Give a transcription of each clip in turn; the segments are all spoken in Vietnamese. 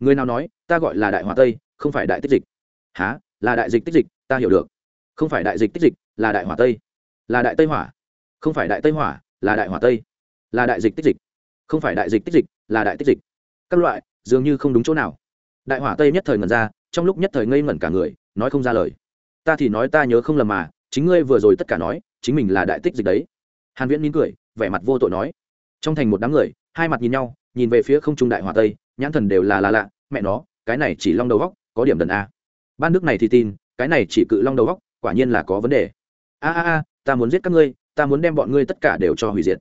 người nào nói, ta gọi là đại hỏa tây, không phải đại tích dịch. Há là đại dịch tích dịch, ta hiểu được. Không phải đại dịch tích dịch, là đại hỏa tây. Là đại tây hỏa. Không phải đại tây hỏa, là đại hỏa tây. Là đại dịch tích dịch. Không phải đại dịch tích dịch, là đại tích dịch. Các loại, dường như không đúng chỗ nào. Đại hỏa tây nhất thời ngẩn ra, trong lúc nhất thời ngây ngẩn cả người, nói không ra lời. Ta thì nói ta nhớ không lầm mà, chính ngươi vừa rồi tất cả nói, chính mình là đại tích dịch đấy. Hàn viễn mỉm cười, vẻ mặt vô tội nói. Trong thành một đám người, hai mặt nhìn nhau, nhìn về phía không trung đại hỏa tây nhãn thần đều là là lạ, mẹ nó, cái này chỉ long đầu góc, có điểm đần a. Ban nước này thì tin, cái này chỉ cự long đầu góc, quả nhiên là có vấn đề. A a a, ta muốn giết các ngươi, ta muốn đem bọn ngươi tất cả đều cho hủy diệt.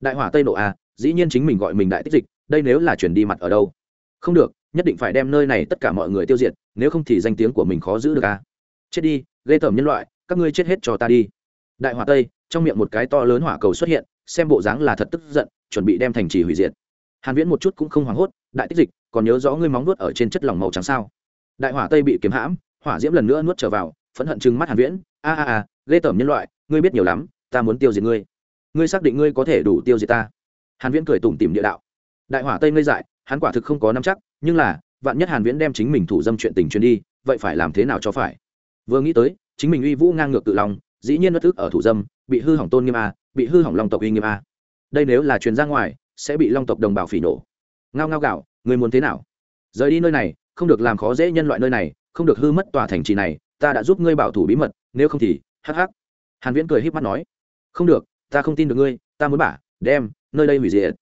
Đại hỏa tây nộ a, dĩ nhiên chính mình gọi mình đại tích dịch, đây nếu là chuyển đi mặt ở đâu? Không được, nhất định phải đem nơi này tất cả mọi người tiêu diệt, nếu không thì danh tiếng của mình khó giữ được a. Chết đi, ghê tởm nhân loại, các ngươi chết hết cho ta đi. Đại hỏa tây, trong miệng một cái to lớn hỏa cầu xuất hiện, xem bộ dáng là thật tức giận, chuẩn bị đem thành trì hủy diệt. Hàn viễn một chút cũng không hoảng hốt đại tích dịch, còn nhớ rõ ngươi móng nuốt ở trên chất lỏng màu trắng sao? Đại hỏa tây bị kiếm hãm, hỏa diễm lần nữa nuốt trở vào, phẫn hận chừng mắt hàn viễn. A a a, ghê tởm nhân loại, ngươi biết nhiều lắm, ta muốn tiêu diệt ngươi. Ngươi xác định ngươi có thể đủ tiêu diệt ta. Hàn viễn cười tủm tỉm địa đạo. Đại hỏa tây ngây dại, hắn quả thực không có nắm chắc, nhưng là, vạn nhất hàn viễn đem chính mình thủ dâm chuyện tình truyền đi, vậy phải làm thế nào cho phải? Vừa nghĩ tới, chính mình uy vũ ngang ngược tự lòng, dĩ nhiên bất thức ở thủ dâm, bị hư hỏng tôn nghiêm a, bị hư hỏng long tộc uy nghiêm a. Đây nếu là truyền ra ngoài, sẽ bị long tộc đồng bào phỉ nổ ngao ngao gạo, người muốn thế nào? Rời đi nơi này, không được làm khó dễ nhân loại nơi này, không được hư mất tòa thành trì này, ta đã giúp ngươi bảo thủ bí mật, nếu không thì, hắc hắc. Hàn viễn cười híp mắt nói. Không được, ta không tin được ngươi, ta muốn bả, đem, nơi đây hủy diệt.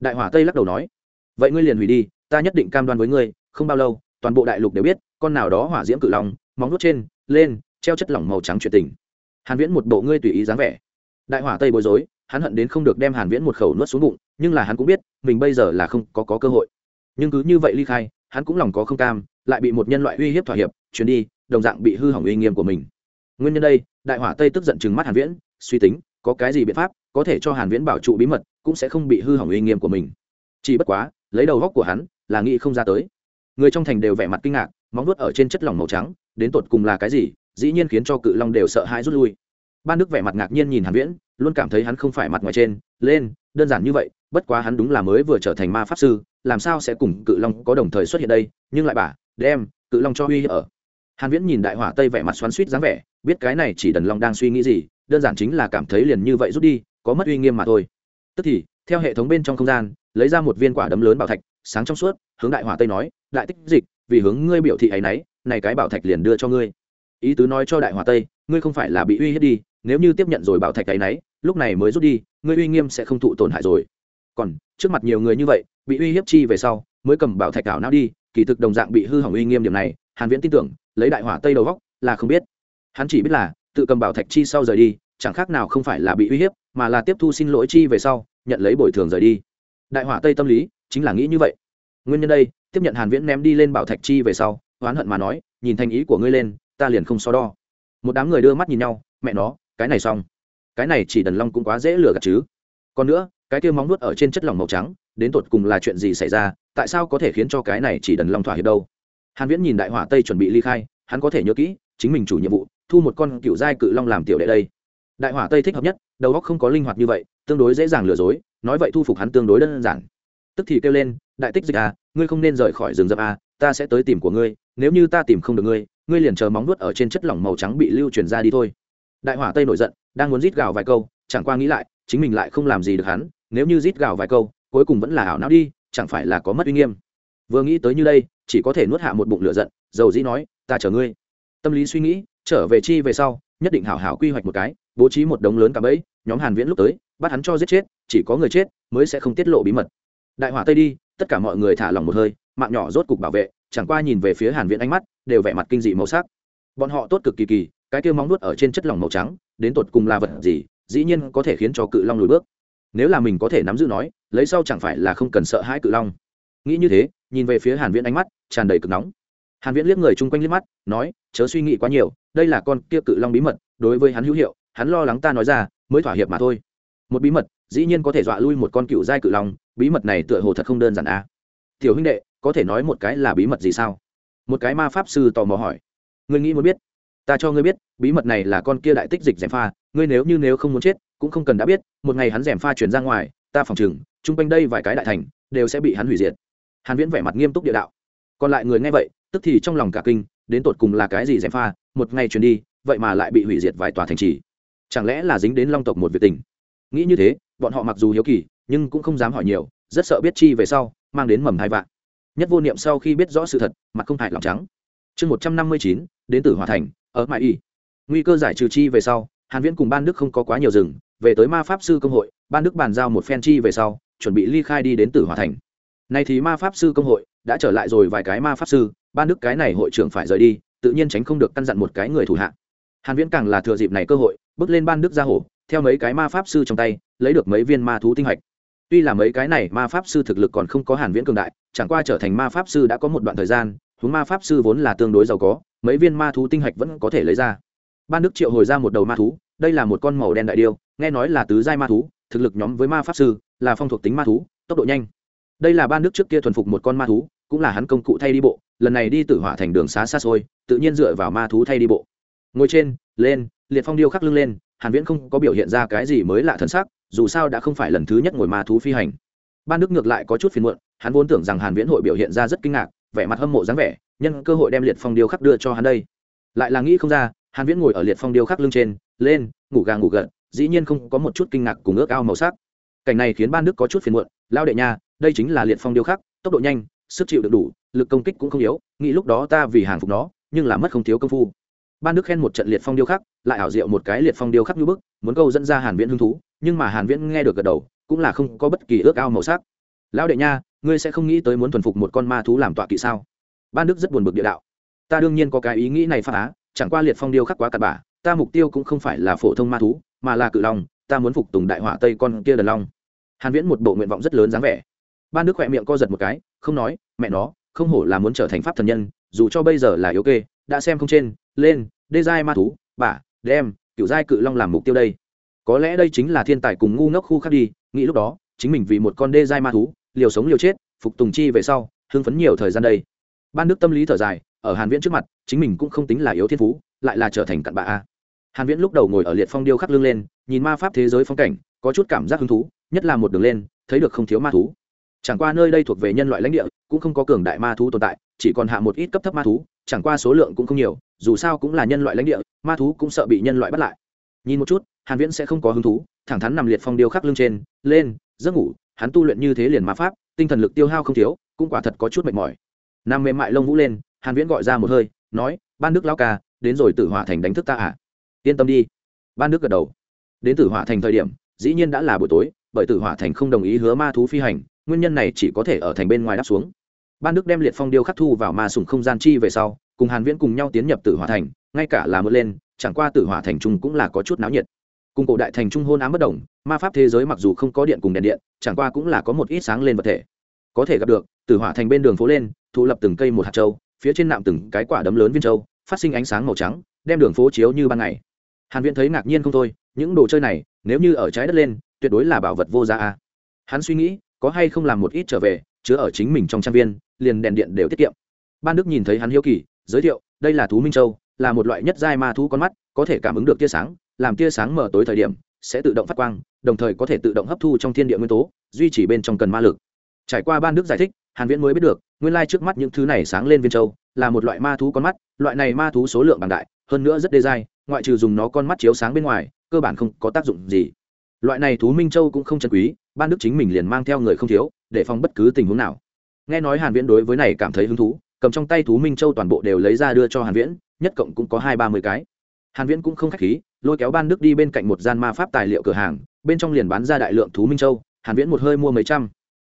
Đại hỏa tây lắc đầu nói. Vậy ngươi liền hủy đi, ta nhất định cam đoan với ngươi, không bao lâu, toàn bộ đại lục đều biết, con nào đó hỏa diễm cự long, móng nuốt trên, lên, treo chất lỏng màu trắng chuyện tình. Hàn viễn một bộ ngươi tùy ý dáng vẻ. Đại hỏa tây bối rối hắn hận đến không được đem hàn viễn một khẩu nuốt xuống bụng, nhưng là hắn cũng biết, mình bây giờ là không có có cơ hội. Nhưng cứ như vậy ly khai, hắn cũng lòng có không cam, lại bị một nhân loại uy hiếp thỏa hiệp chuyến đi, đồng dạng bị hư hỏng uy nghiêm của mình. Nguyên nhân đây, đại hỏa tây tức giận chừng mắt hàn viễn, suy tính, có cái gì biện pháp có thể cho hàn viễn bảo trụ bí mật, cũng sẽ không bị hư hỏng uy nghiêm của mình. Chỉ bất quá, lấy đầu góc của hắn, là nghĩ không ra tới. Người trong thành đều vẻ mặt kinh ngạc, móng vuốt ở trên chất lỏng màu trắng, đến tột cùng là cái gì, dĩ nhiên khiến cho cự long đều sợ hãi rút lui ban đức vẻ mặt ngạc nhiên nhìn hàn viễn, luôn cảm thấy hắn không phải mặt ngoài trên, lên, đơn giản như vậy, bất quá hắn đúng là mới vừa trở thành ma pháp sư, làm sao sẽ cùng cự long có đồng thời xuất hiện đây, nhưng lại bà, đem cự long cho uy ở. Hàn viễn nhìn đại hỏa tây vẻ mặt xoắn xuýt dáng vẻ, biết cái này chỉ đần long đang suy nghĩ gì, đơn giản chính là cảm thấy liền như vậy rút đi, có mất uy nghiêm mà thôi. Tức thì, theo hệ thống bên trong không gian, lấy ra một viên quả đấm lớn bảo thạch, sáng trong suốt, hướng đại hỏa tây nói, đại tích dịch, vì hướng ngươi biểu thị ấy nấy, này cái bảo thạch liền đưa cho ngươi ý tứ nói cho đại hòa tây, ngươi không phải là bị uy hiếp đi, nếu như tiếp nhận rồi bảo thạch cái nấy, lúc này mới rút đi, ngươi uy nghiêm sẽ không thụ tổn hại rồi. Còn, trước mặt nhiều người như vậy, bị uy hiếp chi về sau, mới cầm bảo thạch ảo não đi, kỳ thực đồng dạng bị hư hỏng uy nghiêm điểm này, hàn viễn tin tưởng, lấy đại hỏa tây đầu góc, là không biết. Hắn chỉ biết là, tự cầm bảo thạch chi sau rời đi, chẳng khác nào không phải là bị uy hiếp, mà là tiếp thu xin lỗi chi về sau, nhận lấy bồi thường rời đi. Đại hỏa tây tâm lý, chính là nghĩ như vậy. Nguyên nhân đây, tiếp nhận hàn viễn ném đi lên bảo thạch chi về sau, oán hận mà nói, nhìn thành ý của ngươi lên ta liền không so đo. Một đám người đưa mắt nhìn nhau, mẹ nó, cái này xong. Cái này chỉ đần long cũng quá dễ lừa gạt chứ. Còn nữa, cái kia móng nuốt ở trên chất lỏng màu trắng, đến tột cùng là chuyện gì xảy ra, tại sao có thể khiến cho cái này chỉ đần long thỏa hiệp đâu? Hàn viễn nhìn đại hỏa tây chuẩn bị ly khai, hắn có thể nhớ kỹ, chính mình chủ nhiệm vụ, thu một con cựu giai cự long làm tiểu đệ đây. Đại hỏa tây thích hợp nhất, đầu óc không có linh hoạt như vậy, tương đối dễ dàng lừa dối, nói vậy thu phục hắn tương đối đơn giản. Tức thì kêu lên, đại tích dịch à ngươi không nên rời khỏi rừng rậm à ta sẽ tới tìm của ngươi, nếu như ta tìm không được ngươi ngươi liền chờ móng nuốt ở trên chất lỏng màu trắng bị lưu truyền ra đi thôi. Đại hỏa tây nổi giận, đang muốn rít gào vài câu, chẳng qua nghĩ lại, chính mình lại không làm gì được hắn, nếu như rít gào vài câu, cuối cùng vẫn là ảo não đi, chẳng phải là có mất uy nghiêm. Vừa nghĩ tới như đây, chỉ có thể nuốt hạ một bụng lửa giận, dầu dĩ nói, ta chờ ngươi. Tâm lý suy nghĩ, trở về chi về sau, nhất định hảo hảo quy hoạch một cái, bố trí một đống lớn cả bẫy, nhóm hàn viễn lúc tới, bắt hắn cho giết chết, chỉ có người chết mới sẽ không tiết lộ bí mật. Đại hỏa tây đi, tất cả mọi người thả lòng một hơi, mạng nhỏ rốt cục bảo vệ, chẳng qua nhìn về phía hàn viễn ánh mắt đều vẻ mặt kinh dị màu sắc. Bọn họ tốt cực kỳ kỳ, cái kia móng nuốt ở trên chất lỏng màu trắng, đến tột cùng là vật gì, dĩ nhiên có thể khiến cho cự long lùi bước. Nếu là mình có thể nắm giữ nói, lấy sau chẳng phải là không cần sợ hãi cự long. Nghĩ như thế, nhìn về phía hàn viễn ánh mắt tràn đầy cực nóng. Hàn viễn liếc người chung quanh liếc mắt, nói, chớ suy nghĩ quá nhiều, đây là con kia cự long bí mật, đối với hắn hữu hiệu, hắn lo lắng ta nói ra, mới thỏa hiệp mà thôi. Một bí mật, dĩ nhiên có thể dọa lui một con cựu giai cự long, bí mật này tựa hồ thật không đơn giản à. Tiểu huynh đệ, có thể nói một cái là bí mật gì sao? Một cái ma pháp sư tò mò hỏi. Ngươi nghĩ muốn biết? Ta cho ngươi biết, bí mật này là con kia đại tích dịch dèm pha, ngươi nếu như nếu không muốn chết, cũng không cần đã biết, một ngày hắn dèm pha chuyển ra ngoài, ta phòng chừng chung quanh đây vài cái đại thành, đều sẽ bị hắn hủy diệt. Hàn viễn vẻ mặt nghiêm túc địa đạo. Còn lại người nghe vậy, tức thì trong lòng cả kinh, đến tột cùng là cái gì dèm pha, một ngày chuyển đi, vậy mà lại bị hủy diệt vài tòa thành trì. Chẳng lẽ là dính đến long tộc một việc tình? Nghĩ như thế, bọn họ mặc dù hiếu kỳ, nhưng cũng không dám hỏi nhiều, rất sợ biết chi về sau, mang đến mầm hai vạn nhất vô niệm sau khi biết rõ sự thật, mặt không hại lòng trắng. Chương một trăm năm mươi chín, đến từ hòa thành, ở mãi y. Nguy cơ giải trừ chi về sau, hàn viễn cùng ban đức không có quá nhiều rừng về tới ma pháp sư công hội, ban đức bàn giao một phen chi về sau, chuẩn bị ly khai đi đến từ hòa thành. Nay thì ma pháp sư công hội đã trở lại rồi vài cái ma pháp sư, ban đức cái này hội trưởng phải rời đi, tự nhiên tránh không được căn dặn một cái người thủ hạ. Hàn viễn càng là thừa dịp này cơ hội, bước lên ban đức ra hổ theo mấy cái ma pháp sư trong tay, lấy được mấy viên ma thú tinh hạch tuy là mấy cái này ma pháp sư thực lực còn không có hàn viễn cường đại, chẳng qua trở thành ma pháp sư đã có một đoạn thời gian, huống ma pháp sư vốn là tương đối giàu có, mấy viên ma thú tinh hạch vẫn có thể lấy ra. Ban đức triệu hồi ra một đầu ma thú, đây là một con màu đen đại điêu, nghe nói là tứ giai ma thú, thực lực nhóm với ma pháp sư là phong thuộc tính ma thú, tốc độ nhanh. Đây là ban đức trước kia thuần phục một con ma thú, cũng là hắn công cụ thay đi bộ, lần này đi tử hỏa thành đường xá xa xôi, tự nhiên dựa vào ma thú thay đi bộ. Ngồi trên, lên, liệt phong điêu khắc lưng lên, hàn viễn không có biểu hiện ra cái gì mới lạ thân sắc dù sao đã không phải lần thứ nhất ngồi ma thú phi hành. Ban đức ngược lại có chút phiền muộn, hắn vốn tưởng rằng hàn viễn hội biểu hiện ra rất kinh ngạc, vẻ mặt hâm mộ dáng vẻ, nhân cơ hội đem liệt phong điêu khắc đưa cho hắn đây. Lại là nghĩ không ra, hàn viễn ngồi ở liệt phong điêu khắc lưng trên, lên, ngủ gà ngủ gật, dĩ nhiên không có một chút kinh ngạc cùng ước ao màu sắc. Cảnh này khiến ban đức có chút phiền muộn lao đệ nha, đây chính là liệt phong điêu khắc, tốc độ nhanh, sức chịu được đủ, lực công kích cũng không yếu, nghĩ lúc đó ta vì hàng phục nó, nhưng là mất không thiếu công phu. Ban đức khen một trận liệt phong điêu khắc, lại ảo diệu một cái liệt phong điêu khắc như bức, muốn câu dẫn ra hàn viễn hứng thú nhưng mà hàn viễn nghe được gật đầu, cũng là không có bất kỳ ước ao màu sắc. Lão đệ nha, ngươi sẽ không nghĩ tới muốn thuần phục một con ma thú làm tọa kỵ sao? Ban đức rất buồn bực địa đạo. Ta đương nhiên có cái ý nghĩ này phá á, chẳng qua liệt phong điêu khắc quá cặn bã, ta mục tiêu cũng không phải là phổ thông ma thú, mà là cự long, ta muốn phục tùng đại hỏa tây con kia đần long. Hàn viễn một bộ nguyện vọng rất lớn dáng vẻ. Ban đức khỏe miệng co giật một cái, không nói, mẹ nó, không hổ là muốn trở thành pháp thần nhân, dù cho bây giờ là yếu kê, đã xem không trên, lên, đê giai ma thú, bả, đem cựu giai cự long làm mục tiêu đây có lẽ đây chính là thiên tài cùng ngu ngốc khu khác đi, nghĩ lúc đó, chính mình vì một con đê giai ma thú, liều sống liều chết, phục tùng chi về sau, hưng phấn nhiều thời gian đây. Ban đức tâm lý thở dài, ở hàn viễn trước mặt, chính mình cũng không tính là yếu thiên phú, lại là trở thành cặn bạ a. Hàn viễn lúc đầu ngồi ở liệt phong điêu khắc lưng lên, nhìn ma pháp thế giới phong cảnh, có chút cảm giác hứng thú, nhất là một đường lên, thấy được không thiếu ma thú. Chẳng qua nơi đây thuộc về nhân loại lãnh địa, cũng không có cường đại ma thú tồn tại, chỉ còn hạ một ít cấp thấp ma thú, chẳng qua số lượng cũng không nhiều, dù sao cũng là nhân loại lãnh địa, ma thú cũng sợ bị nhân loại bắt lại. Nhìn một chút hàn viễn sẽ không có hứng thú, thẳng thắn nằm liệt phong điêu khắc lưng trên, lên, giấc ngủ, hắn tu luyện như thế liền ma pháp, tinh thần lực tiêu hao không thiếu, cũng quả thật có chút mệt mỏi. Nam mềm mại lông vũ lên, hàn viễn gọi ra một hơi, nói, ban đức lão ca, đến rồi tử hỏa thành đánh thức ta à? Yên tâm đi. Ban đức gật đầu. Đến tử hỏa thành thời điểm, dĩ nhiên đã là buổi tối, bởi tử hỏa thành không đồng ý hứa ma thú phi hành, nguyên nhân này chỉ có thể ở thành bên ngoài đáp xuống. Ban đức đem liệt phong điêu khắc thu vào ma sùng không gian chi về sau, cùng hàn viễn cùng nhau tiến nhập tử hỏa thành, ngay cả là mưa lên, chẳng qua tử hỏa thành trung cũng là có chút náo nhiệt cùng cổ đại thành trung hôn ám bất động, ma pháp thế giới mặc dù không có điện cùng đèn điện chẳng qua cũng là có một ít sáng lên vật thể. Có thể gặp được từ hỏa thành bên đường phố lên thu lập từng cây một hạt châu phía trên nạm từng cái quả đấm lớn viên châu phát sinh ánh sáng màu trắng đem đường phố chiếu như ban ngày. Hàn viễn thấy ngạc nhiên không thôi những đồ chơi này nếu như ở trái đất lên tuyệt đối là bảo vật vô giá a. Hắn suy nghĩ có hay không làm một ít trở về chứa ở chính mình trong trang viên liền đèn điện đều tiết kiệm. Ban đức nhìn thấy hắn hiếu kỳ giới thiệu đây là thú minh châu là một loại nhất giai ma thú con mắt có thể cảm ứng được tia sáng làm tia sáng mở tối thời điểm, sẽ tự động phát quang, đồng thời có thể tự động hấp thu trong thiên địa nguyên tố, duy trì bên trong cần ma lực. Trải qua ban đức giải thích, hàn viễn mới biết được, nguyên lai trước mắt những thứ này sáng lên viên châu, là một loại ma thú con mắt, loại này ma thú số lượng bằng đại, hơn nữa rất đê dai, ngoại trừ dùng nó con mắt chiếu sáng bên ngoài, cơ bản không có tác dụng gì. Loại này thú minh châu cũng không chân quý, ban đức chính mình liền mang theo người không thiếu, để phòng bất cứ tình huống nào. Nghe nói hàn viễn đối với này cảm thấy hứng thú, cầm trong tay thú minh châu toàn bộ đều lấy ra đưa cho hàn viễn, nhất cộng cũng có hai ba mươi cái hàn viễn cũng không khách khí, lôi kéo ban đức đi bên cạnh một gian ma pháp tài liệu cửa hàng, bên trong liền bán ra đại lượng thú minh châu, hàn viễn một hơi mua mấy trăm.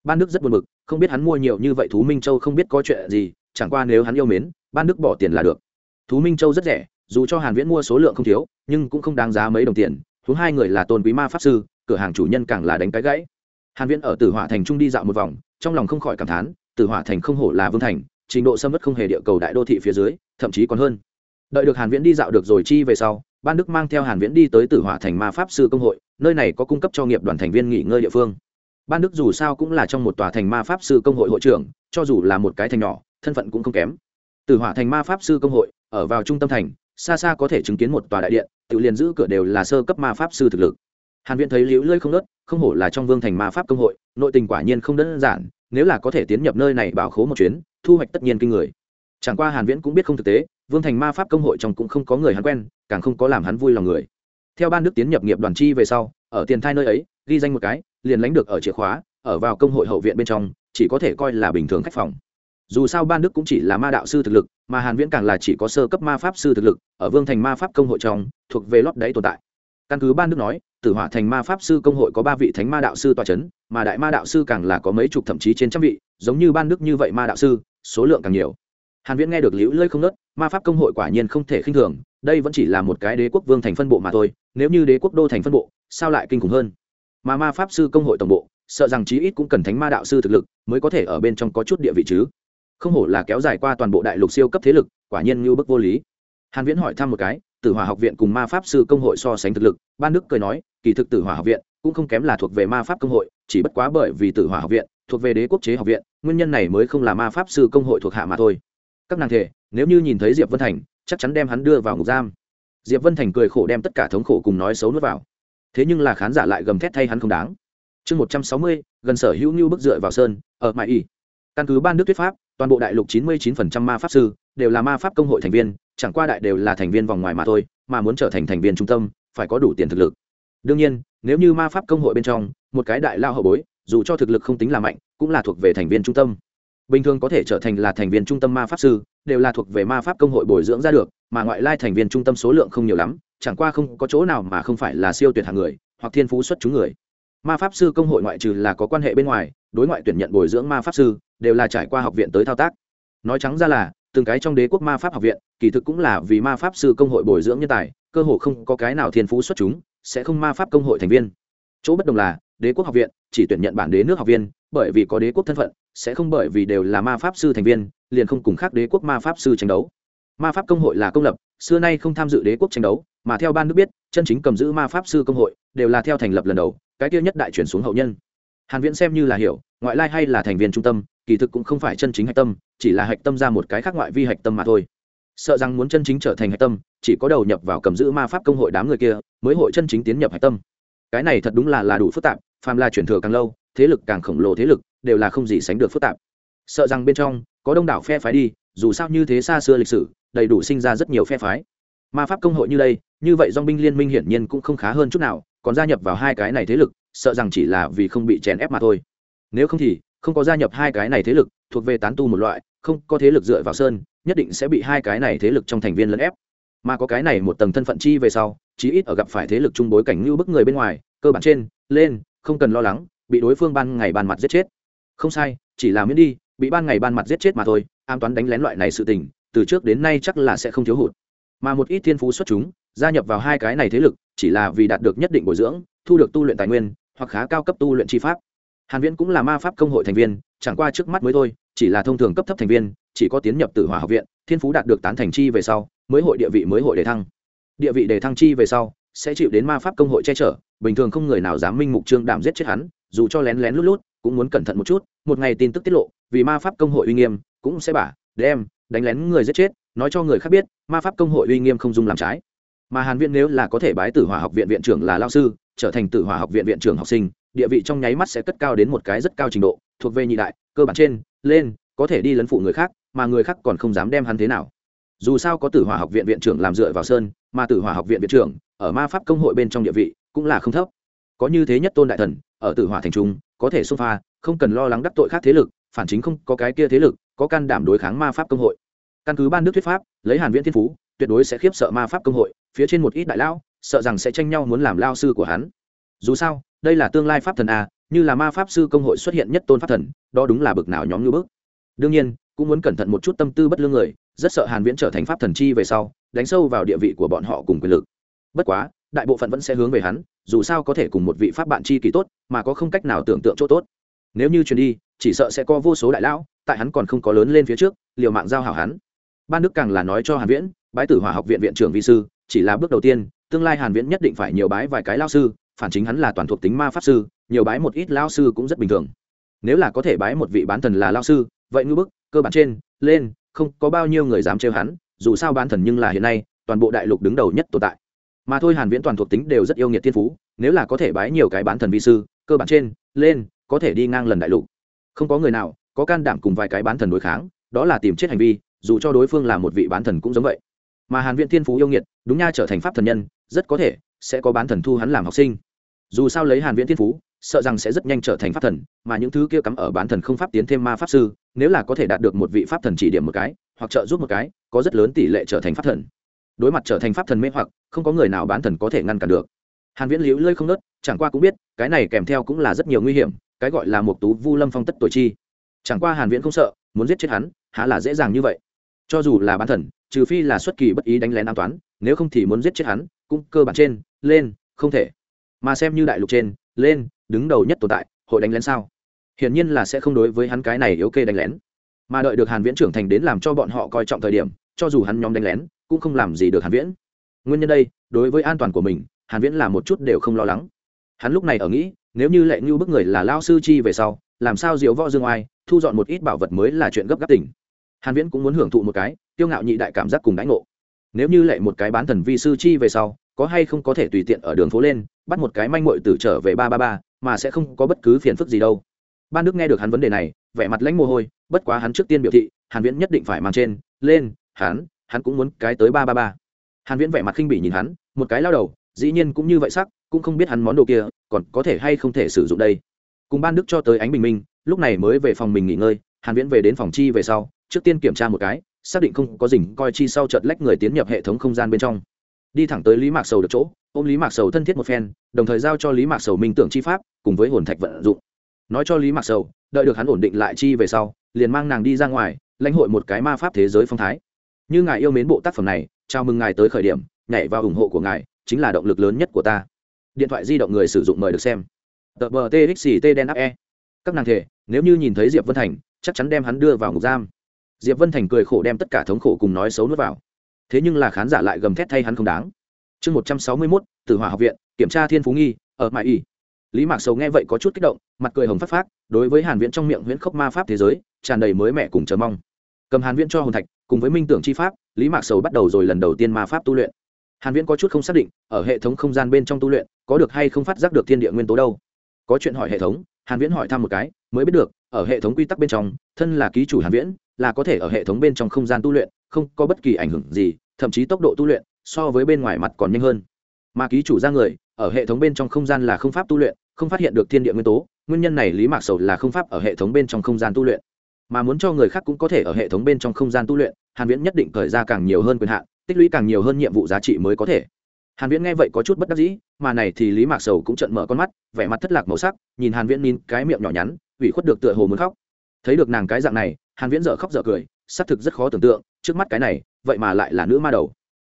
Ban đức rất buồn bực, không biết hắn mua nhiều như vậy thú minh châu không biết có chuyện gì, chẳng qua nếu hắn yêu mến, ban đức bỏ tiền là được. Thú minh châu rất rẻ, dù cho hàn viễn mua số lượng không thiếu, nhưng cũng không đáng giá mấy đồng tiền, huống hai người là tôn quý ma pháp sư, cửa hàng chủ nhân càng là đánh cái gãy. Hàn viễn ở tử hỏa thành trung đi dạo một vòng, trong lòng không khỏi cảm thán, tử hỏa thành không hổ là vương thành, trình độ xâm mất không hề địa cầu đại đô thị phía dưới, thậm chí còn hơn đợi được hàn viễn đi dạo được rồi chi về sau, ban đức mang theo hàn viễn đi tới tử hỏa thành ma pháp sư công hội, nơi này có cung cấp cho nghiệp đoàn thành viên nghỉ ngơi địa phương. Ban đức dù sao cũng là trong một tòa thành ma pháp sư công hội hội trưởng, cho dù là một cái thành nhỏ, thân phận cũng không kém. Tử hỏa thành ma pháp sư công hội, ở vào trung tâm thành, xa xa có thể chứng kiến một tòa đại điện, tự liền giữ cửa đều là sơ cấp ma pháp sư thực lực. Hàn viễn thấy liễu lơi không nớt không hổ là trong vương thành ma pháp công hội, nội tình quả nhiên không đơn giản, nếu là có thể tiến nhập nơi này bảo khố một chuyến, thu hoạch tất nhiên kinh người chẳng qua hàn viễn cũng biết không thực tế vương thành ma pháp công hội trong cũng không có người hắn quen càng không có làm hắn vui lòng người. Theo ban đức tiến nhập nghiệp đoàn chi về sau ở tiền thai nơi ấy ghi danh một cái liền lãnh được ở chìa khóa ở vào công hội hậu viện bên trong chỉ có thể coi là bình thường khách phòng. Dù sao ban đức cũng chỉ là ma đạo sư thực lực mà hàn viễn càng là chỉ có sơ cấp ma pháp sư thực lực ở vương thành ma pháp công hội trong thuộc về lót đáy tồn tại. Căn cứ ban đức nói tử hỏa thành ma pháp sư công hội có ba vị thánh ma đạo sư tòa chấn, mà đại ma đạo sư càng là có mấy chục thậm chí trên trăm vị giống như ban đức như vậy ma đạo sư số lượng càng nhiều hàn viễn nghe được liễu lơi không nớt, ma pháp công hội quả nhiên không thể khinh thường, đây vẫn chỉ là một cái đế quốc vương thành phân bộ mà thôi, nếu như đế quốc đô thành phân bộ, sao lại kinh khủng hơn? Mà ma pháp sư công hội tổng bộ, sợ rằng chí ít cũng cần thánh ma đạo sư thực lực mới có thể ở bên trong có chút địa vị chứ. Không hổ là kéo dài qua toàn bộ đại lục siêu cấp thế lực, quả nhiên như bức vô lý. Hàn viễn hỏi thăm một cái, tử hỏa học viện cùng ma pháp sư công hội so sánh thực lực ban đức cười nói, kỳ thực tử hỏa học viện cũng không kém là thuộc về ma pháp công hội, chỉ bất quá bởi vì tử hỏa học viện thuộc về đế quốc chế học viện, nguyên nhân này mới không là ma pháp sư công hội thuộc hạ mà thôi các nàng thể, nếu như nhìn thấy diệp vân thành, chắc chắn đem hắn đưa vào ngục giam. Diệp vân thành cười khổ đem tất cả thống khổ cùng nói xấu nuốt vào. Thế nhưng là khán giả lại gầm thét thay hắn không đáng. Chương một trăm sáu mươi, gần sở hữu như bức dựa vào sơn, ở mãi y căn cứ ban đức thuyết pháp, toàn bộ đại lục chín mươi chín phần trăm ma pháp sư đều là ma pháp công hội thành viên, chẳng qua đại đều là thành viên vòng ngoài mà thôi, mà muốn trở thành thành viên trung tâm, phải có đủ tiền thực lực. Đương nhiên, nếu như ma pháp công hội bên trong, một cái đại lao hậu bối, dù cho thực lực không tính là mạnh, cũng là thuộc về thành viên trung tâm bình thường có thể trở thành là thành viên trung tâm ma pháp sư, đều là thuộc về ma pháp công hội bồi dưỡng ra được, mà ngoại lai thành viên trung tâm số lượng không nhiều lắm, chẳng qua không có chỗ nào mà không phải là siêu tuyệt hạng người, hoặc thiên phú xuất chúng người. Ma pháp sư công hội ngoại trừ là có quan hệ bên ngoài, đối ngoại tuyển nhận bồi dưỡng ma pháp sư, đều là trải qua học viện tới thao tác. Nói trắng ra là, từng cái trong đế quốc ma pháp học viện, kỳ thực cũng là vì ma pháp sư công hội bồi dưỡng nhân tài, cơ hội không có cái nào thiên phú xuất chúng, sẽ không ma pháp công hội thành viên. Chỗ bất đồng là, đế quốc học viện chỉ tuyển nhận bản đế nước học viên bởi vì có đế quốc thân phận, sẽ không bởi vì đều là ma pháp sư thành viên, liền không cùng khác đế quốc ma pháp sư tranh đấu. Ma pháp công hội là công lập, xưa nay không tham dự đế quốc tranh đấu, mà theo ban nước biết, chân chính cầm giữ ma pháp sư công hội, đều là theo thành lập lần đầu, cái kia nhất đại chuyển xuống hậu nhân. Hàn viễn xem như là hiểu, ngoại lai hay là thành viên trung tâm, kỳ thực cũng không phải chân chính hạch tâm, chỉ là hạch tâm ra một cái khác ngoại vi hạch tâm mà thôi. Sợ rằng muốn chân chính trở thành hạch tâm, chỉ có đầu nhập vào cầm giữ ma pháp công hội đám người kia, mới hội chân chính tiến nhập hạch tâm. Cái này thật đúng là là đủ phức tạp, phàm là chuyển thừa càng lâu thế lực càng khổng lồ thế lực đều là không gì sánh được phức tạp. Sợ rằng bên trong có đông đảo phe phái đi, dù sao như thế xa xưa lịch sử, đầy đủ sinh ra rất nhiều phe phái. Ma pháp công hội như đây, như vậy dong binh liên minh hiển nhiên cũng không khá hơn chút nào, còn gia nhập vào hai cái này thế lực, sợ rằng chỉ là vì không bị chèn ép mà thôi. Nếu không thì, không có gia nhập hai cái này thế lực, thuộc về tán tu một loại, không có thế lực dựa vào sơn, nhất định sẽ bị hai cái này thế lực trong thành viên lấn ép. Mà có cái này một tầng thân phận chi về sau, chí ít ở gặp phải thế lực chung bối cảnh như bức người bên ngoài, cơ bản trên, lên, không cần lo lắng bị đối phương ban ngày ban mặt giết chết. Không sai, chỉ là miễn đi, bị ban ngày ban mặt giết chết mà thôi an toán đánh lén loại này sự tình, từ trước đến nay chắc là sẽ không thiếu hụt. Mà một ít thiên phú xuất chúng, gia nhập vào hai cái này thế lực, chỉ là vì đạt được nhất định bồi dưỡng, thu được tu luyện tài nguyên, hoặc khá cao cấp tu luyện chi pháp. Hàn viễn cũng là ma pháp công hội thành viên, chẳng qua trước mắt mới thôi, chỉ là thông thường cấp thấp thành viên, chỉ có tiến nhập tử hỏa học viện, thiên phú đạt được tán thành chi về sau, mới hội địa vị mới hội đề thăng. Địa vị đề thăng chi về sau, sẽ chịu đến ma pháp công hội che chở, bình thường không người nào dám minh mục trương đảm giết chết hắn dù cho lén lén lút lút, cũng muốn cẩn thận một chút, một ngày tin tức tiết lộ, vì ma pháp công hội uy nghiêm, cũng sẽ bả đem, đánh lén người giết chết, nói cho người khác biết, ma pháp công hội uy nghiêm không dung làm trái. Mà hàn viễn nếu là có thể bái tử hỏa học viện viện trưởng là lao sư, trở thành tử hỏa học viện viện trưởng học sinh, địa vị trong nháy mắt sẽ cất cao đến một cái rất cao trình độ, thuộc về nhị đại, cơ bản trên, lên, có thể đi lấn phụ người khác, mà người khác còn không dám đem hắn thế nào. Dù sao có tử hỏa học viện viện trưởng làm dựa vào sơn, mà tử hỏa học viện viện trưởng, ở ma pháp công hội bên trong địa vị, cũng là không thấp có như thế nhất tôn đại thần, ở tử hỏa thành trung, có thể xông pha, không cần lo lắng đắc tội khác thế lực, phản chính không có cái kia thế lực, có can đảm đối kháng ma pháp công hội. Căn cứ ban nước thuyết pháp, lấy hàn viễn thiên phú, tuyệt đối sẽ khiếp sợ ma pháp công hội, phía trên một ít đại lao sợ rằng sẽ tranh nhau muốn làm lao sư của hắn. Dù sao, đây là tương lai pháp thần a như là ma pháp sư công hội xuất hiện nhất tôn pháp thần, đó đúng là bực nào nhóm như bước đương nhiên, cũng muốn cẩn thận một chút tâm tư bất lương người, rất sợ hàn viễn trở thành pháp thần chi về sau, đánh sâu vào địa vị của bọn họ cùng quyền lực. Bất quá đại bộ phận vẫn sẽ hướng về hắn, dù sao có thể cùng một vị pháp bạn chi kỳ tốt, mà có không cách nào tưởng tượng chỗ tốt. Nếu như truyền đi, chỉ sợ sẽ có vô số đại lão, tại hắn còn không có lớn lên phía trước, liều mạng giao hảo hắn. Ban đức càng là nói cho hàn viễn, bái tử hỏa học viện viện trưởng vi sư, chỉ là bước đầu tiên, tương lai hàn viễn nhất định phải nhiều bái vài cái lao sư, phản chính hắn là toàn thuộc tính ma pháp sư, nhiều bái một ít lao sư cũng rất bình thường. Nếu là có thể bái một vị bán thần là lao sư, vậy ngư bức, cơ bản trên, lên, không có bao nhiêu người dám trêu hắn, dù sao bán thần nhưng là hiện nay, toàn bộ đại lục đứng đầu nhất tồn tại mà thôi hàn viễn toàn thuộc tính đều rất yêu nghiệt thiên phú, nếu là có thể bái nhiều cái bán thần vi sư, cơ bản trên, lên, có thể đi ngang lần đại lục. Không có người nào có can đảm cùng vài cái bán thần đối kháng, đó là tìm chết hành vi, dù cho đối phương là một vị bán thần cũng giống vậy. Mà hàn viễn thiên phú yêu nghiệt, đúng nha trở thành pháp thần nhân, rất có thể sẽ có bán thần thu hắn làm học sinh. Dù sao lấy hàn viễn thiên phú, sợ rằng sẽ rất nhanh trở thành pháp thần, mà những thứ kia cắm ở bán thần không pháp tiến thêm ma pháp sư, nếu là có thể đạt được một vị pháp thần chỉ điểm một cái, hoặc trợ giúp một cái, có rất lớn tỷ lệ trở thành pháp thần. Đối mặt trở thành pháp thần mê hoặc không có người nào bán thần có thể ngăn cản được. Hàn viễn liễu lơi không nớt chẳng qua cũng biết, cái này kèm theo cũng là rất nhiều nguy hiểm, cái gọi là một tú vu lâm phong tất tuổi chi. Chẳng qua hàn viễn không sợ, muốn giết chết hắn, há là dễ dàng như vậy. Cho dù là bán thần, trừ phi là xuất kỳ bất ý đánh lén an toán, nếu không thì muốn giết chết hắn, cũng cơ bản trên, lên, không thể. Mà xem như đại lục trên, lên, đứng đầu nhất tồn tại, hội đánh lén sao? Hiển nhiên là sẽ không đối với hắn cái này yếu kê đánh lén. Mà đợi được hàn viễn trưởng thành đến làm cho bọn họ coi trọng thời điểm, cho dù hắn nhóm đánh lén, cũng không làm gì được hàn viễn nguyên nhân đây, đối với an toàn của mình, hàn viễn là một chút đều không lo lắng. Hắn lúc này ở nghĩ, nếu như lệ như bức người là lao sư chi về sau, làm sao diệu võ dương oai thu dọn một ít bảo vật mới là chuyện gấp gáp tỉnh hàn viễn cũng muốn hưởng thụ một cái tiêu ngạo nhị đại cảm giác cùng đánh ngộ. Nếu như lệ một cái bán thần vi sư chi về sau, có hay không có thể tùy tiện ở đường phố lên, bắt một cái manh muội tử trở về ba ba ba, mà sẽ không có bất cứ phiền phức gì đâu. Ban đức nghe được hắn vấn đề này, vẻ mặt lãnh mồ hôi, bất quá hắn trước tiên biểu thị, hàn viễn nhất định phải mang trên, lên, hắn hắn cũng muốn cái tới ba ba ba hàn viễn vẻ mặt khinh bỉ nhìn hắn, một cái lao đầu, dĩ nhiên cũng như vậy sắc, cũng không biết hắn món đồ kia, còn có thể hay không thể sử dụng đây. Cùng ban đức cho tới ánh bình minh, lúc này mới về phòng mình nghỉ ngơi, hàn viễn về đến phòng chi về sau, trước tiên kiểm tra một cái, xác định không có dình coi chi sau chợt lách người tiến nhập hệ thống không gian bên trong. Đi thẳng tới lý mạc sầu được chỗ, ôm lý mạc sầu thân thiết một phen, đồng thời giao cho lý mạc sầu minh tưởng chi pháp, cùng với hồn thạch vận dụng. Nói cho lý mạc sầu, đợi được hắn ổn định lại chi về sau, liền mang nàng đi ra ngoài, lãnh hội một cái ma pháp thế giới phong thái. Như ngài yêu mến bộ tác phẩm này chào mừng ngài tới khởi điểm, nhảy vào ủng hộ của ngài, chính là động lực lớn nhất của ta. Điện thoại di động người sử dụng mời được xem. Tờ bờ txt đen áp e. Các nàng thể, nếu như nhìn thấy diệp vân thành, chắc chắn đem hắn đưa vào ngục giam. Diệp vân thành cười khổ đem tất cả thống khổ cùng nói xấu nuốt vào. Thế nhưng là khán giả lại gầm thét thay hắn không đáng. Chương một trăm sáu mươi mốt từ hỏa học viện, kiểm tra thiên phú nghi, ở mãi y lý mạc sầu nghe vậy có chút kích động, mặt cười hồng phát phát đối với hàn viễn trong miệng huyễn khốc ma pháp thế giới, tràn đầy mới mẹ cùng chờ mong. Cầm hàn viễn cho hồn thạch cùng với minh tưởng chi pháp, lý mạc sầu bắt đầu rồi lần đầu tiên ma pháp tu luyện. Hàn viễn có chút không xác định, ở hệ thống không gian bên trong tu luyện, có được hay không phát giác được thiên địa nguyên tố đâu? Có chuyện hỏi hệ thống, hàn viễn hỏi thăm một cái, mới biết được, ở hệ thống quy tắc bên trong, thân là ký chủ hàn viễn, là có thể ở hệ thống bên trong không gian tu luyện, không có bất kỳ ảnh hưởng gì, thậm chí tốc độ tu luyện so với bên ngoài mặt còn nhanh hơn. Mà ký chủ ra người, ở hệ thống bên trong không gian là không pháp tu luyện, không phát hiện được thiên địa nguyên tố, nguyên nhân này lý mạc sầu là không pháp ở hệ thống bên trong không gian tu luyện mà muốn cho người khác cũng có thể ở hệ thống bên trong không gian tu luyện, hàn viễn nhất định thời ra càng nhiều hơn quyền hạn, tích lũy càng nhiều hơn nhiệm vụ giá trị mới có thể. Hàn viễn nghe vậy có chút bất đắc dĩ, mà này thì lý mạc sầu cũng trợn mở con mắt, vẻ mặt thất lạc màu sắc, nhìn hàn viễn nín cái miệng nhỏ nhắn, ủy khuất được tựa hồ muốn khóc. Thấy được nàng cái dạng này, hàn viễn dở khóc dở cười, xác thực rất khó tưởng tượng, trước mắt cái này, vậy mà lại là nữ ma đầu.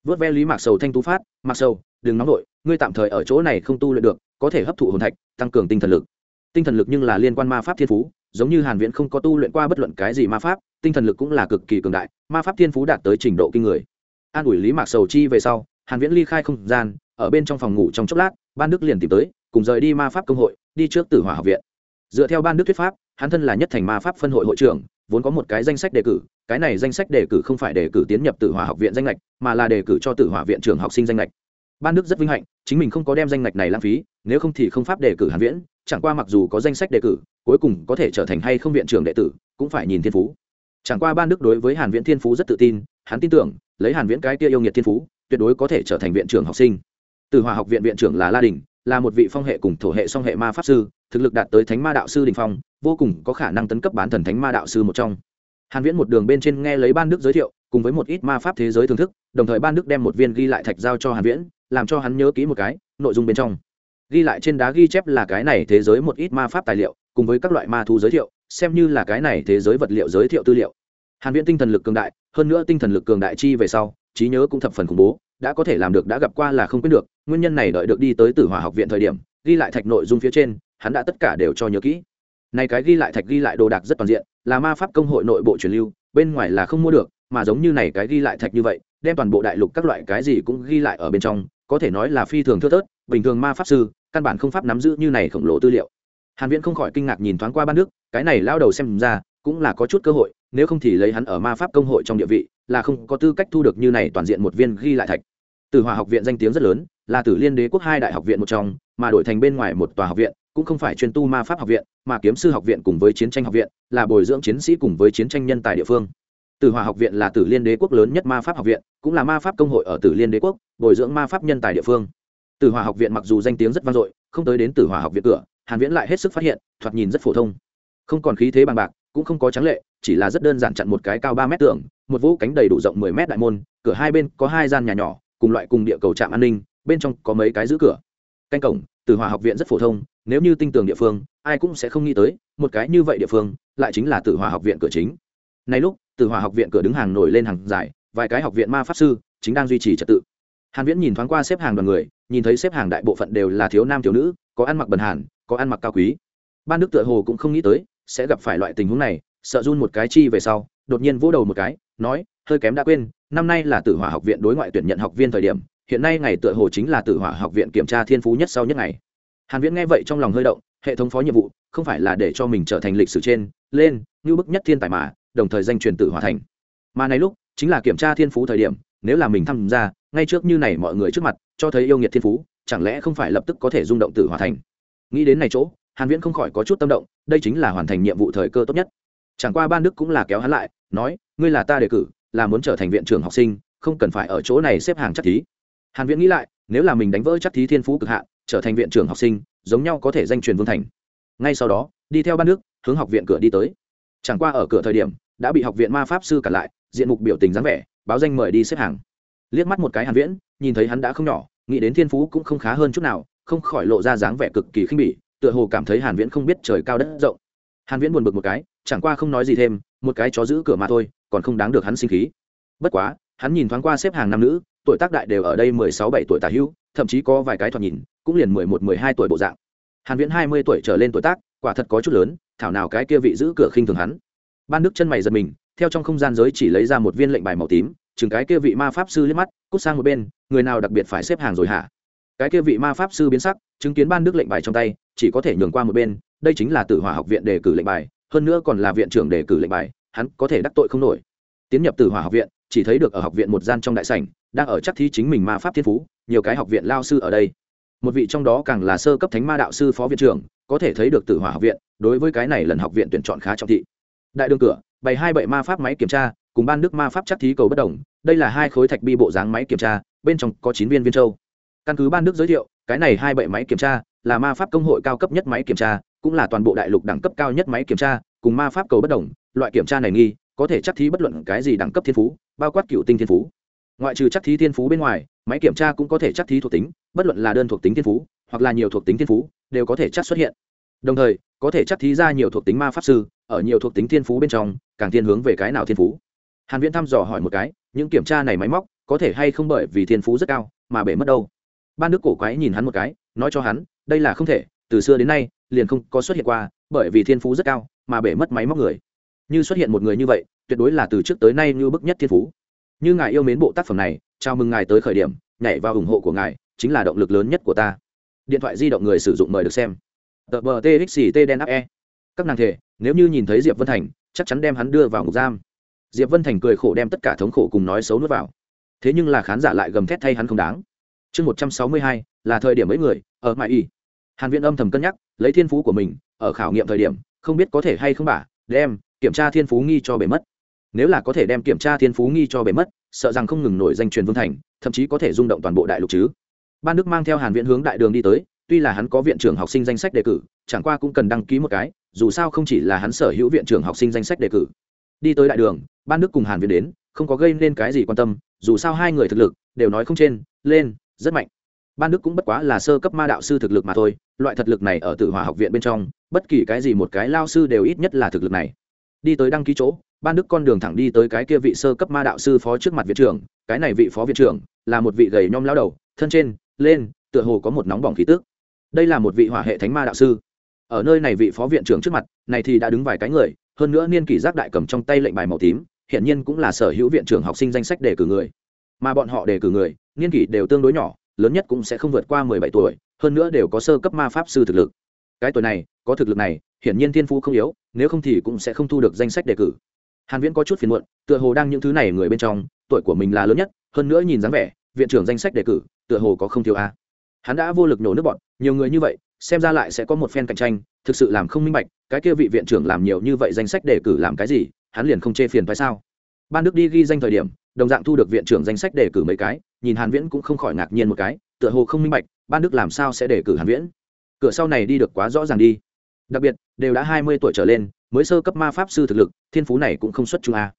Vớt ve lý mạc sầu thanh tú phát, mạc sầu, đừng nóng nổi ngươi tạm thời ở chỗ này không tu luyện được, có thể hấp thụ hồn thạch, tăng cường tinh thần lực. Tinh thần lực nhưng là liên quan ma pháp thiên phú giống như hàn viễn không có tu luyện qua bất luận cái gì ma pháp, tinh thần lực cũng là cực kỳ cường đại, ma pháp thiên phú đạt tới trình độ kinh người. An ủi lý mạc sầu chi về sau, hàn viễn ly khai không gian, ở bên trong phòng ngủ trong chốc lát, ban đức liền tìm tới, cùng rời đi ma pháp công hội, đi trước tử hỏa học viện. Dựa theo ban đức thuyết pháp, hắn thân là nhất thành ma pháp phân hội hội trưởng, vốn có một cái danh sách đề cử, cái này danh sách đề cử không phải đề cử tiến nhập tử hỏa học viện danh lệch mà là đề cử cho tử hỏa viện trưởng học sinh danh lệch ban đức rất vinh hạnh, chính mình không có đem danh ngạch này lãng phí, nếu không thì không pháp đề cử hàn viễn, chẳng qua mặc dù có danh sách đề cử cuối cùng có thể trở thành hay không viện trưởng đệ tử, cũng phải nhìn thiên phú. Chẳng qua ban đức đối với hàn viễn thiên phú rất tự tin, hắn tin tưởng, lấy hàn viễn cái kia yêu nghiệt thiên phú, tuyệt đối có thể trở thành viện trưởng học sinh. Từ hòa học viện viện trưởng là la đình, là một vị phong hệ cùng thổ hệ song hệ ma pháp sư, thực lực đạt tới thánh ma đạo sư đình phong, vô cùng có khả năng tấn cấp bán thần thánh ma đạo sư một trong. Hàn viễn một đường bên trên nghe lấy ban đức giới thiệu, cùng với một ít ma pháp thế giới thưởng thức, đồng thời ban đức đem một viên ghi lại thạch giao cho hàn viễn, làm cho hắn nhớ kỹ một cái, nội dung bên trong. Ghi lại trên đá ghi chép là cái này thế giới một ít ma pháp tài liệu cùng với các loại ma thú giới thiệu, xem như là cái này thế giới vật liệu giới thiệu tư liệu. Hàn viễn tinh thần lực cường đại, hơn nữa tinh thần lực cường đại chi về sau, trí nhớ cũng thập phần khủng bố, đã có thể làm được đã gặp qua là không quyết được, nguyên nhân này đợi được đi tới tử hỏa học viện thời điểm, ghi lại thạch nội dung phía trên, hắn đã tất cả đều cho nhớ kỹ. Này cái ghi lại thạch ghi lại đồ đạc rất toàn diện, là ma pháp công hội nội bộ truyền lưu, bên ngoài là không mua được, mà giống như này cái ghi lại thạch như vậy, đem toàn bộ đại lục các loại cái gì cũng ghi lại ở bên trong, có thể nói là phi thường thưa thớt, bình thường ma pháp sư, căn bản không pháp nắm giữ như này khổng lồ tư liệu hàn viễn không khỏi kinh ngạc nhìn thoáng qua ban nước, cái này lao đầu xem ra cũng là có chút cơ hội, nếu không thì lấy hắn ở ma pháp công hội trong địa vị, là không có tư cách thu được như này toàn diện một viên ghi lại thạch. Tử hòa học viện danh tiếng rất lớn, là tử liên đế quốc hai đại học viện một trong, mà đổi thành bên ngoài một tòa học viện, cũng không phải chuyên tu ma pháp học viện, mà kiếm sư học viện cùng với chiến tranh học viện, là bồi dưỡng chiến sĩ cùng với chiến tranh nhân tài địa phương. Tử hòa học viện là tử liên đế quốc lớn nhất ma pháp học viện, cũng là ma pháp công hội ở tử liên đế quốc, bồi dưỡng ma pháp nhân tài địa phương. Tử hòa học viện mặc dù danh tiếng rất vang dội không tới đến tử hòa học viện cửa, hàn viễn lại hết sức phát hiện, thoạt nhìn rất phổ thông. Không còn khí thế bằng bạc, cũng không có trắng lệ, chỉ là rất đơn giản chặn một cái cao ba mét tường, một vũ cánh đầy đủ rộng 10 mét đại môn, cửa hai bên có hai gian nhà nhỏ, cùng loại cùng địa cầu trạm an ninh, bên trong có mấy cái giữ cửa. Canh cổng tử hòa học viện rất phổ thông, nếu như tinh tường địa phương, ai cũng sẽ không nghĩ tới, một cái như vậy địa phương, lại chính là tử hòa học viện cửa chính. Nay lúc tử hòa học viện cửa đứng hàng nổi lên hàng dài, vài cái học viện ma pháp sư, chính đang duy trì trật tự hàn viễn nhìn thoáng qua xếp hàng đoàn người, nhìn thấy xếp hàng đại bộ phận đều là thiếu nam thiếu nữ, có ăn mặc bần hàn, có ăn mặc cao quý. Ban đức tựa hồ cũng không nghĩ tới, sẽ gặp phải loại tình huống này, sợ run một cái chi về sau, đột nhiên vỗ đầu một cái, nói, hơi kém đã quên, năm nay là tử hỏa học viện đối ngoại tuyển nhận học viên thời điểm, hiện nay ngày tựa hồ chính là tử hỏa học viện kiểm tra thiên phú nhất sau nhất ngày. Hàn viễn nghe vậy trong lòng hơi động, hệ thống phó nhiệm vụ, không phải là để cho mình trở thành lịch sử trên, lên như bức nhất thiên tài mà, đồng thời danh truyền tử hỏa thành. Mà này lúc, chính là kiểm tra thiên phú thời điểm nếu là mình tham gia, ngay trước như này mọi người trước mặt, cho thấy yêu nghiệt thiên phú, chẳng lẽ không phải lập tức có thể rung động tử hỏa thành? Nghĩ đến này chỗ, hàn viễn không khỏi có chút tâm động, đây chính là hoàn thành nhiệm vụ thời cơ tốt nhất. Chẳng qua ban đức cũng là kéo hắn lại, nói, ngươi là ta đề cử, là muốn trở thành viện trưởng học sinh, không cần phải ở chỗ này xếp hàng chắc thí. Hàn viễn nghĩ lại, nếu là mình đánh vỡ chắc thí thiên phú cực hạn, trở thành viện trưởng học sinh, giống nhau có thể danh truyền vương thành. Ngay sau đó, đi theo ban đức, hướng học viện cửa đi tới. Chẳng qua ở cửa thời điểm, đã bị học viện ma pháp sư cản lại, diện mục biểu tình dáng vẻ báo danh mời đi xếp hàng. Liếc mắt một cái hàn viễn, nhìn thấy hắn đã không nhỏ, nghĩ đến thiên phú cũng không khá hơn chút nào, không khỏi lộ ra dáng vẻ cực kỳ khinh bỉ, tựa hồ cảm thấy hàn viễn không biết trời cao đất rộng. Hàn viễn buồn bực một cái, chẳng qua không nói gì thêm, một cái chó giữ cửa mà thôi, còn không đáng được hắn sinh khí. Bất quá, hắn nhìn thoáng qua xếp hàng nam nữ, tuổi tác đại đều ở đây 16 17 tuổi tả hữu, thậm chí có vài cái thoạt nhìn, cũng liền 11 12 tuổi bộ dạng. Hàn viễn 20 tuổi trở lên tuổi tác, quả thật có chút lớn, thảo nào cái kia vị giữ cửa khinh thường hắn. Ban đức chân mày giật mình theo trong không gian giới chỉ lấy ra một viên lệnh bài màu tím, chừng cái kia vị ma pháp sư liếc mắt, cút sang một bên, người nào đặc biệt phải xếp hàng rồi hả? Cái kia vị ma pháp sư biến sắc, chứng kiến ban đức lệnh bài trong tay, chỉ có thể nhường qua một bên, đây chính là tử hỏa học viện đề cử lệnh bài, hơn nữa còn là viện trưởng đề cử lệnh bài, hắn có thể đắc tội không nổi. Tiến nhập tử hỏa học viện, chỉ thấy được ở học viện một gian trong đại sảnh, đang ở chắc thi chính mình ma pháp thiên phú, nhiều cái học viện lao sư ở đây. Một vị trong đó càng là sơ cấp thánh ma đạo sư phó viện trưởng, có thể thấy được tử hỏa học viện, đối với cái này lần học viện tuyển chọn khá trọng thị. Đại đường cửa bày hai bệ ma pháp máy kiểm tra, cùng ban đức ma pháp chắc thí cầu bất đồng, đây là hai khối thạch bi bộ dáng máy kiểm tra, bên trong có chín viên viên châu. Căn cứ ban đức giới thiệu, cái này hai bệ máy kiểm tra là ma pháp công hội cao cấp nhất máy kiểm tra, cũng là toàn bộ đại lục đẳng cấp cao nhất máy kiểm tra, cùng ma pháp cầu bất đồng, loại kiểm tra này nghi, có thể chắc thí bất luận cái gì đẳng cấp thiên phú, bao quát cựu tinh thiên phú. Ngoại trừ chắc thí thiên phú bên ngoài, máy kiểm tra cũng có thể chắc thí thuộc tính, bất luận là đơn thuộc tính thiên phú, hoặc là nhiều thuộc tính thiên phú, đều có thể chắc xuất hiện. Đồng thời, có thể chắc thí ra nhiều thuộc tính ma pháp sư ở nhiều thuộc tính thiên phú bên trong, càng thiên hướng về cái nào thiên phú? Hàn viễn thăm dò hỏi một cái, những kiểm tra này máy móc, có thể hay không bởi vì thiên phú rất cao mà bể mất đâu? Ban đức cổ quái nhìn hắn một cái, nói cho hắn, đây là không thể, từ xưa đến nay, liền không có xuất hiện qua, bởi vì thiên phú rất cao mà bể mất máy móc người. Như xuất hiện một người như vậy, tuyệt đối là từ trước tới nay như bức nhất thiên phú. Như ngài yêu mến bộ tác phẩm này, chào mừng ngài tới khởi điểm, nhảy vào ủng hộ của ngài, chính là động lực lớn nhất của ta. Điện thoại di động người sử dụng mời được xem. Tờ bờ txt đen áp e. Các nàng thể nếu như nhìn thấy diệp vân thành, chắc chắn đem hắn đưa vào ngục giam. Diệp vân thành cười khổ đem tất cả thống khổ cùng nói xấu nuốt vào. Thế nhưng là khán giả lại gầm thét thay hắn không đáng. Chương một trăm sáu mươi hai, là thời điểm mấy người, ở mãi y. Hàn viễn âm thầm cân nhắc, lấy thiên phú của mình, ở khảo nghiệm thời điểm, không biết có thể hay không bả, đem, kiểm tra thiên phú nghi cho bể mất. Nếu là có thể đem kiểm tra thiên phú nghi cho bể mất, sợ rằng không ngừng nổi danh truyền vương thành, thậm chí có thể rung động toàn bộ đại lục chứ. Ban đức mang theo hàn viễn hướng đại đường đi tới, tuy là hắn có viện trưởng học sinh danh sách đề cử chẳng qua cũng cần đăng ký một cái, dù sao không chỉ là hắn sở hữu viện trưởng học sinh danh sách đề cử. Đi tới đại đường, ban đức cùng hàn viễn đến, không có gây nên cái gì quan tâm, dù sao hai người thực lực đều nói không trên, lên, rất mạnh. Ban đức cũng bất quá là sơ cấp ma đạo sư thực lực mà thôi, loại thực lực này ở Tử hòa học viện bên trong, bất kỳ cái gì một cái lao sư đều ít nhất là thực lực này. Đi tới đăng ký chỗ, ban đức con đường thẳng đi tới cái kia vị sơ cấp ma đạo sư phó trước mặt viện trưởng, cái này vị phó viện trưởng là một vị gầy nhom lao đầu, thân trên, lên, tựa hồ có một nóng bỏng khí tức. Đây là một vị hỏa hệ thánh ma đạo sư ở nơi này vị phó viện trưởng trước mặt, này thì đã đứng vài cái người, hơn nữa niên kỷ giác đại cầm trong tay lệnh bài màu tím hiện nhiên cũng là sở hữu viện trưởng học sinh danh sách đề cử người. Mà bọn họ đề cử người, niên kỷ đều tương đối nhỏ, lớn nhất cũng sẽ không vượt qua mười bảy tuổi, hơn nữa đều có sơ cấp ma pháp sư thực lực. Cái tuổi này, có thực lực này, hiển nhiên thiên phú không yếu, nếu không thì cũng sẽ không thu được danh sách đề cử. Hàn viễn có chút phiền muộn, tựa hồ đang những thứ này người bên trong, tuổi của mình là lớn nhất, hơn nữa nhìn dáng vẻ, viện trưởng danh sách đề cử, tựa hồ có không thiếu a. Hắn đã vô lực nổ nước bọn, nhiều người như vậy xem ra lại sẽ có một phen cạnh tranh, thực sự làm không minh bạch, cái kia vị viện trưởng làm nhiều như vậy danh sách đề cử làm cái gì, hắn liền không chê phiền phải sao? Ban đức đi ghi danh thời điểm, đồng dạng thu được viện trưởng danh sách đề cử mấy cái, nhìn hàn viễn cũng không khỏi ngạc nhiên một cái, tựa hồ không minh bạch, ban đức làm sao sẽ đề cử hàn viễn? Cửa sau này đi được quá rõ ràng đi. Đặc biệt, đều đã 20 tuổi trở lên, mới sơ cấp ma pháp sư thực lực, thiên phú này cũng không xuất chúng a.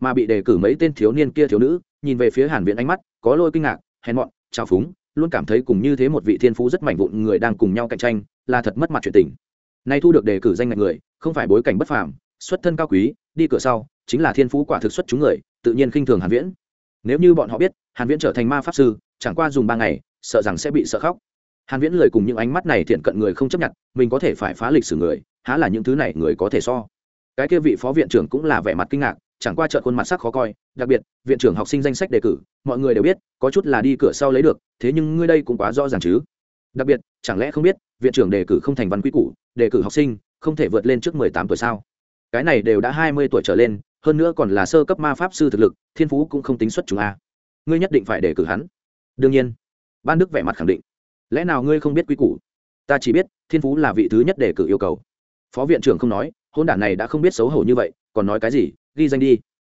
Mà bị đề cử mấy tên thiếu niên kia thiếu nữ, nhìn về phía hàn viễn ánh mắt, có lôi kinh ngạc, hèn mọn, trào phúng luôn cảm thấy cùng như thế một vị thiên phú rất mạnh vụn người đang cùng nhau cạnh tranh là thật mất mặt chuyện tình. Nay thu được đề cử danh ngạch người, không phải bối cảnh bất phàm, xuất thân cao quý, đi cửa sau, chính là thiên phú quả thực xuất chúng người, tự nhiên khinh thường hàn viễn. Nếu như bọn họ biết, hàn viễn trở thành ma pháp sư, chẳng qua dùng ba ngày, sợ rằng sẽ bị sợ khóc. Hàn viễn lời cùng những ánh mắt này thiện cận người không chấp nhận, mình có thể phải phá lịch sử người, há là những thứ này người có thể so. Cái kia vị phó viện trưởng cũng là vẻ mặt kinh ngạc chẳng qua trợn khuôn mặt sắc khó coi, đặc biệt, viện trưởng học sinh danh sách đề cử, mọi người đều biết, có chút là đi cửa sau lấy được, thế nhưng ngươi đây cũng quá rõ ràng chứ. Đặc biệt, chẳng lẽ không biết, viện trưởng đề cử không thành văn quy cũ đề cử học sinh, không thể vượt lên trước mười tám tuổi sao? Cái này đều đã hai mươi tuổi trở lên, hơn nữa còn là sơ cấp ma pháp sư thực lực, thiên phú cũng không tính xuất chúng a. Ngươi nhất định phải đề cử hắn. Đương nhiên, ban đức vẻ mặt khẳng định. Lẽ nào ngươi không biết quy củ? Ta chỉ biết, thiên phú là vị thứ nhất đề cử yêu cầu. Phó viện trưởng không nói, hôn đản này đã không biết xấu hổ như vậy, còn nói cái gì? Ghi danh đi.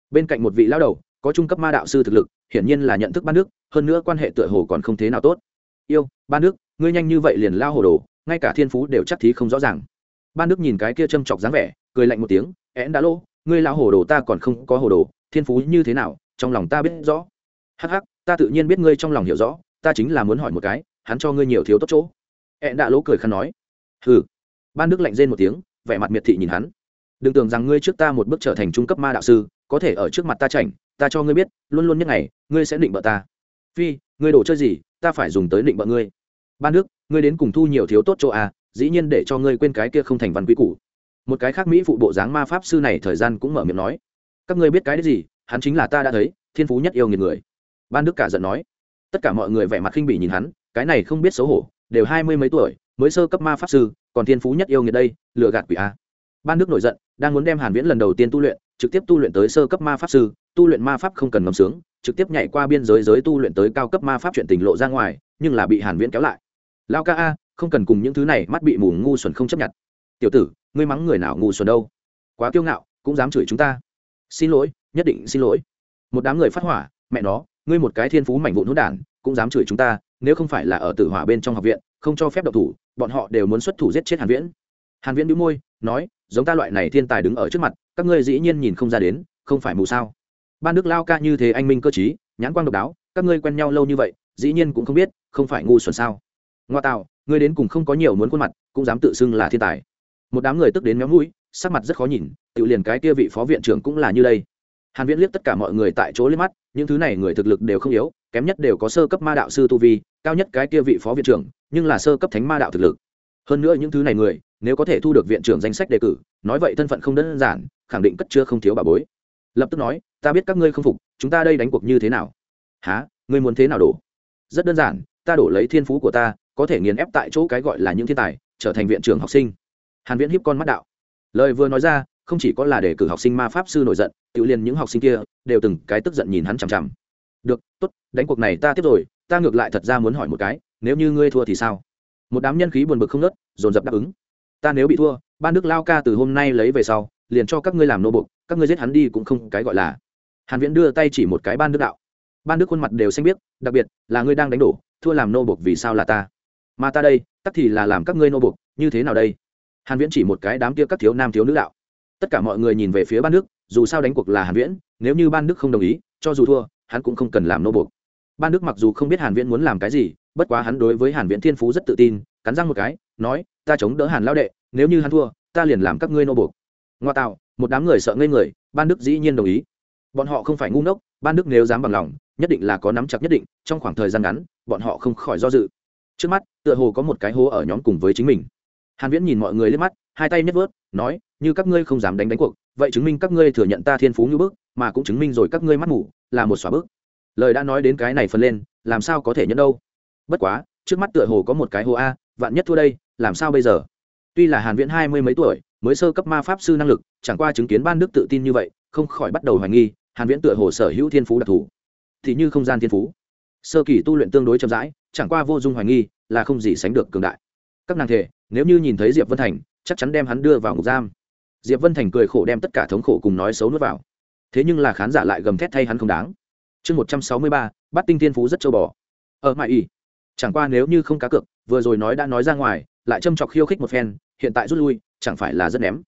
Bên cạnh một vị lao đầu có trung cấp ma đạo sư thực lực hiển nhiên là nhận thức ban nước, hơn nữa quan hệ tựa hồ còn không thế nào tốt. Yêu ban nước, ngươi nhanh như vậy liền lao hồ đồ ngay cả thiên phú đều chắc thí không rõ ràng. Ban nước nhìn cái kia châm chọc dáng vẻ cười lạnh một tiếng én đã lỗ, ngươi lao hồ đồ ta còn không có hồ đồ thiên phú như thế nào trong lòng ta biết rõ. Hắc hắc ta tự nhiên biết ngươi trong lòng hiểu rõ ta chính là muốn hỏi một cái hắn cho ngươi nhiều thiếu tốt chỗ. Én đã lỗ cười khăn nói hừ. Ban đức lạnh rên một tiếng vẻ mặt miệt thị nhìn hắn đừng tưởng rằng ngươi trước ta một bước trở thành trung cấp ma đạo sư, có thể ở trước mặt ta chảnh, ta cho ngươi biết, luôn luôn nhất ngày, ngươi sẽ định bợ ta. Phi, ngươi đổ chơi gì, ta phải dùng tới định bợ ngươi. Ban đức ngươi đến cùng thu nhiều thiếu tốt chỗ à dĩ nhiên để cho ngươi quên cái kia không thành văn quý cũ một cái khác mỹ phụ bộ dáng ma pháp sư này thời gian cũng mở miệng nói. Các ngươi biết cái đấy gì, hắn chính là ta đã thấy, thiên phú nhất yêu nghiệt người. Ban đức cả giận nói. Tất cả mọi người vẻ mặt khinh bỉ nhìn hắn, cái này không biết xấu hổ, đều hai mươi mấy tuổi, mới sơ cấp ma pháp sư, còn thiên phú nhất yêu nghiệt đây, lừa gạt quỷ a ban đức nổi giận, đang muốn đem hàn viễn lần đầu tiên tu luyện, trực tiếp tu luyện tới sơ cấp ma pháp sư, tu luyện ma pháp không cần ngầm sướng, trực tiếp nhảy qua biên giới giới tu luyện tới cao cấp ma pháp chuyện tình lộ ra ngoài, nhưng là bị hàn viễn kéo lại. Lao ca a, không cần cùng những thứ này, mắt bị mù ngu xuẩn không chấp nhận. Tiểu tử, ngươi mắng người nào ngu xuẩn đâu? Quá kiêu ngạo, cũng dám chửi chúng ta. Xin lỗi, nhất định xin lỗi. Một đám người phát hỏa, mẹ nó, ngươi một cái thiên phú mảnh vụn hỗn đản, cũng dám chửi chúng ta, nếu không phải là ở tử hỏa bên trong học viện, không cho phép độc thủ, bọn họ đều muốn xuất thủ giết chết hàn viễn. Hàn viễn đĩu môi, nói giống ta loại này thiên tài đứng ở trước mặt, các ngươi dĩ nhiên nhìn không ra đến, không phải mù sao? Ban đức lao ca như thế anh minh cơ trí, nhãn quang độc đáo, các ngươi quen nhau lâu như vậy, dĩ nhiên cũng không biết, không phải ngu xuẩn sao? Ngoa tạo, ngươi đến cùng không có nhiều muốn khuôn mặt, cũng dám tự xưng là thiên tài. Một đám người tức đến méo mũi, sắc mặt rất khó nhìn, tự liền cái kia vị phó viện trưởng cũng là như đây. Hàn viễn liếc tất cả mọi người tại chỗ liếc mắt, những thứ này người thực lực đều không yếu, kém nhất đều có sơ cấp ma đạo sư tu vi, cao nhất cái kia vị phó viện trưởng, nhưng là sơ cấp thánh ma đạo thực lực. Hơn nữa những thứ này người nếu có thể thu được viện trưởng danh sách đề cử, nói vậy thân phận không đơn giản, khẳng định cất chưa không thiếu bà bối. Lập tức nói, ta biết các ngươi không phục, chúng ta đây đánh cuộc như thế nào? Há ngươi muốn thế nào đổ? Rất đơn giản, ta đổ lấy thiên phú của ta, có thể nghiền ép tại chỗ cái gọi là những thiên tài, trở thành viện trưởng học sinh. Hàn viễn hiếp con mắt đạo. Lời vừa nói ra, không chỉ có là để cử học sinh ma pháp sư nổi giận, tự liền những học sinh kia đều từng cái tức giận nhìn hắn chằm chằm. Được, tốt, đánh cuộc này ta tiếp rồi, ta ngược lại thật ra muốn hỏi một cái, nếu như ngươi thua thì sao? Một đám nhân khí buồn bực không nớt dồn dập đáp ứng ta nếu bị thua ban đức lao ca từ hôm nay lấy về sau, liền cho các ngươi làm nô bục các ngươi giết hắn đi cũng không cái gọi là. Hàn viễn đưa tay chỉ một cái ban đức đạo. Ban đức khuôn mặt đều xanh biết đặc biệt là ngươi đang đánh đổ, thua làm nô bục vì sao là ta? Mà ta đây, tắc thì là làm các ngươi nô bục như thế nào đây? Hàn viễn chỉ một cái đám kia các thiếu nam thiếu nữ đạo. Tất cả mọi người nhìn về phía ban đức dù sao đánh cuộc là hàn viễn, nếu như ban đức không đồng ý, cho dù thua, hắn cũng không cần làm nô bục ban đức mặc dù không biết hàn viễn muốn làm cái gì, bất quá hắn đối với hàn viễn thiên phú rất tự tin cắn răng một cái, nói, ta chống đỡ hàn lao đệ, nếu như hắn thua, ta liền làm các ngươi nô buộc. Ngoa tạo, một đám người sợ ngây người, ban đức dĩ nhiên đồng ý. Bọn họ không phải ngu ngốc, ban đức nếu dám bằng lòng, nhất định là có nắm chặt nhất định, trong khoảng thời gian ngắn, bọn họ không khỏi do dự. Trước mắt, tựa hồ có một cái hố ở nhóm cùng với chính mình. Hàn viễn nhìn mọi người lên mắt, hai tay nhất vớt, nói, như các ngươi không dám đánh đánh cuộc, vậy chứng minh các ngươi thừa nhận ta thiên phú như bước mà cũng chứng minh rồi các ngươi mắt mù, là một xóa bước lời đã nói đến cái này phần lên, làm sao có thể nhận đâu? Bất quá, trước mắt tựa hồ có một cái hồ a vạn nhất thua đây, làm sao bây giờ? Tuy là hàn viễn hai mươi mấy tuổi, mới sơ cấp ma pháp sư năng lực, chẳng qua chứng kiến ban đức tự tin như vậy, không khỏi bắt đầu hoài nghi, hàn viễn tựa hồ sở hữu thiên phú đặc thù. Thì như không gian thiên phú. Sơ kỳ tu luyện tương đối chậm rãi, chẳng qua vô dung hoài nghi, là không gì sánh được cường đại. Các nàng thể, nếu như nhìn thấy diệp vân thành, chắc chắn đem hắn đưa vào ngục giam. Diệp vân thành cười khổ đem tất cả thống khổ cùng nói xấu nuốt vào. Thế nhưng là khán giả lại gầm thét thay hắn không đáng. Chương một trăm sáu mươi ba bắt tinh thiên phú rất châu bò. Ở mãi y. Chẳng qua nếu như không cá cược vừa rồi nói đã nói ra ngoài, lại châm chọc khiêu khích một phen, hiện tại rút lui, chẳng phải là rất ném.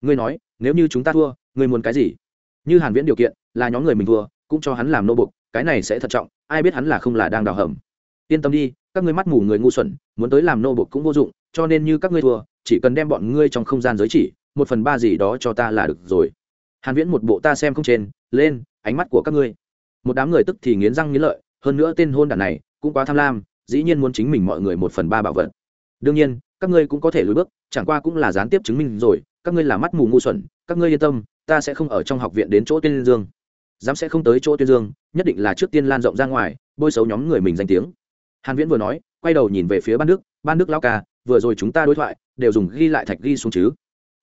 Ngươi nói, nếu như chúng ta thua, ngươi muốn cái gì? Như hàn viễn điều kiện, là nhóm người mình thua, cũng cho hắn làm nô bục, cái này sẽ thật trọng, ai biết hắn là không là đang đào hầm. Yên tâm đi, các ngươi mắt mù người ngu xuẩn, muốn tới làm nô bục cũng vô dụng, cho nên như các ngươi thua, chỉ cần đem bọn ngươi trong không gian giới chỉ, một phần ba gì đó cho ta là được rồi. Hàn viễn một bộ ta xem không trên, lên, ánh mắt của các ngươi. Một đám người tức thì nghiến răng nghiến lợi, hơn nữa tên hôn đản này cũng quá tham lam dĩ nhiên muốn chính mình mọi người một phần ba bảo vật. Đương nhiên, các ngươi cũng có thể lùi bước, chẳng qua cũng là gián tiếp chứng minh rồi, các ngươi là mắt mù ngu xuẩn, các ngươi yên tâm, ta sẽ không ở trong học viện đến chỗ tuyên dương. Dám sẽ không tới chỗ tuyên dương, nhất định là trước tiên lan rộng ra ngoài, bôi xấu nhóm người mình danh tiếng. Hàn viễn vừa nói, quay đầu nhìn về phía ban đức ban đức lão ca, vừa rồi chúng ta đối thoại, đều dùng ghi lại thạch ghi xuống chứ?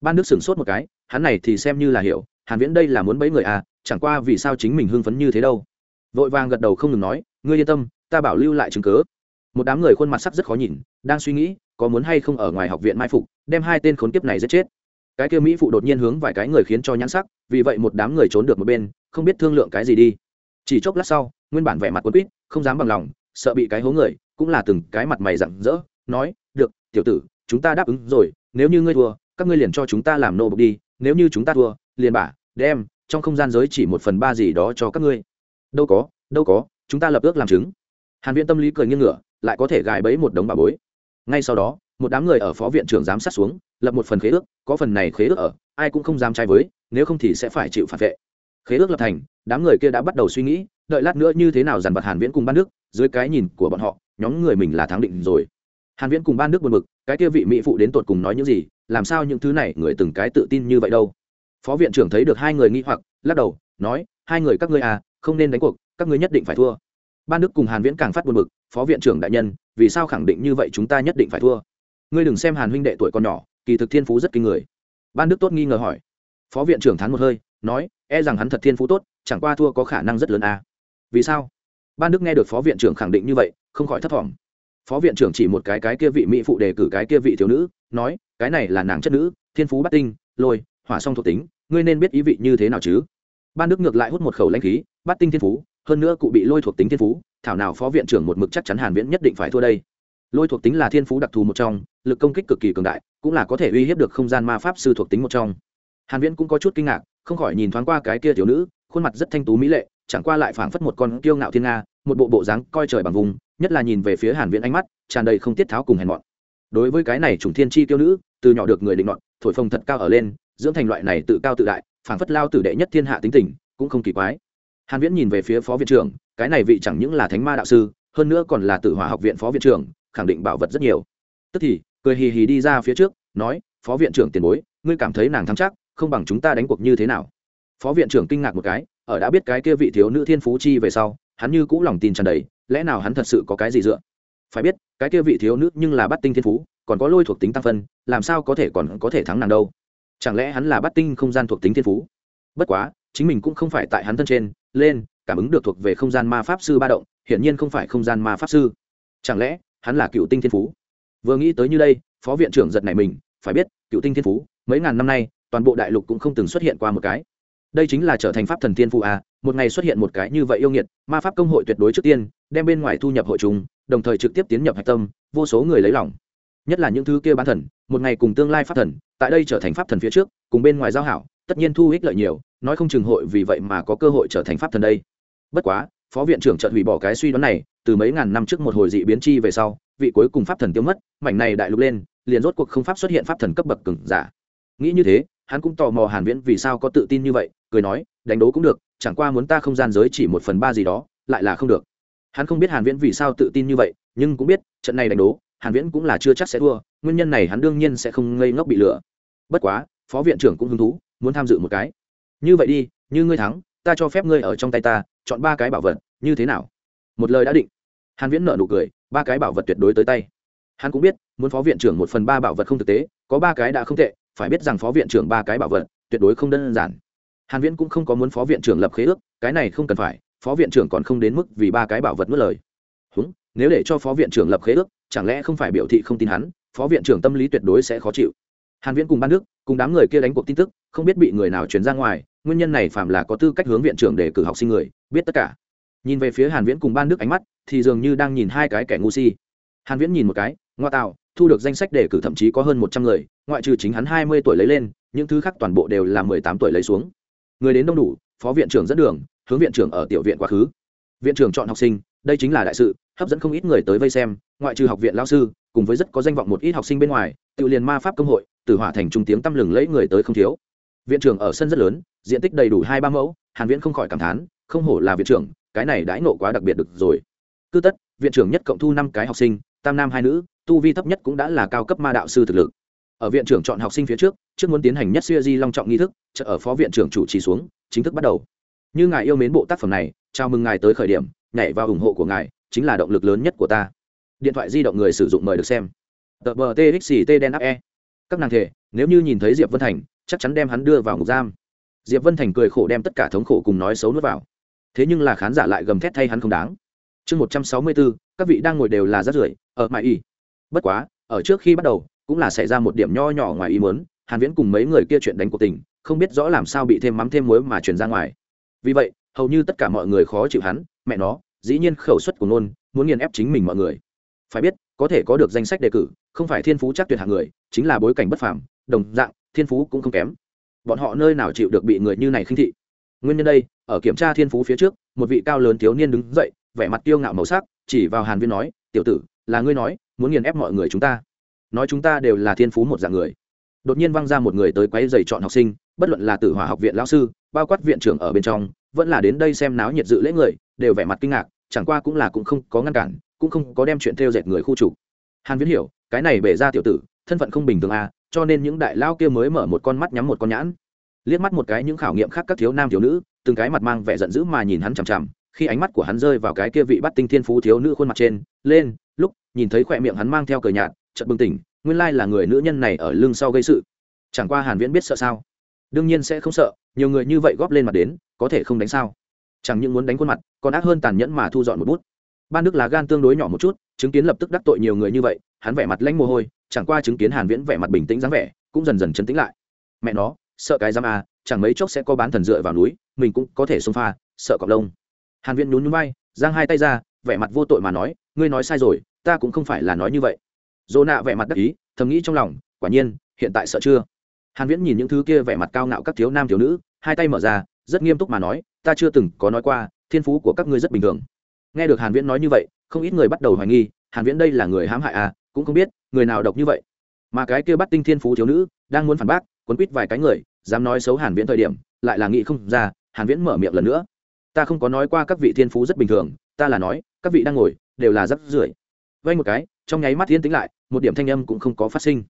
Ban đức sửng sốt một cái, hắn này thì xem như là hiểu, hàn viễn đây là muốn bẫy người à chẳng qua vì sao chính mình hưng phấn như thế đâu? Vội vàng gật đầu không ngừng nói, ngươi yên tâm, ta bảo lưu lại chứng cứ một đám người khuôn mặt sắc rất khó nhìn, đang suy nghĩ, có muốn hay không ở ngoài học viện mai phục, đem hai tên khốn kiếp này giết chết. Cái kia mỹ phụ đột nhiên hướng vài cái người khiến cho nhãn sắc, vì vậy một đám người trốn được một bên, không biết thương lượng cái gì đi. Chỉ chốc lát sau, nguyên bản vẻ mặt quân quýt, không dám bằng lòng, sợ bị cái hố người, cũng là từng cái mặt mày rặng rỡ, nói, được, tiểu tử, chúng ta đáp ứng rồi, nếu như ngươi thua, các ngươi liền cho chúng ta làm nô bộc đi, nếu như chúng ta thua, liền bả, đem, trong không gian giới chỉ một phần ba gì đó cho các ngươi. Đâu có đâu có, chúng ta lập ước làm chứng. Hàn viện tâm lý cười nghiêng ngửa lại có thể gài bẫy một đống bà bối. Ngay sau đó, một đám người ở phó viện trưởng giám sát xuống, lập một phần khế ước, có phần này khế ước ở, ai cũng không dám trái với, nếu không thì sẽ phải chịu phản vệ. Khế ước lập thành, đám người kia đã bắt đầu suy nghĩ, đợi lát nữa như thế nào dàn vật hàn viễn cùng ban đức, dưới cái nhìn của bọn họ, nhóm người mình là thắng định rồi. Hàn viễn cùng ban đức buồn bực, cái kia vị mỹ phụ đến tột cùng nói những gì, làm sao những thứ này, người từng cái tự tin như vậy đâu. Phó viện trưởng thấy được hai người nghi hoặc, lắc đầu, nói, hai người các ngươi à không nên đánh cuộc, các ngươi nhất định phải thua. Ban đức cùng hàn viễn càng phát buồn bực phó viện trưởng đại nhân, vì sao khẳng định như vậy chúng ta nhất định phải thua? Ngươi đừng xem hàn huynh đệ tuổi còn nhỏ, kỳ thực thiên phú rất kinh người. Ban đức tốt nghi ngờ hỏi. Phó viện trưởng thán một hơi, nói e rằng hắn thật thiên phú tốt, chẳng qua thua có khả năng rất lớn à. vì sao? Ban đức nghe được phó viện trưởng khẳng định như vậy, không khỏi thất vọng phó viện trưởng chỉ một cái cái kia vị mỹ phụ đề cử cái kia vị thiếu nữ, nói, cái này là nàng chất nữ, thiên phú bắt tinh, lôi, hỏa song thuộc tính, ngươi nên biết ý vị như thế nào chứ? Ban đức ngược lại hút một khẩu lãnh khí bắt tinh thiên phú, hơn nữa cụ bị lôi thuộc tính thiên phú thảo nào phó viện trưởng một mực chắc chắn hàn viễn nhất định phải thua đây. Lôi thuộc tính là thiên phú đặc thù một trong, lực công kích cực kỳ cường đại, cũng là có thể uy hiếp được không gian ma pháp sư thuộc tính một trong. Hàn viễn cũng có chút kinh ngạc, không khỏi nhìn thoáng qua cái kia tiểu nữ, khuôn mặt rất thanh tú mỹ lệ, chẳng qua lại phảng phất một con kiêu ngạo thiên nga, một bộ bộ dáng coi trời bằng vùng, nhất là nhìn về phía hàn viễn ánh mắt, tràn đầy không tiết tháo cùng hèn mọn. Đối với cái này trùng thiên chi tiêu nữ, từ nhỏ được người định nọt thổi phồng thật cao ở lên, dưỡng thành loại này tự cao tự đại, phảng phất lao tử đệ nhất thiên hạ tính tình, cũng không kỳ quái. Hàn viễn nhìn về phía phó viện trưởng cái này vị chẳng những là thánh ma đạo sư, hơn nữa còn là tự hỏa học viện phó viện trưởng, khẳng định bảo vật rất nhiều. Tức thì, cười hì hì đi ra phía trước, nói, phó viện trưởng tiền bối, ngươi cảm thấy nàng thắng chắc, không bằng chúng ta đánh cuộc như thế nào? Phó viện trưởng kinh ngạc một cái, ở đã biết cái kia vị thiếu nữ thiên phú chi về sau, hắn như cũ lòng tin tràn đầy, lẽ nào hắn thật sự có cái gì dựa? Phải biết, cái kia vị thiếu nữ nhưng là bắt tinh thiên phú, còn có lôi thuộc tính tăng phân, làm sao có thể còn có thể thắng nàng đâu? Chẳng lẽ hắn là bắt tinh không gian thuộc tính thiên phú? Bất quá, chính mình cũng không phải tại hắn thân trên, lên cảm ứng được thuộc về không gian ma pháp sư ba động, hiển nhiên không phải không gian ma pháp sư. Chẳng lẽ, hắn là cựu tinh thiên phú? Vừa nghĩ tới như đây, phó viện trưởng giật này mình, phải biết, cựu tinh thiên phú, mấy ngàn năm nay, toàn bộ đại lục cũng không từng xuất hiện qua một cái. Đây chính là trở thành pháp thần thiên phụ à một ngày xuất hiện một cái như vậy yêu nghiệt, ma pháp công hội tuyệt đối trước tiên, đem bên ngoài thu nhập hội chúng, đồng thời trực tiếp tiến nhập hạch tâm, vô số người lấy lòng. Nhất là những thứ kia bán thần, một ngày cùng tương lai pháp thần, tại đây trở thành pháp thần phía trước, cùng bên ngoài giao hảo, tất nhiên thu ích lợi nhiều, nói không chừng hội vì vậy mà có cơ hội trở thành pháp thần đây bất quá, phó viện trưởng chợt hủy bỏ cái suy đoán này, từ mấy ngàn năm trước một hồi dị biến chi về sau, vị cuối cùng pháp thần tiêu mất, mảnh này đại lục lên, liền rốt cuộc không pháp xuất hiện pháp thần cấp bậc cứng giả. Nghĩ như thế, hắn cũng tò mò hàn viễn vì sao có tự tin như vậy, cười nói, đánh đố cũng được, chẳng qua muốn ta không gian giới chỉ một phần ba gì đó, lại là không được. Hắn không biết hàn viễn vì sao tự tin như vậy, nhưng cũng biết, trận này đánh đố, hàn viễn cũng là chưa chắc sẽ thua, nguyên nhân này hắn đương nhiên sẽ không ngây ngốc bị lừa. Bất quá, phó viện trưởng cũng hứng thú, muốn tham dự một cái. Như vậy đi, như ngươi thắng ta cho phép ngươi ở trong tay ta chọn ba cái bảo vật như thế nào? Một lời đã định. Hàn viễn nở nụ cười ba cái bảo vật tuyệt đối tới tay. Hắn cũng biết muốn phó viện trưởng một phần ba bảo vật không thực tế có ba cái đã không tệ phải biết rằng phó viện trưởng ba cái bảo vật tuyệt đối không đơn giản. Hàn viễn cũng không có muốn phó viện trưởng lập khế ước cái này không cần phải phó viện trưởng còn không đến mức vì ba cái bảo vật mất lời. Húng, nếu để cho phó viện trưởng lập khế ước chẳng lẽ không phải biểu thị không tin hắn phó viện trưởng tâm lý tuyệt đối sẽ khó chịu. Hàn viễn cùng ban nước, cùng đám người kia đánh cuộc tin tức không biết bị người nào truyền ra ngoài nguyên nhân này phạm là có tư cách hướng viện trưởng để cử học sinh người, biết tất cả. Nhìn về phía hàn viễn cùng ban nước ánh mắt, thì dường như đang nhìn hai cái kẻ ngu si. Hàn viễn nhìn một cái, ngoa tạo, thu được danh sách đề cử thậm chí có hơn 100 người, ngoại trừ chính hắn 20 tuổi lấy lên, những thứ khác toàn bộ đều là 18 tuổi lấy xuống. Người đến đông đủ, phó viện trưởng dẫn đường, hướng viện trưởng ở tiểu viện quá khứ. Viện trưởng chọn học sinh, đây chính là đại sự, hấp dẫn không ít người tới vây xem, ngoại trừ học viện lao sư, cùng với rất có danh vọng một ít học sinh bên ngoài, tự liền ma pháp công hội từ hỏa thành trung tiếng tăm lừng lấy người tới không thiếu. Viện trưởng ở sân rất lớn diện tích đầy đủ hai ba mẫu, hàn viễn không khỏi cảm thán, không hổ là viện trưởng, cái này đãi nộ quá đặc biệt được rồi. Cứ tất, viện trưởng nhất cộng thu năm cái học sinh, tam nam hai nữ, tu vi thấp nhất cũng đã là cao cấp ma đạo sư thực lực. Ở viện trưởng chọn học sinh phía trước trước muốn tiến hành nhất siêu di long trọng nghi thức, chợ ở phó viện trưởng chủ trì xuống, chính thức bắt đầu. Như ngài yêu mến bộ tác phẩm này, chào mừng ngài tới khởi điểm, nhảy vào ủng hộ của ngài, chính là động lực lớn nhất của ta. Điện thoại di động người sử dụng mời được xem. Tờ bờ txt đen áp e. Các nàng thể, nếu như nhìn thấy diệp vân thành, chắc chắn đem hắn đưa vào ngục giam diệp vân thành cười khổ đem tất cả thống khổ cùng nói xấu nuốt vào. Thế nhưng là khán giả lại gầm thét thay hắn không đáng. Chương một trăm sáu mươi bốn, các vị đang ngồi đều là rát rưởi, ở mãi y bất quá, ở trước khi bắt đầu, cũng là xảy ra một điểm nho nhỏ ngoài ý muốn, hàn viễn cùng mấy người kia chuyện đánh cuộc tình, không biết rõ làm sao bị thêm mắm thêm muối mà truyền ra ngoài. Vì vậy, hầu như tất cả mọi người khó chịu hắn, mẹ nó, dĩ nhiên khẩu suất của nôn, muốn nghiền ép chính mình mọi người. Phải biết, có thể có được danh sách đề cử, không phải thiên phú chắc tuyệt hạng người, chính là bối cảnh bất phàm, đồng dạng, thiên phú cũng không kém bọn họ nơi nào chịu được bị người như này khinh thị. Nguyên nhân đây, ở kiểm tra thiên phú phía trước, một vị cao lớn thiếu niên đứng dậy, vẻ mặt tiêu ngạo màu sắc, chỉ vào hàn viên nói, tiểu tử, là ngươi nói, muốn nghiền ép mọi người chúng ta. Nói chúng ta đều là thiên phú một dạng người. Đột nhiên văng ra một người tới quấy giày chọn học sinh, bất luận là tử hỏa học viện lão sư, bao quát viện trưởng ở bên trong, vẫn là đến đây xem náo nhiệt dự lễ người, đều vẻ mặt kinh ngạc, chẳng qua cũng là cũng không có ngăn cản, cũng không có đem chuyện theo dệt người khu trục. Hàn viễn hiểu, cái này bể ra tiểu tử, thân phận không bình thường à cho nên những đại lao kia mới mở một con mắt nhắm một con nhãn. Liếc mắt một cái những khảo nghiệm khác các thiếu nam thiếu nữ, từng cái mặt mang vẻ giận dữ mà nhìn hắn chằm chằm, khi ánh mắt của hắn rơi vào cái kia vị bắt tinh thiên phú thiếu nữ khuôn mặt trên, lên, lúc, nhìn thấy khỏe miệng hắn mang theo cờ nhạt, chợt bừng tỉnh, nguyên lai là người nữ nhân này ở lưng sau gây sự. Chẳng qua hàn viễn biết sợ sao? Đương nhiên sẽ không sợ, nhiều người như vậy góp lên mặt đến, có thể không đánh sao? Chẳng những muốn đánh khuôn mặt, còn ác hơn tàn nhẫn mà thu dọn một bút. Ban đức là gan tương đối nhỏ một chút, chứng kiến lập tức đắc tội nhiều người như vậy, hắn vẻ mặt lãnh mồ hôi chẳng qua chứng kiến hàn viễn vẻ mặt bình tĩnh dáng vẻ, cũng dần dần chấn tĩnh lại. Mẹ nó, sợ cái giam à chẳng mấy chốc sẽ có bán thần dựa vào núi, mình cũng có thể xông pha, sợ cọp lông. Hàn viễn nhún nhún vai, giang hai tay ra, vẻ mặt vô tội mà nói, ngươi nói sai rồi, ta cũng không phải là nói như vậy. Dỗ nạ vẻ mặt đắc ý, thầm nghĩ trong lòng, quả nhiên, hiện tại sợ chưa? Hàn viễn nhìn những thứ kia vẻ mặt cao ngạo các thiếu nam thiếu nữ, hai tay mở ra, rất nghiêm túc mà nói, ta chưa từng có nói qua, thiên phú của các ngươi rất bình thường. Nghe được hàn viễn nói như vậy, không ít người bắt đầu hoài nghi, hàn viễn đây là người hãm hại à cũng không biết người nào độc như vậy. Mà cái kia bắt tinh thiên phú thiếu nữ đang muốn phản bác, quấn quýt vài cái người, dám nói xấu hàn viễn thời điểm, lại là nghĩ không ra, hàn viễn mở miệng lần nữa. Ta không có nói qua các vị thiên phú rất bình thường, ta là nói, các vị đang ngồi, đều là rất rưởi. Vay một cái, trong nháy mắt thiên tĩnh lại, một điểm thanh âm cũng không có phát sinh.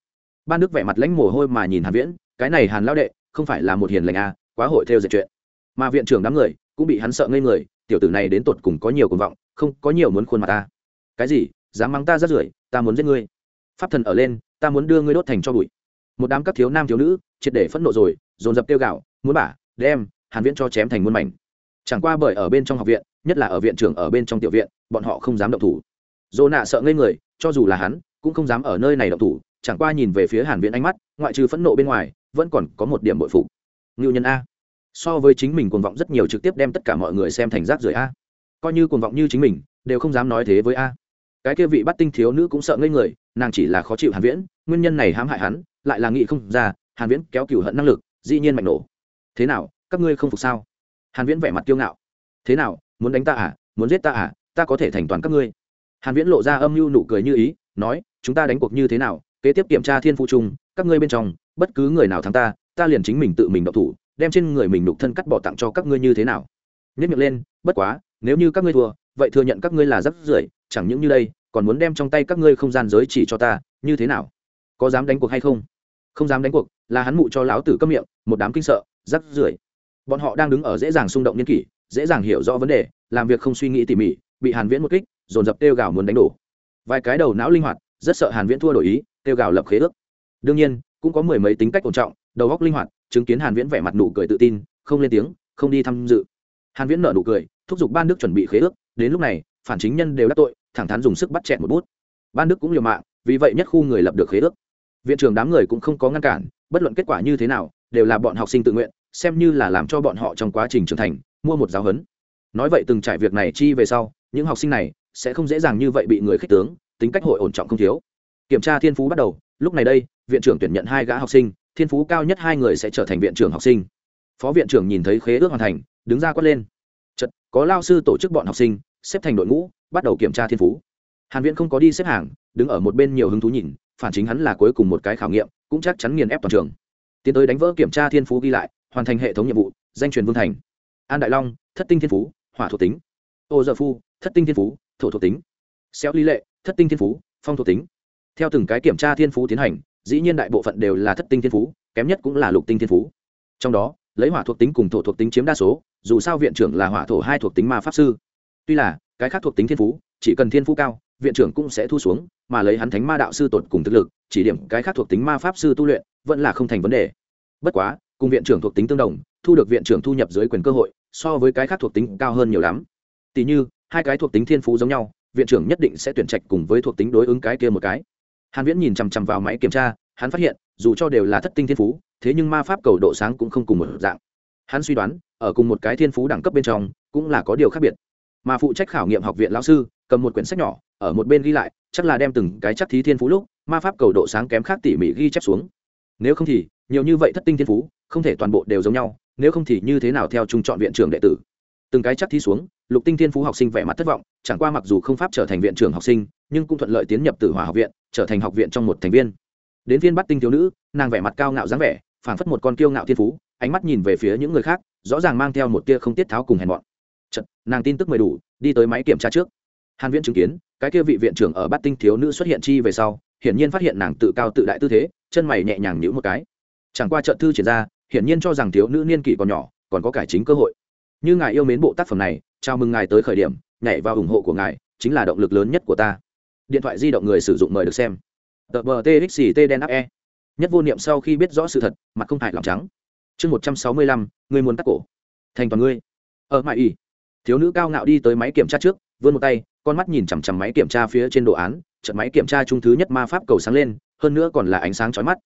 Ban đức vẻ mặt lãnh mồ hôi mà nhìn hàn viễn, cái này hàn lao đệ, không phải là một hiền lành à quá hội theo dệt chuyện. Mà viện trưởng đám người, cũng bị hắn sợ ngây người, tiểu tử này đến tột cùng có nhiều cuồng vọng, không có nhiều muốn khuôn mặt ta. Cái gì? Dám mắng ta rất rưởi, ta muốn giết ngươi. Pháp thần ở lên, ta muốn đưa ngươi đốt thành cho bụi. Một đám các thiếu nam thiếu nữ, triệt để phẫn nộ rồi, dồn dập tiêu gạo muốn bả, đem hàn viễn cho chém thành muôn mảnh. Chẳng qua bởi ở bên trong học viện, nhất là ở viện trưởng ở bên trong tiểu viện, bọn họ không dám động thủ. Dồ nạ sợ ngây người, cho dù là hắn, cũng không dám ở nơi này động thủ, chẳng qua nhìn về phía hàn viễn ánh mắt, ngoại trừ phẫn nộ bên ngoài, vẫn còn có một điểm bội phục. Ngưu nhân a. So với chính mình cuồng vọng rất nhiều trực tiếp đem tất cả mọi người xem thành rác rưởi a. Coi như cuồng vọng như chính mình, đều không dám nói thế với a cái kia vị bắt tinh thiếu nữ cũng sợ ngây người, nàng chỉ là khó chịu hàn viễn, nguyên nhân này hãm hại hắn, lại là nghĩ không ra, hàn viễn kéo cửu hận năng lực, dĩ nhiên mạnh nổ. Thế nào, các ngươi không phục sao? Hàn viễn vẻ mặt kiêu ngạo. Thế nào, muốn đánh ta à? Muốn giết ta à? Ta có thể thành toàn các ngươi. Hàn viễn lộ ra âm mưu nụ cười như ý, nói, chúng ta đánh cuộc như thế nào? Kế tiếp kiểm tra thiên phụ trung, các ngươi bên trong, bất cứ người nào thắng ta ta liền chính mình tự mình động thủ, đem trên người mình nục thân cắt bỏ tặng cho các ngươi như thế nào? Nhất miệng lên, bất quá, nếu như các ngươi thua, vậy thừa nhận các ngươi là rất rưởi, chẳng những như đây còn muốn đem trong tay các ngươi không gian giới chỉ cho ta, như thế nào? Có dám đánh cuộc hay không? Không dám đánh cuộc, là hắn mụ cho lão tử câm miệng, một đám kinh sợ, rắc rưởi. Bọn họ đang đứng ở dễ dàng xung động nhân kỷ, dễ dàng hiểu rõ vấn đề, làm việc không suy nghĩ tỉ mỉ, bị hàn viễn một kích, dồn dập tiêu gào muốn đánh đổ. Vài cái đầu não linh hoạt, rất sợ hàn viễn thua đổi ý tiêu gào lập khế ước. Đương nhiên, cũng có mười mấy tính cách ổn trọng, đầu óc linh hoạt, chứng kiến hàn viễn vẻ mặt nụ cười tự tin, không lên tiếng, không đi tham dự. Hàn viễn nở nụ cười, thúc giục ban đức chuẩn bị khế ước, đến lúc này, phản chính nhân đều đắc tội thẳng thắn dùng sức bắt chẹn một bút. Ban đức cũng liều mạng, vì vậy nhất khu người lập được khế ước. Viện trưởng đám người cũng không có ngăn cản, bất luận kết quả như thế nào, đều là bọn học sinh tự nguyện, xem như là làm cho bọn họ trong quá trình trưởng thành, mua một giáo huấn. Nói vậy từng trải việc này chi về sau, những học sinh này sẽ không dễ dàng như vậy bị người khích tướng, tính cách hội ổn trọng không thiếu. Kiểm tra thiên phú bắt đầu, lúc này đây, viện trưởng tuyển nhận hai gã học sinh, thiên phú cao nhất hai người sẽ trở thành viện trưởng học sinh. Phó viện trưởng nhìn thấy khế ước hoàn thành, đứng ra quát lên. Chật có lao sư tổ chức bọn học sinh, xếp thành đội ngũ bắt đầu kiểm tra thiên phú. Hàn viễn không có đi xếp hàng, đứng ở một bên nhiều hứng thú nhìn, phản chính hắn là cuối cùng một cái khảo nghiệm, cũng chắc chắn nghiền ép toàn trường. Tiến tới đánh vỡ kiểm tra thiên phú ghi lại, hoàn thành hệ thống nhiệm vụ, danh truyền vương thành. An đại long, thất tinh thiên phú, hỏa thuộc tính. Ô giờ phu, thất tinh thiên phú, thổ thuộc tính. Xéo lý lệ, thất tinh thiên phú, phong thuộc tính. Theo từng cái kiểm tra thiên phú tiến hành, dĩ nhiên đại bộ phận đều là thất tinh thiên phú, kém nhất cũng là lục tinh thiên phú. Trong đó, lấy hỏa thuộc tính cùng thổ thuộc tính chiếm đa số, dù sao viện trưởng là hỏa thổ hai thuộc tính ma pháp sư tuy là, cái khác thuộc tính thiên phú, chỉ cần thiên phú cao, viện trưởng cũng sẽ thu xuống, mà lấy hắn thánh ma đạo sư tột cùng thực lực, chỉ điểm cái khác thuộc tính ma pháp sư tu luyện, vẫn là không thành vấn đề. Bất quá, cùng viện trưởng thuộc tính tương đồng, thu được viện trưởng thu nhập dưới quyền cơ hội, so với cái khác thuộc tính cao hơn nhiều lắm. Tỉ như, hai cái thuộc tính thiên phú giống nhau, viện trưởng nhất định sẽ tuyển trạch cùng với thuộc tính đối ứng cái kia một cái. Hàn viễn nhìn chằm chằm vào máy kiểm tra, hắn phát hiện, dù cho đều là thất tinh thiên phú, thế nhưng ma pháp cầu độ sáng cũng không cùng một dạng. Hắn suy đoán, ở cùng một cái thiên phú đẳng cấp bên trong, cũng là có điều khác biệt mà phụ trách khảo nghiệm học viện lão sư, cầm một quyển sách nhỏ, ở một bên ghi lại, chắc là đem từng cái chắc thí thiên phú lúc, ma pháp cầu độ sáng kém khác tỉ mỉ ghi chép xuống. Nếu không thì, nhiều như vậy thất tinh thiên phú, không thể toàn bộ đều giống nhau, nếu không thì như thế nào theo trung chọn viện trưởng đệ tử? Từng cái chắc thí xuống, lục tinh thiên phú học sinh vẻ mặt thất vọng, chẳng qua mặc dù không pháp trở thành viện trưởng học sinh, nhưng cũng thuận lợi tiến nhập tử hỏa học viện, trở thành học viện trong một thành viên. Đến viên bắt tinh thiếu nữ, nàng vẻ mặt cao ngạo dáng vẻ, phảng phất một con kiêu ngạo thiên phú, ánh mắt nhìn về phía những người khác, rõ ràng mang theo một tia không tiết tháo cùng hèn mọn nàng tin tức mười đủ, đi tới máy kiểm tra trước. Hàn viễn chứng kiến, cái kia vị viện trưởng ở bát tinh thiếu nữ xuất hiện chi về sau, hiển nhiên phát hiện nàng tự cao tự đại tư thế, chân mày nhẹ nhàng nhíu một cái. Chẳng qua trận thư triển ra, hiển nhiên cho rằng thiếu nữ niên kỷ còn nhỏ, còn có cải chính cơ hội. Như ngài yêu mến bộ tác phẩm này, chào mừng ngài tới khởi điểm, nhảy vào ủng hộ của ngài, chính là động lực lớn nhất của ta. Điện thoại di động người sử dụng mời được xem. Tờ bờ txt đen áp e. Nhất vô niệm sau khi biết rõ sự thật, mặt không hại lòng trắng. Chương một trăm sáu mươi lăm, người muốn tắc cổ. Thành toàn ngươi. Ở mãi y thiếu nữ cao ngạo đi tới máy kiểm tra trước, vươn một tay, con mắt nhìn chằm chằm máy kiểm tra phía trên đồ án trận máy kiểm tra trung thứ nhất ma pháp cầu sáng lên, hơn nữa còn là ánh sáng chói mắt.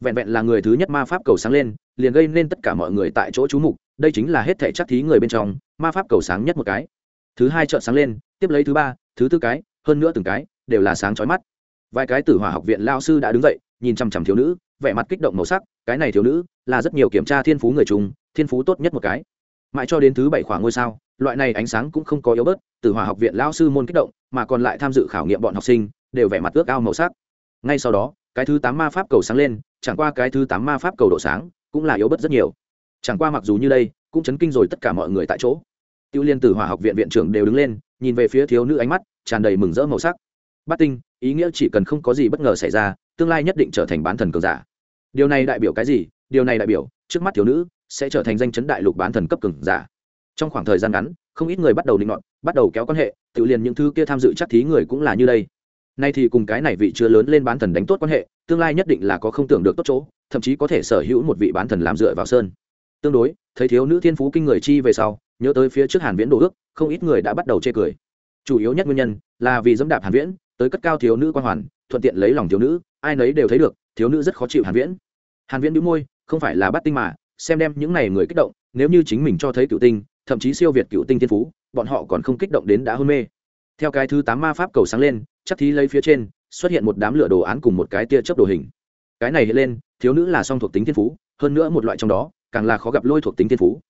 Vẹn vẹn là người thứ nhất ma pháp cầu sáng lên, liền gây nên tất cả mọi người tại chỗ chú mục, đây chính là hết thể chắc thí người bên trong, ma pháp cầu sáng nhất một cái. Thứ hai trợn sáng lên, tiếp lấy thứ ba, thứ tư cái, hơn nữa từng cái, đều là sáng chói mắt. Vài cái tử hỏa học viện lao sư đã đứng dậy, nhìn chằm chằm thiếu nữ, vẻ mặt kích động màu sắc, cái này thiếu nữ là rất nhiều kiểm tra thiên phú người chung, thiên phú tốt nhất một cái mãi cho đến thứ bảy khoảng ngôi sao, loại này ánh sáng cũng không có yếu bớt, từ hòa học viện lao sư môn kích động, mà còn lại tham dự khảo nghiệm bọn học sinh, đều vẻ mặt ước ao màu sắc. Ngay sau đó, cái thứ tám ma pháp cầu sáng lên, chẳng qua cái thứ tám ma pháp cầu độ sáng cũng là yếu bớt rất nhiều. Chẳng qua mặc dù như đây, cũng chấn kinh rồi tất cả mọi người tại chỗ. Tiêu liên tử hỏa học viện viện trưởng đều đứng lên, nhìn về phía thiếu nữ ánh mắt tràn đầy mừng rỡ màu sắc. Bát tinh, ý nghĩa chỉ cần không có gì bất ngờ xảy ra, tương lai nhất định trở thành bán thần cường giả. Điều này đại biểu cái gì? Điều này đại biểu, trước mắt thiếu nữ sẽ trở thành danh chấn đại lục bán thần cấp cường giả. Trong khoảng thời gian ngắn, không ít người bắt đầu định ngọn bắt đầu kéo quan hệ, tự liền những thứ kia tham dự chắc thí người cũng là như đây. Nay thì cùng cái này vị chưa lớn lên bán thần đánh tốt quan hệ, tương lai nhất định là có không tưởng được tốt chỗ, thậm chí có thể sở hữu một vị bán thần làm dựa vào sơn. Tương đối, thấy thiếu nữ thiên phú kinh người chi về sau, nhớ tới phía trước hàn viễn đồ ước, không ít người đã bắt đầu chê cười. Chủ yếu nhất nguyên nhân là vì dẫm đạp hàn viễn, tới cất cao thiếu nữ quan hoàn, thuận tiện lấy lòng thiếu nữ, ai nấy đều thấy được, thiếu nữ rất khó chịu hàn viễn. Hàn viễn đĩu môi, không phải là bắt tinh mà xem đem những này người kích động, nếu như chính mình cho thấy cựu tinh, thậm chí siêu việt cựu tinh thiên phú, bọn họ còn không kích động đến đã hôn mê. Theo cái thứ tám ma pháp cầu sáng lên, chắc thí lấy phía trên, xuất hiện một đám lửa đồ án cùng một cái tia chớp đồ hình. Cái này hiện lên, thiếu nữ là song thuộc tính thiên phú, hơn nữa một loại trong đó, càng là khó gặp lôi thuộc tính thiên phú.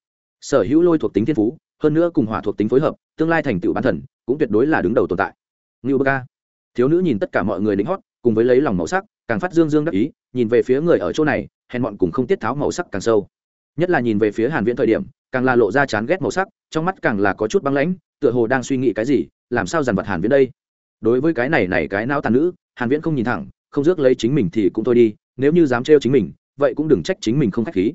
Sở hữu lôi thuộc tính thiên phú, hơn nữa cùng hỏa thuộc tính phối hợp, tương lai thành tựu bán thần cũng tuyệt đối là đứng đầu tồn tại. Ngưu bơ ca. Thiếu nữ nhìn tất cả mọi người lính hót, cùng với lấy lòng màu sắc, càng phát dương dương đắc ý, nhìn về phía người ở chỗ này, hèn mọn cùng không tiết tháo màu sắc càng sâu nhất là nhìn về phía hàn viễn thời điểm, càng là lộ ra chán ghét màu sắc, trong mắt càng là có chút băng lãnh, tựa hồ đang suy nghĩ cái gì, làm sao dằn vặt hàn viễn đây? Đối với cái này này cái não tàn nữ, hàn viễn không nhìn thẳng, không rước lấy chính mình thì cũng thôi đi, nếu như dám trêu chính mình, vậy cũng đừng trách chính mình không khách khí.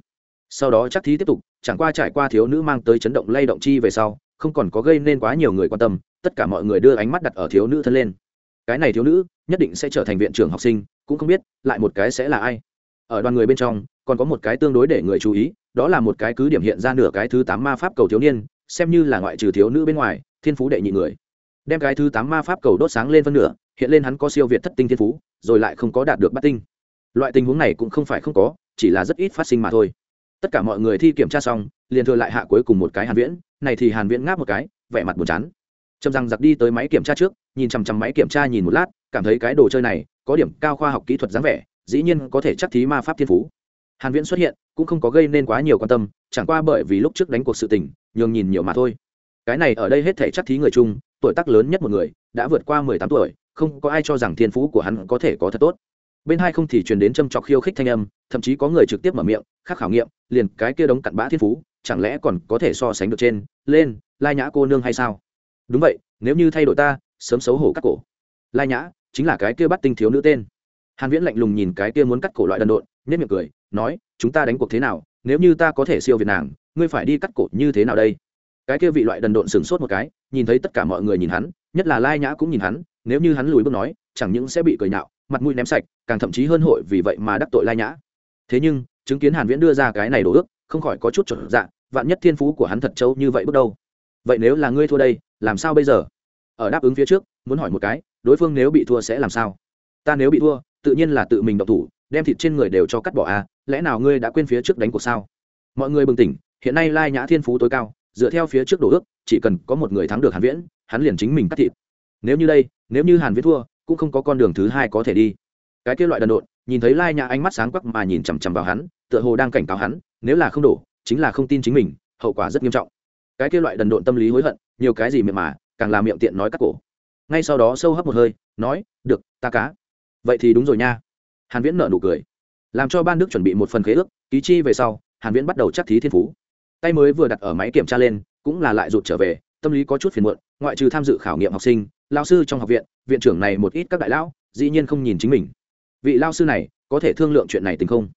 Sau đó chắc thí tiếp tục, chẳng qua trải qua thiếu nữ mang tới chấn động lay động chi về sau, không còn có gây nên quá nhiều người quan tâm, tất cả mọi người đưa ánh mắt đặt ở thiếu nữ thân lên. Cái này thiếu nữ, nhất định sẽ trở thành viện trưởng học sinh, cũng không biết, lại một cái sẽ là ai. Ở đoàn người bên trong còn có một cái tương đối để người chú ý, đó là một cái cứ điểm hiện ra nửa cái thứ tám ma pháp cầu thiếu niên, xem như là ngoại trừ thiếu nữ bên ngoài, thiên phú đệ nhị người. Đem cái thứ tám ma pháp cầu đốt sáng lên phân nửa, hiện lên hắn có siêu việt thất tinh thiên phú, rồi lại không có đạt được bát tinh. Loại tình huống này cũng không phải không có, chỉ là rất ít phát sinh mà thôi. Tất cả mọi người thi kiểm tra xong, liền thừa lại hạ cuối cùng một cái hàn viễn, này thì hàn viễn ngáp một cái, vẻ mặt buồn chán. Trầm răng giặc đi tới máy kiểm tra trước, nhìn chằm chằm máy kiểm tra nhìn một lát, cảm thấy cái đồ chơi này có điểm cao khoa học kỹ thuật dáng vẻ, dĩ nhiên có thể chắc thí ma pháp thiên phú hàn viễn xuất hiện, cũng không có gây nên quá nhiều quan tâm, chẳng qua bởi vì lúc trước đánh cuộc sự tình, nhường nhìn nhiều mà thôi. Cái này ở đây hết thể chắc thí người chung, tuổi tác lớn nhất một người, đã vượt qua 18 tuổi, không có ai cho rằng thiên phú của hắn có thể có thật tốt. Bên hai không thì truyền đến châm chọc khiêu khích thanh âm, thậm chí có người trực tiếp mở miệng, khác khảo nghiệm, liền cái kia đống cặn bã thiên phú, chẳng lẽ còn có thể so sánh được trên, lên, lai nhã cô nương hay sao? Đúng vậy, nếu như thay đổi ta, sớm xấu hổ cắt cổ. Lai nhã, chính là cái kia bắt tinh thiếu nữ tên. Hàn viễn lạnh lùng nhìn cái kia muốn cắt cổ loại đần độn nhất miệng cười nói, chúng ta đánh cuộc thế nào? Nếu như ta có thể siêu việt nàng, ngươi phải đi cắt cổ như thế nào đây? Cái kia vị loại đần độn sừng sốt một cái, nhìn thấy tất cả mọi người nhìn hắn, nhất là lai nhã cũng nhìn hắn, nếu như hắn lùi bước nói, chẳng những sẽ bị cười nhạo, mặt mũi ném sạch, càng thậm chí hơn hội vì vậy mà đắc tội lai nhã. Thế nhưng, chứng kiến hàn viễn đưa ra cái này đồ ước, không khỏi có chút trở dạ vạn nhất thiên phú của hắn thật trâu như vậy bước đâu. Vậy nếu là ngươi thua đây, làm sao bây giờ? Ở đáp ứng phía trước, muốn hỏi một cái, đối phương nếu bị thua sẽ làm sao? Ta nếu bị thua, tự nhiên là tự mình độc thủ, đem thịt trên người đều cho cắt bỏ à lẽ nào ngươi đã quên phía trước đánh cuộc sao? Mọi người bừng tỉnh, hiện nay lai nhã thiên phú tối cao, dựa theo phía trước đồ ước, chỉ cần có một người thắng được hàn viễn, hắn liền chính mình cắt thịt. Nếu như đây, nếu như hàn viễn thua, cũng không có con đường thứ hai có thể đi. Cái kia loại đần độn, nhìn thấy lai nhã ánh mắt sáng quắc mà nhìn chằm chằm vào hắn, tựa hồ đang cảnh cáo hắn, nếu là không đổ, chính là không tin chính mình, hậu quả rất nghiêm trọng. Cái kia loại đần độn tâm lý hối hận, nhiều cái gì miệng mà, càng làm miệng tiện nói cắt cổ. Ngay sau đó sâu hấp một hơi, nói, được, ta cá. Vậy thì đúng rồi nha. Hàn viễn nở nụ cười làm cho ban đức chuẩn bị một phần khế ước, ký chi về sau, hàn viễn bắt đầu chắc thí thiên phú. Tay mới vừa đặt ở máy kiểm tra lên, cũng là lại rụt trở về, tâm lý có chút phiền muộn, ngoại trừ tham dự khảo nghiệm học sinh lao sư trong học viện viện trưởng này một ít các đại lão, dĩ nhiên không nhìn chính mình. Vị lao sư này, có thể thương lượng chuyện này tình không?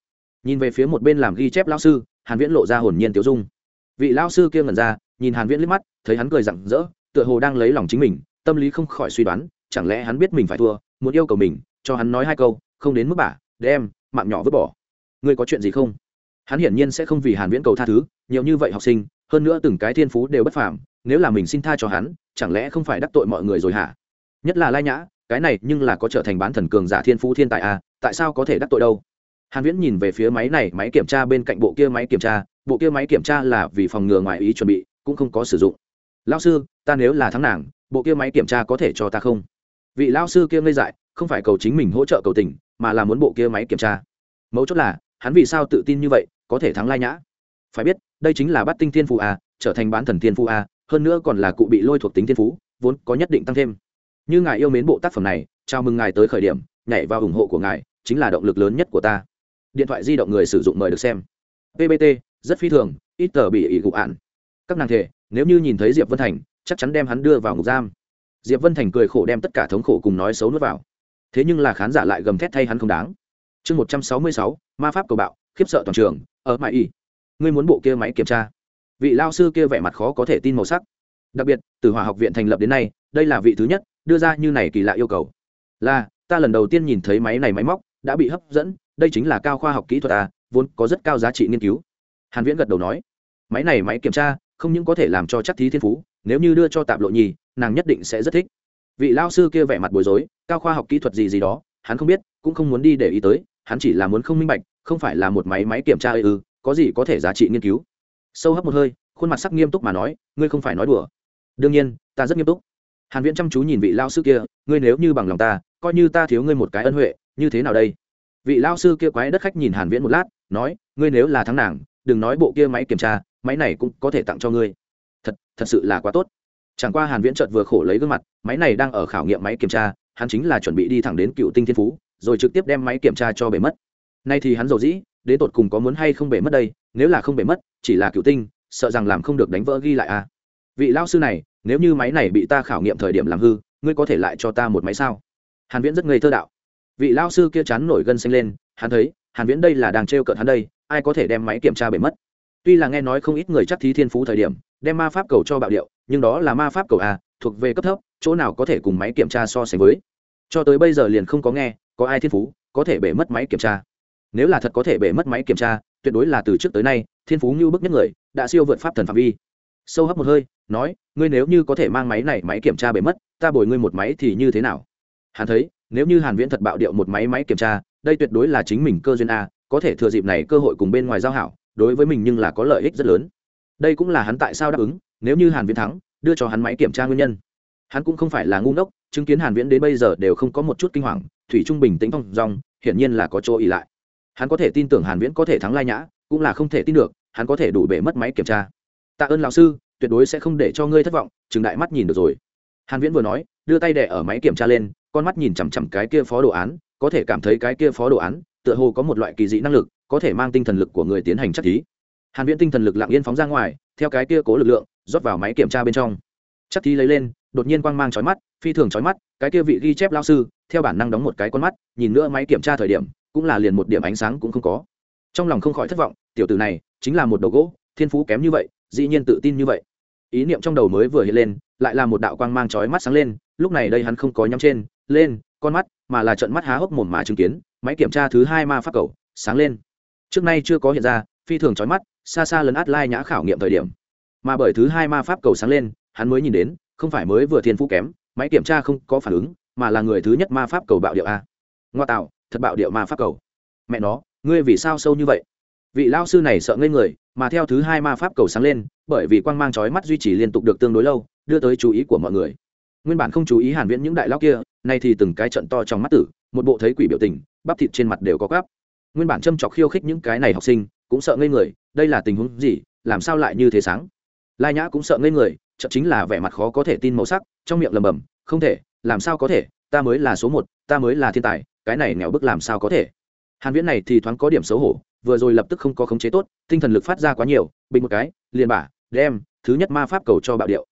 Nhìn về phía một bên làm ghi chép lao sư, hàn viễn lộ ra hồn nhiên tiêu dung. Vị lao sư kia ngẩn ra, nhìn hàn viễn liếc mắt, thấy hắn cười rặng rỡ, tựa hồ đang lấy lòng chính mình, tâm lý không khỏi suy đoán, chẳng lẽ hắn biết mình phải thua, muốn yêu cầu mình, cho hắn nói hai câu, không đến mức bả, đem mạng nhỏ vứt bỏ. Ngươi có chuyện gì không? Hắn hiển nhiên sẽ không vì hàn viễn cầu tha thứ, nhiều như vậy học sinh, hơn nữa từng cái thiên phú đều bất phàm, nếu là mình xin tha cho hắn, chẳng lẽ không phải đắc tội mọi người rồi hả? Nhất là lai nhã, cái này nhưng là có trở thành bán thần cường giả thiên phú thiên tài à tại sao có thể đắc tội đâu? Hàn viễn nhìn về phía máy này, máy kiểm tra bên cạnh bộ kia máy kiểm tra, bộ kia máy kiểm tra là vì phòng ngừa ngoài ý chuẩn bị, cũng không có sử dụng. Lão sư, ta nếu là thắng nàng, bộ kia máy kiểm tra có thể cho ta không? Vị lão sư kia ngây dại, không phải cầu chính mình hỗ trợ cầu tình mà là muốn bộ kia máy kiểm tra. Mấu chốt là, hắn vì sao tự tin như vậy, có thể thắng lai nhã? Phải biết, đây chính là bát tinh thiên phú a, trở thành bán thần thiên phú a, hơn nữa còn là cụ bị lôi thuộc tính thiên phú, vốn có nhất định tăng thêm. Như ngài yêu mến bộ tác phẩm này, chào mừng ngài tới khởi điểm, nhảy vào ủng hộ của ngài, chính là động lực lớn nhất của ta. Điện thoại di động người sử dụng mời được xem. Ppt rất phi thường, ít tờ bị ỷ gụ ạn các nàng thể, nếu như nhìn thấy diệp vân thành, chắc chắn đem hắn đưa vào ngục giam. Diệp vân thành cười khổ đem tất cả thống khổ cùng nói xấu nuốt vào thế nhưng là khán giả lại gầm thét thay hắn không đáng. Chương một trăm sáu mươi sáu, ma pháp cầu bạo, khiếp sợ toàn trường, ở mãi y ngươi muốn bộ kia máy kiểm tra. Vị lao sư kia vẻ mặt khó có thể tin màu sắc. Đặc biệt, từ hòa học viện thành lập đến nay, đây là vị thứ nhất, đưa ra như này kỳ lạ yêu cầu. Là, ta lần đầu tiên nhìn thấy máy này máy móc, đã bị hấp dẫn, đây chính là cao khoa học kỹ thuật à vốn có rất cao giá trị nghiên cứu. Hàn viễn gật đầu nói, máy này máy kiểm tra, không những có thể làm cho chắc thí thiên phú, nếu như đưa cho tạm lộ nhì, nàng nhất định sẽ rất thích vị lao sư kia vẻ mặt bối rối, cao khoa học kỹ thuật gì gì đó, hắn không biết, cũng không muốn đi để ý tới, hắn chỉ là muốn không minh bạch, không phải là một máy máy kiểm tra ư, có gì có thể giá trị nghiên cứu. Sâu hấp một hơi, khuôn mặt sắc nghiêm túc mà nói, ngươi không phải nói đùa. Đương nhiên, ta rất nghiêm túc. Hàn viễn chăm chú nhìn vị lao sư kia, ngươi nếu như bằng lòng ta, coi như ta thiếu ngươi một cái ân huệ, như thế nào đây? Vị lao sư kia quái đất khách nhìn hàn viễn một lát, nói, ngươi nếu là thắng nàng, đừng nói bộ kia máy kiểm tra, máy này cũng có thể tặng cho ngươi. Thật thật sự là quá tốt chẳng qua hàn viễn chợt vừa khổ lấy gương mặt, máy này đang ở khảo nghiệm máy kiểm tra, hắn chính là chuẩn bị đi thẳng đến cựu tinh thiên phú, rồi trực tiếp đem máy kiểm tra cho bể mất. Nay thì hắn dầu dĩ, đến tột cùng có muốn hay không bể mất đây, nếu là không bể mất, chỉ là cựu tinh, sợ rằng làm không được đánh vỡ ghi lại à. Vị lao sư này, nếu như máy này bị ta khảo nghiệm thời điểm làm hư, ngươi có thể lại cho ta một máy sao? Hàn viễn rất ngây thơ đạo. Vị lao sư kia chán nổi gân xanh lên, hắn thấy, hàn viễn đây là đang trêu cợt hắn đây, ai có thể đem máy kiểm tra bể mất? Tuy là nghe nói không ít người chắc thí thiên phú thời điểm, đem ma pháp cầu cho bạo điệu nhưng đó là ma pháp cầu a, thuộc về cấp thấp, chỗ nào có thể cùng máy kiểm tra so sánh với. Cho tới bây giờ liền không có nghe, có ai thiên phú, có thể bể mất máy kiểm tra. Nếu là thật có thể bể mất máy kiểm tra, tuyệt đối là từ trước tới nay, thiên phú như bức nhất người, đã siêu vượt pháp thần phạm vi. Sâu hấp một hơi, nói, ngươi nếu như có thể mang máy này máy kiểm tra bể mất, ta bồi ngươi một máy thì như thế nào? Hắn thấy, nếu như hàn viễn thật bạo điệu một máy máy kiểm tra, đây tuyệt đối là chính mình cơ duyên a, có thể thừa dịp này cơ hội cùng bên ngoài giao hảo, đối với mình nhưng là có lợi ích rất lớn. Đây cũng là hắn tại sao đáp ứng nếu như hàn viễn thắng, đưa cho hắn máy kiểm tra nguyên nhân. Hắn cũng không phải là ngu ngốc, chứng kiến hàn viễn đến bây giờ đều không có một chút kinh hoàng, thủy trung bình tĩnh phong dong, hiển nhiên là có chỗ ỉ lại. Hắn có thể tin tưởng hàn viễn có thể thắng lai nhã, cũng là không thể tin được, hắn có thể đủ bể mất máy kiểm tra. Tạ ơn lão sư, tuyệt đối sẽ không để cho ngươi thất vọng, chừng đại mắt nhìn được rồi. Hàn viễn vừa nói, đưa tay đè ở máy kiểm tra lên, con mắt nhìn chằm chằm cái kia phó đồ án, có thể cảm thấy cái kia phó đồ án, tựa hồ có một loại kỳ dị năng lực, có thể mang tinh thần lực của người tiến hành chắc thí. Hàn viễn tinh thần lực lặng yên phóng ra ngoài, theo cái kia cố lực lượng rót vào máy kiểm tra bên trong. Chắc thi lấy lên, đột nhiên quang mang chói mắt, phi thường chói mắt, cái kia vị ghi chép lao sư, theo bản năng đóng một cái con mắt, nhìn nữa máy kiểm tra thời điểm, cũng là liền một điểm ánh sáng cũng không có. Trong lòng không khỏi thất vọng, tiểu tử này chính là một đầu gỗ, thiên phú kém như vậy, dĩ nhiên tự tin như vậy. Ý niệm trong đầu mới vừa hiện lên, lại là một đạo quang mang chói mắt sáng lên, lúc này đây hắn không có nhắm trên, lên, con mắt, mà là trận mắt há hốc mồm mà chứng kiến, máy kiểm tra thứ hai ma pháp cầu, sáng lên. Trước nay chưa có hiện ra, phi thường chói mắt, xa xa lấn át lai nhã khảo nghiệm thời điểm mà bởi thứ hai ma pháp cầu sáng lên, hắn mới nhìn đến, không phải mới vừa thiên phú kém, máy kiểm tra không có phản ứng, mà là người thứ nhất ma pháp cầu bạo điệu a. Ngoa tạo, thật bạo điệu ma pháp cầu. Mẹ nó, ngươi vì sao sâu như vậy? Vị lao sư này sợ ngây người, mà theo thứ hai ma pháp cầu sáng lên, bởi vì quang mang chói mắt duy trì liên tục được tương đối lâu, đưa tới chú ý của mọi người. Nguyên bản không chú ý hàn viễn những đại lao kia, nay thì từng cái trận to trong mắt tử, một bộ thấy quỷ biểu tình, bắp thịt trên mặt đều có gắp nguyên bản châm chọc khiêu khích những cái này học sinh, cũng sợ ngây người, đây là tình huống gì, làm sao lại như thế sáng? Lai nhã cũng sợ ngây người chậm chính là vẻ mặt khó có thể tin màu sắc, trong miệng lầm bầm, không thể, làm sao có thể? Ta mới là số một, ta mới là thiên tài, cái này nghèo bức làm sao có thể? Hàn viễn này thì thoáng có điểm xấu hổ, vừa rồi lập tức không có khống chế tốt, tinh thần lực phát ra quá nhiều, bình một cái, liền bả, đem, thứ nhất ma pháp cầu cho bạo điệu.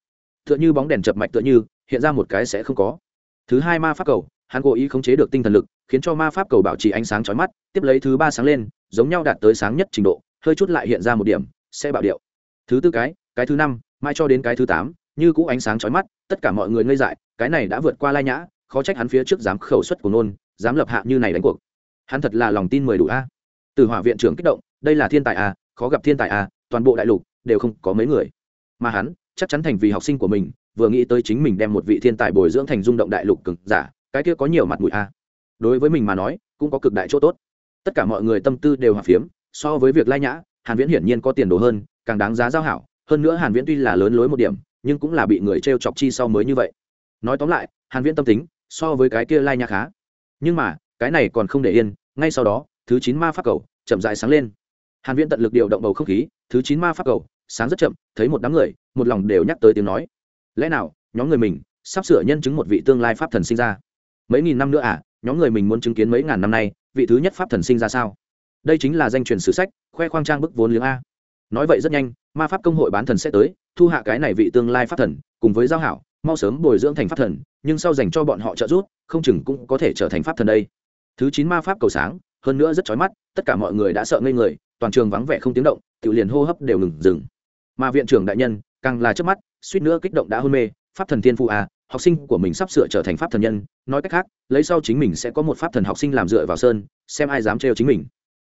Tựa như bóng đèn chập mạch tựa như, hiện ra một cái sẽ không có. Thứ hai ma pháp cầu, hắn cố ý khống chế được tinh thần lực, khiến cho ma pháp cầu bảo trì ánh sáng chói mắt, tiếp lấy thứ ba sáng lên, giống nhau đạt tới sáng nhất trình độ, hơi chút lại hiện ra một điểm, sẽ bạo điệu. Thứ tư cái cái thứ năm, mai cho đến cái thứ tám, như cũ ánh sáng chói mắt, tất cả mọi người ngây dại, cái này đã vượt qua lai nhã, khó trách hắn phía trước dám khẩu suất của nôn, dám lập hạ như này đánh cuộc. Hắn thật là lòng tin mười đủ a. Từ hỏa viện trưởng kích động, đây là thiên tài a, khó gặp thiên tài a, toàn bộ đại lục đều không có mấy người. Mà hắn, chắc chắn thành vì học sinh của mình, vừa nghĩ tới chính mình đem một vị thiên tài bồi dưỡng thành rung động đại lục cực giả, cái kia có nhiều mặt mũi a. Đối với mình mà nói, cũng có cực đại chỗ tốt. Tất cả mọi người tâm tư đều hòa phiếm, so với việc lai nhã, hàn viễn hiển nhiên có tiền đồ hơn, càng đáng giá giao hảo hơn nữa hàn viễn tuy là lớn lối một điểm, nhưng cũng là bị người treo chọc chi sau mới như vậy. Nói tóm lại, hàn viễn tâm tính, so với cái kia lai nha khá. Nhưng mà, cái này còn không để yên, ngay sau đó, thứ chín ma pháp cầu, chậm rãi sáng lên. Hàn viễn tận lực điều động bầu không khí, thứ chín ma pháp cầu, sáng rất chậm, thấy một đám người, một lòng đều nhắc tới tiếng nói. Lẽ nào, nhóm người mình sắp sửa nhân chứng một vị tương lai pháp thần sinh ra? Mấy nghìn năm nữa à nhóm người mình muốn chứng kiến mấy ngàn năm nay, vị thứ nhất pháp thần sinh ra sao? Đây chính là danh truyền sử sách, khoe khoang trang bức vốn liếng a nói vậy rất nhanh, ma pháp công hội bán thần sẽ tới, thu hạ cái này vị tương lai pháp thần, cùng với giao hảo, mau sớm bồi dưỡng thành pháp thần, nhưng sau dành cho bọn họ trợ giúp, không chừng cũng có thể trở thành pháp thần đây. Thứ chín ma pháp cầu sáng, hơn nữa rất chói mắt, tất cả mọi người đã sợ ngây người, toàn trường vắng vẻ không tiếng động tự liền hô hấp đều ngừng dừng. Mà viện trưởng đại nhân, càng là trước mắt, suýt nữa kích động đã hôn mê, pháp thần thiên phụ à học sinh của mình sắp sửa trở thành pháp thần nhân, nói cách khác, lấy sau chính mình sẽ có một pháp thần học sinh làm dựa vào sơn, xem ai dám trêu chính mình.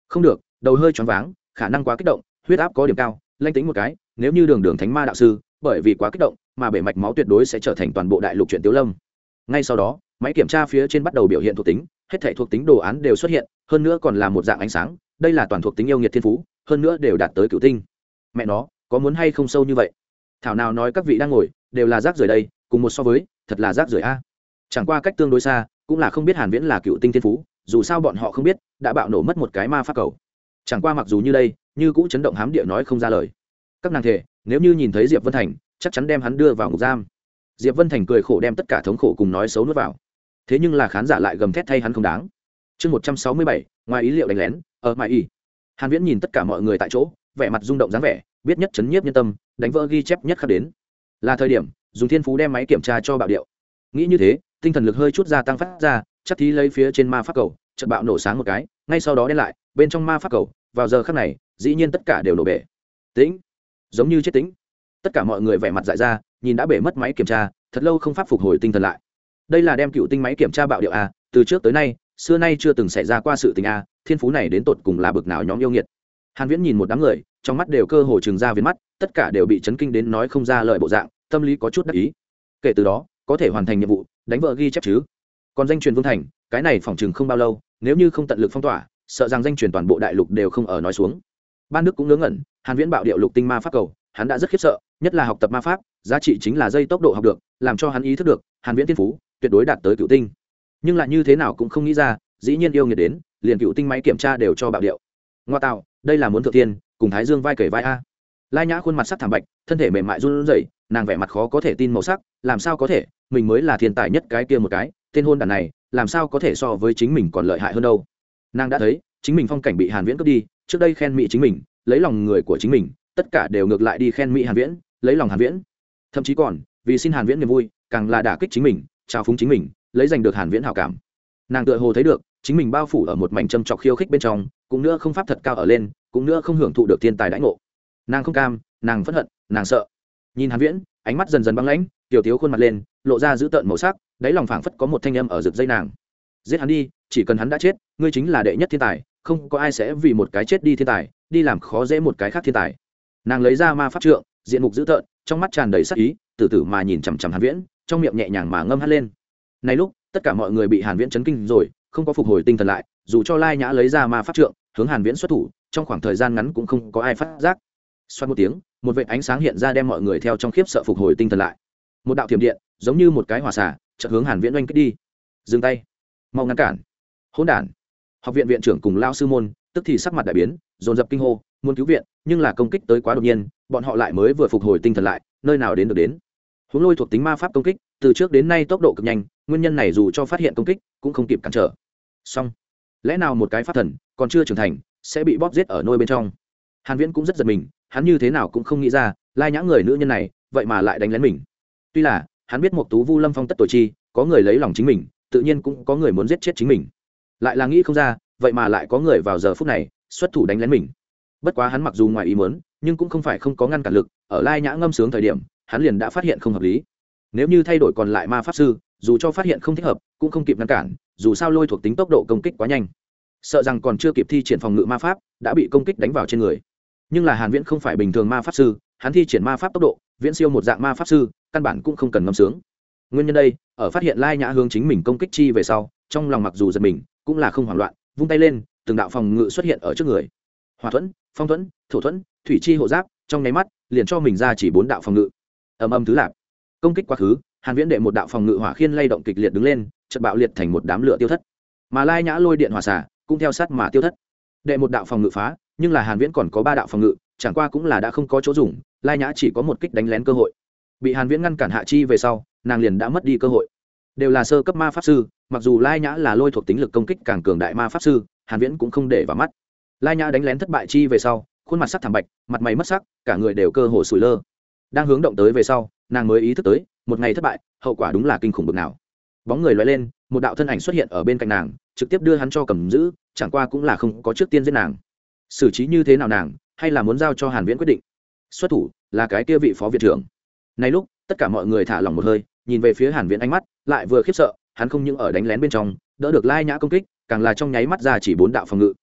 Không được, đầu hơi choáng váng, khả năng quá kích động huyết áp có điểm cao, lanh tính một cái, nếu như đường đường thánh ma đạo sư, bởi vì quá kích động, mà bể mạch máu tuyệt đối sẽ trở thành toàn bộ đại lục chuyện tiếu lâm. Ngay sau đó, máy kiểm tra phía trên bắt đầu biểu hiện thuộc tính, hết thể thuộc tính đồ án đều xuất hiện, hơn nữa còn là một dạng ánh sáng, đây là toàn thuộc tính yêu nghiệt thiên phú, hơn nữa đều đạt tới cựu tinh. Mẹ nó, có muốn hay không sâu như vậy? Thảo nào nói các vị đang ngồi, đều là rác rưởi đây, cùng một so với, thật là rác rưởi a. Chẳng qua cách tương đối xa, cũng là không biết hàn viễn là cựu tinh thiên phú, dù sao bọn họ không biết, đã bạo nổ mất một cái ma pháp cầu. Chẳng qua mặc dù như đây như cũ chấn động hám địa nói không ra lời. Các nàng thể nếu như nhìn thấy diệp vân thành, chắc chắn đem hắn đưa vào ngục giam. Diệp vân thành cười khổ đem tất cả thống khổ cùng nói xấu nuốt vào. Thế nhưng là khán giả lại gầm thét thay hắn không đáng. Chương một trăm sáu mươi bảy, ngoài ý liệu đánh lén, ở mãi y hàn viễn nhìn tất cả mọi người tại chỗ, vẻ mặt rung động dáng vẻ, biết nhất chấn nhiếp nhân tâm, đánh vỡ ghi chép nhất khắc đến. Là thời điểm, dùng thiên phú đem máy kiểm tra cho bạo điệu. Nghĩ như thế, tinh thần lực hơi chút gia tăng phát ra, chắc thí lấy phía trên ma pháp cầu, chợt bạo nổ sáng một cái, ngay sau đó đen lại, bên trong ma pháp cầu, vào giờ khắc này dĩ nhiên tất cả đều nổ bể. Tĩnh. Giống như chết tĩnh. Tất cả mọi người vẻ mặt dại ra, nhìn đã bể mất máy kiểm tra, thật lâu không pháp phục hồi tinh thần lại. Đây là đem cựu tinh máy kiểm tra bạo điệu a, từ trước tới nay, xưa nay chưa từng xảy ra qua sự tình a, thiên phú này đến tột cùng là bực nào nhóm yêu nghiệt. Hàn viễn nhìn một đám người, trong mắt đều cơ hồ trừng ra viền mắt, tất cả đều bị chấn kinh đến nói không ra lời bộ dạng, tâm lý có chút đắc ý. Kể từ đó, có thể hoàn thành nhiệm vụ, đánh vợ ghi chép chứ. Còn danh truyền vương thành, cái này phỏng chừng không bao lâu, nếu như không tận lực phong tỏa, sợ rằng danh truyền toàn bộ đại lục đều không ở nói xuống ban đức cũng ngớ ngẩn, hàn viễn bạo điệu lục tinh ma pháp cầu, hắn đã rất khiếp sợ, nhất là học tập ma pháp, giá trị chính là dây tốc độ học được, làm cho hắn ý thức được, hàn viễn tiên phú, tuyệt đối đạt tới cựu tinh. Nhưng lại như thế nào cũng không nghĩ ra, dĩ nhiên yêu nghiệt đến, liền cựu tinh máy kiểm tra đều cho bạo điệu. Ngoa tạo, đây là muốn thượng tiên cùng thái dương vai kể vai a. Lai nhã khuôn mặt sắc thảm bạch, thân thể mềm mại run rẩy, nàng vẻ mặt khó có thể tin màu sắc, làm sao có thể, mình mới là thiên tài nhất cái kia một cái, tên hôn đàn này, làm sao có thể so với chính mình còn lợi hại hơn đâu. Nàng đã thấy, chính mình phong cảnh bị hàn viễn cướp đi trước đây khen mỹ chính mình, lấy lòng người của chính mình, tất cả đều ngược lại đi khen mỹ hàn viễn, lấy lòng hàn viễn. Thậm chí còn, vì xin hàn viễn niềm vui, càng là đả kích chính mình trao phúng chính mình, lấy giành được hàn viễn hảo cảm. Nàng tựa hồ thấy được, chính mình bao phủ ở một mảnh châm trọc khiêu khích bên trong, cũng nữa không pháp thật cao ở lên, cũng nữa không hưởng thụ được thiên tài đãi ngộ. Nàng không cam, nàng phẫn hận, nàng sợ. Nhìn hàn viễn, ánh mắt dần dần băng lãnh, tiểu thiếu khuôn mặt lên, lộ ra dữ tợn màu sắc, đáy lòng phảng phất có một thanh âm ở rực dây nàng. Giết hắn đi, chỉ cần hắn đã chết, ngươi chính là đệ nhất thiên tài không có ai sẽ vì một cái chết đi thiên tài, đi làm khó dễ một cái khác thiên tài. Nàng lấy ra ma pháp trượng, diện mục dữ tợn, trong mắt tràn đầy sắc ý, từ từ mà nhìn chằm chằm hàn viễn, trong miệng nhẹ nhàng mà ngâm hát lên. Này lúc, tất cả mọi người bị hàn viễn chấn kinh rồi, không có phục hồi tinh thần lại, dù cho lai nhã lấy ra ma pháp trượng, hướng hàn viễn xuất thủ, trong khoảng thời gian ngắn cũng không có ai phát giác. Xoát một tiếng, một vệt ánh sáng hiện ra đem mọi người theo trong khiếp sợ phục hồi tinh thần lại. Một đạo thiểm điện, giống như một cái hỏa xả chợt hướng hàn viễn oanh kích đi. Dừng tay. Mau ngăn cản. Hỗn đản học viện viện trưởng cùng lao sư môn, tức thì sắc mặt đại biến, dồn dập kinh hô, muốn cứu viện, nhưng là công kích tới quá đột nhiên, bọn họ lại mới vừa phục hồi tinh thần lại, nơi nào đến được đến? Huống lôi thuộc tính ma pháp công kích, từ trước đến nay tốc độ cực nhanh, nguyên nhân này dù cho phát hiện công kích, cũng không kịp cản trở. Song lẽ nào một cái pháp thần, còn chưa trưởng thành, sẽ bị bóp giết ở nôi bên trong? Hàn viễn cũng rất giật mình, hắn như thế nào cũng không nghĩ ra, lai nhã người nữ nhân này, vậy mà lại đánh lén mình. Tuy là, hắn biết một tú vu lâm phong tất tuổi chi, có người lấy lòng chính mình, tự nhiên cũng có người muốn giết chết chính mình lại là nghĩ không ra, vậy mà lại có người vào giờ phút này, xuất thủ đánh lén mình. Bất quá hắn mặc dù ngoài ý muốn, nhưng cũng không phải không có ngăn cản lực, ở lai nhã ngâm sướng thời điểm, hắn liền đã phát hiện không hợp lý. Nếu như thay đổi còn lại ma pháp sư, dù cho phát hiện không thích hợp, cũng không kịp ngăn cản, dù sao lôi thuộc tính tốc độ công kích quá nhanh. Sợ rằng còn chưa kịp thi triển phòng ngự ma pháp, đã bị công kích đánh vào trên người. Nhưng là hàn viễn không phải bình thường ma pháp sư, hắn thi triển ma pháp tốc độ, viễn siêu một dạng ma pháp sư, căn bản cũng không cần ngâm sướng. Nguyên nhân đây, ở phát hiện lai nhã hướng chính mình công kích chi về sau, trong lòng mặc dù giật mình cũng là không hoảng loạn, vung tay lên, từng đạo phòng ngự xuất hiện ở trước người. Hòa thuẫn, phong thuẫn, thổ thuẫn, thủy chi hộ giáp, trong nháy mắt, liền cho mình ra chỉ bốn đạo phòng ngự. Ầm ầm thứ lạp. Công kích quá khứ, hàn viễn đệ một đạo phòng ngự hỏa khiên lay động kịch liệt đứng lên, chợt bạo liệt thành một đám lửa tiêu thất. Mà lai nhã lôi điện hỏa xả cũng theo sát mà tiêu thất. Đệ một đạo phòng ngự phá, nhưng là hàn viễn còn có ba đạo phòng ngự, chẳng qua cũng là đã không có chỗ dùng, lai nhã chỉ có một kích đánh lén cơ hội. Bị hàn viễn ngăn cản hạ chi về sau, nàng liền đã mất đi cơ hội đều là sơ cấp ma pháp sư, mặc dù lai nhã là lôi thuộc tính lực công kích càng cường đại ma pháp sư, hàn viễn cũng không để vào mắt. Lai nhã đánh lén thất bại chi về sau, khuôn mặt sắc thảm bạch, mặt mày mất sắc, cả người đều cơ hồ sủi lơ. Đang hướng động tới về sau, nàng mới ý thức tới, một ngày thất bại, hậu quả đúng là kinh khủng bực nào. Bóng người lóe lên, một đạo thân ảnh xuất hiện ở bên cạnh nàng, trực tiếp đưa hắn cho cầm giữ, chẳng qua cũng là không có trước tiên giết nàng. Xử trí như thế nào nàng, hay là muốn giao cho hàn viễn quyết định? Xuất thủ, là cái kia vị phó viện trưởng. Này lúc, tất cả mọi người thả lỏng một hơi nhìn về phía hàn viễn ánh mắt, lại vừa khiếp sợ, hắn không những ở đánh lén bên trong, đỡ được lai nhã công kích, càng là trong nháy mắt ra chỉ bốn đạo phòng ngự.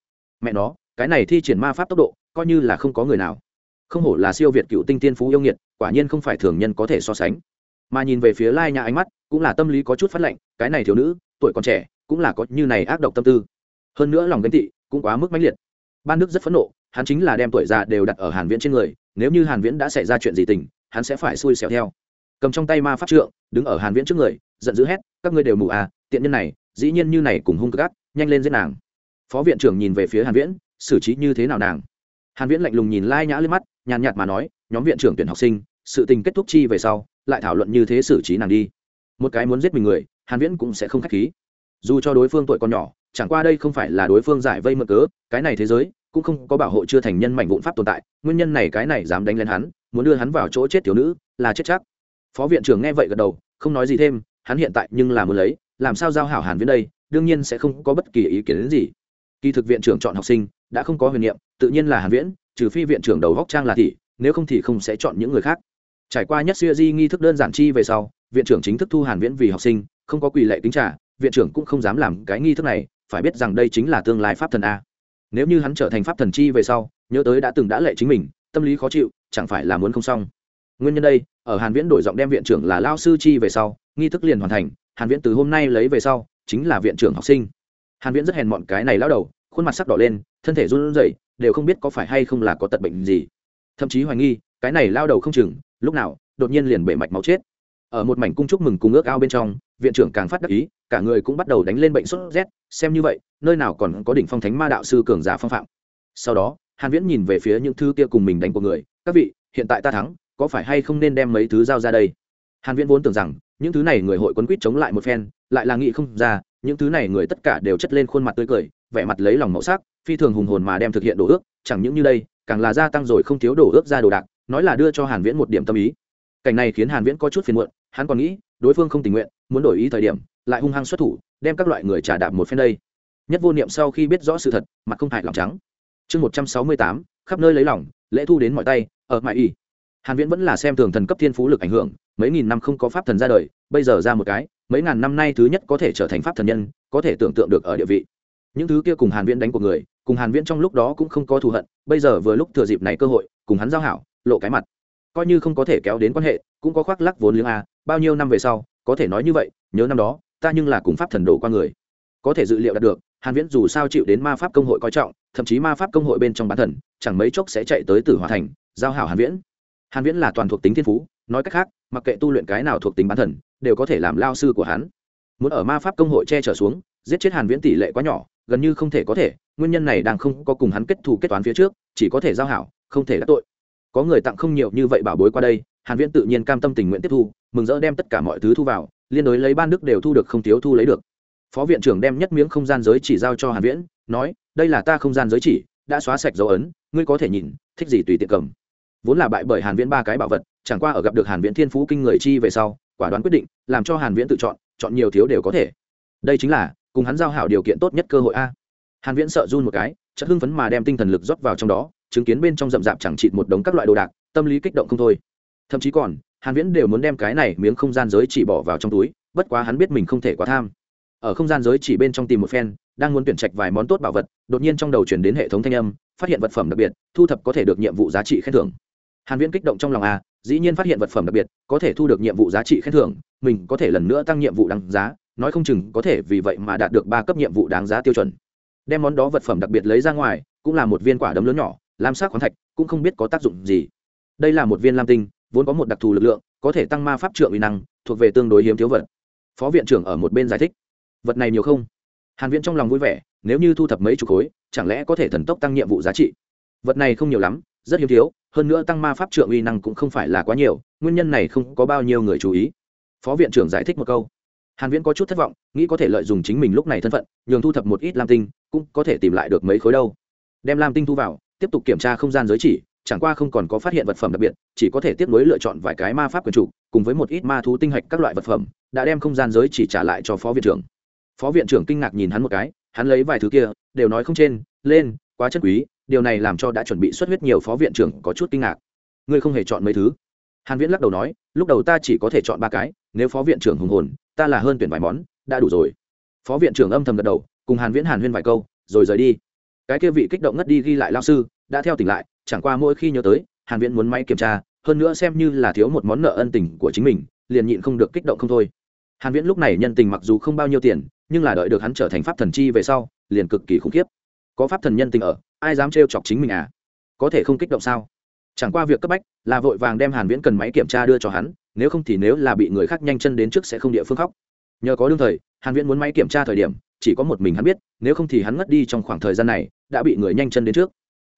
Mẹ nó, cái này thi triển ma pháp tốc độ, coi như là không có người nào. Không hổ là siêu việt cựu tinh tiên phú yêu nghiệt, quả nhiên không phải thường nhân có thể so sánh. Mà nhìn về phía lai nhã ánh mắt, cũng là tâm lý có chút phát lệnh cái này thiếu nữ, tuổi còn trẻ, cũng là có như này ác độc tâm tư. Hơn nữa lòng ganh tị cũng quá mức mãnh liệt. Ban đức rất phẫn nộ, hắn chính là đem tuổi già đều đặt ở hàn viễn trên người, nếu như hàn viễn đã xảy ra chuyện gì tình, hắn sẽ phải xui xẻo theo cầm trong tay ma pháp trượng, đứng ở hàn viễn trước người, giận dữ hét, các ngươi đều mù à tiện nhân này, dĩ nhiên như này cùng hung gắt nhanh lên giết nàng. Phó viện trưởng nhìn về phía hàn viễn, xử trí như thế nào nàng? Hàn viễn lạnh lùng nhìn lai nhã lên mắt, nhàn nhạt mà nói, nhóm viện trưởng tuyển học sinh, sự tình kết thúc chi về sau, lại thảo luận như thế xử trí nàng đi. Một cái muốn giết mình người, hàn viễn cũng sẽ không khách khí. Dù cho đối phương tuổi còn nhỏ, chẳng qua đây không phải là đối phương giải vây mượn cớ, cái này thế giới cũng không có bảo hộ chưa thành nhân mảnh vụn pháp tồn tại, nguyên nhân này cái này dám đánh lên hắn, muốn đưa hắn vào chỗ chết thiếu nữ, là chết chắc phó viện trưởng nghe vậy gật đầu, không nói gì thêm, hắn hiện tại nhưng là muốn lấy, làm sao giao hảo hàn viễn đây, đương nhiên sẽ không có bất kỳ ý kiến đến gì. Kỳ thực viện trưởng chọn học sinh, đã không có huyền niệm, tự nhiên là hàn viễn, trừ phi viện trưởng đầu góc trang là thị, nếu không thì không sẽ chọn những người khác. Trải qua nhất siêu di nghi thức đơn giản chi về sau, viện trưởng chính thức thu hàn viễn vì học sinh, không có quỳ lệ kính trả viện trưởng cũng không dám làm cái nghi thức này, phải biết rằng đây chính là tương lai pháp thần a. Nếu như hắn trở thành pháp thần chi về sau, nhớ tới đã từng đã lệ chính mình, tâm lý khó chịu, chẳng phải là muốn không xong. Nguyên nhân đây ở hàn viễn đổi giọng đem viện trưởng là lao sư chi về sau, nghi thức liền hoàn thành, hàn viễn từ hôm nay lấy về sau, chính là viện trưởng học sinh. Hàn viễn rất hèn mọn cái này lao đầu, khuôn mặt sắc đỏ lên, thân thể run rẩy, đều không biết có phải hay không là có tật bệnh gì. Thậm chí hoài nghi, cái này lao đầu không chừng, lúc nào, đột nhiên liền bể mạch máu chết. Ở một mảnh cung chúc mừng cùng ước ao bên trong, viện trưởng càng phát đắc ý, cả người cũng bắt đầu đánh lên bệnh sốt rét, xem như vậy, nơi nào còn có đỉnh phong thánh ma đạo sư cường giả phong phạm. Sau đó, hàn viễn nhìn về phía những thứ kia cùng mình đánh của người, các vị, hiện tại ta thắng có phải hay không nên đem mấy thứ giao ra đây? Hàn viễn vốn tưởng rằng những thứ này người hội quấn quýt chống lại một phen lại là nghĩ không ra những thứ này người tất cả đều chất lên khuôn mặt tươi cười vẻ mặt lấy lòng màu sắc phi thường hùng hồn mà đem thực hiện đồ ước chẳng những như đây càng là gia tăng rồi không thiếu đồ ước ra đồ đạc nói là đưa cho hàn viễn một điểm tâm ý. Cảnh này khiến hàn viễn có chút phiền muộn hắn còn nghĩ đối phương không tình nguyện muốn đổi ý thời điểm lại hung hăng xuất thủ đem các loại người trả đạp một phen đây. Nhất vô niệm sau khi biết rõ sự thật mặt không hại lòng trắng. Chương 168, khắp nơi lấy lòng lễ thu đến mọi tay ở mại y hàn viễn vẫn là xem thường thần cấp thiên phú lực ảnh hưởng, mấy nghìn năm không có pháp thần ra đời, bây giờ ra một cái, mấy ngàn năm nay thứ nhất có thể trở thành pháp thần nhân, có thể tưởng tượng được ở địa vị. Những thứ kia cùng hàn viễn đánh của người, cùng hàn viễn trong lúc đó cũng không có thù hận, bây giờ vừa lúc thừa dịp này cơ hội, cùng hắn giao hảo, lộ cái mặt. Coi như không có thể kéo đến quan hệ, cũng có khoác lắc vốn liếng a, bao nhiêu năm về sau, có thể nói như vậy, nhớ năm đó, ta nhưng là cùng pháp thần đổ qua người. Có thể dự liệu đạt được, hàn viễn dù sao chịu đến ma pháp công hội coi trọng, thậm chí ma pháp công hội bên trong bán thần, chẳng mấy chốc sẽ chạy tới tử hỏa thành, giao hảo hàn viễn hàn viễn là toàn thuộc tính thiên phú, nói cách khác, mặc kệ tu luyện cái nào thuộc tính bán thần, đều có thể làm lao sư của hắn. Muốn ở ma pháp công hội che chở xuống, giết chết hàn viễn tỷ lệ quá nhỏ, gần như không thể có thể, nguyên nhân này đang không có cùng hắn kết thù kết toán phía trước, chỉ có thể giao hảo, không thể đắc tội. Có người tặng không nhiều như vậy bảo bối qua đây, hàn viễn tự nhiên cam tâm tình nguyện tiếp thu, mừng rỡ đem tất cả mọi thứ thu vào, liên đối lấy ban đức đều thu được không thiếu thu lấy được. Phó viện trưởng đem nhất miếng không gian giới chỉ giao cho hàn viễn, nói, đây là ta không gian giới chỉ, đã xóa sạch dấu ấn, ngươi có thể nhìn, thích gì tùy tiện cầm vốn là bại bởi hàn viễn ba cái bảo vật, chẳng qua ở gặp được hàn viễn thiên phú kinh người chi về sau, quả đoán quyết định, làm cho hàn viễn tự chọn chọn nhiều thiếu đều có thể. Đây chính là, cùng hắn giao hảo điều kiện tốt nhất cơ hội a. Hàn viễn sợ run một cái chất hưng phấn mà đem tinh thần lực rót vào trong đó, chứng kiến bên trong rậm rạp chẳng chịt một đống các loại đồ đạc, tâm lý kích động không thôi. Thậm chí còn, hàn viễn đều muốn đem cái này miếng không gian giới chỉ bỏ vào trong túi, bất quá hắn biết mình không thể quá tham. Ở không gian giới chỉ bên trong tìm một phen, đang muốn tuyển trạch vài món tốt bảo vật, đột nhiên trong đầu chuyển đến hệ thống thanh âm, phát hiện vật phẩm đặc biệt, thu thập có thể được nhiệm vụ giá trị khen thưởng hàn viễn kích động trong lòng a dĩ nhiên phát hiện vật phẩm đặc biệt, có thể thu được nhiệm vụ giá trị khen thưởng, mình có thể lần nữa tăng nhiệm vụ đáng giá, nói không chừng có thể vì vậy mà đạt được ba cấp nhiệm vụ đáng giá tiêu chuẩn. Đem món đó vật phẩm đặc biệt lấy ra ngoài, cũng là một viên quả đấm lớn nhỏ, lam sắc khoáng thạch, cũng không biết có tác dụng gì. Đây là một viên lam tinh, vốn có một đặc thù lực lượng, có thể tăng ma pháp trượng uy năng, thuộc về tương đối hiếm thiếu vật. Phó viện trưởng ở một bên giải thích. Vật này nhiều không? Hàn viễn trong lòng vui vẻ, nếu như thu thập mấy chục khối, chẳng lẽ có thể thần tốc tăng nhiệm vụ giá trị? Vật này không nhiều lắm rất hiếm thiếu, hơn nữa tăng ma pháp trượng uy năng cũng không phải là quá nhiều, nguyên nhân này không có bao nhiêu người chú ý. Phó viện trưởng giải thích một câu. Hàn viễn có chút thất vọng, nghĩ có thể lợi dụng chính mình lúc này thân phận, nhường thu thập một ít lam tinh, cũng có thể tìm lại được mấy khối đâu. Đem lam tinh thu vào, tiếp tục kiểm tra không gian giới chỉ, chẳng qua không còn có phát hiện vật phẩm đặc biệt, chỉ có thể tiếp nối lựa chọn vài cái ma pháp quyền chủ, cùng với một ít ma thú tinh hạch các loại vật phẩm, đã đem không gian giới chỉ trả lại cho phó viện trưởng. Phó viện trưởng kinh ngạc nhìn hắn một cái, hắn lấy vài thứ kia, đều nói không trên, lên, quá chân quý điều này làm cho đã chuẩn bị xuất huyết nhiều phó viện trưởng có chút kinh ngạc. Ngươi không hề chọn mấy thứ. Hàn viễn lắc đầu nói, lúc đầu ta chỉ có thể chọn ba cái, nếu phó viện trưởng hùng hồn, ta là hơn tuyển vài món, đã đủ rồi. Phó viện trưởng âm thầm gật đầu, cùng hàn viễn hàn huyên vài câu, rồi rời đi. Cái kia vị kích động ngất đi ghi lại lao sư, đã theo tỉnh lại, chẳng qua mỗi khi nhớ tới, hàn viễn muốn máy kiểm tra, hơn nữa xem như là thiếu một món nợ ân tình của chính mình, liền nhịn không được kích động không thôi. Hàn viễn lúc này nhân tình mặc dù không bao nhiêu tiền, nhưng là đợi được hắn trở thành pháp thần chi về sau, liền cực kỳ khủng khiếp có pháp thần nhân tình ở, ai dám trêu chọc chính mình à? Có thể không kích động sao? Chẳng qua việc cấp bách là vội vàng đem hàn viễn cần máy kiểm tra đưa cho hắn, nếu không thì nếu là bị người khác nhanh chân đến trước sẽ không địa phương khóc. Nhờ có đương thời, hàn viễn muốn máy kiểm tra thời điểm, chỉ có một mình hắn biết, nếu không thì hắn ngất đi trong khoảng thời gian này, đã bị người nhanh chân đến trước.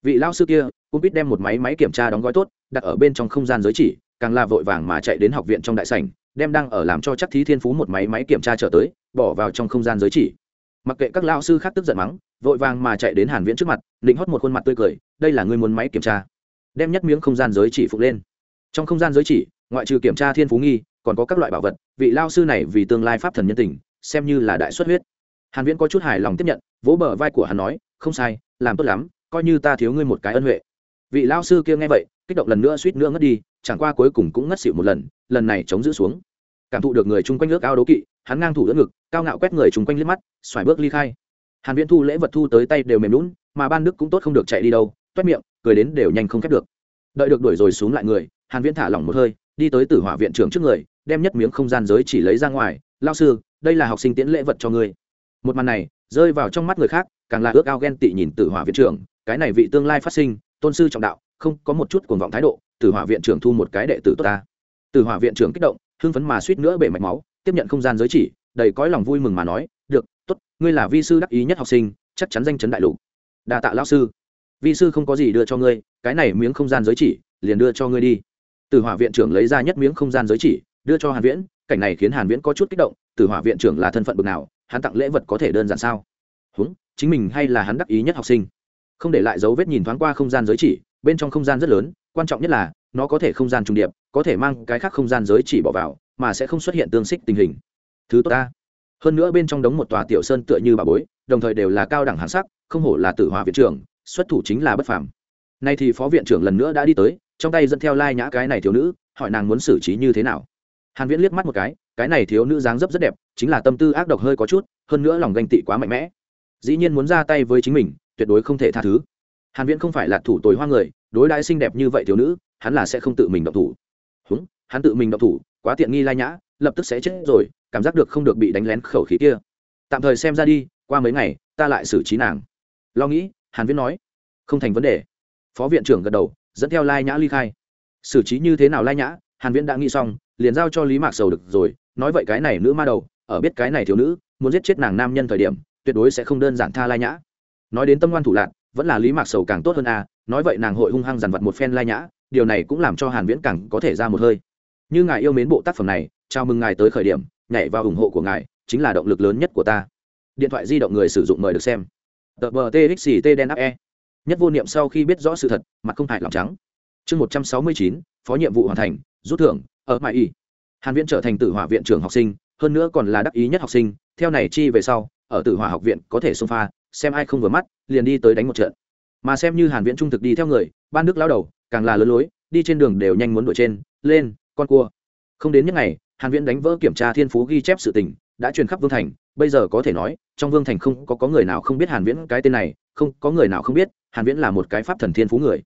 Vị lao sư kia, cũng biết đem một máy máy kiểm tra đóng gói tốt, đặt ở bên trong không gian giới chỉ, càng là vội vàng mà chạy đến học viện trong đại sảnh, đem đang ở làm cho chắc thí thiên phú một máy máy kiểm tra trở tới, bỏ vào trong không gian giới chỉ mặc kệ các lao sư khác tức giận mắng, vội vàng mà chạy đến hàn viễn trước mặt, định hót một khuôn mặt tươi cười, đây là người muốn máy kiểm tra. Đem nhất miếng không gian giới chỉ phục lên. Trong không gian giới chỉ, ngoại trừ kiểm tra thiên phú nghi, còn có các loại bảo vật, vị lao sư này vì tương lai pháp thần nhân tình, xem như là đại xuất huyết. Hàn viễn có chút hài lòng tiếp nhận, vỗ bờ vai của hắn nói, không sai, làm tốt lắm, coi như ta thiếu ngươi một cái ân huệ. Vị lao sư kia nghe vậy, kích động lần nữa suýt nữa ngất đi, chẳng qua cuối cùng cũng ngất xỉu một lần lần này chống giữ xuống. Cảm thụ được người chung quanh nước ao đấu kỵ hắn ngang thủ đỡ ngực, cao ngạo quét người chung quanh liếc mắt, xoài bước ly khai. Hàn viễn thu lễ vật thu tới tay đều mềm lún mà ban đức cũng tốt không được chạy đi đâu, toét miệng, cười đến đều nhanh không khép được. Đợi được đuổi rồi xuống lại người, hàn viễn thả lỏng một hơi, đi tới tử hỏa viện trưởng trước người, đem nhất miếng không gian giới chỉ lấy ra ngoài lao sư, đây là học sinh tiễn lễ vật cho ngươi. Một màn này, rơi vào trong mắt người khác, càng là ước ao ghen tị nhìn tử hỏa viện trưởng, cái này vị tương lai phát sinh, tôn sư trọng đạo, không có một chút cuồng vọng thái độ, tử hỏa viện trưởng thu một cái đệ tử tốt ta. Tử hỏa viện trưởng kích động, hưng phấn mà suýt nữa bể mạch máu tiếp nhận không gian giới chỉ, đầy cõi lòng vui mừng mà nói, được, tốt, ngươi là vi sư đắc ý nhất học sinh, chắc chắn danh chấn đại lục. Đa tạ lão sư. Vi sư không có gì đưa cho ngươi, cái này miếng không gian giới chỉ, liền đưa cho ngươi đi. Từ hỏa viện trưởng lấy ra nhất miếng không gian giới chỉ, đưa cho hàn viễn, cảnh này khiến hàn viễn có chút kích động, từ hỏa viện trưởng là thân phận bực nào, hắn tặng lễ vật có thể đơn giản sao? Húng, chính mình hay là hắn đắc ý nhất học sinh. Không để lại dấu vết nhìn thoáng qua không gian giới chỉ, bên trong không gian rất lớn, quan trọng nhất là, nó có thể không gian trùng điệp, có thể mang cái khác không gian giới chỉ bỏ vào mà sẽ không xuất hiện tương xích tình hình. Thứ tốt ta. Hơn nữa bên trong đống một tòa tiểu sơn tựa như bà bối, đồng thời đều là cao đẳng hạng sắc, không hổ là tử hỏa viện trưởng, xuất thủ chính là bất phàm. Nay thì phó viện trưởng lần nữa đã đi tới, trong tay dẫn theo lai nhã cái này thiếu nữ, hỏi nàng muốn xử trí như thế nào. Hàn viễn liếc mắt một cái cái này thiếu nữ dáng dấp rất đẹp, chính là tâm tư ác độc hơi có chút, hơn nữa lòng ganh tị quá mạnh mẽ. Dĩ nhiên muốn ra tay với chính mình, tuyệt đối không thể tha thứ. Hàn viễn không phải là thủ tồi hoa người, đối đãi xinh đẹp như vậy thiếu nữ, hắn là sẽ không tự mình động thủ. Húng, hắn tự mình động thủ quá tiện nghi lai nhã, lập tức sẽ chết rồi, cảm giác được không được bị đánh lén khẩu khí kia. Tạm thời xem ra đi, qua mấy ngày, ta lại xử trí nàng. Lo nghĩ, hàn viễn nói. Không thành vấn đề. Phó viện trưởng gật đầu, dẫn theo lai nhã ly khai. Xử trí như thế nào lai nhã, hàn viễn đã nghĩ xong, liền giao cho lý mạc sầu được rồi, nói vậy cái này nữ ma đầu, ở biết cái này thiếu nữ, muốn giết chết nàng nam nhân thời điểm, tuyệt đối sẽ không đơn giản tha lai nhã. Nói đến tâm ngoan thủ lạc, vẫn là lý mạc sầu càng tốt hơn à nói vậy nàng hội hung hăng dằn vặt một phen lai nhã, điều này cũng làm cho hàn viễn càng có thể ra một hơi như ngài yêu mến bộ tác phẩm này, chào mừng ngài tới khởi điểm, nhảy vào ủng hộ của ngài, chính là động lực lớn nhất của ta. Điện thoại di động người sử dụng mời được xem. Tờ bờ txt đen áp e. Nhất vô niệm sau khi biết rõ sự thật, mặt không hại lòng trắng. Chương một trăm sáu mươi chín, phó nhiệm vụ hoàn thành, rút thưởng, ở mãi y. Hàn viễn trở thành tử hỏa viện trưởng học sinh, hơn nữa còn là đắc ý nhất học sinh, theo này chi về sau, ở tử hỏa học viện có thể xông pha, xem ai không vừa mắt, liền đi tới đánh một trận. Mà xem như hàn viễn trung thực đi theo người, ban nước lao đầu, càng là lớn lối, đi trên đường đều nhanh muốn đuổi trên, lên con cua. Không đến những ngày, hàn viễn đánh vỡ kiểm tra thiên phú ghi chép sự tình, đã truyền khắp vương thành. Bây giờ có thể nói, trong vương thành không có có người nào không biết hàn viễn cái tên này, không, có người nào không biết, hàn viễn là một cái pháp thần thiên phú người.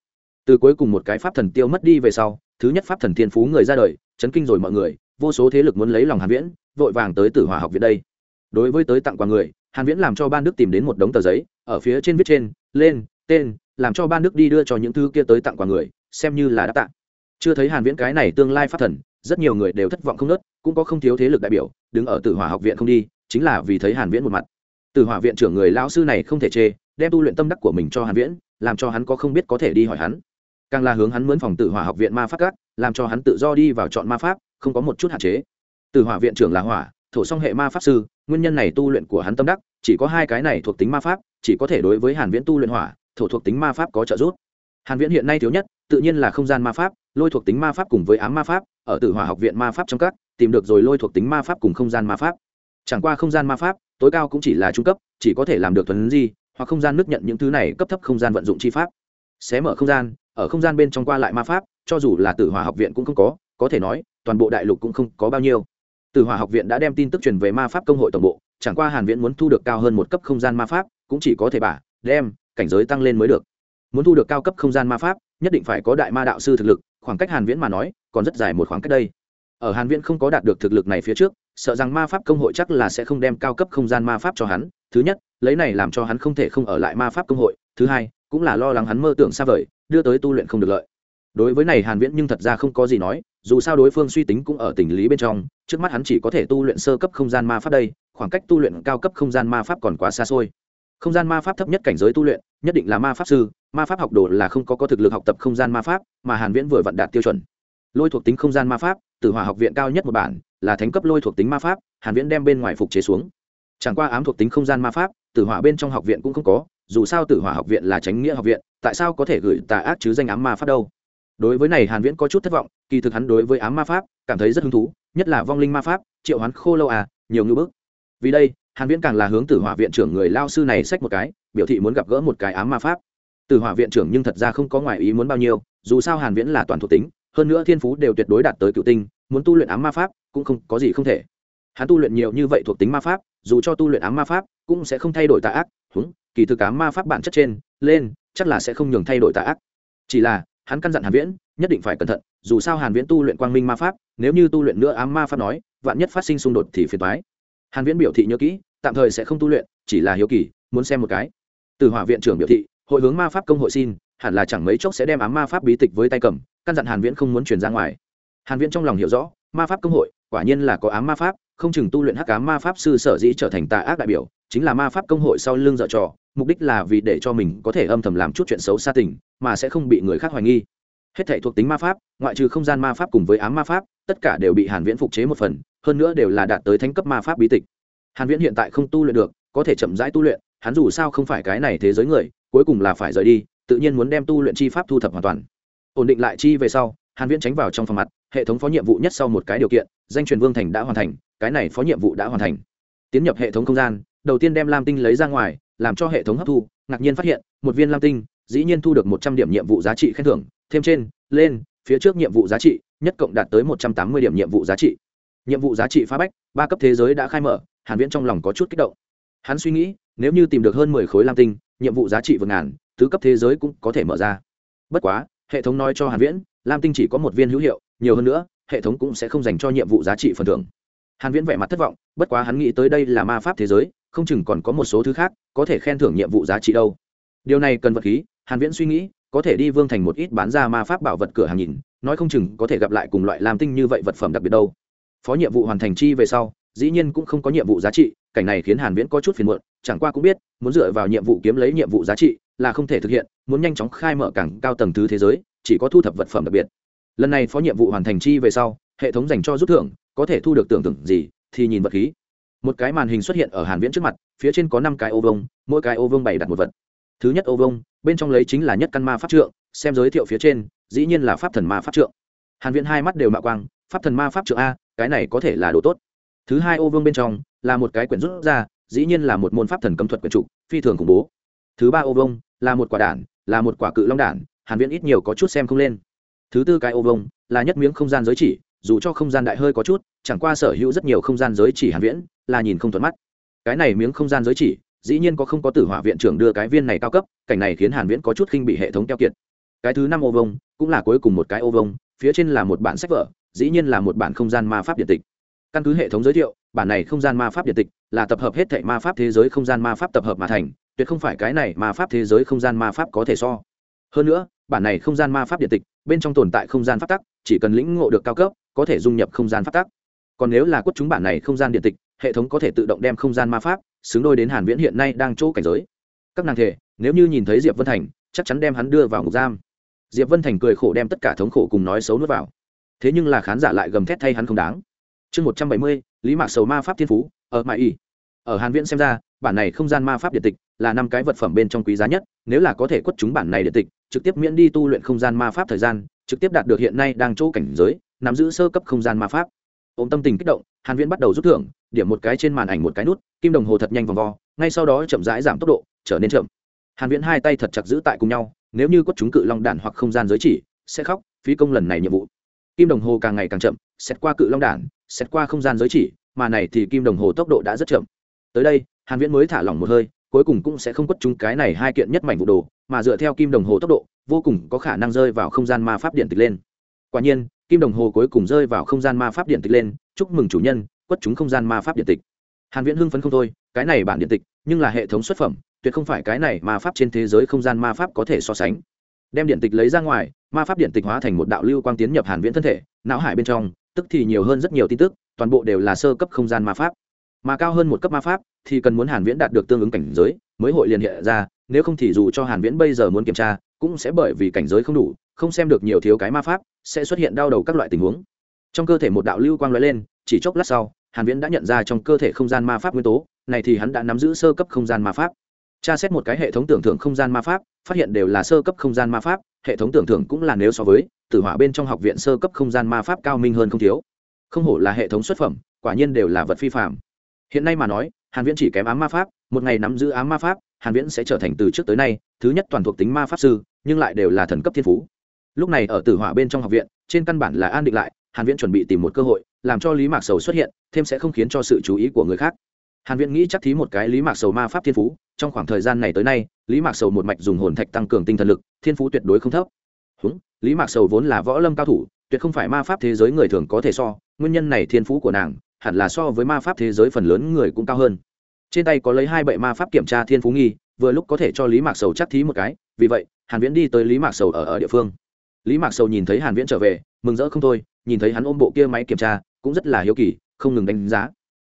Từ cuối cùng một cái pháp thần tiêu mất đi về sau, thứ nhất pháp thần thiên phú người ra đời, chấn kinh rồi mọi người, vô số thế lực muốn lấy lòng hàn viễn, vội vàng tới tử Hòa học viện đây. Đối với tới tặng quà người, hàn viễn làm cho ban đức tìm đến một đống tờ giấy, ở phía trên viết trên, lên, tên, làm cho ban đức đi đưa cho những thứ kia tới tặng quà người, xem như là đã tặng chưa thấy hàn viễn cái này tương lai phát thần, rất nhiều người đều thất vọng không nớt, cũng có không thiếu thế lực đại biểu, đứng ở tử hỏa học viện không đi, chính là vì thấy hàn viễn một mặt. Tử hỏa viện trưởng người lão sư này không thể chê, đem tu luyện tâm đắc của mình cho hàn viễn, làm cho hắn có không biết có thể đi hỏi hắn. Càng là hướng hắn mướn phòng tử hỏa học viện ma pháp các, làm cho hắn tự do đi vào chọn ma pháp, không có một chút hạn chế. Tử hỏa viện trưởng là hỏa, thổ song hệ ma pháp sư, nguyên nhân này tu luyện của hắn tâm đắc, chỉ có hai cái này thuộc tính ma pháp, chỉ có thể đối với hàn viễn tu luyện hỏa, thổ thuộc tính ma pháp có trợ giúp. Hàn viễn hiện nay thiếu nhất, tự nhiên là không gian ma pháp lôi thuộc tính ma pháp cùng với ám ma pháp, ở tử hỏa học viện ma pháp trong các, tìm được rồi lôi thuộc tính ma pháp cùng không gian ma pháp. Chẳng qua không gian ma pháp, tối cao cũng chỉ là trung cấp, chỉ có thể làm được thuần di, hoặc không gian nước nhận những thứ này cấp thấp không gian vận dụng chi pháp. Xé mở không gian, ở không gian bên trong qua lại ma pháp, cho dù là tử hỏa học viện cũng không có có thể nói, toàn bộ đại lục cũng không có bao nhiêu. Tử hỏa học viện đã đem tin tức truyền về ma pháp công hội tổng bộ, chẳng qua hàn viễn muốn thu được cao hơn một cấp không gian ma pháp, cũng chỉ có thể bả, đem, cảnh giới tăng lên mới được muốn thu được cao cấp không gian ma pháp, nhất định phải có đại ma đạo sư thực lực, khoảng cách hàn viễn mà nói, còn rất dài một khoảng cách đây. Ở hàn viễn không có đạt được thực lực này phía trước, sợ rằng ma pháp công hội chắc là sẽ không đem cao cấp không gian ma pháp cho hắn. Thứ nhất, lấy này làm cho hắn không thể không ở lại ma pháp công hội. Thứ hai, cũng là lo lắng hắn mơ tưởng xa vời, đưa tới tu luyện không được lợi. Đối với này hàn viễn nhưng thật ra không có gì nói, dù sao đối phương suy tính cũng ở tình lý bên trong, trước mắt hắn chỉ có thể tu luyện sơ cấp không gian ma pháp đây, khoảng cách tu luyện cao cấp không gian ma pháp còn quá xa xôi. Không gian ma pháp thấp nhất cảnh giới tu luyện, nhất định là ma pháp sư ma pháp học đồ là không có có thực lực học tập không gian ma pháp, mà hàn viễn vừa vận đạt tiêu chuẩn. Lôi thuộc tính không gian ma pháp, từ hỏa học viện cao nhất một bản, là thánh cấp lôi thuộc tính ma pháp, hàn viễn đem bên ngoài phục chế xuống. Chẳng qua ám thuộc tính không gian ma pháp tử hỏa bên trong học viện cũng không có, dù sao tử hỏa học viện là tránh nghĩa học viện, tại sao có thể gửi tà ác chứ danh ám ma pháp đâu? Đối với này hàn viễn có chút thất vọng, kỳ thực hắn đối với ám ma pháp cảm thấy rất hứng thú, nhất là vong linh ma pháp, triệu hoán khô lâu à nhiều như bước vì đây, hàn viễn càng là hướng tử hỏa viện trưởng người lao sư này xách một cái, biểu thị muốn gặp gỡ một cái ám ma pháp. Từ hỏa viện trưởng nhưng thật ra không có ngoài ý muốn bao nhiêu, dù sao hàn viễn là toàn thuộc tính, hơn nữa thiên phú đều tuyệt đối đạt tới cựu tinh, muốn tu luyện ám ma pháp cũng không có gì không thể. Hắn tu luyện nhiều như vậy thuộc tính ma pháp, dù cho tu luyện ám ma pháp cũng sẽ không thay đổi tà ác húng kỳ thực ám ma pháp bản chất trên, lên, chắc là sẽ không nhường thay đổi tà ác. Chỉ là, hắn căn dặn hàn viễn, nhất định phải cẩn thận, dù sao hàn viễn tu luyện quang minh ma pháp, nếu như tu luyện nữa ám ma pháp nói, vạn nhất phát sinh xung đột thì phiền toái. Hàn viễn biểu thị nhớ kỹ, tạm thời sẽ không tu luyện, chỉ là hiếu kỳ, muốn xem một cái. Từ hỏa viện trưởng biểu thị hội hướng ma pháp công hội xin, hẳn là chẳng mấy chốc sẽ đem ám ma pháp bí tịch với tay cầm, căn dặn hàn viễn không muốn truyền ra ngoài. Hàn viễn trong lòng hiểu rõ, ma pháp công hội, quả nhiên là có ám ma pháp, không chừng tu luyện hắc ám ma pháp sư sở dĩ trở thành tà ác đại biểu, chính là ma pháp công hội sau lưng dở trò, mục đích là vì để cho mình có thể âm thầm làm chút chuyện xấu xa tình, mà sẽ không bị người khác hoài nghi. Hết thảy thuộc tính ma pháp, ngoại trừ không gian ma pháp cùng với ám ma pháp, tất cả đều bị hàn viễn phục chế một phần, hơn nữa đều là đạt tới thánh cấp ma pháp bí tịch. Hàn viễn hiện tại không tu luyện được, có thể chậm rãi tu luyện, hắn dù sao không phải cái này thế giới người cuối cùng là phải rời đi, tự nhiên muốn đem tu luyện chi pháp thu thập hoàn toàn. Ổn định lại chi về sau, hàn viễn tránh vào trong phòng mặt, hệ thống phó nhiệm vụ nhất sau một cái điều kiện, danh truyền vương thành đã hoàn thành, cái này phó nhiệm vụ đã hoàn thành. Tiến nhập hệ thống không gian, đầu tiên đem lam tinh lấy ra ngoài, làm cho hệ thống hấp thu, ngạc nhiên phát hiện, một viên lam tinh, dĩ nhiên thu được một trăm điểm nhiệm vụ giá trị khen thưởng, thêm trên, lên, phía trước nhiệm vụ giá trị, nhất cộng đạt tới một trăm tám mươi điểm nhiệm vụ giá trị. Nhiệm vụ giá trị phá bách, ba cấp thế giới đã khai mở, hàn viễn trong lòng có chút kích động. Hắn suy nghĩ, nếu như tìm được hơn mười khối lam tinh nhiệm vụ giá trị vượt ngàn, thứ cấp thế giới cũng có thể mở ra. Bất quá, hệ thống nói cho hàn viễn, lam tinh chỉ có một viên hữu hiệu, nhiều hơn nữa, hệ thống cũng sẽ không dành cho nhiệm vụ giá trị phần thưởng. Hàn viễn vẻ mặt thất vọng, bất quá hắn nghĩ tới đây là ma pháp thế giới, không chừng còn có một số thứ khác, có thể khen thưởng nhiệm vụ giá trị đâu. Điều này cần vật khí, hàn viễn suy nghĩ, có thể đi vương thành một ít bán ra ma pháp bảo vật cửa hàng nhìn, nói không chừng có thể gặp lại cùng loại lam tinh như vậy vật phẩm đặc biệt đâu. Phó nhiệm vụ hoàn thành chi về sau, dĩ nhiên cũng không có nhiệm vụ giá trị cảnh này khiến hàn viễn có chút phiền muộn, chẳng qua cũng biết, muốn dựa vào nhiệm vụ kiếm lấy nhiệm vụ giá trị là không thể thực hiện, muốn nhanh chóng khai mở càng cao tầng thứ thế giới, chỉ có thu thập vật phẩm đặc biệt. Lần này phó nhiệm vụ hoàn thành chi về sau, hệ thống dành cho rút thưởng, có thể thu được tưởng tượng gì thì nhìn vật khí. Một cái màn hình xuất hiện ở hàn viễn trước mặt, phía trên có năm cái ô vông mỗi cái ô vông bày đặt một vật. Thứ nhất ô vông bên trong lấy chính là nhất căn ma pháp trượng, xem giới thiệu phía trên, dĩ nhiên là pháp thần ma pháp trượng. Hàn viễn hai mắt đều mạo quang, pháp thần ma pháp trượng a, cái này có thể là đồ tốt thứ hai ô vương bên trong là một cái quyển rút ra, dĩ nhiên là một môn pháp thần cấm thuật quyển trụ, phi thường khủng bố. Thứ ba ô vương là một quả đản, là một quả cự long đản, hàn viễn ít nhiều có chút xem không lên. Thứ tư cái ô vương là nhất miếng không gian giới chỉ, dù cho không gian đại hơi có chút, chẳng qua sở hữu rất nhiều không gian giới chỉ hàn viễn là nhìn không thuận mắt. Cái này miếng không gian giới chỉ, dĩ nhiên có không có tử hỏa viện trưởng đưa cái viên này cao cấp, cảnh này khiến hàn viễn có chút khinh bị hệ thống keo kiệt. Cái thứ năm ô vông cũng là cuối cùng một cái ô vông phía trên là một bản sách vở, dĩ nhiên là một bản không gian ma pháp điện tịch căn cứ hệ thống giới thiệu, bản này không gian ma pháp điện tịch là tập hợp hết thảy ma pháp thế giới không gian ma pháp tập hợp mà thành, tuyệt không phải cái này ma pháp thế giới không gian ma pháp có thể so. Hơn nữa, bản này không gian ma pháp điện tịch bên trong tồn tại không gian pháp tắc, chỉ cần lĩnh ngộ được cao cấp, có thể dung nhập không gian pháp tắc. Còn nếu là quất chúng bản này không gian điện tịch, hệ thống có thể tự động đem không gian ma pháp xứng đôi đến hàn viễn hiện nay đang chỗ cảnh giới. Các nàng thể, nếu như nhìn thấy diệp vân thành, chắc chắn đem hắn đưa vào ngục giam. Diệp vân thành cười khổ đem tất cả thống khổ cùng nói xấu nuốt vào. Thế nhưng là khán giả lại gầm thét thay hắn không đáng chương một trăm bảy mươi, lý mạc sầu ma pháp thiên phú, ở mãi y ở hàn viễn xem ra, bản này không gian ma pháp điện tịch là năm cái vật phẩm bên trong quý giá nhất, nếu là có thể quất chúng bản này điện tịch, trực tiếp miễn đi tu luyện không gian ma pháp thời gian, trực tiếp đạt được hiện nay đang chỗ cảnh giới, nắm giữ sơ cấp không gian ma pháp. Ôm tâm tình kích động, hàn viễn bắt đầu rút thưởng, điểm một cái trên màn ảnh một cái nút, kim đồng hồ thật nhanh vòng vo, ngay sau đó chậm rãi giảm tốc độ, trở nên chậm. Hàn viễn hai tay thật chặt giữ tại cùng nhau, nếu như quất chúng cự long đản hoặc không gian giới chỉ, sẽ khóc, phí công lần này nhiệm vụ. Kim đồng hồ càng ngày càng chậm, xét qua cự long đản xét qua không gian giới chỉ, mà này thì kim đồng hồ tốc độ đã rất chậm. Tới đây, hàn viễn mới thả lỏng một hơi, cuối cùng cũng sẽ không quất chúng cái này hai kiện nhất mảnh vụ đồ, mà dựa theo kim đồng hồ tốc độ, vô cùng có khả năng rơi vào không gian ma pháp điện tịch lên. Quả nhiên, kim đồng hồ cuối cùng rơi vào không gian ma pháp điện tịch lên, chúc mừng chủ nhân, quất chúng không gian ma pháp điện tịch. Hàn viễn hưng phấn không thôi, cái này bản điện tịch, nhưng là hệ thống xuất phẩm, tuyệt không phải cái này ma pháp trên thế giới không gian ma pháp có thể so sánh. Đem điện tịch lấy ra ngoài, ma pháp điện tịch hóa thành một đạo lưu quang tiến nhập hàn viễn thân thể, não hải bên trong tức thì nhiều hơn rất nhiều tin tức, toàn bộ đều là sơ cấp không gian ma pháp. Mà cao hơn một cấp ma pháp thì cần muốn hàn viễn đạt được tương ứng cảnh giới, mới hội liền hiện ra, nếu không thì dù cho hàn viễn bây giờ muốn kiểm tra, cũng sẽ bởi vì cảnh giới không đủ, không xem được nhiều thiếu cái ma pháp, sẽ xuất hiện đau đầu các loại tình huống. Trong cơ thể một đạo lưu quang lóe lên, chỉ chốc lát sau, hàn viễn đã nhận ra trong cơ thể không gian ma pháp nguyên tố, này thì hắn đã nắm giữ sơ cấp không gian ma pháp. Tra xét một cái hệ thống tưởng thưởng không gian ma pháp, phát hiện đều là sơ cấp không gian ma pháp, hệ thống tưởng thưởng cũng là nếu so với tử hỏa bên trong học viện sơ cấp không gian ma pháp cao minh hơn không thiếu. Không hổ là hệ thống xuất phẩm, quả nhiên đều là vật phi phạm hiện nay mà nói, hàn viễn chỉ kém ám ma pháp, một ngày nắm giữ ám ma pháp, hàn viễn sẽ trở thành từ trước tới nay, thứ nhất toàn thuộc tính ma pháp sư, nhưng lại đều là thần cấp thiên phú. Lúc này ở tử hỏa bên trong học viện, trên căn bản là an định lại, hàn viễn chuẩn bị tìm một cơ hội, làm cho lý mạc sầu xuất hiện, thêm sẽ không khiến cho sự chú ý của người khác. Hàn viễn nghĩ chắc thí một cái lý mạc sầu ma pháp thiên phú, trong khoảng thời gian này tới nay, lý mạc sầu một mạch dùng hồn thạch tăng cường tinh thần lực, thiên phú tuyệt đối không thấp. Húng lý mạc sầu vốn là võ lâm cao thủ, tuyệt không phải ma pháp thế giới người thường có thể so, nguyên nhân này thiên phú của nàng, hẳn là so với ma pháp thế giới phần lớn người cũng cao hơn. Trên tay có lấy hai bệ ma pháp kiểm tra thiên phú nghi, vừa lúc có thể cho lý mạc sầu chắc thí một cái, vì vậy, hàn viễn đi tới lý mạc sầu ở ở địa phương. Lý mạc sầu nhìn thấy hàn viễn trở về, mừng rỡ không thôi, nhìn thấy hắn ôm bộ kia máy kiểm tra, cũng rất là hiếu kỳ, không ngừng đánh giá.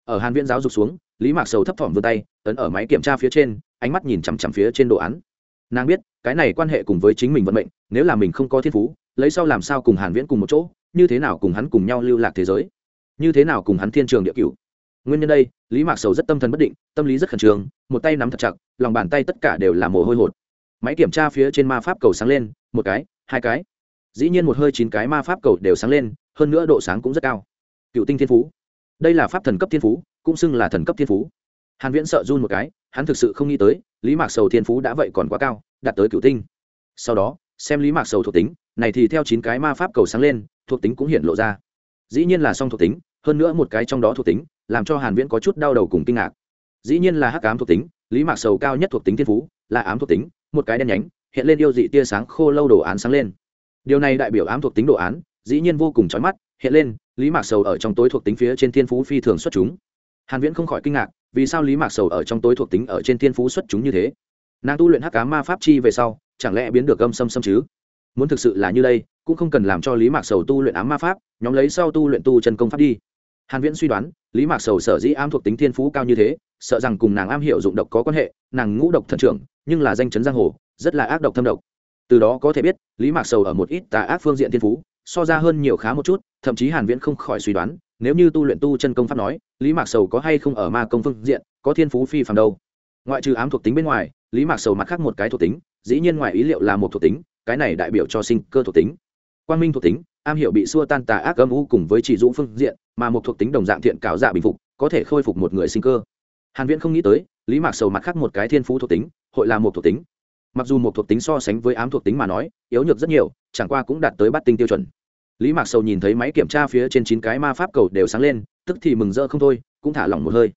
Ở hàn viễn giáo dục xuống, lý mạc sầu thấp thỏm vươn tay, ấn ở máy kiểm tra phía trên, ánh mắt nhìn chằm chằm phía trên đồ án nàng biết, cái này quan hệ cùng với chính mình vận mệnh, nếu là mình không có thiên phú, lấy sau làm sao cùng hàn viễn cùng một chỗ, như thế nào cùng hắn cùng nhau lưu lạc thế giới? Như thế nào cùng hắn thiên trường địa cửu? Nguyên nhân đây, lý mạc sầu rất tâm thần bất định, tâm lý rất khẩn trương, một tay nắm thật chặt, lòng bàn tay tất cả đều là mồ hôi hột. Máy kiểm tra phía trên ma pháp cầu sáng lên, một cái, hai cái. Dĩ nhiên một hơi chín cái ma pháp cầu đều sáng lên, hơn nữa độ sáng cũng rất cao. Cựu tinh thiên phú. Đây là pháp thần cấp thiên phú, cũng xưng là thần cấp thiên phú. Hàn viễn sợ run một cái, hắn thực sự không nghĩ tới lý mạc sầu thiên phú đã vậy còn quá cao, đạt tới cựu tinh. Sau đó, xem lý mạc sầu thuộc tính, này thì theo chín cái ma pháp cầu sáng lên, thuộc tính cũng hiện lộ ra. Dĩ nhiên là song thuộc tính, hơn nữa một cái trong đó thuộc tính, làm cho hàn viễn có chút đau đầu cùng kinh ngạc. Dĩ nhiên là hắc ám thuộc tính, lý mạc sầu cao nhất thuộc tính thiên phú là ám thuộc tính, một cái đen nhánh, hiện lên yêu dị tia sáng khô lâu đồ án sáng lên. Điều này đại biểu ám thuộc tính đồ án, dĩ nhiên vô cùng chói mắt, hiện lên, lý mạc sầu ở trong tối thuộc tính phía trên thiên phú phi thường xuất chúng. Hàn viễn không khỏi kinh ngạc vì sao lý mạc sầu ở trong tối thuộc tính ở trên thiên phú xuất chúng như thế? Nàng tu luyện hắc ám ma pháp chi về sau, chẳng lẽ biến được âm xâm xâm chứ? Muốn thực sự là như đây, cũng không cần làm cho lý mạc sầu tu luyện ám ma pháp, nhóm lấy sau tu luyện tu chân công pháp đi. Hàn viễn suy đoán, lý mạc sầu sở dĩ ám thuộc tính thiên phú cao như thế, sợ rằng cùng nàng am hiểu dụng độc có quan hệ, nàng ngũ độc thần trưởng, nhưng là danh chấn giang hồ, rất là ác độc thâm độc. Từ đó có thể biết, lý mạc sầu ở một ít tà ác phương diện thiên phú so ra hơn nhiều khá một chút, thậm chí hàn viễn không khỏi suy đoán, nếu như tu luyện tu chân công pháp nói, lý mạc sầu có hay không ở ma công phương diện, có thiên phú phi phàm đâu. Ngoại trừ ám thuộc tính bên ngoài, lý mạc sầu mặt khác một cái thuộc tính, dĩ nhiên ngoài ý liệu là một thuộc tính, cái này đại biểu cho sinh cơ thuộc tính. Quang minh thuộc tính, am hiểu bị xua tan tà ác âm u cùng với chỉ dũng phương diện, mà một thuộc tính đồng dạng thiện cảo dạ bình phục, có thể khôi phục một người sinh cơ. Hàn viễn không nghĩ tới, lý mạc sầu mặt khác một cái thiên phú thuộc tính, hội là một thuộc tính mặc dù một thuộc tính so sánh với ám thuộc tính mà nói, yếu nhược rất nhiều, chẳng qua cũng đạt tới bát tinh tiêu chuẩn. Lý mạc sầu nhìn thấy máy kiểm tra phía trên chín cái ma pháp cầu đều sáng lên, tức thì mừng rỡ không thôi, cũng thả lỏng một hơi.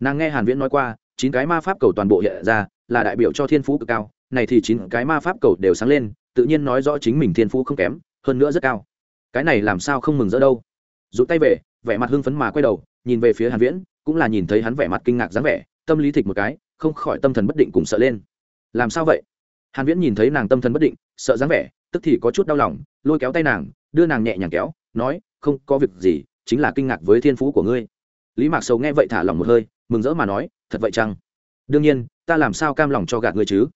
Nàng nghe hàn viễn nói qua, chín cái ma pháp cầu toàn bộ hiện ra, là đại biểu cho thiên phú cực cao, này thì chín cái ma pháp cầu đều sáng lên, tự nhiên nói rõ chính mình thiên phú không kém, hơn nữa rất cao. Cái này làm sao không mừng rỡ đâu. Rụt tay về, vẻ mặt hưng phấn mà quay đầu, nhìn về phía hàn viễn, cũng là nhìn thấy hắn vẻ mặt kinh ngạc dáng vẻ, tâm lý thịch một cái, không khỏi tâm thần bất định cùng sợ lên. Làm sao vậy? Hàn viễn nhìn thấy nàng tâm thần bất định, sợ dáng vẻ, tức thì có chút đau lòng, lôi kéo tay nàng, đưa nàng nhẹ nhàng kéo, nói, không, có việc gì, chính là kinh ngạc với thiên phú của ngươi. Lý mạc sầu nghe vậy thả lòng một hơi, mừng rỡ mà nói, thật vậy chăng? Đương nhiên, ta làm sao cam lòng cho gạt ngươi chứ?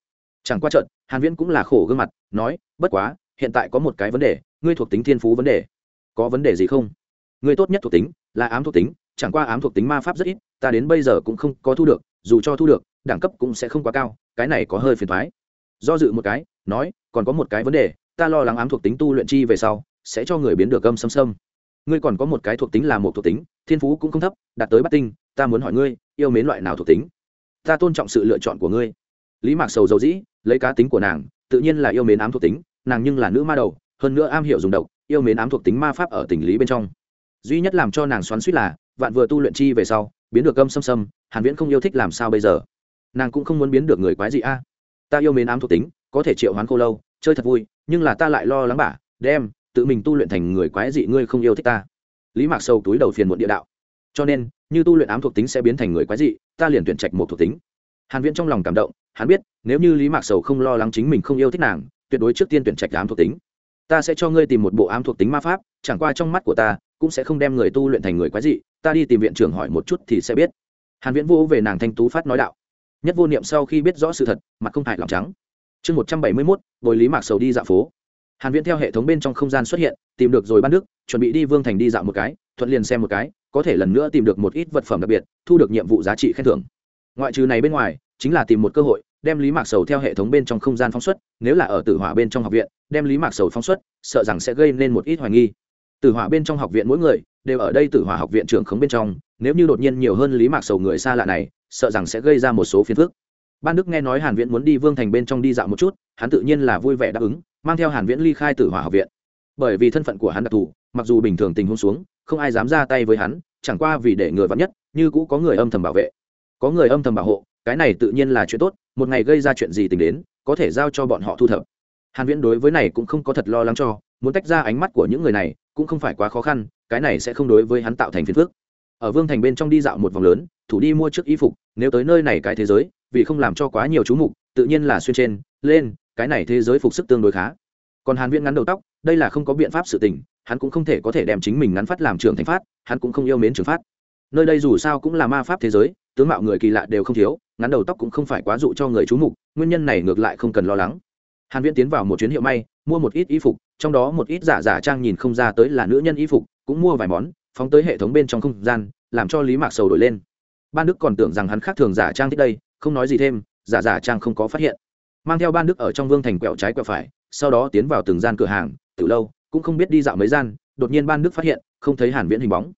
Chẳng qua trận hàn viễn cũng là khổ gương mặt, nói, bất quá, hiện tại có một cái vấn đề, ngươi thuộc tính thiên phú vấn đề. Có vấn đề gì không? Ngươi tốt nhất thuộc tính là ám thuộc tính, chẳng qua ám thuộc tính ma pháp rất ít, ta đến bây giờ cũng không có thu được, dù cho thu được, đẳng cấp cũng sẽ không quá cao, cái này có hơi phiền thoái do dự một cái, nói, còn có một cái vấn đề, ta lo lắng ám thuộc tính tu luyện chi về sau, sẽ cho người biến được âm xâm xâm. Ngươi còn có một cái thuộc tính là một thuộc tính, thiên phú cũng không thấp, đạt tới bắt tinh, ta muốn hỏi ngươi, yêu mến loại nào thuộc tính? Ta tôn trọng sự lựa chọn của ngươi. Lý mạc sầu dầu dĩ, lấy cá tính của nàng, tự nhiên là yêu mến ám thuộc tính, nàng nhưng là nữ ma đầu, hơn nữa am hiểu dùng độc, yêu mến ám thuộc tính ma pháp ở tình lý bên trong. Duy nhất làm cho nàng xoắn suýt là, vạn vừa tu luyện chi về sau, biến được âm xâm xâm, hàn viễn không yêu thích làm sao bây giờ? Nàng cũng không muốn biến được người quái gì a ta yêu mến ám thuộc tính, có thể triệu hoán cô lâu, chơi thật vui, nhưng là ta lại lo lắng bả đem, tự mình tu luyện thành người quái dị ngươi không yêu thích ta. Lý mạc sâu túi đầu phiền muộn địa đạo. Cho nên, như tu luyện ám thuộc tính sẽ biến thành người quái dị, ta liền tuyển trạch một thuộc tính. Hàn viễn trong lòng cảm động, hắn biết, nếu như lý mạc sầu không lo lắng chính mình không yêu thích nàng, tuyệt đối trước tiên tuyển trạch ám thuộc tính. Ta sẽ cho ngươi tìm một bộ ám thuộc tính ma pháp, chẳng qua trong mắt của ta, cũng sẽ không đem người tu luyện thành người quái dị, ta đi tìm viện trưởng hỏi một chút thì sẽ biết. Hàn viễn vô về nàng thanh tú phát nói đạo nhất vô niệm sau khi biết rõ sự thật mặt không hại lòng trắng. Chương 171, bồi lý mạc sầu đi dạo phố. Hàn viễn theo hệ thống bên trong không gian xuất hiện tìm được rồi ban đức chuẩn bị đi vương thành đi dạo một cái thuận liền xem một cái có thể lần nữa tìm được một ít vật phẩm đặc biệt thu được nhiệm vụ giá trị khen thưởng. Ngoại trừ này bên ngoài chính là tìm một cơ hội đem lý mạc sầu theo hệ thống bên trong không gian phóng xuất nếu là ở tử hỏa bên trong học viện đem lý mạc sầu phóng xuất sợ rằng sẽ gây nên một ít hoài nghi. Tử hỏa bên trong học viện mỗi người đều ở đây tử hỏa học viện trưởng khống bên trong nếu như đột nhiên nhiều hơn lý mạc sầu người xa lạ này sợ rằng sẽ gây ra một số phiền phức. Ban đức nghe nói hàn viễn muốn đi vương thành bên trong đi dạo một chút, hắn tự nhiên là vui vẻ đáp ứng, mang theo hàn viễn ly khai tử hỏa học viện. Bởi vì thân phận của hắn đặc thù, mặc dù bình thường tình huống xuống, không ai dám ra tay với hắn, chẳng qua vì để người vắn nhất, như cũ có người âm thầm bảo vệ. Có người âm thầm bảo hộ, cái này tự nhiên là chuyện tốt, một ngày gây ra chuyện gì tình đến, có thể giao cho bọn họ thu thập. Hàn viễn đối với này cũng không có thật lo lắng cho, muốn tách ra ánh mắt của những người này cũng không phải quá khó khăn, cái này sẽ không đối với hắn tạo thành phiền phức ở vương thành bên trong đi dạo một vòng lớn, thủ đi mua trước y phục, nếu tới nơi này cái thế giới, vì không làm cho quá nhiều chú mục, tự nhiên là xuyên trên, lên, cái này thế giới phục sức tương đối khá. Còn hàn viễn ngắn đầu tóc, đây là không có biện pháp sự tình, hắn cũng không thể có thể đem chính mình ngắn phát làm trưởng thành phát, hắn cũng không yêu mến trường phát. Nơi đây dù sao cũng là ma pháp thế giới, tướng mạo người kỳ lạ đều không thiếu, ngắn đầu tóc cũng không phải quá dụ cho người chú mục, nguyên nhân này ngược lại không cần lo lắng. Hàn viễn tiến vào một chuyến hiệu may, mua một ít y phục, trong đó một ít giả giả trang nhìn không ra tới là nữ nhân y phục, cũng mua vài món phóng tới hệ thống bên trong không gian, làm cho lý mạc sầu đổi lên. Ban đức còn tưởng rằng hắn khác thường giả trang thích đây, không nói gì thêm, giả giả trang không có phát hiện. Mang theo ban đức ở trong vương thành quẹo trái quẹo phải, sau đó tiến vào từng gian cửa hàng, từ lâu, cũng không biết đi dạo mấy gian, đột nhiên ban đức phát hiện, không thấy hàn viễn hình bóng.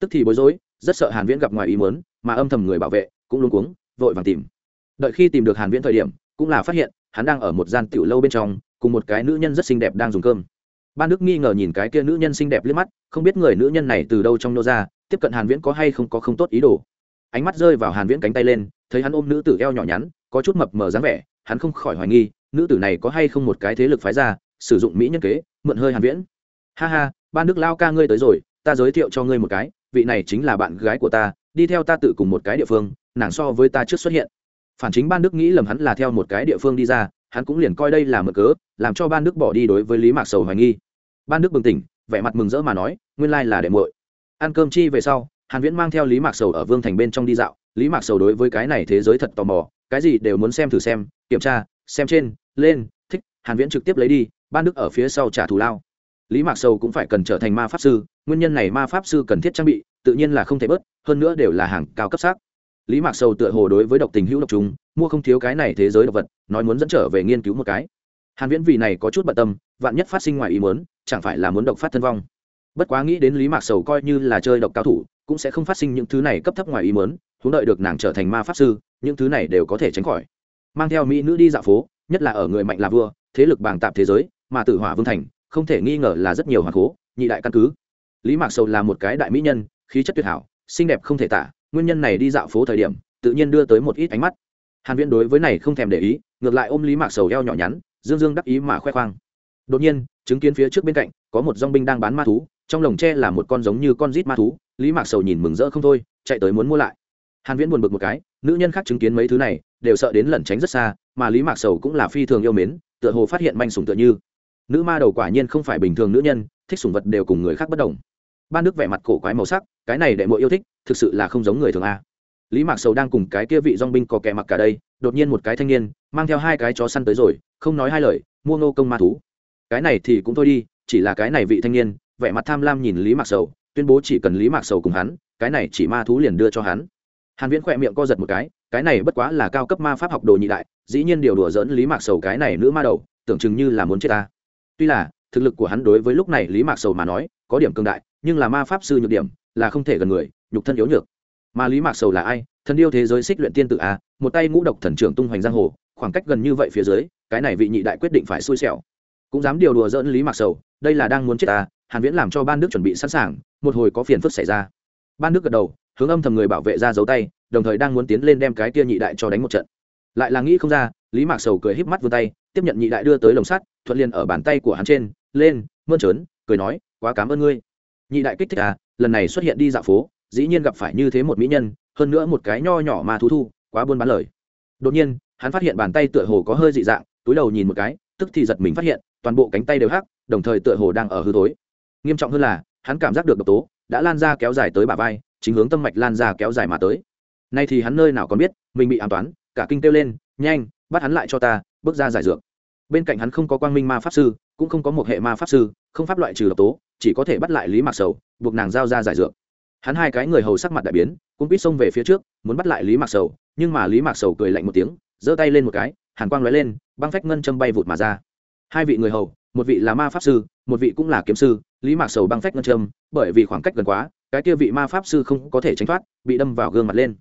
Tức thì bối rối, rất sợ hàn viễn gặp ngoài ý muốn, mà âm thầm người bảo vệ, cũng luống cuống, vội vàng tìm. Đợi khi tìm được hàn viễn thời điểm, cũng là phát hiện, hắn đang ở một gian tiểu lâu bên trong, cùng một cái nữ nhân rất xinh đẹp đang dùng cơm ban đức nghi ngờ nhìn cái kia nữ nhân xinh đẹp liếc mắt, không biết người nữ nhân này từ đâu trong nô ra, tiếp cận hàn viễn có hay không có không tốt ý đồ. Ánh mắt rơi vào hàn viễn cánh tay lên, thấy hắn ôm nữ tử eo nhỏ nhắn, có chút mập mờ dáng vẻ, hắn không khỏi hoài nghi, nữ tử này có hay không một cái thế lực phái ra, sử dụng mỹ nhân kế, mượn hơi hàn viễn. Ha ha, ban đức lao ca ngươi tới rồi, ta giới thiệu cho ngươi một cái, vị này chính là bạn gái của ta, đi theo ta tự cùng một cái địa phương, nàng so với ta trước xuất hiện. Phản chính ban đức nghĩ lầm hắn là theo một cái địa phương đi ra hắn cũng liền coi đây là mở cớ, làm cho ban đức bỏ đi đối với lý mạc sầu hoài nghi. Ban đức bừng tỉnh, vẻ mặt mừng rỡ mà nói, nguyên lai là đệ muội. Ăn cơm chi về sau, hàn viễn mang theo lý mạc sầu ở vương thành bên trong đi dạo. Lý mạc sầu đối với cái này thế giới thật tò mò, cái gì đều muốn xem thử xem, kiểm tra, xem trên, lên, thích, hàn viễn trực tiếp lấy đi, ban đức ở phía sau trả thù lao. Lý mạc sầu cũng phải cần trở thành ma pháp sư, nguyên nhân này ma pháp sư cần thiết trang bị, tự nhiên là không thể bớt, hơn nữa đều là hàng cao cấp sắc. Lý mạc sầu tựa hồ đối với độc tình hữu độc chúng mua không thiếu cái này thế giới động vật, nói muốn dẫn trở về nghiên cứu một cái. Hàn viễn vì này có chút bận tâm, vạn nhất phát sinh ngoài ý muốn, chẳng phải là muốn độc phát thân vong. Bất quá nghĩ đến lý mạc sầu coi như là chơi độc cao thủ, cũng sẽ không phát sinh những thứ này cấp thấp ngoài ý muốn, huống đợi được nàng trở thành ma pháp sư, những thứ này đều có thể tránh khỏi. Mang theo mỹ nữ đi dạo phố, nhất là ở người mạnh là vua, thế lực bàng tạp thế giới, mà tử hỏa vương thành, không thể nghi ngờ là rất nhiều hoàng cố, nhị đại căn cứ. Lý mạc sầu là một cái đại mỹ nhân, khí chất tuyệt hảo, xinh đẹp không thể tả, nguyên nhân này đi dạo phố thời điểm, tự nhiên đưa tới một ít ánh mắt hàn viễn đối với này không thèm để ý, ngược lại ôm lý mạc sầu eo nhỏ nhắn, dương dương đắc ý mà khoe khoang. Đột nhiên, chứng kiến phía trước bên cạnh, có một dòng binh đang bán ma thú, trong lồng tre là một con giống như con rít ma thú, lý mạc sầu nhìn mừng rỡ không thôi, chạy tới muốn mua lại. Hàn viễn buồn bực một cái, nữ nhân khác chứng kiến mấy thứ này, đều sợ đến lẩn tránh rất xa, mà lý mạc sầu cũng là phi thường yêu mến, tựa hồ phát hiện manh sủng tựa như. Nữ ma đầu quả nhiên không phải bình thường nữ nhân, thích sủng vật đều cùng người khác bất đồng. Ban đức vẻ mặt cổ quái màu sắc, cái này đệ mộ yêu thích, thực sự là không giống người thường a lý mạc sầu đang cùng cái kia vị dong binh có kẻ mặc cả đây, đột nhiên một cái thanh niên, mang theo hai cái chó săn tới rồi, không nói hai lời, mua ngô công ma thú. Cái này thì cũng thôi đi, chỉ là cái này vị thanh niên, vẻ mặt tham lam nhìn lý mạc sầu, tuyên bố chỉ cần lý mạc sầu cùng hắn, cái này chỉ ma thú liền đưa cho hắn. Hàn viễn khỏe miệng co giật một cái cái này bất quá là cao cấp ma pháp học đồ nhị đại, dĩ nhiên điều đùa dỡn lý mạc sầu cái này nữ ma đầu, tưởng chừng như là muốn chết ta. Tuy là, thực lực của hắn đối với lúc này lý mạc sầu mà nói, có điểm cường đại, nhưng là ma pháp sư nhược điểm, là không thể gần người, nhục thân yếu nhược mà lý mạc sầu là ai? Thần yêu thế giới xích luyện tiên tự a, một tay ngũ độc thần trưởng tung hoành giang hồ, khoảng cách gần như vậy phía dưới, cái này vị nhị đại quyết định phải xui xẻo. Cũng dám điều đùa dỡn lý mạc sầu, đây là đang muốn chết ta hàn viễn làm cho ban đức chuẩn bị sẵn sàng, một hồi có phiền phức xảy ra. Ban đức gật đầu, hướng âm thầm người bảo vệ ra giấu tay, đồng thời đang muốn tiến lên đem cái kia nhị đại cho đánh một trận. Lại là nghĩ không ra, lý mạc sầu cười híp mắt vươn tay, tiếp nhận nhị đại đưa tới lồng sắt, thuận liền ở bàn tay của hắn trên, lên, mơn trớn, cười nói, quá cảm ơn ngươi. Nhị đại kích thích à lần này xuất hiện đi dạo phố dĩ nhiên gặp phải như thế một mỹ nhân, hơn nữa một cái nho nhỏ mà thú thu, quá buôn bán lời. Đột nhiên, hắn phát hiện bàn tay tựa hồ có hơi dị dạng, túi đầu nhìn một cái, tức thì giật mình phát hiện, toàn bộ cánh tay đều hắc, đồng thời tựa hồ đang ở hư tối nghiêm trọng hơn là, hắn cảm giác được độc tố, đã lan ra kéo dài tới bả vai, chính hướng tâm mạch lan ra kéo dài mà tới. Nay thì hắn nơi nào còn biết, mình bị an toán, cả kinh kêu lên, nhanh, bắt hắn lại cho ta, bước ra giải dược. Bên cạnh hắn không có quang minh ma pháp sư, cũng không có một hệ ma pháp sư, không pháp loại trừ độc tố, chỉ có thể bắt lại lý mạc sầu, buộc nàng giao ra giải dược hắn hai cái người hầu sắc mặt đại biến cũng biết xông về phía trước, muốn bắt lại lý mạc sầu, nhưng mà lý mạc sầu cười lạnh một tiếng, giơ tay lên một cái, hàn quang lóe lên, băng phách ngân châm bay vụt mà ra. Hai vị người hầu, một vị là ma pháp sư, một vị cũng là kiếm sư, lý mạc sầu băng phách ngân châm, bởi vì khoảng cách gần quá, cái kia vị ma pháp sư không có thể tránh thoát, bị đâm vào gương mặt lên.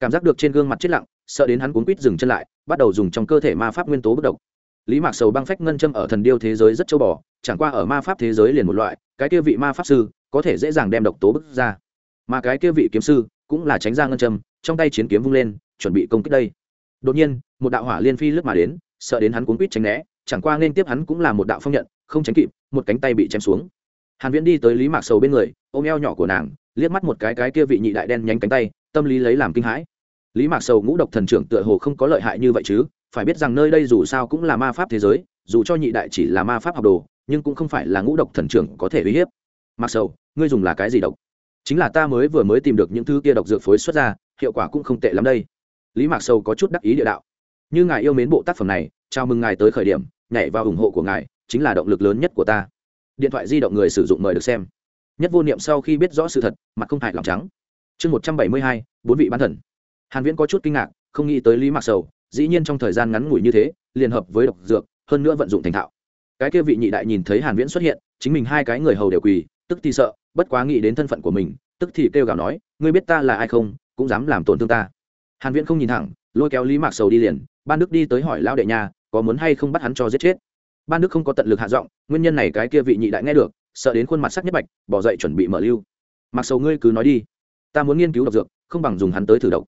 Cảm giác được trên gương mặt chết lặng, sợ đến hắn cuốn quýt dừng chân lại, bắt đầu dùng trong cơ thể ma pháp nguyên tố bất độc lý mạc sầu băng phách ngân châm ở thần điêu thế giới rất châu bò, chẳng qua ở ma pháp thế giới liền một loại, cái kia vị ma pháp sư có thể dễ dàng đem độc tố bức ra mà cái kia vị kiếm sư cũng là tránh ra ngân châm, trong tay chiến kiếm vung lên, chuẩn bị công kích đây. Đột nhiên, một đạo hỏa liên phi lướt mà đến, sợ đến hắn cuốn quýt tránh né, chẳng qua nên tiếp hắn cũng là một đạo phong nhận, không tránh kịp, một cánh tay bị chém xuống. Hàn viễn đi tới lý mạc sầu bên người, ôm eo nhỏ của nàng, liếc mắt một cái cái kia vị nhị đại đen nhánh cánh tay, tâm lý lấy làm kinh hãi. Lý mạc sầu ngũ độc thần trưởng tựa hồ không có lợi hại như vậy chứ, phải biết rằng nơi đây dù sao cũng là ma pháp thế giới, dù cho nhị đại chỉ là ma pháp học đồ, nhưng cũng không phải là ngũ độc thần trưởng có thể uy hiếp. Mặc sầu, ngươi dùng là cái gì độc? Chính là ta mới vừa mới tìm được những thứ kia độc dược phối xuất ra, hiệu quả cũng không tệ lắm đây. Lý mạc sầu có chút đắc ý địa đạo. Như ngài yêu mến bộ tác phẩm này, chào mừng ngài tới khởi điểm, nhảy vào ủng hộ của ngài, chính là động lực lớn nhất của ta. Điện thoại di động người sử dụng mời được xem. Nhất vô niệm sau khi biết rõ sự thật, mặt không hại lòng trắng. Chương một trăm bảy mươi hai, bốn vị bán thần. Hàn viễn có chút kinh ngạc, không nghĩ tới lý mạc sầu, dĩ nhiên trong thời gian ngắn ngủi như thế, liền hợp với độc dược, hơn nữa vận dụng thành thạo. Cái kia vị nhị đại nhìn thấy hàn viễn xuất hiện, chính mình hai cái người hầu đều quỳ, tức thì sợ bất quá nghĩ đến thân phận của mình, tức thì kêu gào nói, ngươi biết ta là ai không? Cũng dám làm tổn thương ta. Hàn viễn không nhìn thẳng, lôi kéo lý mạc sầu đi liền, ban đức đi tới hỏi lão đệ nhà có muốn hay không bắt hắn cho giết chết. Ban đức không có tận lực hạ giọng, nguyên nhân này cái kia vị nhị đại nghe được, sợ đến khuôn mặt sắc nhất bạch, bỏ dậy chuẩn bị mở lưu. Mặc sầu ngươi cứ nói đi, ta muốn nghiên cứu độc dược, không bằng dùng hắn tới thử độc.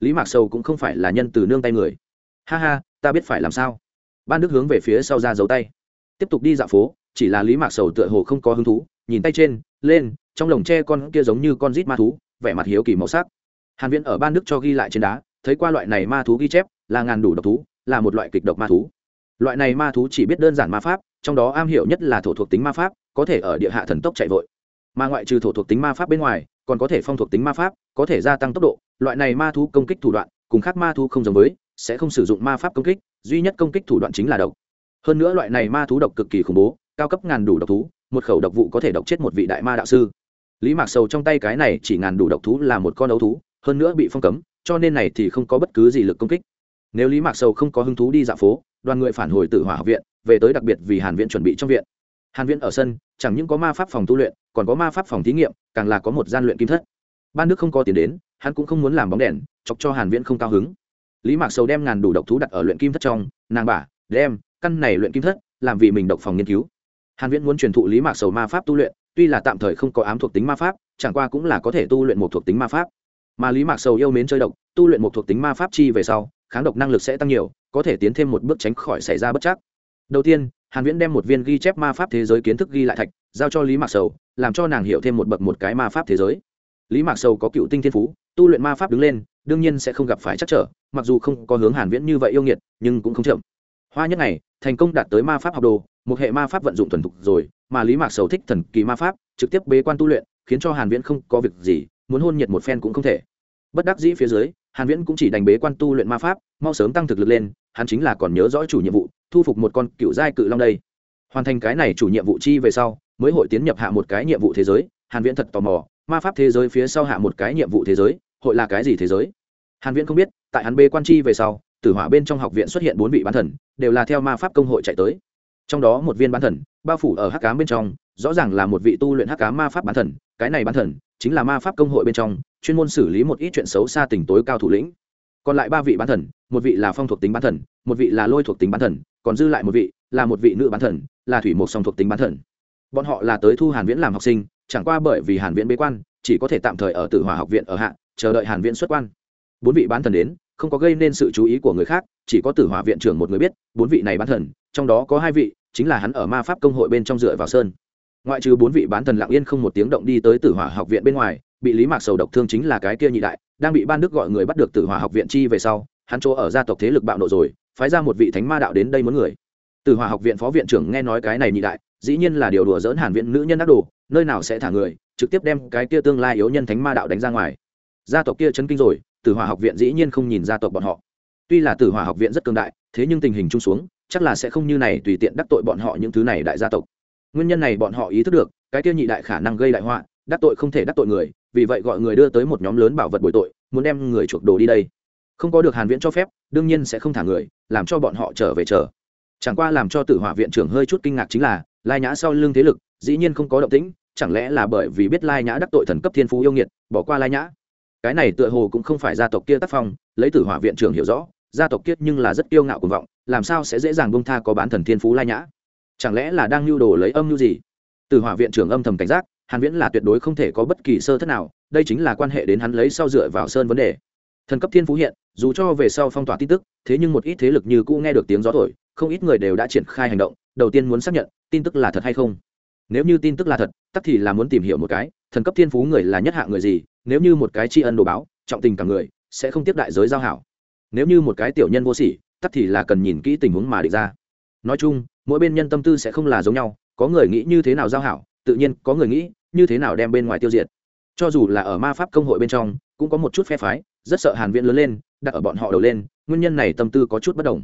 Lý mạc sầu cũng không phải là nhân từ nương tay người. Ha ha, ta biết phải làm sao. Ban đức hướng về phía sau ra giấu tay. Tiếp tục đi dạo phố, chỉ là lý mạc sầu tựa hồ không có hứng thú nhìn tay trên, lên, trong lồng tre con kia giống như con rít ma thú, vẻ mặt hiếu kỳ màu sắc. Hàn viễn ở ban đức cho ghi lại trên đá, thấy qua loại này ma thú ghi chép, là ngàn đủ độc thú, là một loại kịch độc ma thú. Loại này ma thú chỉ biết đơn giản ma pháp, trong đó am hiểu nhất là thổ thuộc tính ma pháp, có thể ở địa hạ thần tốc chạy vội. Mà ngoại trừ thổ thuộc tính ma pháp bên ngoài, còn có thể phong thuộc tính ma pháp, có thể gia tăng tốc độ. Loại này ma thú công kích thủ đoạn, cùng khác ma thú không giống với, sẽ không sử dụng ma pháp công kích, duy nhất công kích thủ đoạn chính là độc. Hơn nữa loại này ma thú độc cực kỳ khủng bố, cao cấp ngàn đủ độc thú một khẩu độc vụ có thể độc chết một vị đại ma đạo sư. Lý mạc sầu trong tay cái này chỉ ngàn đủ độc thú là một con ấu thú, hơn nữa bị phong cấm, cho nên này thì không có bất cứ gì lực công kích. Nếu lý mạc sầu không có hứng thú đi dạo phố, đoàn người phản hồi từ hỏa học viện, về tới đặc biệt vì hàn viện chuẩn bị trong viện. Hàn viện ở sân, chẳng những có ma pháp phòng tu luyện, còn có ma pháp phòng thí nghiệm, càng là có một gian luyện kim thất. Ban đức không có tiền đến, hắn cũng không muốn làm bóng đèn, chọc cho hàn viễn không cao hứng. Lý mạc sầu đem ngàn đủ độc thú đặt ở luyện kim thất trong, nàng bà đem, căn này luyện kim thất, làm vì mình độc phòng nghiên cứu hàn viễn muốn truyền thụ lý mạc sầu ma pháp tu luyện, tuy là tạm thời không có ám thuộc tính ma pháp, chẳng qua cũng là có thể tu luyện một thuộc tính ma pháp. Mà lý mạc sầu yêu mến chơi độc, tu luyện một thuộc tính ma pháp chi về sau, kháng độc năng lực sẽ tăng nhiều, có thể tiến thêm một bước tránh khỏi xảy ra bất chắc. Đầu tiên, hàn viễn đem một viên ghi chép ma pháp thế giới kiến thức ghi lại thạch, giao cho lý mạc sầu, làm cho nàng hiểu thêm một bậc một cái ma pháp thế giới. Lý mạc sầu có cựu tinh thiên phú, tu luyện ma pháp đứng lên, đương nhiên sẽ không gặp phải chắc trở, mặc dù không có hướng hàn viễn như vậy yêu nghiệt, nhưng cũng không chậm hoa nhất ngày, thành công đạt tới ma pháp học đồ, một hệ ma pháp vận dụng thuần thục rồi, mà lý mạc sầu thích thần kỳ ma pháp, trực tiếp bế quan tu luyện, khiến cho hàn viễn không có việc gì, muốn hôn nhiệt một phen cũng không thể. Bất đắc dĩ phía dưới, hàn viễn cũng chỉ đành bế quan tu luyện ma pháp, mau sớm tăng thực lực lên, hắn chính là còn nhớ rõ chủ nhiệm vụ, thu phục một con cựu giai cự long đây. Hoàn thành cái này chủ nhiệm vụ chi về sau, mới hội tiến nhập hạ một cái nhiệm vụ thế giới, hàn viễn thật tò mò, ma pháp thế giới phía sau hạ một cái nhiệm vụ thế giới, hội là cái gì thế giới? Hàn viễn không biết, tại hắn bê quan chi về sau tử hỏa bên trong học viện xuất hiện bốn vị bán thần, đều là theo ma pháp công hội chạy tới. Trong đó một viên bán thần, bao phủ ở hắc ám bên trong, rõ ràng là một vị tu luyện hắc ám ma pháp bán thần, cái này bán thần chính là ma pháp công hội bên trong, chuyên môn xử lý một ít chuyện xấu xa tình tối cao thủ lĩnh. Còn lại ba vị bán thần, một vị là phong thuộc tính bán thần, một vị là lôi thuộc tính bán thần, còn dư lại một vị là một vị nữ bán thần, là thủy một song thuộc tính bán thần. Bọn họ là tới thu hàn viễn làm học sinh, chẳng qua bởi vì hàn viễn bế quan, chỉ có thể tạm thời ở tử hỏa học viện ở hạ, chờ đợi hàn viễn xuất quan bốn vị bán thần đến, không có gây nên sự chú ý của người khác, chỉ có tử hỏa viện trưởng một người biết, bốn vị này bán thần, trong đó có hai vị, chính là hắn ở ma pháp công hội bên trong dựa vào sơn. Ngoại trừ bốn vị bán thần lặng yên không một tiếng động đi tới tử hỏa học viện bên ngoài, bị lý mạc sầu độc thương chính là cái kia nhị đại, đang bị ban đức gọi người bắt được tử hỏa học viện chi về sau, hắn chỗ ở gia tộc thế lực bạo nộ rồi, phái ra một vị thánh ma đạo đến đây muốn người. Tử hỏa học viện phó viện trưởng nghe nói cái này nhị đại, dĩ nhiên là điều đùa dỡn hàn viện nữ nhân đắc đồ, nơi nào sẽ thả người, trực tiếp đem cái kia tương lai yếu nhân thánh ma đạo đánh ra ngoài. Gia tộc kia chấn kinh rồi tử hỏa học viện dĩ nhiên không nhìn ra tộc bọn họ. Tuy là tử hỏa học viện rất cường đại, thế nhưng tình hình chung xuống, chắc là sẽ không như này tùy tiện đắc tội bọn họ những thứ này đại gia tộc. Nguyên nhân này bọn họ ý thức được, cái kia nhị đại khả năng gây đại họa, đắc tội không thể đắc tội người, vì vậy gọi người đưa tới một nhóm lớn bảo vật bồi tội, muốn đem người chuộc đồ đi đây. Không có được hàn viễn cho phép, đương nhiên sẽ không thả người, làm cho bọn họ trở về chờ. Chẳng qua làm cho tử hỏa viện trưởng hơi chút kinh ngạc chính là, lai nhã sau lưng thế lực, dĩ nhiên không có động tĩnh, chẳng lẽ là bởi vì biết lai nhã đắc tội thần cấp thiên phú yêu nghiệt, bỏ qua lai nhã? Cái này tựa hồ cũng không phải gia tộc kia tác phong, lấy tử hỏa viện trưởng hiểu rõ, gia tộc kiết nhưng là rất kiêu ngạo cuồng vọng, làm sao sẽ dễ dàng bông tha có bán thần thiên phú lai nhã? Chẳng lẽ là đang lưu đồ lấy âm mưu gì? Tử hỏa viện trưởng âm thầm cảnh giác, hàn viễn là tuyệt đối không thể có bất kỳ sơ thất nào, đây chính là quan hệ đến hắn lấy sau dựa vào sơn vấn đề. Thần cấp thiên phú hiện, dù cho về sau phong tỏa tin tức, thế nhưng một ít thế lực như cũ nghe được tiếng gió thổi, không ít người đều đã triển khai hành động, đầu tiên muốn xác nhận, tin tức là thật hay không. Nếu như tin tức là thật tắc thì là muốn tìm hiểu một cái, thần cấp thiên phú người là nhất hạ người gì, nếu như một cái tri ân đồ báo, trọng tình cả người, sẽ không tiếp đại giới giao hảo. Nếu như một cái tiểu nhân vô sỉ, tắc thì là cần nhìn kỹ tình huống mà địch ra. Nói chung, mỗi bên nhân tâm tư sẽ không là giống nhau, có người nghĩ như thế nào giao hảo, tự nhiên có người nghĩ như thế nào đem bên ngoài tiêu diệt. Cho dù là ở ma pháp công hội bên trong, cũng có một chút phe phái, rất sợ hàn viễn lớn lên, đặt ở bọn họ đầu lên, nguyên nhân này tâm tư có chút bất đồng.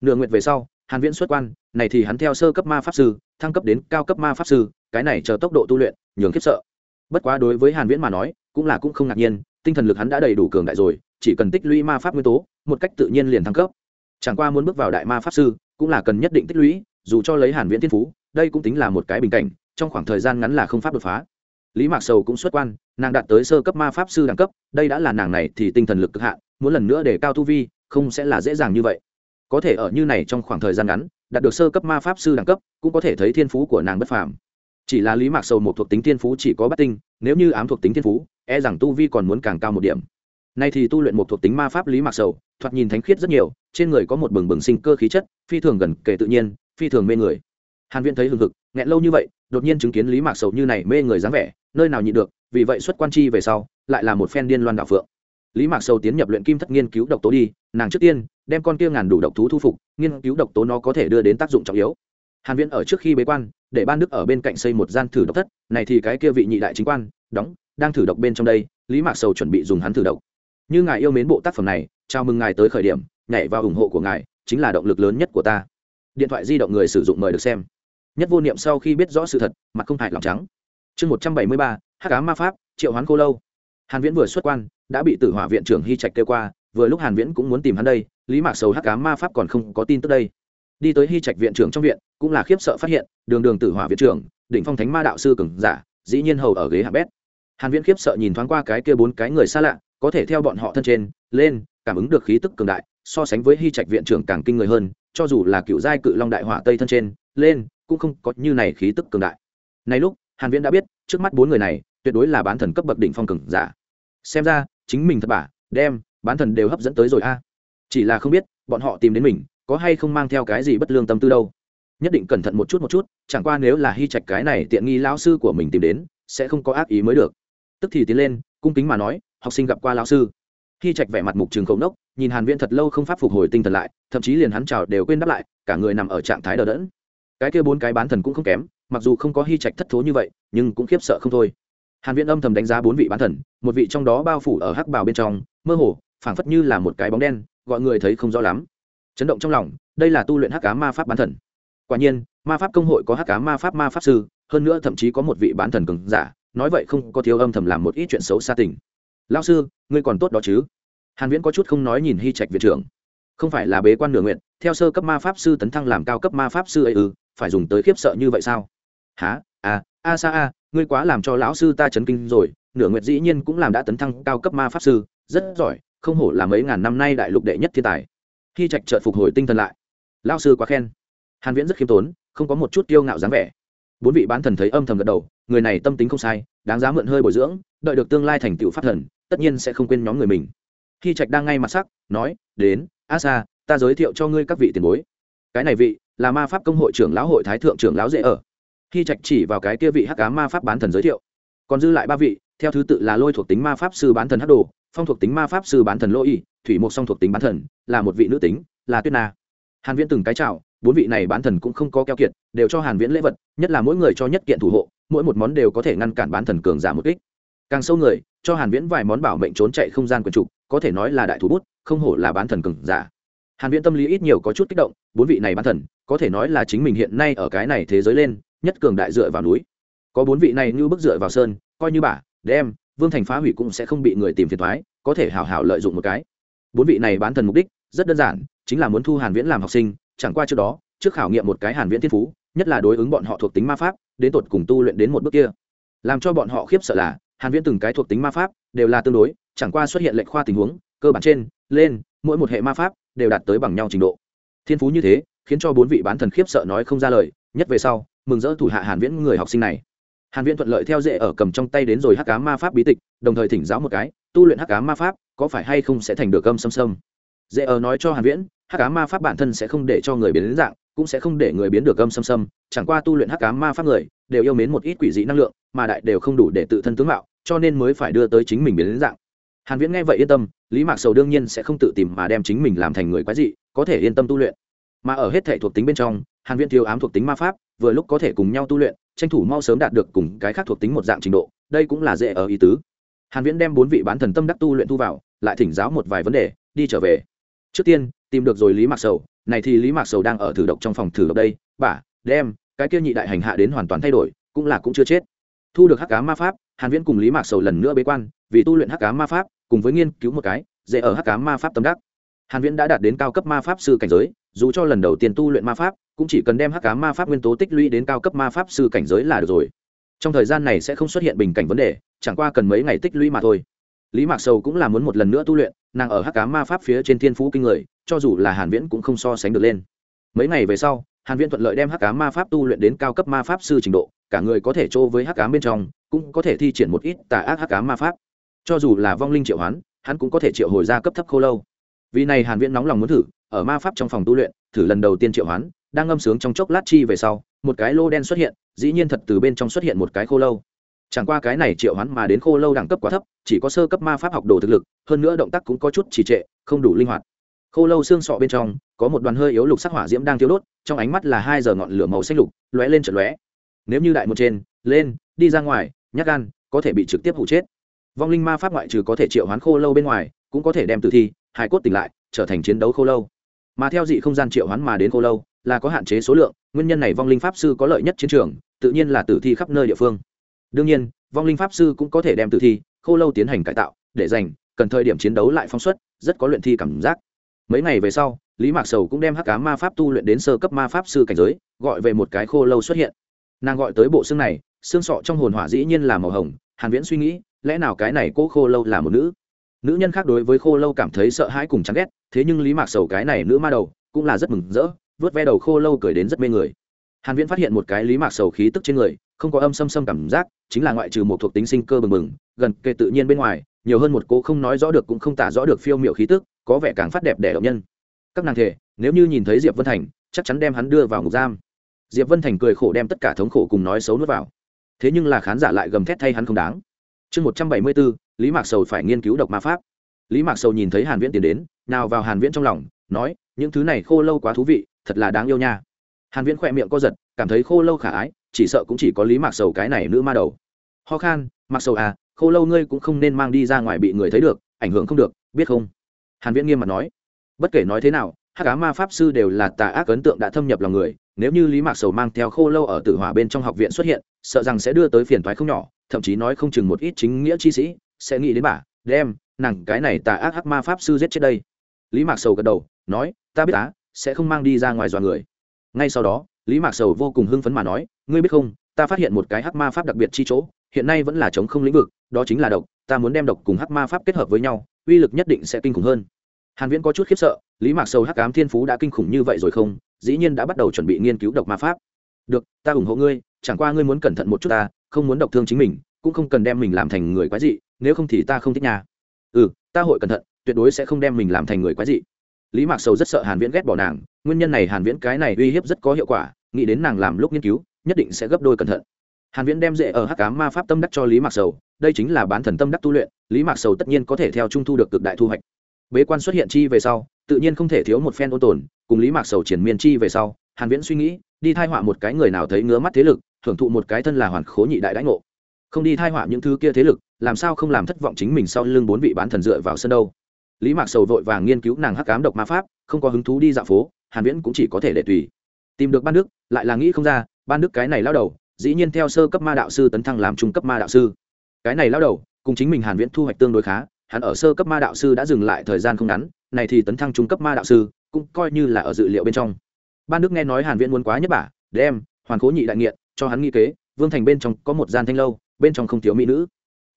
Nửa nguyệt về sau, hàn viễn xuất quan, này thì hắn theo sơ cấp ma pháp sư, thăng cấp đến cao cấp ma pháp sư cái này chờ tốc độ tu luyện, nhường khiếp sợ. Bất quá đối với hàn viễn mà nói, cũng là cũng không ngạc nhiên, tinh thần lực hắn đã đầy đủ cường đại rồi, chỉ cần tích lũy ma pháp nguyên tố, một cách tự nhiên liền thăng cấp. Chẳng qua muốn bước vào đại ma pháp sư, cũng là cần nhất định tích lũy, dù cho lấy hàn viễn thiên phú, đây cũng tính là một cái bình cảnh, trong khoảng thời gian ngắn là không pháp đột phá. Lý mạc sầu cũng xuất quan, nàng đạt tới sơ cấp ma pháp sư đẳng cấp, đây đã là nàng này thì tinh thần lực cực hạn, muốn lần nữa để cao tu vi, không sẽ là dễ dàng như vậy. Có thể ở như này trong khoảng thời gian ngắn, đạt được sơ cấp ma pháp sư đẳng cấp, cũng có thể thấy thiên phú của nàng bất phàm chỉ là lý mạc sầu một thuộc tính thiên phú chỉ có bất tinh, nếu như ám thuộc tính thiên phú e rằng tu vi còn muốn càng cao một điểm. Nay thì tu luyện một thuộc tính ma pháp lý mạc sầu, thoạt nhìn thánh khiết rất nhiều, trên người có một bừng bừng sinh cơ khí chất, phi thường gần kể tự nhiên, phi thường mê người. Hàn viễn thấy hừng hực, nghẹn lâu như vậy, đột nhiên chứng kiến lý mạc sầu như này mê người dáng vẻ, nơi nào nhịn được, vì vậy xuất quan chi về sau, lại là một phen điên loan đạo phượng. Lý mạc sầu tiến nhập luyện kim thất nghiên cứu độc tố đi, nàng trước tiên, đem con kia ngàn đủ độc thú thu phục, nghiên cứu độc tố nó có thể đưa đến tác dụng trọng yếu hàn viễn ở trước khi bế quan, để ban đức ở bên cạnh xây một gian thử độc thất, này thì cái kia vị nhị đại chính quan, đóng, đang thử độc bên trong đây, lý mạc sầu chuẩn bị dùng hắn thử độc. Như ngài yêu mến bộ tác phẩm này, chào mừng ngài tới khởi điểm, nhảy vào ủng hộ của ngài, chính là động lực lớn nhất của ta. Điện thoại di động người sử dụng mời được xem. Nhất vô niệm sau khi biết rõ sự thật, mặt không hại lòng trắng. Chương một trăm bảy mươi ba, hắc cá ma pháp, triệu hoán cô lâu. Hàn viễn vừa xuất quan, đã bị tử hỏa viện trưởng hy trạch kêu qua, vừa lúc hàn viễn cũng muốn tìm hắn đây, lý mạc sầu hắc cá ma pháp còn không có tin tức đây đi tới hy trạch viện trưởng trong viện, cũng là khiếp sợ phát hiện, đường đường tử hỏa viện trưởng, đỉnh phong thánh ma đạo sư cường giả, dĩ nhiên hầu ở ghế hạ bét. Hàn viễn khiếp sợ nhìn thoáng qua cái kia bốn cái người xa lạ, có thể theo bọn họ thân trên, lên, cảm ứng được khí tức cường đại, so sánh với hy trạch viện trưởng càng kinh người hơn, cho dù là cựu giai cự long đại hỏa tây thân trên, lên, cũng không có như này khí tức cường đại. Này lúc, hàn viễn đã biết, trước mắt bốn người này, tuyệt đối là bán thần cấp bậc đỉnh phong cường giả. Xem ra, chính mình thật bả đem, bán thần đều hấp dẫn tới rồi a. Chỉ là không biết, bọn họ tìm đến mình có hay không mang theo cái gì bất lương tâm tư đâu. Nhất định cẩn thận một chút một chút, chẳng qua nếu là hy trạch cái này tiện nghi lão sư của mình tìm đến, sẽ không có ác ý mới được. Tức thì tiến lên, cung kính mà nói, học sinh gặp qua lão sư. Hy trạch vẻ mặt mục trường khổng nốc, nhìn hàn viễn thật lâu không pháp phục hồi tinh thần lại, thậm chí liền hắn chào đều quên đáp lại, cả người nằm ở trạng thái đờ đẫn. Cái kia bốn cái bán thần cũng không kém, mặc dù không có hy trạch thất thố như vậy, nhưng cũng khiếp sợ không thôi. Hàn viễn âm thầm đánh giá bốn vị bán thần, một vị trong đó bao phủ ở hắc bào bên trong, mơ hồ, phảng phất như là một cái bóng đen, gọi người thấy không rõ lắm chấn động trong lòng, đây là tu luyện hắc cá ma pháp bán thần. Quả nhiên, ma pháp công hội có hắc cá ma pháp ma pháp sư, hơn nữa thậm chí có một vị bán thần cường giả, nói vậy không có thiếu âm thầm làm một ít chuyện xấu xa tình. Lao sư, ngươi còn tốt đó chứ? Hàn viễn có chút không nói nhìn hy trạch viện trưởng. Không phải là bế quan nửa nguyện, theo sơ cấp ma pháp sư tấn thăng làm cao cấp ma pháp sư ấy ư, phải dùng tới khiếp sợ như vậy sao? Há à a sa a, ngươi quá làm cho lão sư ta chấn kinh rồi, nửa nguyệt dĩ nhiên cũng làm đã tấn thăng cao cấp ma pháp sư, rất giỏi, không hổ là mấy ngàn năm nay đại lục đệ nhất thiên tài hy trạch chợt phục hồi tinh thần lại, lão sư quá khen. Hàn viễn rất khiêm tốn, không có một chút tiêu ngạo dáng vẻ. Bốn vị bán thần thấy âm thầm gật đầu, người này tâm tính không sai, đáng giá mượn hơi bồi dưỡng, đợi được tương lai thành tựu pháp thần, tất nhiên sẽ không quên nhóm người mình. Khi trạch đang ngay mặt sắc, nói, đến, a sa, ta giới thiệu cho ngươi các vị tiền bối. Cái này vị là ma pháp công hội trưởng lão hội thái thượng trưởng lão dễ ở. Khi trạch chỉ vào cái kia vị hắc cá ma pháp bán thần giới thiệu, còn dư lại ba vị, theo thứ tự là lôi thuộc tính ma pháp sư bán thần hắc đồ, phong thuộc tính ma pháp sư bán thần lô y thủy mục song thuộc tính bán thần, là một vị nữ tính, là tuyết na. Hàn viễn từng cái chào, bốn vị này bán thần cũng không có keo kiệt, đều cho hàn viễn lễ vật, nhất là mỗi người cho nhất kiện thủ hộ, mỗi một món đều có thể ngăn cản bán thần cường giả một kích. Càng sâu người, cho hàn viễn vài món bảo mệnh trốn chạy không gian quyền trục, có thể nói là đại thủ bút, không hổ là bán thần cường giả. Hàn viễn tâm lý ít nhiều có chút kích động, bốn vị này bán thần, có thể nói là chính mình hiện nay ở cái này thế giới lên, nhất cường đại dựa vào núi. Có bốn vị này như bức dựa vào sơn, coi như bà, đem, vương thành phá hủy cũng sẽ không bị người tìm phiền toái, có thể hảo hảo lợi dụng một cái bốn vị này bán thần mục đích, rất đơn giản, chính là muốn thu hàn viễn làm học sinh, chẳng qua trước đó, trước khảo nghiệm một cái hàn viễn thiên phú, nhất là đối ứng bọn họ thuộc tính ma pháp, đến tột cùng tu luyện đến một bước kia. Làm cho bọn họ khiếp sợ là, hàn viễn từng cái thuộc tính ma pháp đều là tương đối, chẳng qua xuất hiện lệnh khoa tình huống, cơ bản trên, lên, mỗi một hệ ma pháp đều đạt tới bằng nhau trình độ. Thiên phú như thế, khiến cho bốn vị bán thần khiếp sợ nói không ra lời, nhất về sau, mừng rỡ thủ hạ hàn viễn người học sinh này. Hàn viễn thuận lợi theo dễ ở cầm trong tay đến rồi hắc ám ma pháp bí tịch, đồng thời thỉnh giáo một cái, tu luyện hắc ám ma pháp có phải hay không sẽ thành được âm xâm xâm? dễ ở nói cho hàn viễn, hắc ám ma pháp bản thân sẽ không để cho người biến đến dạng, cũng sẽ không để người biến được âm xâm xâm. chẳng qua tu luyện hắc ám ma pháp người, đều yêu mến một ít quỷ dị năng lượng, mà đại đều không đủ để tự thân tướng mạo, cho nên mới phải đưa tới chính mình biến đến dạng hàn viễn nghe vậy yên tâm, lý mạc sầu đương nhiên sẽ không tự tìm mà đem chính mình làm thành người quái dị, có thể yên tâm tu luyện mà ở hết thể thuộc tính bên trong, hàn viễn thiếu ám thuộc tính ma pháp, vừa lúc có thể cùng nhau tu luyện, tranh thủ mau sớm đạt được cùng cái khác thuộc tính một dạng trình độ, đây cũng là dễ ở ý tứ hàn viễn đem bốn vị bán thần tâm đắc tu luyện thu vào, lại thỉnh giáo một vài vấn đề, đi trở về. Trước tiên, tìm được rồi lý mạc sầu. Này thì lý mạc sầu đang ở thử độc trong phòng thử độc đây. Bả đem, cái kia nhị đại hành hạ đến hoàn toàn thay đổi, cũng là cũng chưa chết. Thu được hắc cá ma pháp, hàn viễn cùng lý mạc sầu lần nữa bế quan, vì tu luyện hắc cá ma pháp, cùng với nghiên cứu một cái, dễ ở hắc cá ma pháp tâm đắc. Hàn viễn đã đạt đến cao cấp ma pháp sư cảnh giới, dù cho lần đầu tiên tu luyện ma pháp, cũng chỉ cần đem hắc cá ma pháp nguyên tố tích lũy đến cao cấp ma pháp sư cảnh giới là được rồi trong thời gian này sẽ không xuất hiện bình cảnh vấn đề, chẳng qua cần mấy ngày tích lũy mà thôi. Lý mạc sầu cũng là muốn một lần nữa tu luyện, nàng ở hắc cá ma pháp phía trên thiên phú kinh người, cho dù là hàn viễn cũng không so sánh được lên. Mấy ngày về sau, hàn viễn thuận lợi đem hắc cá ma pháp tu luyện đến cao cấp ma pháp sư trình độ, cả người có thể trô với hắc cá bên trong, cũng có thể thi triển một ít tà ác hắc cá ma pháp. Cho dù là vong linh triệu hoán, hắn cũng có thể triệu hồi ra cấp thấp khô lâu. Vì này hàn viễn nóng lòng muốn thử, ở ma pháp trong phòng tu luyện, thử lần đầu tiên triệu hoán đang ngâm sướng trong chốc lát chi về sau, một cái lô đen xuất hiện, dĩ nhiên thật từ bên trong xuất hiện một cái khô lâu. Chẳng qua cái này triệu hoán mà đến khô lâu đẳng cấp quá thấp, chỉ có sơ cấp ma pháp học đồ thực lực, hơn nữa động tác cũng có chút trì trệ, không đủ linh hoạt. Khô lâu xương sọ bên trong, có một đoàn hơi yếu lục sắc hỏa diễm đang thiêu đốt, trong ánh mắt là hai giờ ngọn lửa màu xanh lục, lóe lên trận lóe. Nếu như đại một trên, lên, đi ra ngoài nhắc gan, có thể bị trực tiếp hụ chết. Vong linh ma pháp ngoại trừ có thể triệu hoán khô lâu bên ngoài, cũng có thể đem tử thi, hài cốt tỉnh lại, trở thành chiến đấu khô lâu. Mà theo dị không gian triệu hoán mà đến khô lâu là có hạn chế số lượng, nguyên nhân này vong linh pháp sư có lợi nhất chiến trường, tự nhiên là tử thi khắp nơi địa phương. Đương nhiên, vong linh pháp sư cũng có thể đem tử thi, khô lâu tiến hành cải tạo, để dành, cần thời điểm chiến đấu lại phóng xuất, rất có luyện thi cảm giác. Mấy ngày về sau, lý mạc sầu cũng đem hắc cá ma pháp tu luyện đến sơ cấp ma pháp sư cảnh giới, gọi về một cái khô lâu xuất hiện. Nàng gọi tới bộ xương này, xương sọ trong hồn hỏa dĩ nhiên là màu hồng, hàn viễn suy nghĩ, lẽ nào cái này cô khô lâu là một nữ? Nữ nhân khác đối với khô lâu cảm thấy sợ hãi cùng chán ghét, thế nhưng lý mạc sầu cái này nữ ma đầu, cũng là rất mừng rỡ vớt ve đầu khô lâu cười đến rất mê người. Hàn viễn phát hiện một cái lý mạc sầu khí tức trên người, không có âm xâm xâm cảm giác, chính là ngoại trừ một thuộc tính sinh cơ bừng bừng, gần kề tự nhiên bên ngoài, nhiều hơn một cô không nói rõ được cũng không tả rõ được phiêu miểu khí tức, có vẻ càng phát đẹp đẽ động nhân. Các nàng thể, nếu như nhìn thấy diệp vân thành, chắc chắn đem hắn đưa vào ngục giam. Diệp vân thành cười khổ đem tất cả thống khổ cùng nói xấu nuốt vào. Thế nhưng là khán giả lại gầm thét thay hắn không đáng. Chương một trăm bảy mươi bốn lý mạc sầu phải nghiên cứu độc ma pháp. Lý mạc sầu nhìn thấy hàn viễn tiến đến, nào vào hàn viễn trong lòng, nói, những thứ này khô lâu quá thú vị thật là đáng yêu nha. Hàn viễn khỏe miệng co giật, cảm thấy khô lâu khả ái, chỉ sợ cũng chỉ có lý mạc sầu cái này nữ ma đầu. Ho khan mặc sầu à khô lâu ngươi cũng không nên mang đi ra ngoài bị người thấy được, ảnh hưởng không được, biết không? Hàn viễn nghiêm mặt nói. Bất kể nói thế nào, hắc cá ma pháp sư đều là tà ác ấn tượng đã thâm nhập lòng người, nếu như lý mạc sầu mang theo khô lâu ở tử hỏa bên trong học viện xuất hiện, sợ rằng sẽ đưa tới phiền toái không nhỏ, thậm chí nói không chừng một ít chính nghĩa chi sĩ sẽ nghĩ đến bà, đem nàng cái này tà ác hắc ma pháp sư giết chết đây. Lý mạc sầu gật đầu, nói, ta biết á sẽ không mang đi ra ngoài dọa người. Ngay sau đó, lý mạc sầu vô cùng hưng phấn mà nói, ngươi biết không, ta phát hiện một cái hắc ma pháp đặc biệt chi chỗ, hiện nay vẫn là chống không lĩnh vực, đó chính là độc, ta muốn đem độc cùng hắc ma pháp kết hợp với nhau, uy lực nhất định sẽ kinh khủng hơn. Hàn viễn có chút khiếp sợ, lý mạc sầu hắc ám thiên phú đã kinh khủng như vậy rồi không? Dĩ nhiên đã bắt đầu chuẩn bị nghiên cứu độc ma pháp. Được, ta ủng hộ ngươi, chẳng qua ngươi muốn cẩn thận một chút ta, không muốn độc thương chính mình, cũng không cần đem mình làm thành người quái dị, nếu không thì ta không thích nhà ừ ta hội cẩn thận, tuyệt đối sẽ không đem mình làm thành người quái dị lý mạc sầu rất sợ hàn viễn ghét bỏ nàng, nguyên nhân này hàn viễn cái này uy hiếp rất có hiệu quả, nghĩ đến nàng làm lúc nghiên cứu, nhất định sẽ gấp đôi cẩn thận. Hàn viễn đem dễ ở hắc ám ma pháp tâm đắc cho lý mạc sầu, đây chính là bán thần tâm đắc tu luyện, lý mạc sầu tất nhiên có thể theo trung thu được cực đại thu hoạch. Bế quan xuất hiện chi về sau, tự nhiên không thể thiếu một phen ôn tồn, cùng lý mạc sầu triển miên chi về sau, hàn viễn suy nghĩ, đi thai họa một cái người nào thấy ngứa mắt thế lực, thưởng thụ một cái thân là hoàn khố nhị đại đãi ngộ. Không đi thai họa những thứ kia thế lực, làm sao không làm thất vọng chính mình sau lưng bốn vị bán thần dựa vào sân đâu? Lý mạc sầu vội vàng nghiên cứu nàng hắc cám độc ma pháp, không có hứng thú đi dạo phố, hàn viễn cũng chỉ có thể để tùy. Tìm được ban đức, lại là nghĩ không ra, ban đức cái này lao đầu, dĩ nhiên theo sơ cấp ma đạo sư tấn thăng làm trung cấp ma đạo sư. Cái này lao đầu, cùng chính mình hàn viễn thu hoạch tương đối khá, hắn ở sơ cấp ma đạo sư đã dừng lại thời gian không ngắn, này thì tấn thăng trung cấp ma đạo sư, cũng coi như là ở dự liệu bên trong. Ban đức nghe nói hàn viễn muốn quá nhất bả, đem, hoàn cố nhị đại nghiện, cho hắn nghi kế, vương thành bên trong có một gian thanh lâu, bên trong không thiếu mỹ nữ.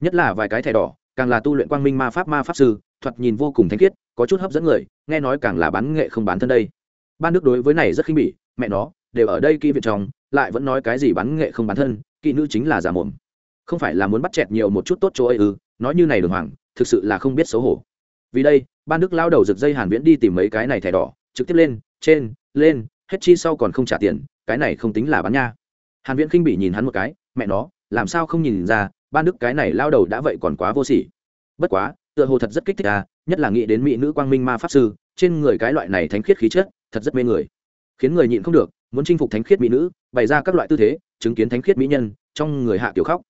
Nhất là vài cái thẻ đỏ càng là tu luyện quang minh ma pháp ma pháp sư, thoạt nhìn vô cùng thanh khiết, có chút hấp dẫn người, nghe nói càng là bán nghệ không bán thân đây. Ban đức đối với này rất khinh bỉ, mẹ nó, đều ở đây kỹ viện trong, lại vẫn nói cái gì bán nghệ không bán thân, kỹ nữ chính là giả mồm. Không phải là muốn bắt chẹt nhiều một chút tốt chỗ ấy ư, nói như này đường hoàng, thực sự là không biết xấu hổ. Vì đây, ban đức lao đầu giật dây hàn viễn đi tìm mấy cái này thẻ đỏ, trực tiếp lên, trên, lên, hết chi sau còn không trả tiền, cái này không tính là bán nha. Hàn viễn khinh bỉ nhìn hắn một cái, mẹ nó, làm sao không nhìn ra ban đức cái này lao đầu đã vậy còn quá vô sỉ. Bất quá, tựa hồ thật rất kích thích à nhất là nghĩ đến mỹ nữ quang minh ma pháp sư, trên người cái loại này thánh khiết khí chất, thật rất mê người. Khiến người nhịn không được, muốn chinh phục thánh khiết mỹ nữ, bày ra các loại tư thế, chứng kiến thánh khiết mỹ nhân, trong người hạ tiểu khóc.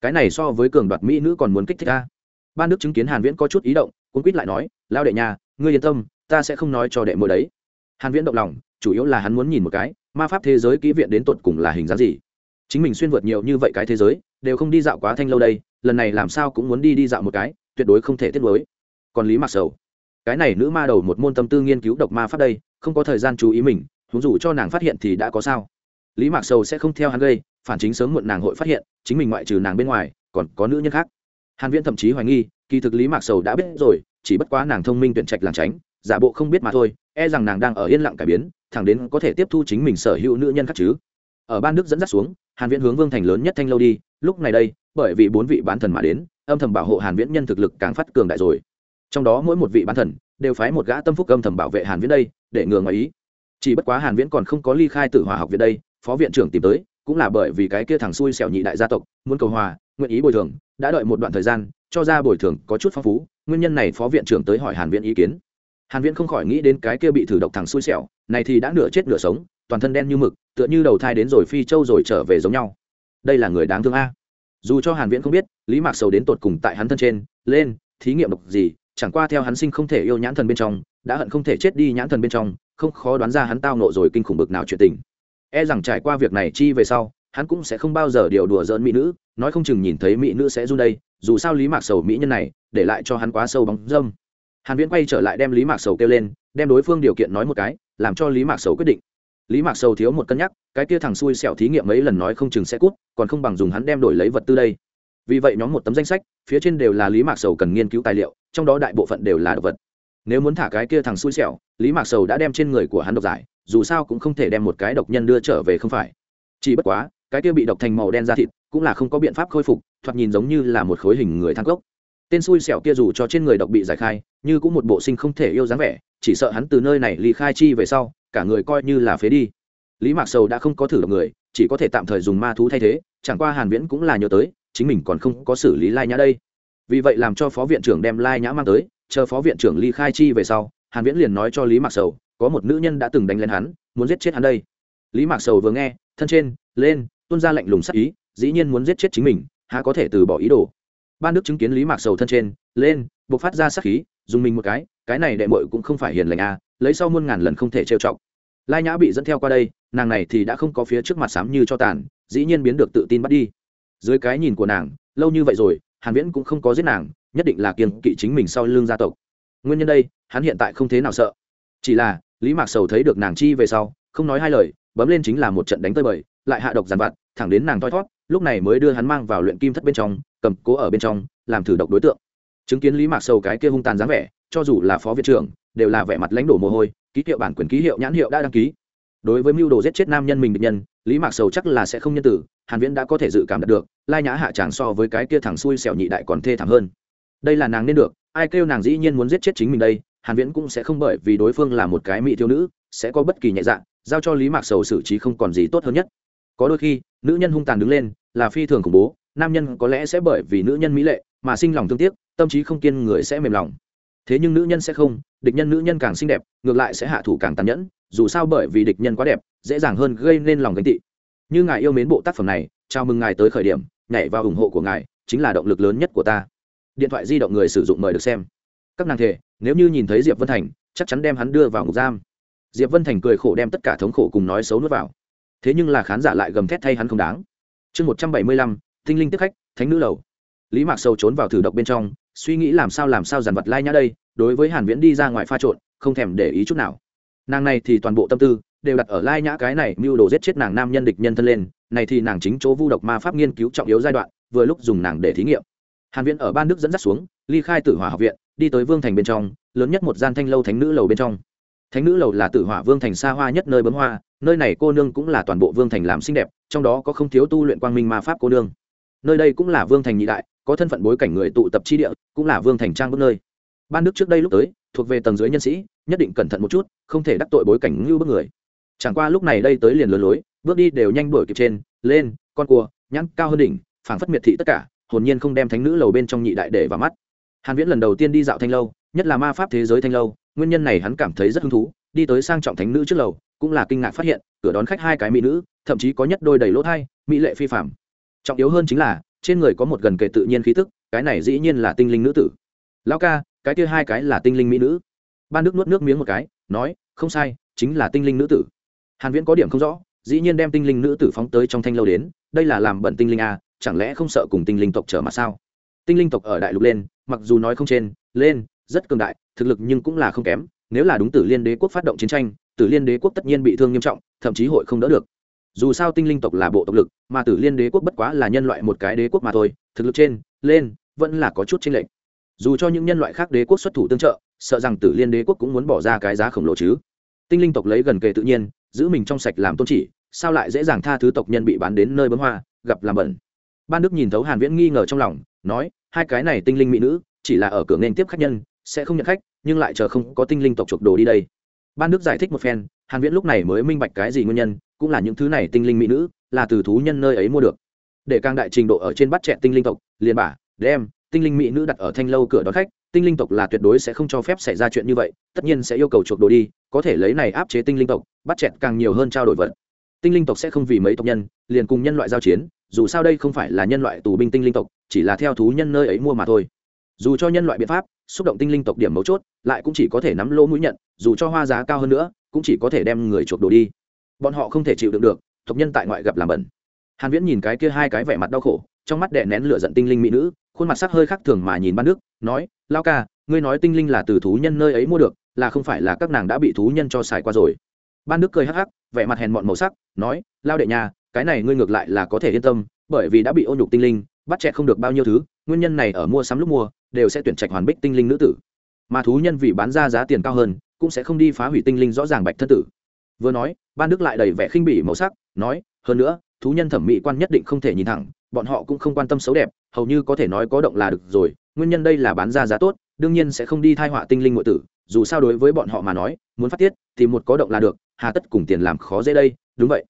Cái này so với cường đoạt mỹ nữ còn muốn kích thích ta. ban đức chứng kiến hàn viễn có chút ý động cũng quýt lại nói, lao đệ nhà ngươi yên tâm, ta sẽ không nói cho đệ mồi đấy. Hàn viễn động lòng, chủ yếu là hắn muốn nhìn một cái, ma pháp thế giới kỹ viện đến tột cùng là hình dáng gì? Chính mình xuyên vượt nhiều như vậy cái thế giới đều không đi dạo quá thanh lâu đây, lần này làm sao cũng muốn đi đi dạo một cái, tuyệt đối không thể tiết lối. Còn lý mặc sầu, cái này nữ ma đầu một môn tâm tư nghiên cứu độc ma pháp đây, không có thời gian chú ý mình thú dù cho nàng phát hiện thì đã có sao. Lý mạc sầu sẽ không theo hắn gây, phản chính sớm muộn nàng hội phát hiện, chính mình ngoại trừ nàng bên ngoài, còn có nữ nhân khác. Hàn viễn thậm chí hoài nghi, kỳ thực lý mạc sầu đã biết rồi, chỉ bất quá nàng thông minh tuyển trạch làng tránh, giả bộ không biết mà thôi e rằng nàng đang ở yên lặng cải biến, thẳng đến có thể tiếp thu chính mình sở hữu nữ nhân khác chứ. Ở ban đức dẫn dắt xuống, hàn viễn hướng vương thành lớn nhất thanh lâu đi lúc này đây, bởi vì bốn vị bán thần mà đến, âm thầm bảo hộ hàn viễn nhân thực lực càng phát cường đại rồi. Trong đó mỗi một vị bán thần đều phái một gã tâm phúc âm thầm bảo vệ hàn viễn đây, để ngừa ngoài ý. Chỉ bất quá hàn viễn còn không có ly khai tử hòa học viện đây, phó viện trưởng tìm tới, cũng là bởi vì cái kia thằng xui xẻo nhị đại gia tộc, muốn cầu hòa, nguyện ý bồi thường, đã đợi một đoạn thời gian, cho ra bồi thường có chút phong phú, nguyên nhân này phó viện trưởng tới hỏi hàn viễn ý kiến. Hàn viễn không khỏi nghĩ đến cái kia bị thử độc thằng xui xẻo, này thì đã nửa chết nửa sống, toàn thân đen như mực, tựa như đầu thai đến rồi phi châu rồi trở về giống nhau đây là người đáng thương a. Dù cho hàn viễn không biết, lý mạc sầu đến tột cùng tại hắn thân trên, lên, thí nghiệm độc gì, chẳng qua theo hắn sinh không thể yêu nhãn thần bên trong, đã hận không thể chết đi nhãn thần bên trong, không khó đoán ra hắn tao nộ rồi kinh khủng bực nào chuyện tình. E rằng trải qua việc này chi về sau, hắn cũng sẽ không bao giờ điều đùa giỡn mỹ nữ, nói không chừng nhìn thấy mỹ nữ sẽ run đây, dù sao lý mạc sầu mỹ nhân này, để lại cho hắn quá sâu bóng dâm. Hàn viễn quay trở lại đem lý mạc sầu kêu lên, đem đối phương điều kiện nói một cái, làm cho lý mạc sầu quyết định lý mạc sầu thiếu một cân nhắc, cái kia thằng xui xẻo thí nghiệm mấy lần nói không chừng sẽ cút, còn không bằng dùng hắn đem đổi lấy vật tư đây. Vì vậy nhóm một tấm danh sách, phía trên đều là lý mạc sầu cần nghiên cứu tài liệu, trong đó đại bộ phận đều là đ ộ vật. Nếu muốn thả cái kia thằng xui xẻo, lý mạc sầu đã đem trên người của hắn độc giải, dù sao cũng không thể đem một cái độc nhân đưa trở về không phải. Chỉ bất quá, cái kia bị độc thành màu đen ra thịt, cũng là không có biện pháp khôi phục, thoạt nhìn giống như là một khối hình người thang gốc tên xui xẻo kia dù cho trên người độc bị giải khai, như cũng một bộ sinh không thể yêu dáng vẻ chỉ sợ hắn từ nơi này ly khai chi về sau, cả người coi như là phế đi. Lý mạc sầu đã không có thử độc người, chỉ có thể tạm thời dùng ma thú thay thế, chẳng qua hàn viễn cũng là nhớ tới, chính mình còn không có xử lý lai nhã đây. Vì vậy làm cho phó viện trưởng đem lai nhã mang tới, chờ phó viện trưởng ly khai chi về sau, hàn viễn liền nói cho lý mạc sầu, có một nữ nhân đã từng đánh lên hắn, muốn giết chết hắn đây. Lý mạc sầu vừa nghe, thân trên, lên, tuôn ra lạnh lùng sắc ý, dĩ nhiên muốn giết chết chính mình, há có thể từ bỏ ý đồ. Ban đức chứng kiến lý mạc sầu thân trên, lên, bộc phát ra sắc khí dùng mình một cái cái này đệ muội cũng không phải hiền lành à, lấy sau muôn ngàn lần không thể trêu chọc. Lai nhã bị dẫn theo qua đây nàng này thì đã không có phía trước mặt sám như cho tàn dĩ nhiên biến được tự tin bắt đi. Dưới cái nhìn của nàng lâu như vậy rồi hàn viễn cũng không có giết nàng nhất định là kiêng kỵ chính mình sau lưng gia tộc. Nguyên nhân đây hắn hiện tại không thế nào sợ. Chỉ là lý mạc sầu thấy được nàng chi về sau không nói hai lời bấm lên chính là một trận đánh tơi bời lại hạ độc giàn vặt thẳng đến nàng thoi thót lúc này mới đưa hắn mang vào luyện kim thất bên trong cầm cố ở bên trong làm thử độc đối tượng chứng kiến lý mạc sầu cái kia hung tàn dáng vẻ, cho dù là phó viện trưởng, đều là vẻ mặt lãnh đổ mồ hôi, ký hiệu bản quyền, ký hiệu nhãn hiệu đã đăng ký. Đối với mưu đồ giết chết nam nhân mình địch nhân, lý mạc sầu chắc là sẽ không nhân tử, hàn viễn đã có thể dự cảm được được, lai nhã hạ tràng so với cái kia thẳng xuôi xẻo nhị đại còn thê thảm hơn. Đây là nàng nên được, ai kêu nàng dĩ nhiên muốn giết chết chính mình đây, hàn viễn cũng sẽ không bởi vì đối phương là một cái mỹ thiếu nữ, sẽ có bất kỳ nhẹ dạ giao cho lý mạc sầu xử trí không còn gì tốt hơn nhất. Có đôi khi, nữ nhân hung tàn đứng lên, là phi thường khủng bố, nam nhân có lẽ sẽ bởi vì nữ nhân mỹ lệ, mà sinh lòng thương tiếc tâm trí không kiên người sẽ mềm lòng. Thế nhưng nữ nhân sẽ không, địch nhân nữ nhân càng xinh đẹp, ngược lại sẽ hạ thủ càng tàn nhẫn, dù sao bởi vì địch nhân quá đẹp, dễ dàng hơn gây nên lòng gánh tị. Như ngài yêu mến bộ tác phẩm này, chào mừng ngài tới khởi điểm, nhảy vào ủng hộ của ngài, chính là động lực lớn nhất của ta. Điện thoại di động người sử dụng mời được xem. Các nàng thể nếu như nhìn thấy diệp vân thành, chắc chắn đem hắn đưa vào ngục giam. Diệp vân thành cười khổ đem tất cả thống khổ cùng nói xấu nuốt vào. Thế nhưng là khán giả lại gầm thét thay hắn không đáng. Chương một trăm bảy mươi lăm, tinh linh tiếp khách, thánh nữ lầu. Lý mạc sâu trốn vào thử độc bên trong suy nghĩ làm sao làm sao dàn vật lai nhã đây, đối với hàn viễn đi ra ngoài pha trộn, không thèm để ý chút nào. Nàng này thì toàn bộ tâm tư đều đặt ở lai nhã cái này mưu đồ giết chết nàng nam nhân địch nhân thân lên, này thì nàng chính chỗ vu độc ma pháp nghiên cứu trọng yếu giai đoạn, vừa lúc dùng nàng để thí nghiệm. Hàn viễn ở ban đức dẫn dắt xuống, ly khai tử hỏa học viện, đi tới vương thành bên trong, lớn nhất một gian thanh lâu thánh nữ lầu bên trong. Thánh nữ lầu là tử hỏa vương thành xa hoa nhất nơi bấm hoa, nơi này cô nương cũng là toàn bộ vương thành làm xinh đẹp, trong đó có không thiếu tu luyện quang minh ma pháp cô nương nơi đây cũng là vương thành nhị đại, có thân phận bối cảnh người tụ tập chi địa, cũng là vương thành trang bước nơi. Ban đức trước đây lúc tới, thuộc về tầng dưới nhân sĩ, nhất định cẩn thận một chút, không thể đắc tội bối cảnh ngưu bức người. Chẳng qua lúc này đây tới liền lừa lối, bước đi đều nhanh đuổi kịp trên, lên, con cua, nhãn cao hơn đỉnh, phảng phất miệt thị tất cả, hồn nhiên không đem thánh nữ lầu bên trong nhị đại để vào mắt. Hàn viễn lần đầu tiên đi dạo thanh lâu, nhất là ma pháp thế giới thanh lâu, nguyên nhân này hắn cảm thấy rất hứng thú, đi tới sang trọng thánh nữ trước lầu, cũng là kinh ngạc phát hiện, cửa đón khách hai cái mỹ nữ, thậm chí có nhất đôi đầy lỗ thai, mỹ lệ phi phạm trọng yếu hơn chính là, trên người có một gần kề tự nhiên khí tức, cái này dĩ nhiên là tinh linh nữ tử. Lão ca, cái kia hai cái là tinh linh mỹ nữ. Ban đức nuốt nước miếng một cái, nói, không sai, chính là tinh linh nữ tử. Hàn viễn có điểm không rõ, dĩ nhiên đem tinh linh nữ tử phóng tới trong thanh lâu đến, đây là làm bận tinh linh a chẳng lẽ không sợ cùng tinh linh tộc trở mặt sao? Tinh linh tộc ở đại lục lên, mặc dù nói không trên, lên, rất cường đại, thực lực nhưng cũng là không kém, nếu là đúng tử liên đế quốc phát động chiến tranh, tử liên đế quốc tất nhiên bị thương nghiêm trọng, thậm chí hội không đỡ được dù sao tinh linh tộc là bộ tộc lực, mà tử liên đế quốc bất quá là nhân loại một cái đế quốc mà thôi, thực lực trên, lên, vẫn là có chút chênh lệch. Dù cho những nhân loại khác đế quốc xuất thủ tương trợ, sợ rằng tử liên đế quốc cũng muốn bỏ ra cái giá khổng lồ chứ. Tinh linh tộc lấy gần kề tự nhiên, giữ mình trong sạch làm tôn chỉ, sao lại dễ dàng tha thứ tộc nhân bị bán đến nơi bấm hoa, gặp làm bẩn. Ban đức nhìn thấu hàn viễn nghi ngờ trong lòng, nói, hai cái này tinh linh mỹ nữ, chỉ là ở cửa nên tiếp khách nhân, sẽ không nhận khách, nhưng lại chờ không có tinh linh tộc chuộc đồ đi đây. Ban đức giải thích một phen, hàn viễn lúc này mới minh bạch cái gì nguyên nhân cũng là những thứ này tinh linh mỹ nữ, là từ thú nhân nơi ấy mua được. Để càng đại trình độ ở trên bắt trẻ tinh linh tộc, liền bả đem, tinh linh mỹ nữ đặt ở thanh lâu cửa đón khách, tinh linh tộc là tuyệt đối sẽ không cho phép xảy ra chuyện như vậy, tất nhiên sẽ yêu cầu chuộc đồ đi, có thể lấy này áp chế tinh linh tộc, bắt chẹt càng nhiều hơn trao đổi vật. Tinh linh tộc sẽ không vì mấy tộc nhân, liền cùng nhân loại giao chiến, dù sao đây không phải là nhân loại tù binh tinh linh tộc, chỉ là theo thú nhân nơi ấy mua mà thôi. Dù cho nhân loại biện pháp, xúc động tinh linh tộc điểm mấu chốt, lại cũng chỉ có thể nắm lỗ mũi nhận, dù cho hoa giá cao hơn nữa, cũng chỉ có thể đem người chuộc đồ đi bọn họ không thể chịu đựng được tộc nhân tại ngoại gặp làm bẩn. Hàn viễn nhìn cái kia hai cái vẻ mặt đau khổ trong mắt đè nén lửa giận tinh linh mỹ nữ khuôn mặt sắc hơi khác thường mà nhìn ban nước, nói lao ca ngươi nói tinh linh là từ thú nhân nơi ấy mua được là không phải là các nàng đã bị thú nhân cho xài qua rồi. Ban đức cười hắc hắc vẻ mặt hèn mọn màu sắc nói lao đệ nhà cái này ngươi ngược lại là có thể yên tâm bởi vì đã bị ô nhục tinh linh bắt chẹt không được bao nhiêu thứ nguyên nhân này ở mua sắm lúc mua đều sẽ tuyển trạch hoàn bích tinh linh nữ tử. Mà thú nhân vì bán ra giá tiền cao hơn cũng sẽ không đi phá hủy tinh linh rõ ràng bạch thân tử vừa nói, ban đức lại đầy vẻ khinh bỉ màu sắc, nói, hơn nữa, thú nhân thẩm mỹ quan nhất định không thể nhìn thẳng, bọn họ cũng không quan tâm xấu đẹp, hầu như có thể nói có động là được rồi, nguyên nhân đây là bán ra giá tốt, đương nhiên sẽ không đi thai họa tinh linh ngụy tử, dù sao đối với bọn họ mà nói, muốn phát tiết, thì một có động là được, hà tất cùng tiền làm khó dễ đây. Đúng vậy.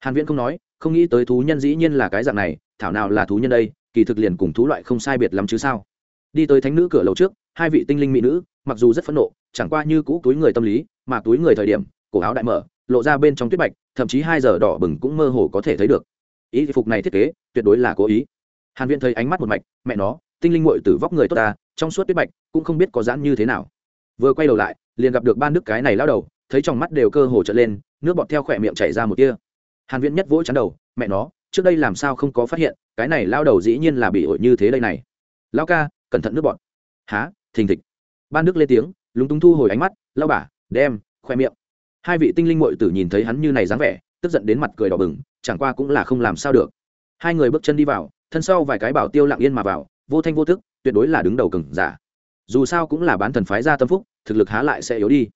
Hàn viễn không nói, không nghĩ tới thú nhân dĩ nhiên là cái dạng này, thảo nào là thú nhân đây, kỳ thực liền cùng thú loại không sai biệt lắm chứ sao. Đi tới thánh nữ cửa lầu trước, hai vị tinh linh mỹ nữ, mặc dù rất phẫn nộ, chẳng qua như cũ túi người tâm lý, mà túi người thời điểm, cổ áo đại mở lộ ra bên trong tuyết bạch, thậm chí hai giờ đỏ bừng cũng mơ hồ có thể thấy được. Ý phục này thiết kế, tuyệt đối là cố ý. Hàn viễn thấy ánh mắt một mạch, mẹ nó, tinh linh muội tử vóc người tốt ta, trong suốt tuyết bạch cũng không biết có giãn như thế nào. Vừa quay đầu lại, liền gặp được ban nước cái này lao đầu, thấy trong mắt đều cơ hồ trợn lên, nước bọt theo khỏe miệng chảy ra một tia. Hàn viễn nhất vỗ chắn đầu, mẹ nó, trước đây làm sao không có phát hiện, cái này lao đầu dĩ nhiên là bị ổi như thế đây này. Lao ca, cẩn thận nước bọt. Há thình thịch. Ban đức lên tiếng, lúng túng thu hồi ánh mắt lao bả đem, khoe miệng hai vị tinh linh muội tử nhìn thấy hắn như này dáng vẻ, tức giận đến mặt cười đỏ bừng, chẳng qua cũng là không làm sao được. Hai người bước chân đi vào, thân sau vài cái bảo tiêu lặng yên mà vào, vô thanh vô thức tuyệt đối là đứng đầu cừng giả. Dù sao cũng là bán thần phái ra tâm phúc, thực lực há lại sẽ yếu đi.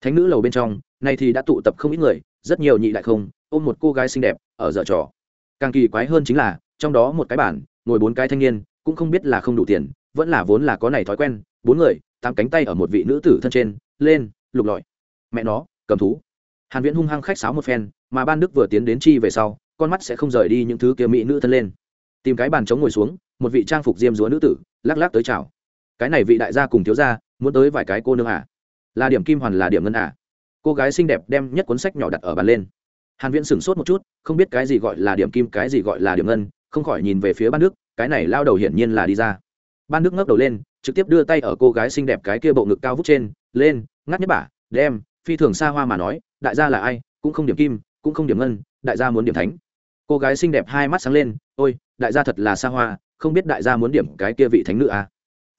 Thánh nữ lầu bên trong, nay thì đã tụ tập không ít người, rất nhiều nhị đại không, ôm một cô gái xinh đẹp, ở dở trò. Càng kỳ quái hơn chính là, trong đó một cái bản, ngồi bốn cái thanh niên, cũng không biết là không đủ tiền, vẫn là vốn là có này thói quen, bốn người, tám cánh tay ở một vị nữ tử thân trên, lên, lục lọi. Mẹ nó cầm thú. Hàn viễn hung hăng khách sáo một phen, mà ban đức vừa tiến đến chi về sau, con mắt sẽ không rời đi những thứ kia mỹ nữ thân lên. Tìm cái bàn trống ngồi xuống, một vị trang phục diêm dúa nữ tử, lắc lắc tới chào. Cái này vị đại gia cùng thiếu gia, muốn tới vài cái cô nương à? Là điểm kim hoàn là điểm ngân à? Cô gái xinh đẹp đem nhất cuốn sách nhỏ đặt ở bàn lên. Hàn viễn sửng sốt một chút, không biết cái gì gọi là điểm kim, cái gì gọi là điểm ngân, không khỏi nhìn về phía ban đức, cái này lao đầu hiển nhiên là đi ra. Ban đức ngước đầu lên, trực tiếp đưa tay ở cô gái xinh đẹp cái kia bộ ngực cao vút trên, lên, ngắt nhất bả, đem phi thường xa hoa mà nói, đại gia là ai, cũng không điểm kim, cũng không điểm ngân, đại gia muốn điểm thánh. Cô gái xinh đẹp hai mắt sáng lên, ôi, đại gia thật là xa hoa, không biết đại gia muốn điểm cái kia vị thánh nữ à.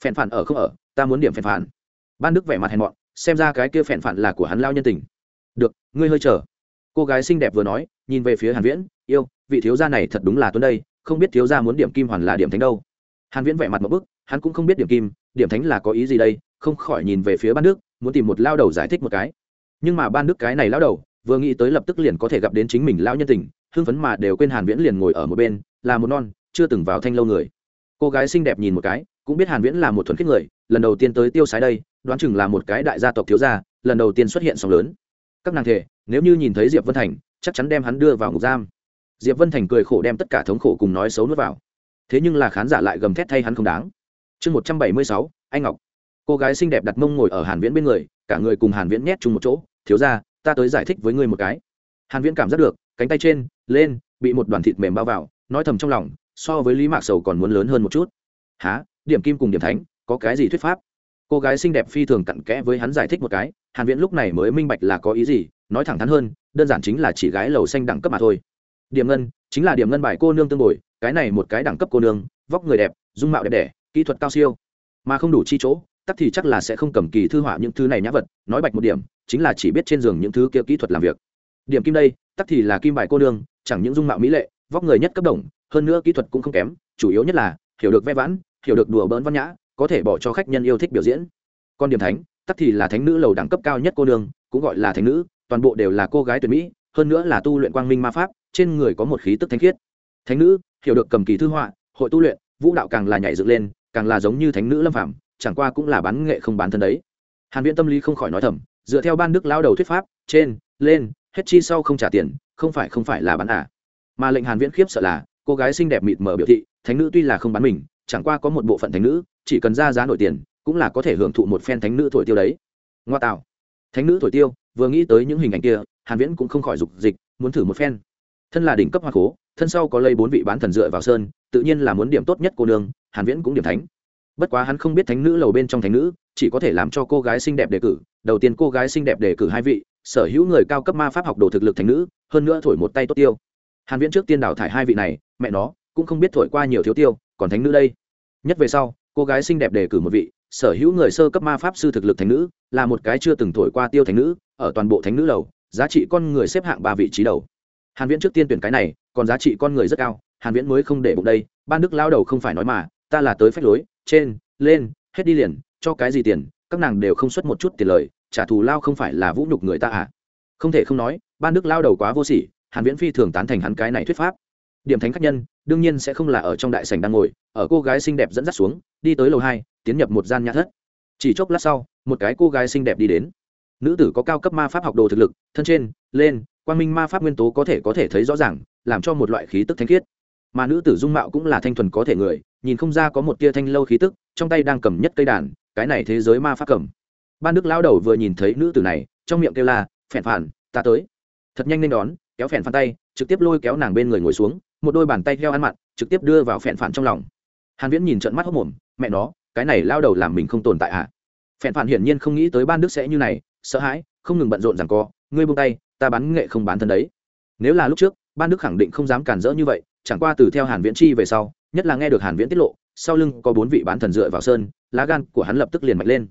phèn phản ở không ở, ta muốn điểm phèn phản. Ban đức vẻ mặt hèn mọn, xem ra cái kia phèn phản là của hắn lao nhân tình. Được, ngươi hơi chờ. Cô gái xinh đẹp vừa nói, nhìn về phía hàn viễn, yêu, vị thiếu gia này thật đúng là tuấn đây, không biết thiếu gia muốn điểm kim hoàn là điểm thánh đâu. Hàn viễn vẻ mặt một bức, hắn cũng không biết điểm kim, điểm thánh là có ý gì đây, không khỏi nhìn về phía ban đức, muốn tìm một lao đầu giải thích một cái nhưng mà ban đức cái này lao đầu, vừa nghĩ tới lập tức liền có thể gặp đến chính mình lao nhân tình, hưng phấn mà đều quên hàn viễn liền ngồi ở một bên, là một non, chưa từng vào thanh lâu người. Cô gái xinh đẹp nhìn một cái, cũng biết hàn viễn là một thuần khiết người, lần đầu tiên tới tiêu sái đây, đoán chừng là một cái đại gia tộc thiếu gia, lần đầu tiên xuất hiện sóng lớn. Các nàng thể, nếu như nhìn thấy diệp vân thành, chắc chắn đem hắn đưa vào ngục giam. Diệp vân thành cười khổ đem tất cả thống khổ cùng nói xấu nuốt vào. Thế nhưng là khán giả lại gầm thét thay hắn không đáng. Chương một trăm bảy mươi sáu, anh ngọc. Cô gái xinh đẹp đặt mông ngồi ở hàn viễn bên người cả người cùng hàn viễn nhét chung một chỗ, thiếu ra ta tới giải thích với ngươi một cái. Hàn viễn cảm giác được, cánh tay trên, lên, bị một đoàn thịt mềm bao vào, nói thầm trong lòng, so với lý mạc sầu còn muốn lớn hơn một chút. Há điểm kim cùng điểm thánh, có cái gì thuyết pháp? Cô gái xinh đẹp phi thường cặn kẽ với hắn giải thích một cái, hàn viễn lúc này mới minh bạch là có ý gì, nói thẳng thắn hơn, đơn giản chính là chỉ gái lầu xanh đẳng cấp mà thôi. Điểm ngân, chính là điểm ngân bài cô nương tương bồi, cái này một cái đẳng cấp cô nương, vóc người đẹp, dung mạo đẹp đẽ, kỹ thuật cao siêu, mà không đủ chi chỗ tắc thì chắc là sẽ không cầm kỳ thư họa những thứ này nhã vật, nói bạch một điểm, chính là chỉ biết trên giường những thứ kia kỹ thuật làm việc. Điểm kim đây, tắc thì là kim bài cô nương, chẳng những dung mạo mỹ lệ, vóc người nhất cấp đồng, hơn nữa kỹ thuật cũng không kém, chủ yếu nhất là, hiểu được ve vãn, hiểu được đùa bỡn văn nhã, có thể bỏ cho khách nhân yêu thích biểu diễn. Còn điểm thánh, tắc thì là thánh nữ lầu đẳng cấp cao nhất cô nương, cũng gọi là thánh nữ, toàn bộ đều là cô gái tuyệt mỹ, hơn nữa là tu luyện quang minh ma pháp, trên người có một khí tức thánh khiết. Thánh nữ, hiểu được cầm kỳ thư họa, hội tu luyện, vũ đạo càng là nhảy dựng lên, càng là giống như thánh nữ lâm phạm chẳng qua cũng là bán nghệ không bán thân đấy. Hàn viễn tâm lý không khỏi nói thầm, dựa theo ban đức lao đầu thuyết pháp, trên, lên, hết chi sau không trả tiền, không phải không phải là bán à. Mà lệnh hàn viễn khiếp sợ là, cô gái xinh đẹp mịt mờ biểu thị, thánh nữ tuy là không bán mình, chẳng qua có một bộ phận thánh nữ, chỉ cần ra giá nổi tiền, cũng là có thể hưởng thụ một phen thánh nữ thổi tiêu đấy. Ngoa tạo. Thánh nữ thổi tiêu, vừa nghĩ tới những hình ảnh kia, hàn viễn cũng không khỏi dục dịch, muốn thử một phen. Thân là đỉnh cấp hoa cố thân sau có lây bốn vị bán thần dựa vào sơn, tự nhiên là muốn điểm tốt nhất cô nương, hàn viễn cũng điểm thánh bất quá hắn không biết thánh nữ lầu bên trong thánh nữ, chỉ có thể làm cho cô gái xinh đẹp đề cử. Đầu tiên cô gái xinh đẹp đề cử hai vị, sở hữu người cao cấp ma pháp học đồ thực lực thánh nữ, hơn nữa thổi một tay tốt tiêu. Hàn viễn trước tiên đào thải hai vị này, mẹ nó, cũng không biết thổi qua nhiều thiếu tiêu, còn thánh nữ đây. Nhất về sau, cô gái xinh đẹp đề cử một vị, sở hữu người sơ cấp ma pháp sư thực lực thánh nữ, là một cái chưa từng thổi qua tiêu thánh nữ, ở toàn bộ thánh nữ lầu, giá trị con người xếp hạng ba vị trí đầu. Hàn viễn trước tiên tuyển cái này, còn giá trị con người rất cao, hàn viễn mới không để bụng đây, ban đức lao đầu không phải nói mà, ta là tới phách lối trên, lên, hết đi liền, cho cái gì tiền, các nàng đều không xuất một chút tiền lời, trả thù lao không phải là vũ nhục người ta à? Không thể không nói, ban đức lao đầu quá vô sỉ, hàn viễn phi thường tán thành hắn cái này thuyết pháp. Điểm thánh khách nhân, đương nhiên sẽ không là ở trong đại sảnh đang ngồi, ở cô gái xinh đẹp dẫn dắt xuống, đi tới lầu hai, tiến nhập một gian nhà thất. Chỉ chốc lát sau, một cái cô gái xinh đẹp đi đến. Nữ tử có cao cấp ma pháp học đồ thực lực, thân trên, lên quan minh ma pháp nguyên tố có thể có thể thấy rõ ràng, làm cho một loại khí tức thánh khiết mà nữ tử dung mạo cũng là thanh thuần có thể người, nhìn không ra có một tia thanh lâu khí tức, trong tay đang cầm nhất cây đàn, cái này thế giới ma pháp cầm. Ban đức lao đầu vừa nhìn thấy nữ tử này, trong miệng kêu là, phèn phản ta tới. Thật nhanh nên đón, kéo phèn phản tay, trực tiếp lôi kéo nàng bên người ngồi xuống, một đôi bàn tay heo ăn mặn, trực tiếp đưa vào phèn phản trong lòng. Hàn viễn nhìn trận mắt hốc mồm mẹ nó, cái này lao đầu làm mình không tồn tại à? Phèn phản hiển nhiên không nghĩ tới ban đức sẽ như này, sợ hãi, không ngừng bận rộn rằng co, ngươi buông tay, ta bán nghệ không bán thân đấy. Nếu là lúc trước ban đức khẳng định không dám cản rỡ như vậy, chẳng qua từ theo hàn viễn chi về sau, nhất là nghe được hàn viễn tiết lộ, sau lưng có bốn vị bán thần dựa vào sơn, lá gan của hắn lập tức liền mạnh lên.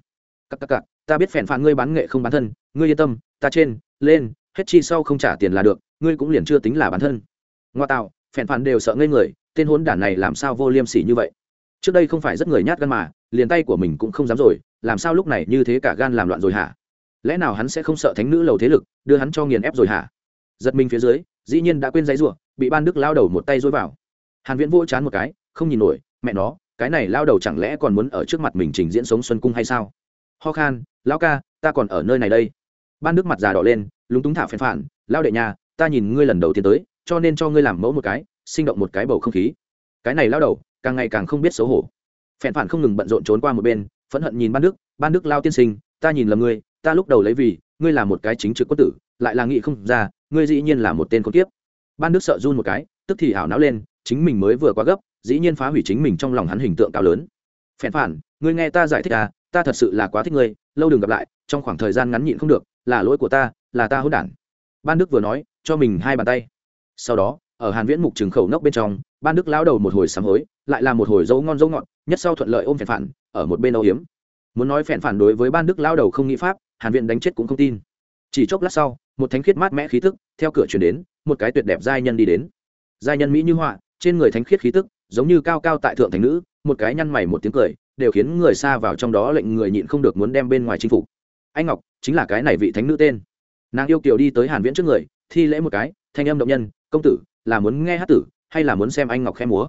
Các các các ta biết phèn phản ngươi bán nghệ không bán thân, ngươi yên tâm, ta trên, lên, hết chi sau không trả tiền là được, ngươi cũng liền chưa tính là bán thân. Ngoa tạo, phèn phản đều sợ ngây người, tên hốn đản này làm sao vô liêm sỉ như vậy? Trước đây không phải rất người nhát gan mà, liền tay của mình cũng không dám rồi, làm sao lúc này như thế cả gan làm loạn rồi hả? Lẽ nào hắn sẽ không sợ thánh nữ lầu thế lực, đưa hắn cho nghiền ép rồi hả? Giật mình phía dưới dĩ nhiên đã quên giấy rủa, bị ban đức lao đầu một tay dối vào. Hàn viễn vỗ chán một cái, không nhìn nổi, mẹ nó, cái này lao đầu chẳng lẽ còn muốn ở trước mặt mình trình diễn sống xuân cung hay sao? Ho khan, lão ca, ta còn ở nơi này đây. Ban đức mặt già đỏ lên, lúng túng thả phèn phản lao đệ nhà, ta nhìn ngươi lần đầu tiên tới, cho nên cho ngươi làm mẫu một cái, sinh động một cái bầu không khí. Cái này lao đầu, càng ngày càng không biết xấu hổ. Phèn phản không ngừng bận rộn trốn qua một bên, phẫn hận nhìn ban đức ban đức lao tiên sinh, ta nhìn lầm ngươi, ta lúc đầu lấy vì, ngươi là một cái chính trực quân tử lại là nghị không ra, ngươi dĩ nhiên là một tên con tiếp. ban đức sợ run một cái, tức thì ảo não lên, chính mình mới vừa quá gấp, dĩ nhiên phá hủy chính mình trong lòng hắn hình tượng cao lớn. Phèn phản, ngươi nghe ta giải thích à ta thật sự là quá thích ngươi, lâu đừng gặp lại, trong khoảng thời gian ngắn nhịn không được, là lỗi của ta, là ta hỗn đản. Ban đức vừa nói, cho mình hai bàn tay. Sau đó, ở hàn viễn mục trường khẩu nốc bên trong, ban đức lao đầu một hồi sám hối, lại là một hồi dấu ngon dấu ngọt, nhất sau thuận lợi ôm phèn phản, ở một bên âu hiếm muốn nói phèn phản đối với ban đức lao đầu không nghĩ pháp, hàn viễn đánh chết cũng không tin. Chỉ chốc lát sau một thánh khiết mát mẽ khí tức, theo cửa chuyển đến, một cái tuyệt đẹp giai nhân đi đến. Giai nhân mỹ như họa, trên người thánh khiết khí tức, giống như cao cao tại thượng thành nữ, một cái nhăn mày một tiếng cười, đều khiến người xa vào trong đó lệnh người nhịn không được muốn đem bên ngoài chinh phục. Anh ngọc, chính là cái này vị thánh nữ tên. Nàng yêu kiều đi tới hàn viễn trước người, thi lễ một cái, thanh âm động nhân, công tử, là muốn nghe hát tử, hay là muốn xem anh ngọc khe múa?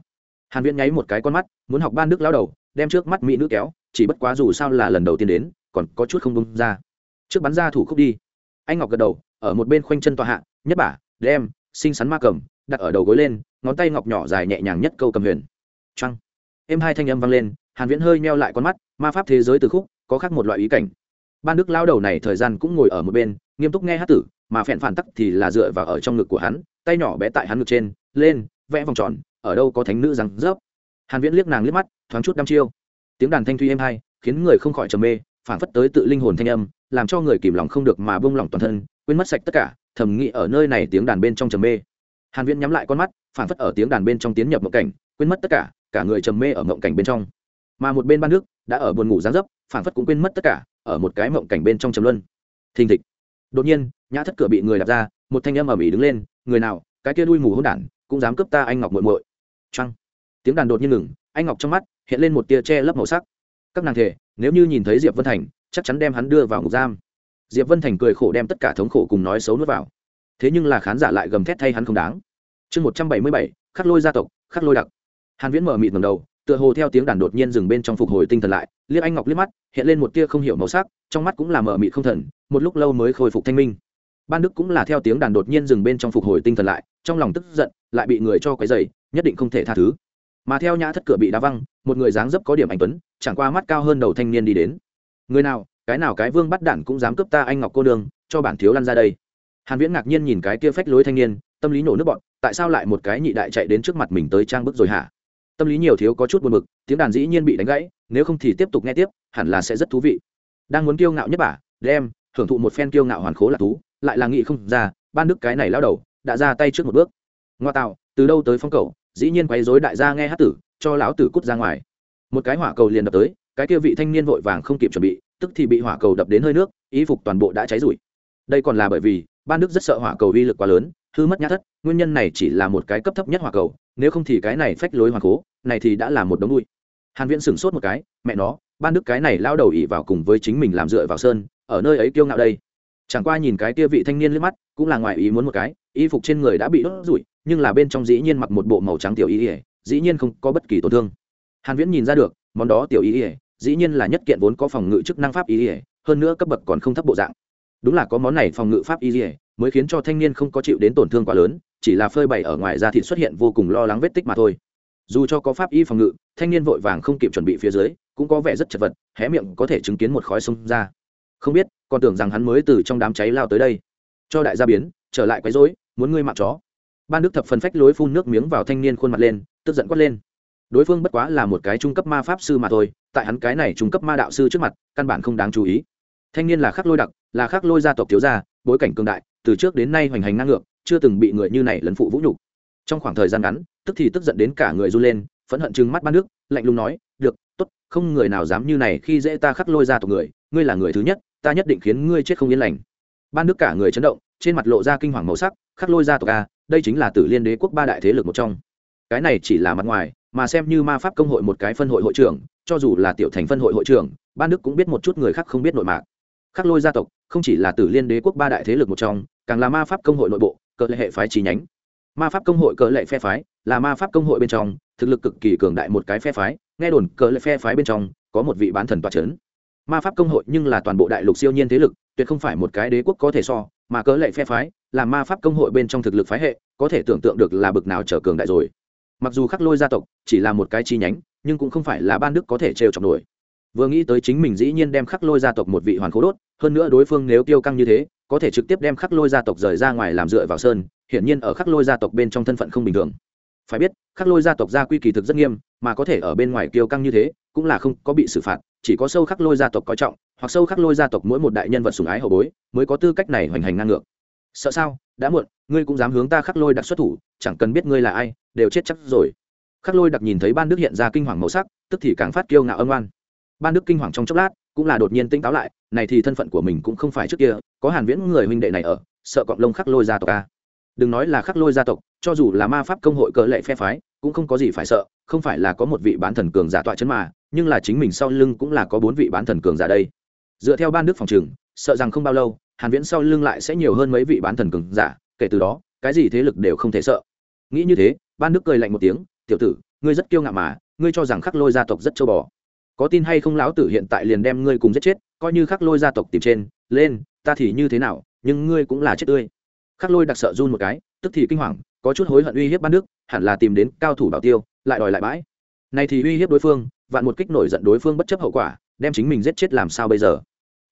Hàn viễn nháy một cái con mắt, muốn học ban đức lão đầu, đem trước mắt mỹ nữ kéo, chỉ bất quá dù sao là lần đầu tiên đến, còn có chút không đúng ra. Trước bắn ra thủ khúc đi. Anh ngọc gật đầu ở một bên khoanh chân tòa hạ, nhất bả, đem, xinh xắn ma cầm, đặt ở đầu gối lên, ngón tay ngọc nhỏ dài nhẹ nhàng nhất câu cầm huyền. Trăng em hai thanh âm vang lên, hàn viễn hơi meo lại con mắt, ma pháp thế giới từ khúc, có khác một loại ý cảnh. Ban đức lao đầu này thời gian cũng ngồi ở một bên, nghiêm túc nghe hát tử, mà phèn phản tắc thì là dựa vào ở trong ngực của hắn, tay nhỏ bé tại hắn ngực trên, lên, vẽ vòng tròn, ở đâu có thánh nữ răng rớp. Hàn viễn liếc nàng liếc mắt, thoáng chút đăm chiêu. Tiếng đàn thanh thuy êm hay khiến người không khỏi trầm mê, phản phất tới tự linh hồn thanh âm, làm cho người kìm lòng không được mà buông lỏng toàn thân quên mất sạch tất cả, thầm nghĩ ở nơi này tiếng đàn bên trong trầm mê. Hàn viễn nhắm lại con mắt, phản phất ở tiếng đàn bên trong tiến nhập mộng cảnh, quên mất tất cả cả người trầm mê ở mộng cảnh bên trong. Mà một bên ban nước đã ở buồn ngủ giáng dấp, phản phất cũng quên mất tất cả, ở một cái mộng cảnh bên trong trầm luân. Thình thịch. Đột nhiên, nhã thất cửa bị người đạp ra, một thanh âm ở mỹ đứng lên, người nào, cái kia đuôi mù hỗn đản, cũng dám cướp ta anh ngọc muội muội. Trăng tiếng đàn đột nhiên ngừng, anh ngọc trong mắt hiện lên một tia che lấp màu sắc. Các nàng thể, nếu như nhìn thấy diệp vân thành, chắc chắn đem hắn đưa vào ngục giam diệp vân thành cười khổ đem tất cả thống khổ cùng nói xấu nuốt vào. Thế nhưng là khán giả lại gầm thét thay hắn không đáng. Chương một trăm bảy mươi bảy, khắc lôi gia tộc, khắc lôi đặc. Hàn viễn mở mịt ngầm đầu, tựa hồ theo tiếng đàn đột nhiên dừng bên trong phục hồi tinh thần lại, liếc anh ngọc liếc mắt, hiện lên một tia không hiểu màu sắc, trong mắt cũng là mở mịt không thần, một lúc lâu mới khôi phục thanh minh. Ban đức cũng là theo tiếng đàn đột nhiên dừng bên trong phục hồi tinh thần lại, trong lòng tức giận, lại bị người cho cái giày nhất định không thể tha thứ. Mà theo nhã thất cửa bị đá văng, một người dáng dấp có điểm anh tuấn, chẳng qua mắt cao hơn đầu thanh niên đi đến. Người nào? Cái nào cái vương bắt đản cũng dám cướp ta anh ngọc cô đường cho bản thiếu lăn ra đây. Hàn viễn ngạc nhiên nhìn cái kia phách lối thanh niên, tâm lý nổ nước bọn, tại sao lại một cái nhị đại chạy đến trước mặt mình tới trang bức rồi hả? Tâm lý nhiều thiếu có chút buồn bực, tiếng đàn dĩ nhiên bị đánh gãy, nếu không thì tiếp tục nghe tiếp, hẳn là sẽ rất thú vị. Đang muốn kiêu ngạo nhất bả đem, thưởng thụ một phen kiêu ngạo hoàn khố là thú, lại là nghị không ra, ban đức cái này lao đầu, đã ra tay trước một bước. Ngoa tạo, từ đâu tới phong cầu, dĩ nhiên quấy rối đại gia nghe hát tử, cho lão tử cút ra ngoài. Một cái hỏa cầu liền đập tới, cái kia vị thanh niên vội vàng không kịp chuẩn bị tức thì bị hỏa cầu đập đến hơi nước ý phục toàn bộ đã cháy rụi. Đây còn là bởi vì, ban đức rất sợ hỏa cầu uy lực quá lớn, hư mất nhã thất, nguyên nhân này chỉ là một cái cấp thấp nhất hỏa cầu, nếu không thì cái này phách lối hoàng cố, này thì đã là một đống bụi. hàn viễn sửng sốt một cái, mẹ nó, ban đức cái này lao đầu ỉ vào cùng với chính mình làm dựa vào sơn, ở nơi ấy kiêu ngạo đây. Chẳng qua nhìn cái kia vị thanh niên liếc mắt, cũng là ngoài ý muốn một cái, y phục trên người đã bị đốt rủi nhưng là bên trong dĩ nhiên mặc một bộ màu trắng tiểu y ỉa dĩ nhiên không có bất kỳ tổn thương. Hàn viễn nhìn ra được, món đó tiểu y ỉa dĩ nhiên là nhất kiện vốn có phòng ngự chức năng pháp y ỉa hơn nữa cấp bậc còn không thấp bộ dạng. Đúng là có món này phòng ngự pháp y ỉa mới khiến cho thanh niên không có chịu đến tổn thương quá lớn, chỉ là phơi bày ở ngoài da thịt xuất hiện vô cùng lo lắng vết tích mà thôi. Dù cho có pháp y phòng ngự, thanh niên vội vàng không kịp chuẩn bị phía dưới, cũng có vẻ rất chật vật, hé miệng có thể chứng kiến một khói sông ra. Không biết, còn tưởng rằng hắn mới từ trong đám cháy lao tới đây. Cho đại gia biến, trở lại quấy rối, muốn ngươi mạng chó. Ban đức thập phần phách lối phun nước miếng vào thanh niên khuôn mặt lên, tức giận quát lên đối phương bất quá là một cái trung cấp ma pháp sư mà thôi tại hắn cái này trung cấp ma đạo sư trước mặt căn bản không đáng chú ý. Thanh niên là khắc lôi đặc là khắc lôi gia tộc thiếu gia bối cảnh cương đại từ trước đến nay hoành hành ngang ngược chưa từng bị người như này lấn phụ vũ nhục. Trong khoảng thời gian ngắn tức thì tức giận đến cả người run lên phẫn hận chừng mắt ban nước, lạnh lùng nói được tốt không người nào dám như này khi dễ ta khắc lôi gia tộc người ngươi là người thứ nhất ta nhất định khiến ngươi chết không yên lành. Ban nước cả người chấn động trên mặt lộ ra kinh hoàng màu sắc khắc lôi gia tộc a đây chính là tử liên đế quốc ba đại thế lực một trong. Cái này chỉ là mặt ngoài mà xem như ma pháp công hội một cái phân hội hội trưởng, cho dù là tiểu thành phân hội hội trưởng ban đức cũng biết một chút người khác không biết nội mạc. Khắc lôi gia tộc, không chỉ là tử liên đế quốc ba đại thế lực một trong, càng là ma pháp công hội nội bộ cờ lệ hệ phái chi nhánh. Ma pháp công hội cờ lệ phe phái, là ma pháp công hội bên trong, thực lực cực kỳ cường đại một cái phe phái, nghe đồn cờ lệ phe phái bên trong, có một vị bán thần toa c ma pháp công hội nhưng là toàn bộ đại lục siêu nhiên thế lực, tuyệt không phải một cái đế quốc có thể so, mà cỡ lệ phe phái, là ma pháp công hội bên trong thực lực phái hệ, có thể tưởng tượng được là bực nào trở cường đại rồi mặc dù khắc lôi gia tộc chỉ là một cái chi nhánh, nhưng cũng không phải là ban đức có thể trêu chọc nổi. Vừa nghĩ tới chính mình dĩ nhiên đem khắc lôi gia tộc một vị hoàn khố đốt, hơn nữa đối phương nếu tiêu căng như thế, có thể trực tiếp đem khắc lôi gia tộc rời ra ngoài làm dựa vào sơn, hiển nhiên ở khắc lôi gia tộc bên trong thân phận không bình thường. Phải biết, khắc lôi gia tộc gia quy kỳ thực rất nghiêm, mà có thể ở bên ngoài kiêu căng như thế, cũng là không có bị xử phạt, chỉ có sâu khắc lôi gia tộc coi trọng, hoặc sâu khắc lôi gia tộc mỗi một đại nhân vật sùng ái hậu bối, mới có tư cách này hoành hành ngang ngược. Sợ sao? Đã muộn ngươi cũng dám hướng ta khắc lôi đặc xuất thủ, chẳng cần biết ngươi là ai, đều chết chắc rồi. Khắc lôi đặc nhìn thấy ban đức hiện ra kinh hoàng màu sắc, tức thì càng phát kiêu ngạo âm oan. Ban đức kinh hoàng trong chốc lát, cũng là đột nhiên tinh táo lại, này thì thân phận của mình cũng không phải trước kia, có hàn viễn người huynh đệ này ở, sợ cọng lông khắc lôi gia tộc a. Đừng nói là khắc lôi gia tộc, cho dù là ma pháp công hội cỡ lệ phe phái, cũng không có gì phải sợ, không phải là có một vị bán thần cường giả tọa chấn mà, nhưng là chính mình sau lưng cũng là có bốn vị bán thần cường giả đây. Dựa theo ban đức phòng trường, sợ rằng không bao lâu, hàn viễn sau lưng lại sẽ nhiều hơn mấy vị bán thần cường giả kể từ đó, cái gì thế lực đều không thể sợ. Nghĩ như thế, ban đức cười lạnh một tiếng, tiểu tử, ngươi rất kiêu ngạo mà, ngươi cho rằng khắc lôi gia tộc rất châu bò. Có tin hay không lão tử hiện tại liền đem ngươi cùng giết chết, coi như khắc lôi gia tộc tìm trên, lên, ta thì như thế nào, nhưng ngươi cũng là chết tươi. Khắc lôi đặc sợ run một cái, tức thì kinh hoàng, có chút hối hận uy hiếp ban đức, hẳn là tìm đến cao thủ bảo tiêu, lại đòi lại bãi. Này thì uy hiếp đối phương, vạn một kích nổi giận đối phương bất chấp hậu quả, đem chính mình giết chết làm sao bây giờ?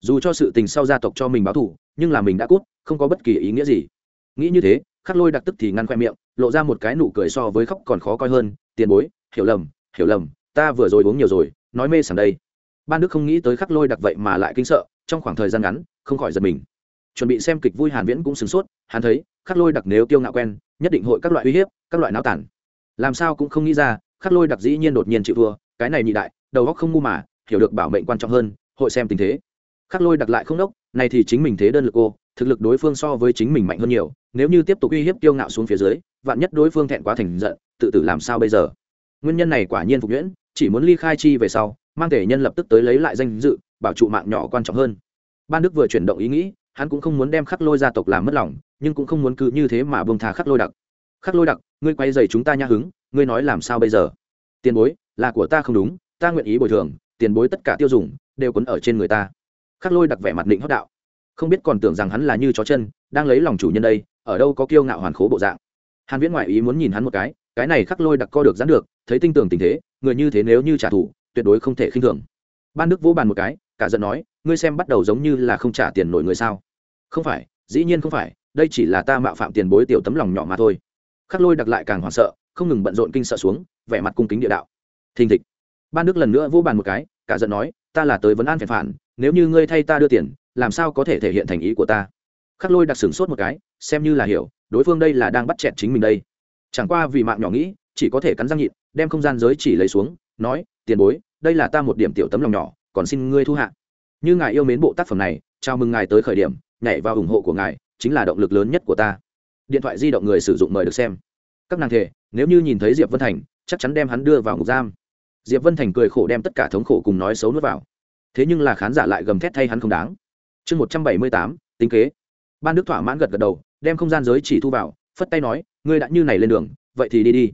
Dù cho sự tình sau gia tộc cho mình báo thù, nhưng là mình đã cút, không có bất kỳ ý nghĩa gì nghĩ như thế, khắc lôi đặc tức thì ngăn khoe miệng, lộ ra một cái nụ cười so với khóc còn khó coi hơn, tiền bối, hiểu lầm hiểu lầm, ta vừa rồi uống nhiều rồi, nói mê sảng đây. Ban đức không nghĩ tới khắc lôi đặc vậy mà lại kinh sợ, trong khoảng thời gian ngắn, không khỏi giật mình. Chuẩn bị xem kịch vui hàn viễn cũng sửng sốt, hắn thấy, khắc lôi đặc nếu tiêu ngạo quen, nhất định hội các loại uy hiếp, các loại náo tản. Làm sao cũng không nghĩ ra, khắc lôi đặc dĩ nhiên đột nhiên chịu thua, cái này nhị đại, đầu óc không ngu mà, hiểu được bảo mệnh quan trọng hơn, hội xem tình thế. Khắc lôi đặc lại không đốc, này thì chính mình thế đơn lực cô thực lực đối phương so với chính mình mạnh hơn nhiều, nếu như tiếp tục uy hiếp tiêu ngạo xuống phía dưới, vạn nhất đối phương thẹn quá thành giận, tự tử làm sao bây giờ? Nguyên nhân này quả nhiên phục nhuyễn, chỉ muốn ly khai chi về sau, mang thể nhân lập tức tới lấy lại danh dự, bảo trụ mạng nhỏ quan trọng hơn. Ban đức vừa chuyển động ý nghĩ, hắn cũng không muốn đem khắc lôi gia tộc làm mất lòng, nhưng cũng không muốn cứ như thế mà bông thà khắc lôi đặc. Khắc lôi đặc, ngươi quay dày chúng ta nhã hứng, ngươi nói làm sao bây giờ? Tiền bối, là của ta không đúng, ta nguyện ý bồi thường, tiền bối tất cả tiêu dùng, đều quấn ở trên người ta. Khắc lôi đặc vẻ mặt định hót đạo không biết còn tưởng rằng hắn là như chó chân, đang lấy lòng chủ nhân đây, ở đâu có kiêu ngạo hoàn khố bộ dạng. Hàn viễn ngoại ý muốn nhìn hắn một cái cái này khắc lôi đặc co được dán được, thấy tinh tường tình thế, người như thế nếu như trả thù, tuyệt đối không thể khinh thường. Ban đức vỗ bàn một cái, cả giận nói, ngươi xem bắt đầu giống như là không trả tiền nổi người sao? Không phải, dĩ nhiên không phải, đây chỉ là ta mạo phạm tiền bối tiểu tấm lòng nhỏ mà thôi. Khắc lôi đặc lại càng hoảng sợ, không ngừng bận rộn kinh sợ xuống, vẻ mặt cung kính địa đạo. Thình thịch. Ban đức lần nữa vỗ bàn một cái, cả giận nói, ta là tới vấn an phản phản, nếu như ngươi thay ta đưa tiền làm sao có thể thể hiện thành ý của ta? Khắc lôi đặc sửng sốt một cái, xem như là hiểu, đối phương đây là đang bắt chẹt chính mình đây. Chẳng qua vì mạng nhỏ nghĩ, chỉ có thể cắn răng nhịn, đem không gian giới chỉ lấy xuống, nói, tiền bối, đây là ta một điểm tiểu tấm lòng nhỏ, còn xin ngươi thu hạ. Như ngài yêu mến bộ tác phẩm này, chào mừng ngài tới khởi điểm, nhảy vào ủng hộ của ngài, chính là động lực lớn nhất của ta. Điện thoại di động người sử dụng mời được xem. Các nàng thể nếu như nhìn thấy diệp vân thành, chắc chắn đem hắn đưa vào ngục giam. Diệp vân thành cười khổ đem tất cả thống khổ cùng nói xấu nuốt vào. Thế nhưng là khán giả lại gầm thét thay hắn không đáng chương một trăm bảy mươi tám, tính kế. Ban đức thỏa mãn gật gật đầu, đem không gian giới chỉ thu vào, phất tay nói, ngươi đã như này lên đường, vậy thì đi đi.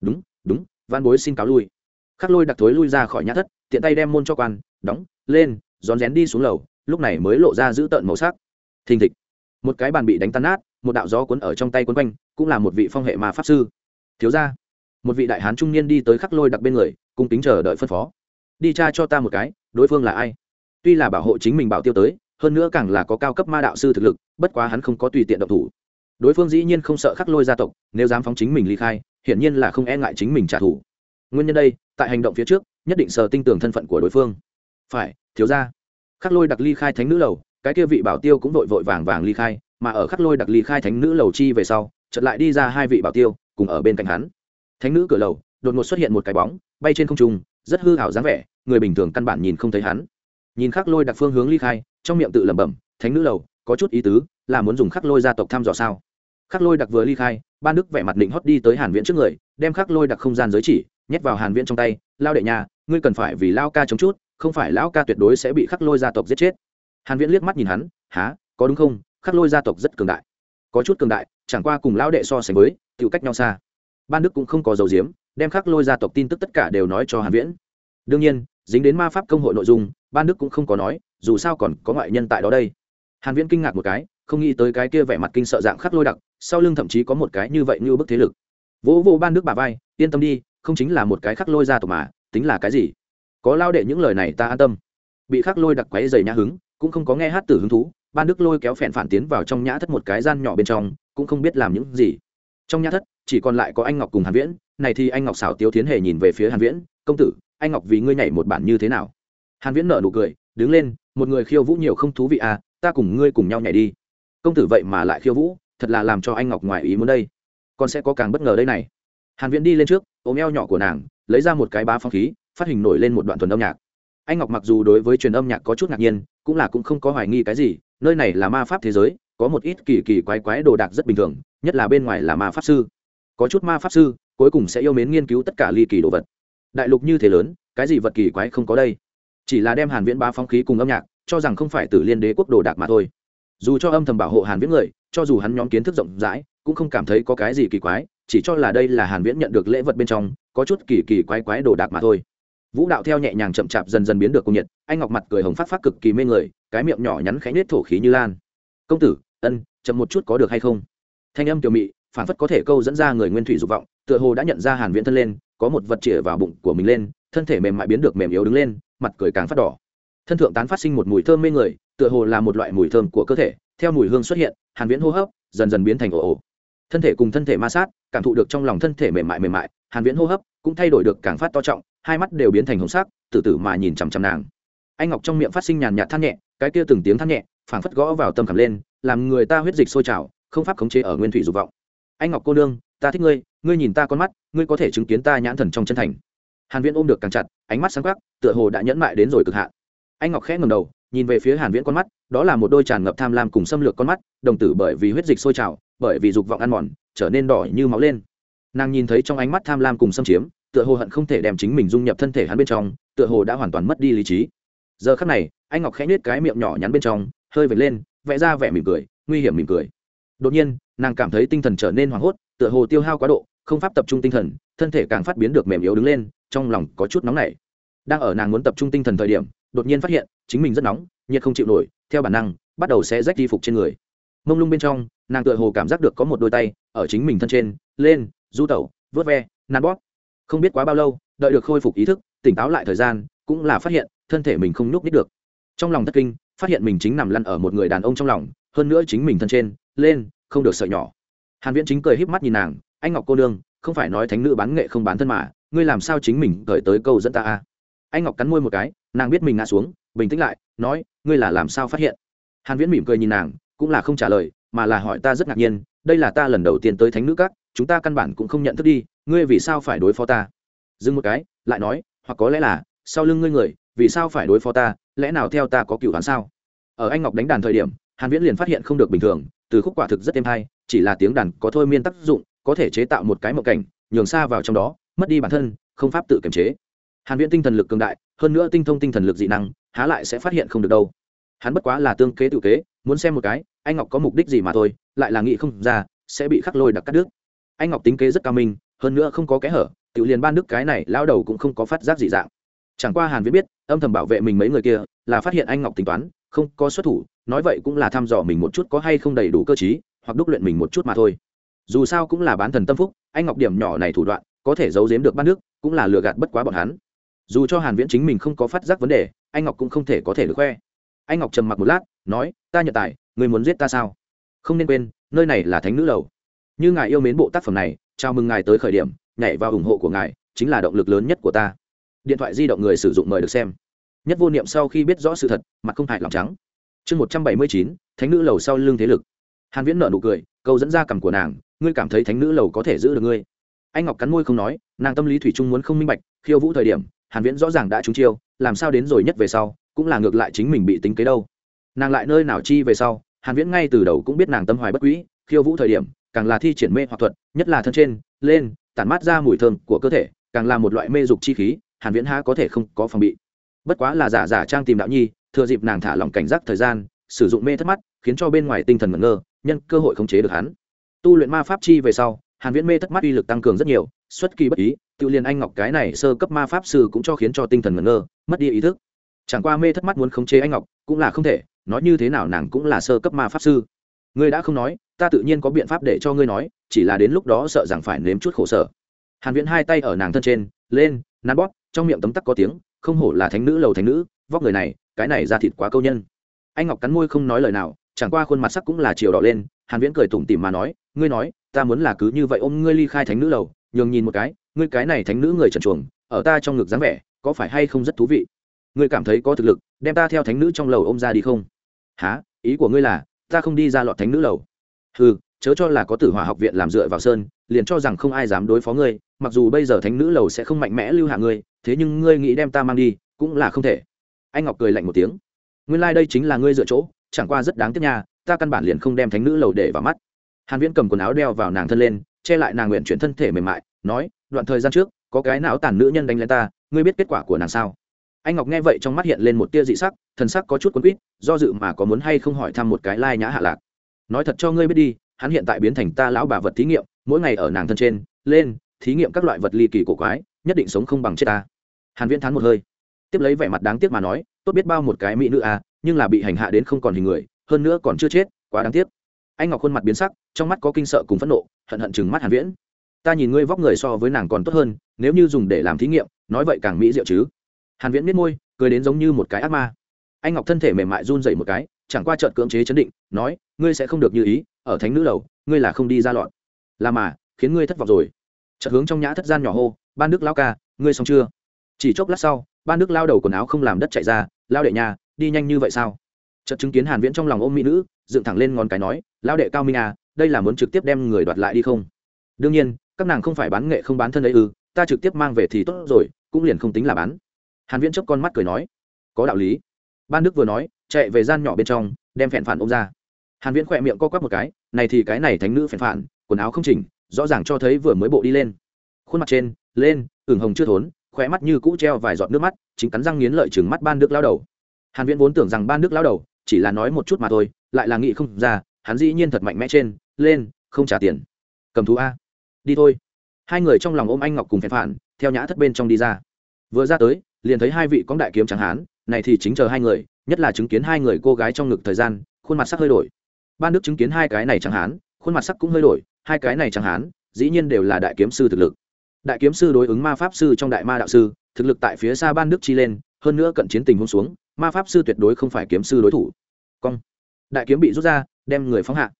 Đúng đúng văn bối xin cáo lui. Khắc lôi đặc thối lui ra khỏi nhã thất, tiện tay đem môn cho quan, đóng, lên, rón rén đi xuống lầu, lúc này mới lộ ra giữ tợn màu sắc. Thình thịch. Một cái bàn bị đánh tan nát, một đạo gió cuốn ở trong tay quấn quanh, cũng là một vị phong hệ mà pháp sư. Thiếu ra một vị đại hán trung niên đi tới khắc lôi đặc bên người, cung kính chờ đợi phân phó. Đi tra cho ta một cái, đối phương là ai? Tuy là bảo hộ chính mình bảo tiêu tới hơn nữa càng là có cao cấp ma đạo sư thực lực, bất quá hắn không có tùy tiện động thủ. Đối phương dĩ nhiên không sợ khắc lôi gia tộc, nếu dám phóng chính mình ly khai, hiển nhiên là không e ngại chính mình trả thù. Nguyên nhân đây, tại hành động phía trước, nhất định sờ tinh tưởng thân phận của đối phương. Phải, thiếu ra khắc lôi đặc ly khai thánh nữ lầu, cái kia vị bảo tiêu cũng vội vội vàng vàng ly khai, mà ở khắc lôi đặc ly khai thánh nữ lầu chi về sau, chợt lại đi ra hai vị bảo tiêu, cùng ở bên cạnh hắn. Thánh nữ cửa lầu, đột ngột xuất hiện một cái bóng, bay trên không trung, rất hư hảo dáng vẻ, người bình thường căn bản nhìn không thấy hắn. Nhìn khắc lôi đặc phương hướng ly khai trong miệng tự lẩm bẩm, thánh nữ lầu, có chút ý tứ, là muốn dùng khắc lôi gia tộc thăm dò sao? Khắc lôi đặc vừa ly khai ban đức vẻ mặt định hót đi tới hàn viễn trước người, đem khắc lôi đặc không gian giới chỉ, nhét vào hàn viễn trong tay, lao đệ nhà, ngươi cần phải vì lao ca chống chút, không phải lão ca tuyệt đối sẽ bị khắc lôi gia tộc giết chết. Hàn viễn liếc mắt nhìn hắn há có đúng không? Khắc lôi gia tộc rất cường đại. Có chút cường đại, chẳng qua cùng lão đệ so sánh với tự cách nhau xa. Ban đức cũng không có dầu diếm đem khắc lôi gia tộc tin tức tất cả đều nói cho hàn viễn. Đương nhiên, dính đến ma pháp công hội nội dung ban đức cũng không có nói dù sao còn có ngoại nhân tại đó đây. Hàn viễn kinh ngạc một cái, không nghĩ tới cái kia vẻ mặt kinh sợ dạng khắc lôi đặc, sau lưng thậm chí có một cái như vậy như bức thế lực. Vỗ vỗ ban đức bà vai, yên tâm đi, không chính là một cái khắc lôi ra tộc mà, tính là cái gì? Có lao đệ những lời này ta an tâm. Bị khắc lôi đặc quấy dày nhã hứng, cũng không có nghe hát tử hứng thú, ban đức lôi kéo phèn phản tiến vào trong nhã thất một cái gian nhỏ bên trong, cũng không biết làm những gì. Trong nhã thất, chỉ còn lại có anh ngọc cùng hàn viễn, này thì anh ngọc xảo tiếu tiến hề nhìn về phía hàn viễn, công tử, anh ngọc vì ngươi nhảy một bản như thế nào? Hàn viễn nở nụ cười, đứng lên một người khiêu vũ nhiều không thú vị à ta cùng ngươi cùng nhau nhảy đi. Công tử vậy mà lại khiêu vũ, thật là làm cho anh ngọc ngoài ý muốn đây. Còn sẽ có càng bất ngờ đây này. Hàn viễn đi lên trước, ôm eo nhỏ của nàng, lấy ra một cái bá phong khí, phát hình nổi lên một đoạn thuần âm nhạc. Anh ngọc mặc dù đối với truyền âm nhạc có chút ngạc nhiên, cũng là cũng không có hoài nghi cái gì, nơi này là ma pháp thế giới, có một ít kỳ kỳ quái quái đồ đạc rất bình thường, nhất là bên ngoài là ma pháp sư. Có chút ma pháp sư, cuối cùng sẽ yêu mến nghiên cứu tất cả ly kỳ đồ vật. Đại lục như thế lớn, cái gì vật kỳ quái không có đây? Chỉ là đem hàn viễn ba phong khí cùng âm nhạc, cho rằng không phải tử liên đế quốc đồ đạc mà thôi. Dù cho âm thầm bảo hộ hàn viễn người, cho dù hắn nhóm kiến thức rộng rãi, cũng không cảm thấy có cái gì kỳ quái, chỉ cho là đây là hàn viễn nhận được lễ vật bên trong, có chút kỳ kỳ quái quái đồ đạc mà thôi. Vũ đạo theo nhẹ nhàng chậm chạp dần dần biến được cung nhiệt, anh ngọc mặt cười hồng phát phát cực kỳ mê người, cái miệng nhỏ nhắn khẽ nết thổ khí như lan. Công tử, ân, chậm một chút có được hay không? Thanh âm tiểu mị, phản phất có thể câu dẫn ra người nguyên thủy dục vọng, tựa hồ đã nhận ra hàn viễn thân lên, có một vật chĩa vào bụng của mình lên, thân thể mềm mại biến được mềm yếu đứng lên mặt cười càng phát đỏ. Thân thượng tán phát sinh một mùi thơm mê người, tựa hồ là một loại mùi thơm của cơ thể, theo mùi hương xuất hiện, hàn viễn hô hấp dần dần biến thành ồ ồ. Thân thể cùng thân thể ma sát, cảm thụ được trong lòng thân thể mềm mại mềm mại, hàn viễn hô hấp cũng thay đổi được càng phát to trọng, hai mắt đều biến thành hồng sắc, từ từ mà nhìn chằm chằm nàng. Anh ngọc trong miệng phát sinh nhàn nhạt than nhẹ, cái kia từng tiếng than nhẹ, phảng phất gõ vào tâm khảm lên, làm người ta huyết dịch sôi trào, không pháp khống chế ở nguyên thủy dục vọng. Anh ngọc cô nương, ta thích ngươi ngươi nhìn ta con mắt, ngươi có thể chứng kiến ta nhãn thần trong chân thành hàn viễn ôm được càng chặt, ánh mắt sáng quắc, tựa hồ đã nhẫn mại đến rồi cực hạn. Anh ngọc khẽ ngẩng đầu, nhìn về phía hàn viễn con mắt, đó là một đôi tràn ngập tham lam cùng xâm lược con mắt, đồng tử bởi vì huyết dịch sôi trào, bởi vì dục vọng ăn mòn, trở nên đỏ như máu lên. Nàng nhìn thấy trong ánh mắt tham lam cùng xâm chiếm, tựa hồ hận không thể đem chính mình dung nhập thân thể hắn bên trong, tựa hồ đã hoàn toàn mất đi lý trí. Giờ khắc này, anh ngọc khẽ nhếch cái miệng nhỏ nhắn bên trong, hơi vệt lên, vẽ ra vẻ mỉm cười, nguy hiểm mỉm cười. Đột nhiên, nàng cảm thấy tinh thần trở nên hoảng hốt, tựa hồ tiêu hao quá độ, không pháp tập trung tinh thần, thân thể càng phát biến được mềm yếu đứng lên trong lòng có chút nóng nảy. Đang ở nàng muốn tập trung tinh thần thời điểm, đột nhiên phát hiện, chính mình rất nóng, nhiệt không chịu nổi, theo bản năng, bắt đầu sẽ rách y phục trên người. Mông lung bên trong, nàng tựa hồ cảm giác được có một đôi tay, ở chính mình thân trên, lên, du tẩu vớt ve, nắn bóp. Không biết quá bao lâu, đợi được khôi phục ý thức, tỉnh táo lại thời gian, cũng là phát hiện, thân thể mình không nhúc nít được. Trong lòng thất kinh, phát hiện mình chính nằm lăn ở một người đàn ông trong lòng, hơn nữa chính mình thân trên, lên, không được sợ nhỏ. Hàn viễn chính cười híp mắt nhìn nàng, anh ngọc cô nương, không phải nói thánh nữ bán nghệ không bán thân mà ngươi làm sao chính mình gửi tới câu dẫn ta a anh ngọc cắn môi một cái, nàng biết mình ngã xuống, bình tĩnh lại, nói, ngươi là làm sao phát hiện? Hàn viễn mỉm cười nhìn nàng, cũng là không trả lời, mà là hỏi ta rất ngạc nhiên, đây là ta lần đầu tiên tới thánh nữ các, chúng ta căn bản cũng không nhận thức đi, ngươi vì sao phải đối phó ta? Dừng một cái, lại nói, hoặc có lẽ là, sau lưng ngươi người, vì sao phải đối phó ta, lẽ nào theo ta có cựu hắn sao? Ở anh ngọc đánh đàn thời điểm, hàn viễn liền phát hiện không được bình thường, từ khúc quả thực rất êm hay, chỉ là tiếng đàn có thôi miên tác dụng, có thể chế tạo một cái mộng cảnh, nhường xa vào trong đó mất đi bản thân, không pháp tự kiềm chế. Hàn viễn tinh thần lực cường đại, hơn nữa tinh thông tinh thần lực dị năng, há lại sẽ phát hiện không được đâu. Hắn bất quá là tương kế tự kế, muốn xem một cái, anh ngọc có mục đích gì mà thôi, lại là nghĩ không ra, sẽ bị khắc lôi đặc cắt đứt. Anh ngọc tính kế rất cao minh, hơn nữa không có kẽ hở tự liền ban đức cái này lao đầu cũng không có phát giác dị dạng. Chẳng qua hàn viễn biết, âm thầm bảo vệ mình mấy người kia, là phát hiện anh ngọc tính toán, không có xuất thủ, nói vậy cũng là thăm dò mình một chút có hay không đầy đủ cơ trí, hoặc đúc luyện mình một chút mà thôi. Dù sao cũng là bán thần tâm phúc, anh ngọc điểm nhỏ này thủ đoạn có thể giấu giếm được bát nước, cũng là lừa gạt bất quá bọn hắn. Dù cho hàn viễn chính mình không có phát giác vấn đề, anh ngọc cũng không thể có thể được khoe. Anh ngọc trầm mặc một lát, nói, ta nhận tài, người muốn giết ta sao? Không nên quên, nơi này là thánh nữ lầu. Như ngài yêu mến bộ tác phẩm này, chào mừng ngài tới khởi điểm, nhảy vào ủng hộ của ngài, chính là động lực lớn nhất của ta. Điện thoại di động người sử dụng mời được xem. Nhất vô niệm sau khi biết rõ sự thật, mặt không hại lòng trắng. Chương một trăm bảy mươi chín, thánh nữ lầu sau lưng thế lực. Hàn viễn nở nụ cười, câu dẫn ra cằm của nàng, ngươi cảm thấy thánh nữ lầu có thể giữ được ngươi? Anh ngọc cắn môi không nói, nàng tâm lý thủy chung muốn không minh bạch, khiêu vũ thời điểm, hàn viễn rõ ràng đã trúng chiêu, làm sao đến rồi nhất về sau, cũng là ngược lại chính mình bị tính kế đâu. Nàng lại nơi nào chi về sau, hàn viễn ngay từ đầu cũng biết nàng tâm hoài bất quý, khiêu vũ thời điểm, càng là thi triển mê hoặc thuật, nhất là thân trên, lên, tản mát ra mùi thơm của cơ thể, càng là một loại mê dục chi khí, hàn viễn há có thể không có phòng bị. Bất quá là giả giả trang tìm đạo nhi, thừa dịp nàng thả lỏng cảnh giác thời gian, sử dụng mê thất mắt, khiến cho bên ngoài tinh thần ngẩn ngơ, nhân cơ hội khống chế được hắn. Tu luyện ma pháp chi về sau hàn viễn mê thất mắt uy lực tăng cường rất nhiều, xuất kỳ bất ý, tự liên anh ngọc cái này sơ cấp ma pháp sư cũng cho khiến cho tinh thần ngẩn ngơ, mất đi ý thức. Chẳng qua mê thất mắt muốn khống chế anh ngọc, cũng là không thể, nói như thế nào nàng cũng là sơ cấp ma pháp sư. Ngươi đã không nói, ta tự nhiên có biện pháp để cho ngươi nói, chỉ là đến lúc đó sợ rằng phải nếm chút khổ sở. Hàn viễn hai tay ở nàng thân trên, lên, nắn bóp, trong miệng tấm tắc có tiếng, không hổ là thánh nữ lầu thánh nữ, vóc người này, cái này ra thịt quá câu nhân. Anh ngọc cắn môi không nói lời nào, chẳng qua khuôn mặt sắc cũng là chiều đỏ lên, hàn viễn cười tủm tỉm mà nói, ngươi nói ta muốn là cứ như vậy ôm ngươi ly khai thánh nữ lầu, nhường nhìn một cái, ngươi cái này thánh nữ người trần chuồng, ở ta trong ngực dáng vẻ, có phải hay không rất thú vị? Ngươi cảm thấy có thực lực, đem ta theo thánh nữ trong lầu ôm ra đi không? Há ý của ngươi là, ta không đi ra lọt thánh nữ lầu? Ừ chớ cho là có tử hỏa học viện làm dựa vào sơn, liền cho rằng không ai dám đối phó ngươi, mặc dù bây giờ thánh nữ lầu sẽ không mạnh mẽ lưu hạ ngươi, thế nhưng ngươi nghĩ đem ta mang đi, cũng là không thể. Anh ngọc cười lạnh một tiếng. Nguyên lai、like、đây chính là ngươi dựa chỗ, chẳng qua rất đáng tiếc nha, ta căn bản liền không đem thánh nữ lầu để vào mắt hàn viễn cầm quần áo đeo vào nàng thân lên, che lại nàng nguyện chuyển thân thể mềm mại, nói, đoạn thời gian trước, có cái não tàn nữ nhân đánh lên ta, ngươi biết kết quả của nàng sao? Anh ngọc nghe vậy trong mắt hiện lên một tia dị sắc, thần sắc có chút quấn quýt, do dự mà có muốn hay không hỏi thăm một cái lai nhã hạ lạc. Nói thật cho ngươi biết đi, hắn hiện tại biến thành ta lão bà vật thí nghiệm, mỗi ngày ở nàng thân trên, lên, thí nghiệm các loại vật ly kỳ cổ quái, nhất định sống không bằng chết ta. Hàn viễn thán một hơi. Tiếp lấy vẻ mặt đáng tiếc mà nói, tốt biết bao một cái mỹ nữ à nhưng là bị hành hạ đến không còn hình người, hơn nữa còn chưa chết, quá đáng tiếc anh ngọc khuôn mặt biến sắc, trong mắt có kinh sợ cùng phẫn nộ, hận hận chừng mắt hàn viễn. Ta nhìn ngươi vóc người so với nàng còn tốt hơn, nếu như dùng để làm thí nghiệm, nói vậy càng mỹ diệu chứ. Hàn viễn biết môi, cười đến giống như một cái ác ma. Anh ngọc thân thể mềm mại run rẩy một cái, chẳng qua chợt cưỡng chế chấn định, nói, ngươi sẽ không được như ý, ở thánh nữ lầu, ngươi là không đi ra lọn là mà, khiến ngươi thất vọng rồi. Chợt hướng trong nhã thất gian nhỏ hô, ban đức lao ca, ngươi xong chưa? Chỉ chốc lát sau, ban đức lao đầu quần áo không làm đất chạy ra, lao đệ nhà, đi nhanh như vậy sao? Chợt chứng kiến hàn viễn trong lòng ôm mỹ nữ, dựng thẳng lên ngón cái nói, Lão đệ cao minh à đây là muốn trực tiếp đem người đoạt lại đi không? Đương nhiên, các nàng không phải bán nghệ không bán thân ấy ư, ta trực tiếp mang về thì tốt rồi, cũng liền không tính là bán. Hàn viễn chớp con mắt cười nói, có đạo lý. Ban đức vừa nói, chạy về gian nhỏ bên trong, đem phèn phản ôm ra. Hàn viễn khỏe miệng co quắp một cái, này thì cái này thánh nữ phèn phản, quần áo không chỉnh, rõ ràng cho thấy vừa mới bộ đi lên. Khuôn mặt trên, lên, ửng hồng chưa thốn khỏe mắt như cũ treo vài giọt nước mắt, chính cắn răng nghiến lợi chừng mắt ban đức lao đầu. Hàn viễn vốn tưởng rằng ban đức lao đầu chỉ là nói một chút mà thôi, lại là nghĩ không ra, hắn dĩ nhiên thật mạnh mẽ trên, lên, không trả tiền. Cầm thú a. Đi thôi. Hai người trong lòng ôm anh ngọc cùng phèn phản theo nhã thất bên trong đi ra. Vừa ra tới, liền thấy hai vị có đại kiếm trắng hán, này thì chính chờ hai người, nhất là chứng kiến hai người cô gái trong ngực thời gian, khuôn mặt sắc hơi đổi. Ban đức chứng kiến hai cái này chẳng hán, khuôn mặt sắc cũng hơi đổi, hai cái này chẳng hán, dĩ nhiên đều là đại kiếm sư thực lực. Đại kiếm sư đối ứng ma pháp sư trong đại ma đạo sư, thực lực tại phía xa ban đức chi lên, hơn nữa cận chiến tình hôn xuống ma pháp sư tuyệt đối không phải kiếm sư đối thủ. Cong. Đại kiếm bị rút ra, đem người phóng hạ.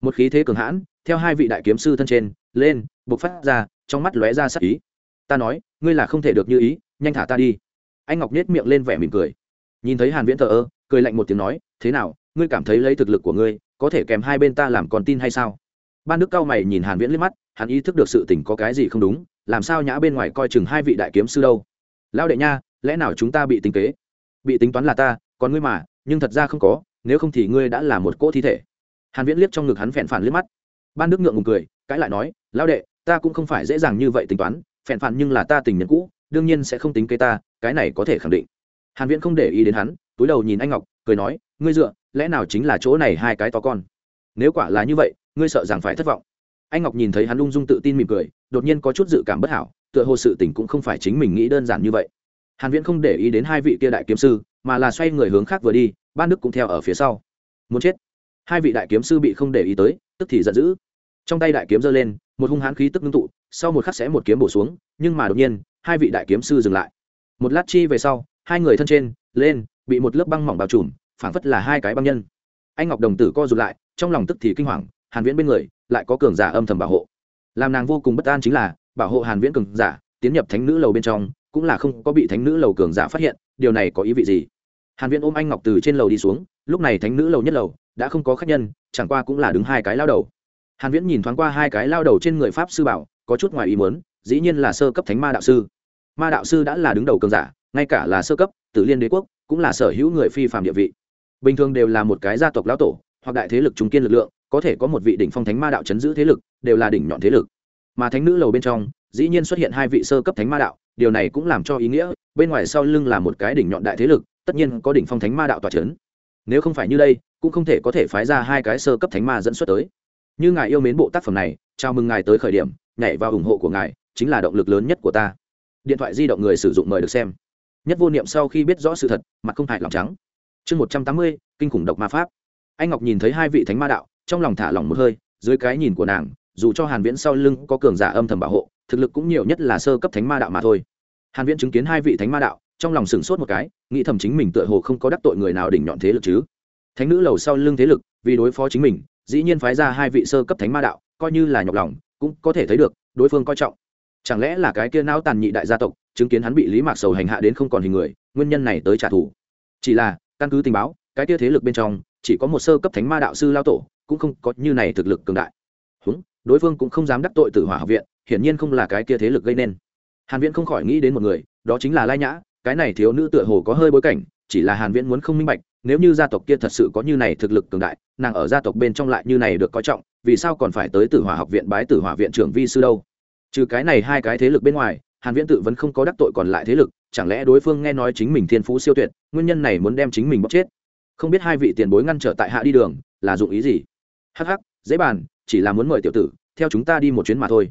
Một khí thế cường hãn, theo hai vị đại kiếm sư thân trên, lên, bộc phát ra, trong mắt lóe ra sắc ý. Ta nói, ngươi là không thể được như ý, nhanh thả ta đi. Anh ngọc nết miệng lên vẻ mỉm cười. Nhìn thấy hàn viễn thờ ơ, cười lạnh một tiếng nói, thế nào, ngươi cảm thấy lấy thực lực của ngươi, có thể kèm hai bên ta làm con tin hay sao? Ban đức cao mày nhìn hàn viễn liếc mắt, hắn ý thức được sự tình có cái gì không đúng, làm sao nhã bên ngoài coi chừng hai vị đại kiếm sư đâu? Lão đệ nha, lẽ nào chúng ta bị tính kế? Bị tính toán là ta, còn ngươi mà, nhưng thật ra không có, nếu không thì ngươi đã là một cỗ thi thể. Hàn viễn liếc trong ngực hắn phèn phản liếc mắt. Ban đức ngượng ngùng cười, cãi lại nói, lão đệ, ta cũng không phải dễ dàng như vậy tính toán phèn phản nhưng là ta tình nhân cũ, đương nhiên sẽ không tính kế ta, cái này có thể khẳng định. Hàn viễn không để ý đến hắn, túi đầu nhìn anh ngọc, cười nói, ngươi dựa, lẽ nào chính là chỗ này hai cái to con? Nếu quả là như vậy, ngươi sợ rằng phải thất vọng. Anh ngọc nhìn thấy hắn lung dung tự tin mỉm cười, đột nhiên có chút dự cảm bất hảo, tựa hồ sự tình cũng không phải chính mình nghĩ đơn giản như vậy hàn viễn không để ý đến hai vị kia đại kiếm sư, mà là xoay người hướng khác vừa đi, ban đức cũng theo ở phía sau. Muốn chết. Hai vị đại kiếm sư bị không để ý tới, tức thì giận dữ. Trong tay đại kiếm giơ lên, một hung hãn khí tức ngưng tụ, sau một khắc sẽ một kiếm bổ xuống, nhưng mà đột nhiên, hai vị đại kiếm sư dừng lại. Một lát chi về sau, hai người thân trên, lên, bị một lớp băng mỏng bao trùm, phảng phất là hai cái băng nhân. Anh ngọc đồng tử co rụt lại, trong lòng tức thì kinh hoàng, hàn viễn bên người, lại có cường giả âm thầm bảo hộ. Làm nàng vô cùng bất an chính là, bảo hộ hàn viễn cường giả, tiến nhập thánh nữ lầu bên trong cũng là không có bị thánh nữ lầu cường giả phát hiện, điều này có ý vị gì? Hàn viễn ôm anh ngọc từ trên lầu đi xuống, lúc này thánh nữ lầu nhất lầu, đã không có khách nhân, chẳng qua cũng là đứng hai cái lao đầu. Hàn viễn nhìn thoáng qua hai cái lao đầu trên người pháp sư bảo, có chút ngoài ý muốn, dĩ nhiên là sơ cấp thánh ma đạo sư. Ma đạo sư đã là đứng đầu cường giả, ngay cả là sơ cấp, tử liên đế quốc, cũng là sở hữu người phi phàm địa vị. Bình thường đều là một cái gia tộc lão tổ, hoặc đại thế lực trung kiên lực lượng, có thể có một vị đỉnh phong thánh ma đạo chấn giữ thế lực, đều là đỉnh nhọn thế lực. Mà thánh nữ lầu bên trong, dĩ nhiên xuất hiện hai vị sơ cấp thánh ma đạo điều này cũng làm cho ý nghĩa, bên ngoài sau lưng là một cái đỉnh nhọn đại thế lực, tất nhiên có đỉnh phong thánh ma đạo tòa chấn. Nếu không phải như đây, cũng không thể có thể phái ra hai cái sơ cấp thánh ma dẫn xuất tới. Như ngài yêu mến bộ tác phẩm này, chào mừng ngài tới khởi điểm, nhảy vào ủng hộ của ngài, chính là động lực lớn nhất của ta. Điện thoại di động người sử dụng mời được xem. Nhất vô niệm sau khi biết rõ sự thật, mặt không hại lòng trắng. Chương một trăm tám mươi, kinh khủng độc ma pháp. Anh ngọc nhìn thấy hai vị thánh ma đạo, trong lòng thả lỏng một hơi, dưới cái nhìn của nàng, dù cho hàn viễn sau lưng có cường giả âm thầm bảo hộ thực lực cũng nhiều nhất là sơ cấp thánh ma đạo mà thôi. Hàn viễn chứng kiến hai vị thánh ma đạo, trong lòng sửng sốt một cái, nghĩ thầm chính mình tựa hồ không có đắc tội người nào đỉnh nhọn thế lực chứ. Thánh nữ lầu sau lưng thế lực, vì đối phó chính mình, dĩ nhiên phái ra hai vị sơ cấp thánh ma đạo, coi như là nhọc lòng, cũng có thể thấy được, đối phương coi trọng. Chẳng lẽ là cái kia não tàn nhị đại gia tộc, chứng kiến hắn bị lý mạc sầu hành hạ đến không còn hình người, nguyên nhân này tới trả thù? Chỉ là, căn cứ tình báo, cái kia thế lực bên trong, chỉ có một sơ cấp thánh ma đạo sư lao tổ, cũng không có như này thực lực cường đại. Húng đối phương cũng không dám đắc tội tử hỏa học viện, hiển nhiên không là cái kia thế lực gây nên. Hàn viễn không khỏi nghĩ đến một người, đó chính là lai nhã, cái này thiếu nữ tựa hồ có hơi bối cảnh, chỉ là hàn viễn muốn không minh bạch, nếu như gia tộc kia thật sự có như này thực lực cường đại, nàng ở gia tộc bên trong lại như này được coi trọng, vì sao còn phải tới tử hỏa học viện bái tử hỏa viện trưởng vi sư đâu? Trừ cái này hai cái thế lực bên ngoài, hàn viễn tự vẫn không có đắc tội còn lại thế lực, chẳng lẽ đối phương nghe nói chính mình thiên phú siêu tuyệt, nguyên nhân này muốn đem chính mình bóc chết? Không biết hai vị tiền bối ngăn trở tại hạ đi đường, là dụng ý gì? Hắc hắc, dễ bàn chỉ là muốn mời tiểu tử, theo chúng ta đi một chuyến mà thôi.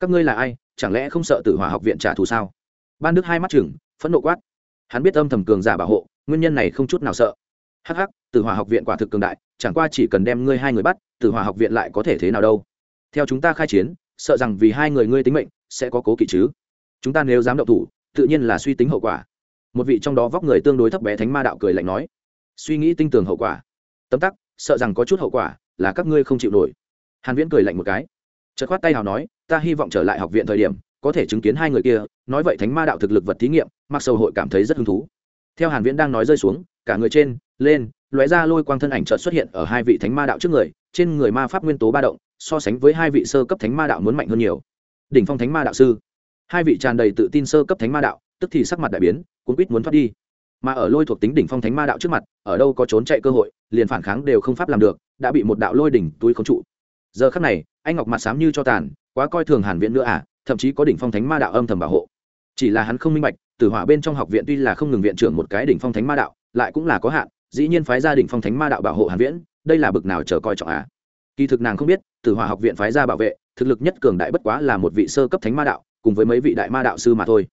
Các ngươi là ai, chẳng lẽ không sợ tử hỏa học viện trả thù sao? Ban đức hai mắt chừng phẫn nộ quát. Hắn biết âm thầm cường giả bảo hộ, nguyên nhân này không chút nào sợ. Hắc hắc, tử hỏa học viện quả thực cường đại, chẳng qua chỉ cần đem ngươi hai người bắt, tử hỏa học viện lại có thể thế nào đâu? Theo chúng ta khai chiến, sợ rằng vì hai người ngươi tính mệnh sẽ có cố kỵ chứ. Chúng ta nếu dám động thủ, tự nhiên là suy tính hậu quả. Một vị trong đó vóc người tương đối thấp bé thánh ma đạo cười lạnh nói. Suy nghĩ tinh tường hậu quả. Tấm tắc, sợ rằng có chút hậu quả là các ngươi không chịu nổi hàn viễn cười lạnh một cái. Chợt khoát tay hào nói, ta hy vọng trở lại học viện thời điểm, có thể chứng kiến hai người kia, nói vậy thánh ma đạo thực lực vật thí nghiệm, mặc sầu hội cảm thấy rất hứng thú. Theo hàn viễn đang nói rơi xuống, cả người trên, lên, lóe ra lôi quang thân ảnh chợt xuất hiện ở hai vị thánh ma đạo trước người, trên người ma pháp nguyên tố ba động, so sánh với hai vị sơ cấp thánh ma đạo muốn mạnh hơn nhiều. Đỉnh phong thánh ma đạo sư. Hai vị tràn đầy tự tin sơ cấp thánh ma đạo, tức thì sắc mặt đại biến, cuốn quýt muốn thoát đi. Mà ở lôi thuộc tính đỉnh phong thánh ma đạo trước mặt, ở đâu có trốn chạy cơ hội, liền phản kháng đều không pháp làm được, đã bị một đạo lôi đỉnh túi khống trụ giờ khắc này, anh ngọc mặt sám như cho tàn, quá coi thường hàn viện nữa à thậm chí có đỉnh phong thánh ma đạo âm thầm bảo hộ. Chỉ là hắn không minh bạch, tử hỏa bên trong học viện tuy là không ngừng viện trưởng một cái đỉnh phong thánh ma đạo, lại cũng là có hạn, dĩ nhiên phái ra đỉnh phong thánh ma đạo bảo hộ hàn viễn, đây là bực nào chờ coi trọng à. Kỳ thực nàng không biết, tử hỏa học viện phái ra bảo vệ, thực lực nhất cường đại bất quá là một vị sơ cấp thánh ma đạo, cùng với mấy vị đại ma đạo sư mà thôi.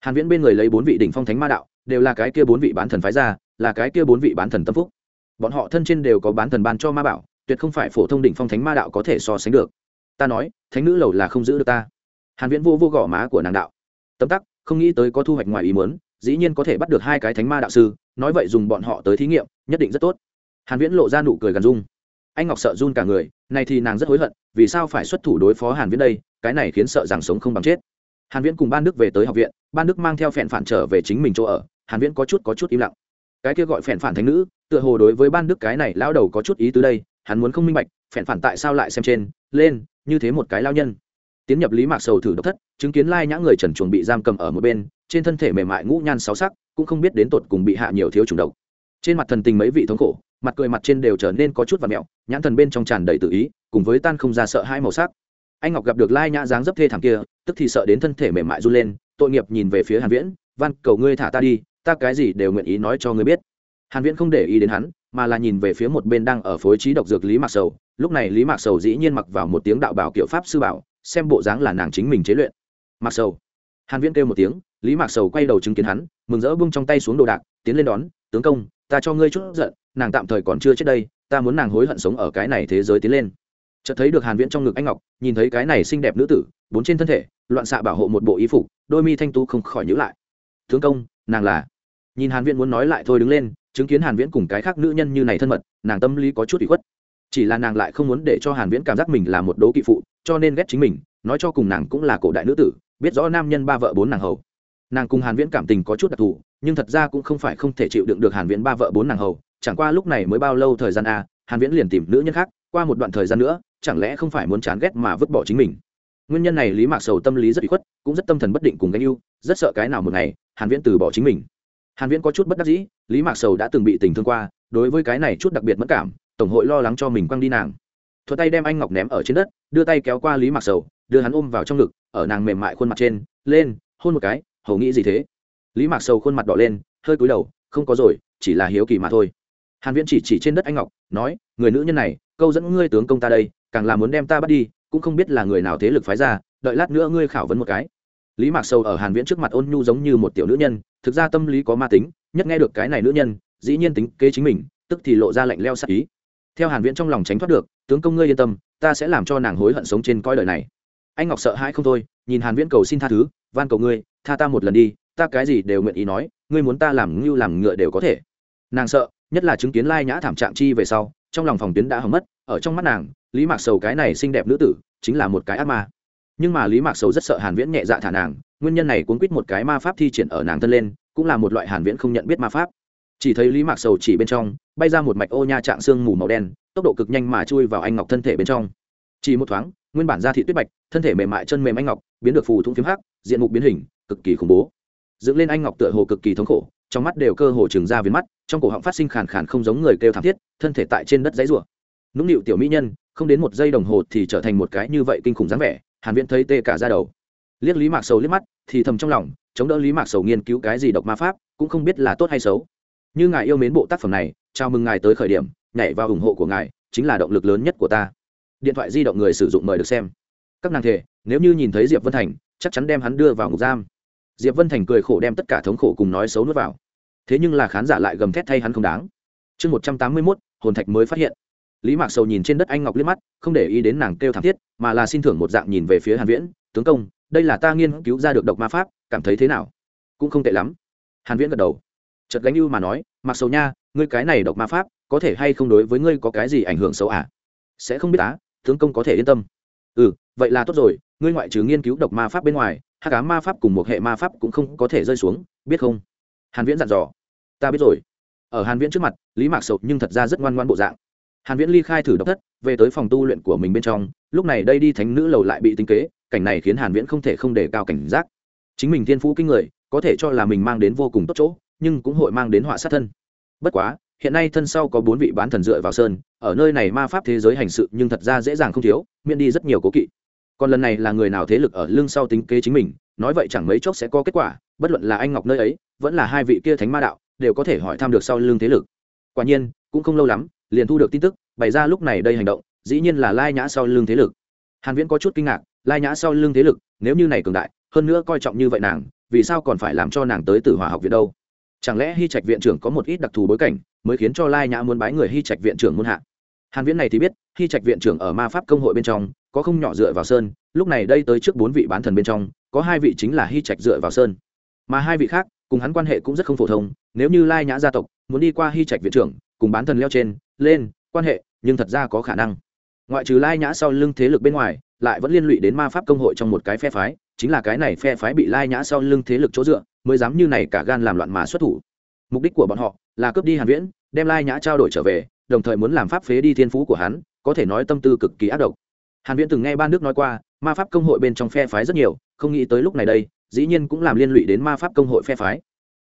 Hàn viễn bên người lấy bốn vị đỉnh phong thánh ma đạo, đều là cái kia bốn vị bán thần phái ra, là cái kia bốn vị bán thần tâm phúc. Bọn họ thân trên đều có bán thần ban cho ma bảo tuyệt không phải phổ thông đỉnh phong thánh ma đạo có thể so sánh được. Ta nói, thánh nữ lầu là không giữ được ta. Hàn viễn vô vô gõ má của nàng đạo. Tấm tắc, không nghĩ tới có thu hoạch ngoài ý muốn, dĩ nhiên có thể bắt được hai cái thánh ma đạo sư, nói vậy dùng bọn họ tới thí nghiệm, nhất định rất tốt. Hàn viễn lộ ra nụ cười gần dung anh ngọc sợ run cả người, này thì nàng rất hối hận, vì sao phải xuất thủ đối phó hàn viễn đây, cái này khiến sợ rằng sống không bằng chết. Hàn viễn cùng ban đức về tới học viện, ban đức mang theo phèn phản trở về chính mình chỗ ở, hàn viễn có chút có chút im lặng. Cái kia gọi phèn phản thánh nữ, tựa hồ đối với ban đức cái này lão đầu có chút ý tứ đây hắn muốn không minh bạch, phèn phản tại sao lại xem trên, lên, như thế một cái lao nhân. Tiến nhập lý mạc sầu thử độc thất, chứng kiến lai nhã người trần chuồng bị giam cầm ở một bên, trên thân thể mềm mại ngũ nhan sáu sắc, cũng không biết đến tột cùng bị hạ nhiều thiếu trùng độc. Trên mặt thần tình mấy vị thống khổ, mặt cười mặt trên đều trở nên có chút và mẹo, nhãn thần bên trong tràn đầy tự ý, cùng với tan không ra sợ hai màu sắc. Anh ngọc gặp được lai nhã dáng dấp thê thảm kia, tức thì sợ đến thân thể mềm mại run lên, tội nghiệp nhìn về phía hàn viễn, van, cầu ngươi thả ta đi, ta cái gì đều nguyện ý nói cho ngươi biết. Hàn viễn không để ý đến hắn mà là nhìn về phía một bên đang ở phối trí độc dược lý mạc sầu. Lúc này lý mạc sầu dĩ nhiên mặc vào một tiếng đạo bảo kiểu pháp sư bảo, xem bộ dáng là nàng chính mình chế luyện. Mạc sầu. Hàn viễn kêu một tiếng, lý mạc sầu quay đầu chứng kiến hắn, mừng rỡ buông trong tay xuống đồ đạc, tiến lên đón, tướng công, ta cho ngươi chút giận, nàng tạm thời còn chưa chết đây, ta muốn nàng hối hận sống ở cái này thế giới tiến lên. Chợt thấy được hàn viễn trong ngực anh ngọc, nhìn thấy cái này xinh đẹp nữ tử, bốn trên thân thể, loạn xạ bảo hộ một bộ y phục, đôi mi thanh tú không khỏi nhíu lại. Tướng công, nàng là nhìn hàn viễn muốn nói lại thôi đứng lên chứng kiến hàn viễn cùng cái khác nữ nhân như này thân mật, nàng tâm lý có chút ủy khuất. Chỉ là nàng lại không muốn để cho hàn viễn cảm giác mình là một đố kỵ phụ, cho nên ghét chính mình, nói cho cùng nàng cũng là cổ đại nữ tử, biết rõ nam nhân ba vợ bốn nàng hầu. Nàng cùng hàn viễn cảm tình có chút đặc thù, nhưng thật ra cũng không phải không thể chịu đựng được hàn viễn ba vợ bốn nàng hầu, chẳng qua lúc này mới bao lâu thời gian a, hàn viễn liền tìm nữ nhân khác, qua một đoạn thời gian nữa, chẳng lẽ không phải muốn chán ghét mà vứt bỏ chính mình. Nguyên nhân này lý mạc sầu tâm lý rất bị khuất, cũng rất tâm thần bất định cùng cái yêu rất sợ cái nào một ngày, hàn viễn từ bỏ chính mình hàn viễn có chút bất đắc dĩ, lý mạc sầu đã từng bị tình thương qua, đối với cái này chút đặc biệt mất cảm, tổng hội lo lắng cho mình quăng đi nàng. Thuật tay đem anh ngọc ném ở trên đất, đưa tay kéo qua lý mạc sầu, đưa hắn ôm vào trong ngực, ở nàng mềm mại khuôn mặt trên, lên, hôn một cái, hầu nghĩ gì thế? Lý mạc sầu khuôn mặt đỏ lên, hơi cúi đầu, không có rồi, chỉ là hiếu kỳ mà thôi. Hàn viễn chỉ chỉ trên đất anh ngọc, nói, người nữ nhân này, câu dẫn ngươi tướng công ta đây, càng là muốn đem ta bắt đi, cũng không biết là người nào thế lực phái ra, đợi lát nữa ngươi khảo vấn một cái lý mạc sầu ở hàn viễn trước mặt ôn nhu giống như một tiểu nữ nhân, thực ra tâm lý có ma tính, nhất nghe được cái này nữ nhân, dĩ nhiên tính kế chính mình, tức thì lộ ra lạnh leo sắc ý. Theo hàn viễn trong lòng tránh thoát được, tướng công ngươi yên tâm, ta sẽ làm cho nàng hối hận sống trên coi đời này. Anh ngọc sợ hãi không thôi, nhìn hàn viễn cầu xin tha thứ, van cầu ngươi, tha ta một lần đi, ta cái gì đều nguyện ý nói, ngươi muốn ta làm như làm ngựa đều có thể. Nàng sợ, nhất là chứng kiến lai nhã thảm trạng chi về sau, trong lòng phòng tuyến đã hỏng mất, ở trong mắt nàng, lý mạc sầu cái này xinh đẹp nữ tử, chính là một cái ác ma nhưng mà lý mạc sầu rất sợ hàn viễn nhẹ dạ thả nàng, nguyên nhân này cuốn quýt một cái ma pháp thi triển ở nàng thân lên, cũng là một loại hàn viễn không nhận biết ma pháp. Chỉ thấy lý mạc sầu chỉ bên trong, bay ra một mạch ô nha trạng xương mù màu đen, tốc độ cực nhanh mà chui vào anh ngọc thân thể bên trong. Chỉ một thoáng, nguyên bản da thị tuyết bạch, thân thể mềm mại chân mềm anh ngọc, biến được phù thủng phiếm hắc, diện mục biến hình, cực kỳ khủng bố. Dựng lên anh ngọc tựa hồ cực kỳ thống khổ, trong mắt đều cơ hồ trừng ra viền mắt, trong cổ họng phát sinh khàn khàn không giống người kêu thảm thiết, thân thể tại trên đất dãy rủa. Nũng nịu tiểu mỹ nhân, không đến một giây đồng hồ thì trở thành một cái như vậy kinh khủng dáng vẻ hàn viễn thấy tê cả da đầu. Liếc lý mạc sầu liếc mắt, thì thầm trong lòng, chống đỡ lý mạc sầu nghiên cứu cái gì độc ma pháp, cũng không biết là tốt hay xấu. Như ngài yêu mến bộ tác phẩm này, chào mừng ngài tới khởi điểm, nhảy vào ủng hộ của ngài, chính là động lực lớn nhất của ta. Điện thoại di động người sử dụng mời được xem. Các nàng thể nếu như nhìn thấy diệp vân thành, chắc chắn đem hắn đưa vào ngục giam. Diệp vân thành cười khổ đem tất cả thống khổ cùng nói xấu nuốt vào. Thế nhưng là khán giả lại gầm thét thay hắn không đáng. Chương một trăm tám mươi mốt, hồn thạch mới phát hiện lý mạc sầu nhìn trên đất anh ngọc liếc mắt, không để ý đến nàng kêu thảm thiết, mà là xin thưởng một dạng nhìn về phía hàn viễn, tướng công, đây là ta nghiên cứu ra được độc ma pháp, cảm thấy thế nào? Cũng không tệ lắm. Hàn viễn gật đầu. Chợt gánh ưu mà nói mặc sầu nha, ngươi cái này độc ma pháp, có thể hay không đối với ngươi có cái gì ảnh hưởng xấu à? Sẽ không biết á, tướng công có thể yên tâm. Ừ vậy là tốt rồi, ngươi ngoại trừ nghiên cứu độc ma pháp bên ngoài, hắc cá ma pháp cùng một hệ ma pháp cũng không có thể rơi xuống, biết không? Hàn viễn dặn dò. Ta biết rồi. Ở hàn viễn trước mặt, lý mạc sầu nhưng thật ra rất ngoan ngoan bộ dạng hàn viễn ly khai thử độc thất, về tới phòng tu luyện của mình bên trong, lúc này đây đi thánh nữ lầu lại bị tính kế, cảnh này khiến hàn viễn không thể không đề cao cảnh giác. Chính mình thiên phú kinh người, có thể cho là mình mang đến vô cùng tốt chỗ, nhưng cũng hội mang đến họa sát thân. Bất quá, hiện nay thân sau có bốn vị bán thần dựa vào sơn, ở nơi này ma pháp thế giới hành sự nhưng thật ra dễ dàng không thiếu, miễn đi rất nhiều cố kỵ. Còn lần này là người nào thế lực ở lưng sau tính kế chính mình, nói vậy chẳng mấy chốc sẽ có kết quả, bất luận là anh ngọc nơi ấy, vẫn là hai vị kia thánh ma đạo, đều có thể hỏi thăm được sau lưng thế lực. Quả nhiên, cũng không lâu lắm liền thu được tin tức, bày ra lúc này đây hành động, dĩ nhiên là lai nhã sau lưng thế lực. Hàn viễn có chút kinh ngạc, lai nhã sau lưng thế lực, nếu như này cường đại, hơn nữa coi trọng như vậy nàng, vì sao còn phải làm cho nàng tới tử hòa học viện đâu? Chẳng lẽ hy trạch viện trưởng có một ít đặc thù bối cảnh, mới khiến cho lai nhã muốn bái người hy trạch viện trưởng muôn hạ? Hàn viễn này thì biết hy trạch viện trưởng ở ma pháp công hội bên trong, có không nhỏ dựa vào sơn, lúc này đây tới trước bốn vị bán thần bên trong, có hai vị chính là hy trạch dựa vào sơn. Mà hai vị khác, cùng hắn quan hệ cũng rất không phổ thông, nếu như lai nhã gia tộc, muốn đi qua hy trạch viện trưởng, cùng bán thần leo trên lên, quan hệ, nhưng thật ra có khả năng. Ngoại trừ lai nhã sau lưng thế lực bên ngoài, lại vẫn liên lụy đến ma pháp công hội trong một cái phe phái, chính là cái này phe phái bị lai nhã sau lưng thế lực chỗ dựa, mới dám như này cả gan làm loạn mà xuất thủ. Mục đích của bọn họ là cướp đi hàn viễn, đem lai nhã trao đổi trở về, đồng thời muốn làm pháp phế đi thiên phú của hắn, có thể nói tâm tư cực kỳ ác độc. Hàn viễn từng nghe ban đức nói qua, ma pháp công hội bên trong phe phái rất nhiều, không nghĩ tới lúc này đây, dĩ nhiên cũng làm liên lụy đến ma pháp công hội phe phái.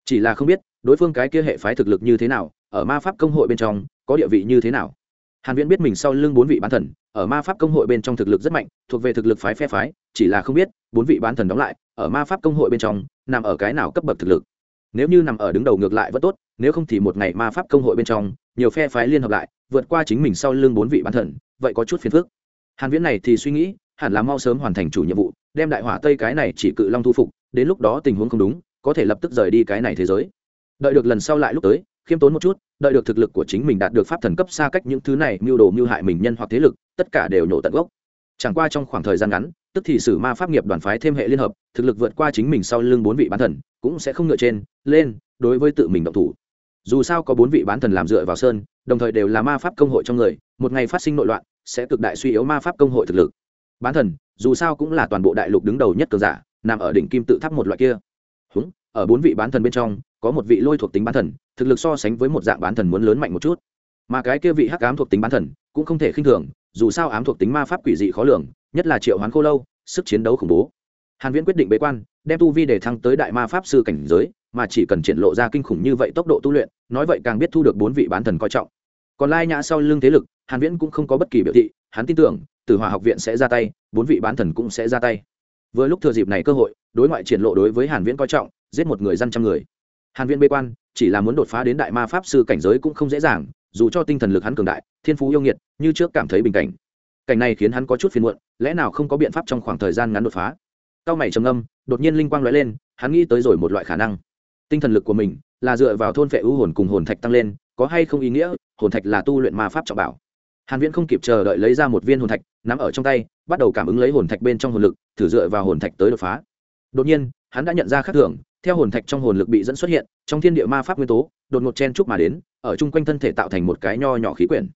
Chỉ là không biết, đối phương cái kia hệ phái thực lực như thế nào, ở ma pháp công hội bên trong có địa vị như thế nào? Hàn viễn biết mình sau lưng bốn vị bán thần, ở ma pháp công hội bên trong thực lực rất mạnh, thuộc về thực lực phái phe phái, chỉ là không biết, bốn vị bán thần đóng lại, ở ma pháp công hội bên trong, nằm ở cái nào cấp bậc thực lực? Nếu như nằm ở đứng đầu ngược lại vẫn tốt, nếu không thì một ngày ma pháp công hội bên trong, nhiều phe phái liên hợp lại, vượt qua chính mình sau lưng bốn vị bán thần, vậy có chút phiền phức. Hàn viễn này thì suy nghĩ, hẳn là mau sớm hoàn thành chủ nhiệm vụ, đem đại hỏa tây cái này chỉ cự long thu phục, đến lúc đó tình huống không đúng, có thể lập tức rời đi cái này thế giới. Đợi được lần sau lại lúc tới khiêm tốn một chút, đợi được thực lực của chính mình đạt được pháp thần cấp xa cách những thứ này mưu đồ mưu hại mình nhân hoặc thế lực, tất cả đều nhổ tận gốc. Chẳng qua trong khoảng thời gian ngắn, tức thì sử ma pháp nghiệp đoàn phái thêm hệ liên hợp, thực lực vượt qua chính mình sau lưng bốn vị bán thần, cũng sẽ không ngựa trên, lên, đối với tự mình động thủ. Dù sao có bốn vị bán thần làm dựa vào sơn, đồng thời đều là ma pháp công hội trong người, một ngày phát sinh nội loạn, sẽ cực đại suy yếu ma pháp công hội thực lực. Bán thần, dù sao cũng là toàn bộ đại lục đứng đầu nhất cường giả, nằm ở đỉnh kim tự tháp một loại kia. Húng, ở bốn vị bán thần bên trong, có một vị lôi thuộc tính bán thần thực lực so sánh với một dạng bán thần muốn lớn mạnh một chút. Mà cái kia vị hắc ám thuộc tính bán thần cũng không thể khinh thường, dù sao ám thuộc tính ma pháp quỷ dị khó lường, nhất là triệu hoán khô lâu, sức chiến đấu khủng bố. Hàn viễn quyết định bế quan, đem tu vi để thăng tới đại ma pháp sư cảnh giới, mà chỉ cần triển lộ ra kinh khủng như vậy tốc độ tu luyện, nói vậy càng biết thu được bốn vị bán thần coi trọng. Còn lai nhã sau lưng thế lực, hàn viễn cũng không có bất kỳ biểu thị, hắn tin tưởng từ hòa học viện sẽ ra tay, bốn vị bán thần cũng sẽ ra tay. Với lúc thừa dịp này cơ hội, đối ngoại triển lộ đối với hàn viễn coi trọng, giết một người dân trăm người hàn viễn bế quan, chỉ là muốn đột phá đến đại ma pháp sư cảnh giới cũng không dễ dàng, dù cho tinh thần lực hắn cường đại, thiên phú yêu nghiệt, như trước cảm thấy bình cảnh. Cảnh này khiến hắn có chút phiền muộn, lẽ nào không có biện pháp trong khoảng thời gian ngắn đột phá? Cao mày trầm âm đột nhiên linh quang lóe lên, hắn nghĩ tới rồi một loại khả năng. Tinh thần lực của mình là dựa vào thôn phệ ưu hồn cùng hồn thạch tăng lên, có hay không ý nghĩa? Hồn thạch là tu luyện ma pháp trọng bảo. Hàn viễn không kịp chờ đợi lấy ra một viên hồn thạch, nắm ở trong tay, bắt đầu cảm ứng lấy hồn thạch bên trong hồn lực, thử dựa vào hồn thạch tới đột phá. Đột nhiên, hắn đã nhận ra khác thường theo hồn thạch trong hồn lực bị dẫn xuất hiện, trong thiên địa ma pháp nguyên tố, đột ngột chen chúc mà đến, ở chung quanh thân thể tạo thành một cái nho nhỏ khí quyển.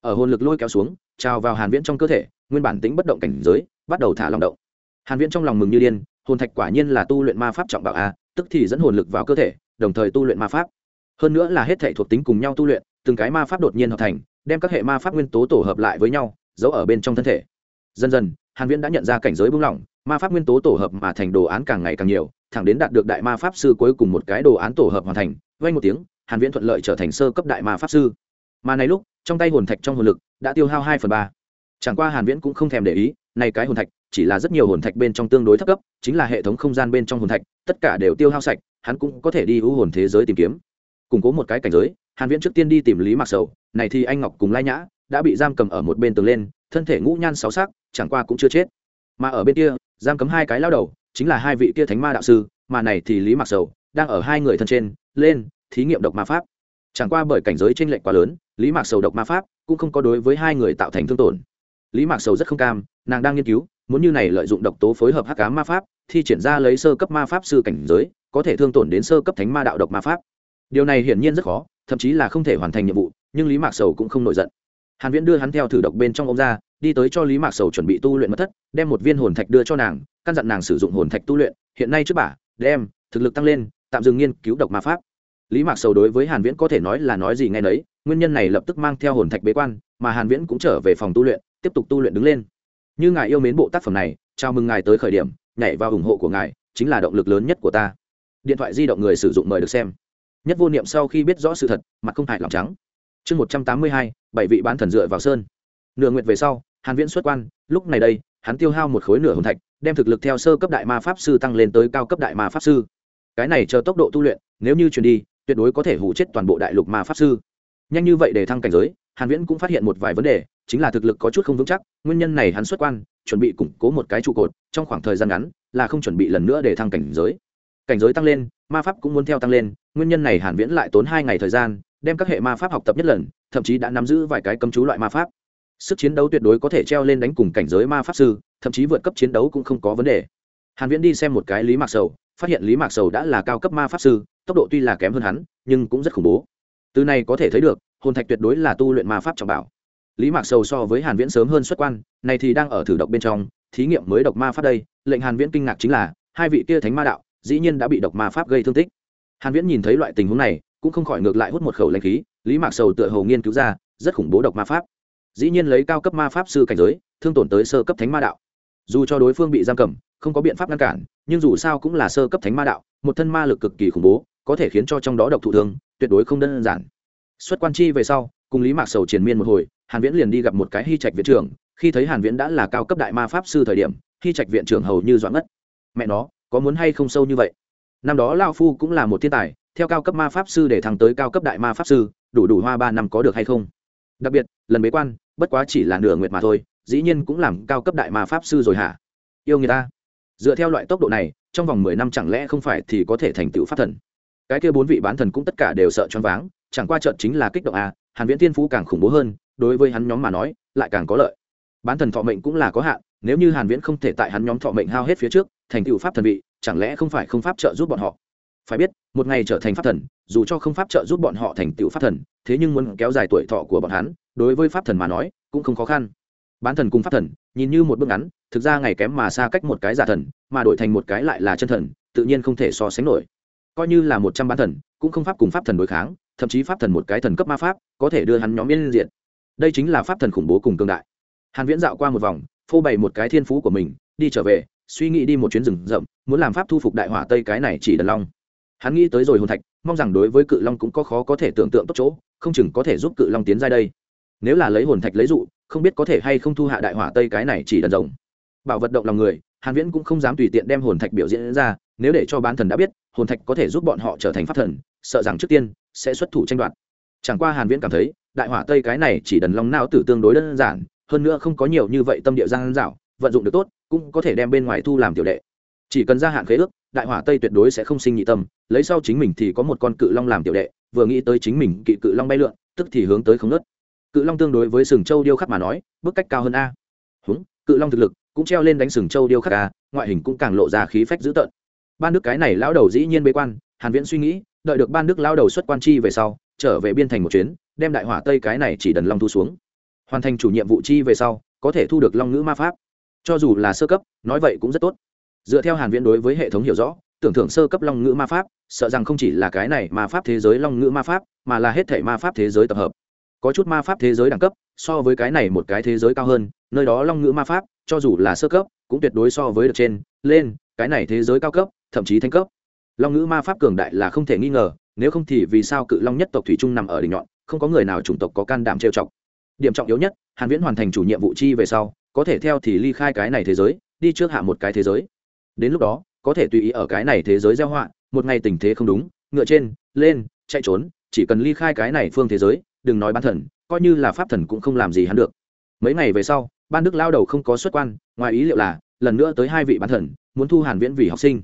Ở hồn lực lôi kéo xuống, trào vào hàn viễn trong cơ thể, nguyên bản tính bất động cảnh giới, bắt đầu thả lòng động. Hàn viễn trong lòng mừng như điên, hồn thạch quả nhiên là tu luyện ma pháp trọng bảo a, tức thì dẫn hồn lực vào cơ thể, đồng thời tu luyện ma pháp. Hơn nữa là hết thể thuộc tính cùng nhau tu luyện, từng cái ma pháp đột nhiên hợp thành, đem các hệ ma pháp nguyên tố tổ hợp lại với nhau, giấu ở bên trong thân thể. Dần dần, hàn viễn đã nhận ra cảnh giới buông lỏng ma pháp nguyên tố tổ hợp mà thành đồ án càng ngày càng nhiều, thẳng đến đạt được đại ma pháp sư cuối cùng một cái đồ án tổ hợp hoàn thành, vang một tiếng, hàn viễn thuận lợi trở thành sơ cấp đại ma pháp sư. Mà này lúc, trong tay hồn thạch trong hồn lực đã tiêu hao hai phần ba. Chẳng qua hàn viễn cũng không thèm để ý, này cái hồn thạch chỉ là rất nhiều hồn thạch bên trong tương đối thấp cấp, chính là hệ thống không gian bên trong hồn thạch, tất cả đều tiêu hao sạch, hắn cũng có thể đi u hồn thế giới tìm kiếm. Củng cố một cái cảnh giới, hàn viễn trước tiên đi tìm lý mặc sầu, này thì anh ngọc cùng lai nhã đã bị giam cầm ở một bên tường lên, thân thể ngũ nhan sáu sắc, chẳng qua cũng chưa chết mà ở bên kia, giam cấm hai cái lao đầu, chính là hai vị kia thánh ma đạo sư, mà này thì lý mặc sầu, đang ở hai người thân trên, lên, thí nghiệm độc ma pháp. Chẳng qua bởi cảnh giới t r ê n lệch quá lớn, lý mạc sầu độc ma pháp cũng không có đối với hai người tạo thành thương tổn. Lý mạc sầu rất không cam, nàng đang nghiên cứu, muốn như này lợi dụng độc tố phối hợp hắc cá ma pháp thì triển ra lấy sơ cấp ma pháp sư cảnh giới, có thể thương tổn đến sơ cấp thánh ma đạo độc ma pháp. Điều này hiển nhiên rất khó, thậm chí là không thể hoàn thành nhiệm vụ, nhưng lý mạc sầu cũng không nổi giận hàn viễn đưa hắn theo thử độc bên trong ông ra, đi tới cho lý mạc sầu chuẩn bị tu luyện mất thất, đem một viên hồn thạch đưa cho nàng, căn dặn nàng sử dụng hồn thạch tu luyện. Hiện nay trước bả đem, thực lực tăng lên, tạm dừng nghiên cứu độc ma pháp. Lý mạc sầu đối với hàn viễn có thể nói là nói gì nghe nấy, nguyên nhân này lập tức mang theo hồn thạch bế quan, mà hàn viễn cũng trở về phòng tu luyện, tiếp tục tu luyện đứng lên. Như ngài yêu mến bộ tác phẩm này, chào mừng ngài tới khởi điểm, nhảy vào ủng hộ của ngài, chính là động lực lớn nhất của ta. Điện thoại di động người sử dụng mời được xem. Nhất vô niệm sau khi biết rõ sự thật, mặt không hại lòng trắng chương một trăm tám mươi hai, bảy vị bán thần dựa vào sơn. Nửa nguyệt về sau, hàn viễn xuất quan, lúc này đây, hắn tiêu hao một khối nửa hồn thạch, đem thực lực theo sơ cấp đại ma pháp sư tăng lên tới cao cấp đại ma pháp sư. Cái này chờ tốc độ tu luyện, nếu như truyền đi, tuyệt đối có thể hủ chết toàn bộ đại lục ma pháp sư. Nhanh như vậy để thăng cảnh giới, hàn viễn cũng phát hiện một vài vấn đề, chính là thực lực có chút không vững chắc, nguyên nhân này hắn xuất quan, chuẩn bị củng cố một cái trụ cột, trong khoảng thời gian ngắn, là không chuẩn bị lần nữa để thăng cảnh giới. Cảnh giới tăng lên, ma pháp cũng muốn theo tăng lên, nguyên nhân này hàn viễn lại tốn hai ngày thời gian đem các hệ ma pháp học tập nhất lần, thậm chí đã nắm giữ vài cái cấm chú loại ma pháp. Sức chiến đấu tuyệt đối có thể treo lên đánh cùng cảnh giới ma pháp sư, thậm chí vượt cấp chiến đấu cũng không có vấn đề. Hàn viễn đi xem một cái lý mạc sầu, phát hiện lý mạc sầu đã là cao cấp ma pháp sư, tốc độ tuy là kém hơn hắn, nhưng cũng rất khủng bố. Từ này có thể thấy được, hồn thạch tuyệt đối là tu luyện ma pháp trọng bảo. Lý mạc sầu so với hàn viễn sớm hơn xuất quan, này thì đang ở thử độc bên trong, thí nghiệm mới độc ma pháp đây, lệnh hàn viễn kinh ngạc chính là, hai vị kia thánh ma đạo, dĩ nhiên đã bị độc ma pháp gây thương tích. Hàn viễn nhìn thấy loại tình huống này cũng không khỏi ngược lại hút một khẩu lãnh khí, lý mạc sầu tựa hồ nghiên cứu ra, rất khủng bố độc ma pháp. Dĩ nhiên lấy cao cấp ma pháp sư cảnh giới, thương tổn tới sơ cấp thánh ma đạo. Dù cho đối phương bị giam cầm, không có biện pháp ngăn cản, nhưng dù sao cũng là sơ cấp thánh ma đạo, một thân ma lực cực kỳ khủng bố, có thể khiến cho trong đó độc thụ thương, tuyệt đối không đơn giản. Xuất quan chi về sau, cùng lý mạc sầu triền miên một hồi, hàn viễn liền đi gặp một cái hy trạch viện trưởng, khi thấy hàn viễn đã là cao cấp đại ma pháp sư thời điểm, hy trạch viện trưởng hầu như doãn ngất. Mẹ nó, có muốn hay không sâu như vậy? Năm đó lao phu cũng là một thiên tài theo cao cấp ma pháp sư để thăng tới cao cấp đại ma pháp sư, đủ đủ hoa ba năm có được hay không? Đặc biệt, lần bế quan, bất quá chỉ là nửa nguyệt mà thôi, dĩ nhiên cũng làm cao cấp đại ma pháp sư rồi hả? Yêu người ta. Dựa theo loại tốc độ này, trong vòng mười năm chẳng lẽ không phải thì có thể thành tựu pháp thần? Cái kia bốn vị bán thần cũng tất cả đều sợ choáng váng, chẳng qua trận chính là kích động à hàn viễn tiên phú càng khủng bố hơn, đối với hắn nhóm mà nói, lại càng có lợi. Bán thần thọ mệnh cũng là có hạn, nếu như hàn viễn không thể tại hắn nhóm thọ mệnh hao hết phía trước, thành tựu pháp thần vị, chẳng lẽ không phải không pháp trợ giúp bọn họ? Phải biết, một ngày trở thành pháp thần, dù cho không pháp trợ giúp bọn họ thành tựu pháp thần, thế nhưng muốn kéo dài tuổi thọ của bọn hắn, đối với pháp thần mà nói, cũng không khó khăn. Bán thần cùng pháp thần, nhìn như một bước ngắn, thực ra ngày kém mà xa cách một cái giả thần, mà đổi thành một cái lại là chân thần, tự nhiên không thể so sánh nổi. Coi như là một trăm bán thần, cũng không pháp cùng pháp thần đối kháng, thậm chí pháp thần một cái thần cấp ma pháp, có thể đưa hắn nhóm liên diện đây chính là pháp thần khủng bố cùng cương đại. Hàn viễn dạo qua một vòng, phô bày một cái thiên phú của mình, đi trở về, suy nghĩ đi một chuyến rừng rậm, muốn làm pháp thu phục đại hỏa tây cái này chỉ đần long hắn nghĩ tới rồi hồn thạch, mong rằng đối với cự long cũng có khó có thể tưởng tượng tốt chỗ, không chừng có thể giúp cự long tiến ra đây. Nếu là lấy hồn thạch lấy dụ, không biết có thể hay không thu hạ đại hỏa tây cái này chỉ đần rồng. Bảo vật động lòng người, hàn viễn cũng không dám tùy tiện đem hồn thạch biểu diễn ra, nếu để cho bán thần đã biết, hồn thạch có thể giúp bọn họ trở thành pháp thần, sợ rằng trước tiên sẽ xuất thủ tranh đoạt. Chẳng qua hàn viễn cảm thấy, đại hỏa tây cái này chỉ đần long não tử tương đối đơn giản, hơn nữa không có nhiều như vậy tâm địa giang dảo, vận dụng được tốt, cũng có thể đem bên ngoài thu làm tiểu đệ chỉ cần gia hạn khế ước, đại hỏa tây tuyệt đối sẽ không sinh nhị tâm, lấy sau chính mình thì có một con cự long làm tiểu đệ, vừa nghĩ tới chính mình kỵ cự long bay lượn, tức thì hướng tới không nớt. Cự long tương đối với sừng châu điêu khắc mà nói, bước cách cao hơn a. Húng, cự long thực lực cũng treo lên đánh sừng châu điêu khắc a, ngoại hình cũng càng lộ ra khí phách dữ tợn. Ban đức cái này lão đầu dĩ nhiên bế quan, hàn viễn suy nghĩ, đợi được ban đức lão đầu xuất quan chi về sau, trở về biên thành một chuyến, đem đại hỏa tây cái này chỉ đần long thu xuống. Hoàn thành chủ nhiệm vụ chi về sau, có thể thu được long ngữ ma pháp. Cho dù là sơ cấp, nói vậy cũng rất tốt dựa theo hàn viễn đối với hệ thống hiểu rõ, tưởng thưởng sơ cấp long ngữ ma pháp, sợ rằng không chỉ là cái này ma pháp thế giới long ngữ ma pháp, mà là hết thể ma pháp thế giới tập hợp. Có chút ma pháp thế giới đẳng cấp, so với cái này một cái thế giới cao hơn, nơi đó long ngữ ma pháp, cho dù là sơ cấp, cũng tuyệt đối so với được trên, lên, cái này thế giới cao cấp, thậm chí thanh cấp. Long ngữ ma pháp cường đại là không thể nghi ngờ, nếu không thì vì sao cự long nhất tộc thủy trung nằm ở đỉnh nhọn, không có người nào chủng tộc có can đảm trêu chọc. Điểm trọng yếu nhất, hàn viễn hoàn thành chủ nhiệm vụ chi về sau, có thể theo thì ly khai cái này thế giới, đi trước hạ một cái thế giới đến lúc đó, có thể tùy ý ở cái này thế giới gieo họa, một ngày tình thế không đúng, ngựa trên, lên, chạy trốn, chỉ cần ly khai cái này phương thế giới, đừng nói bán thần, coi như là pháp thần cũng không làm gì hắn được. Mấy ngày về sau, ban đức lao đầu không có xuất quan, ngoài ý liệu là, lần nữa tới hai vị bán thần, muốn thu hàn viễn vì học sinh.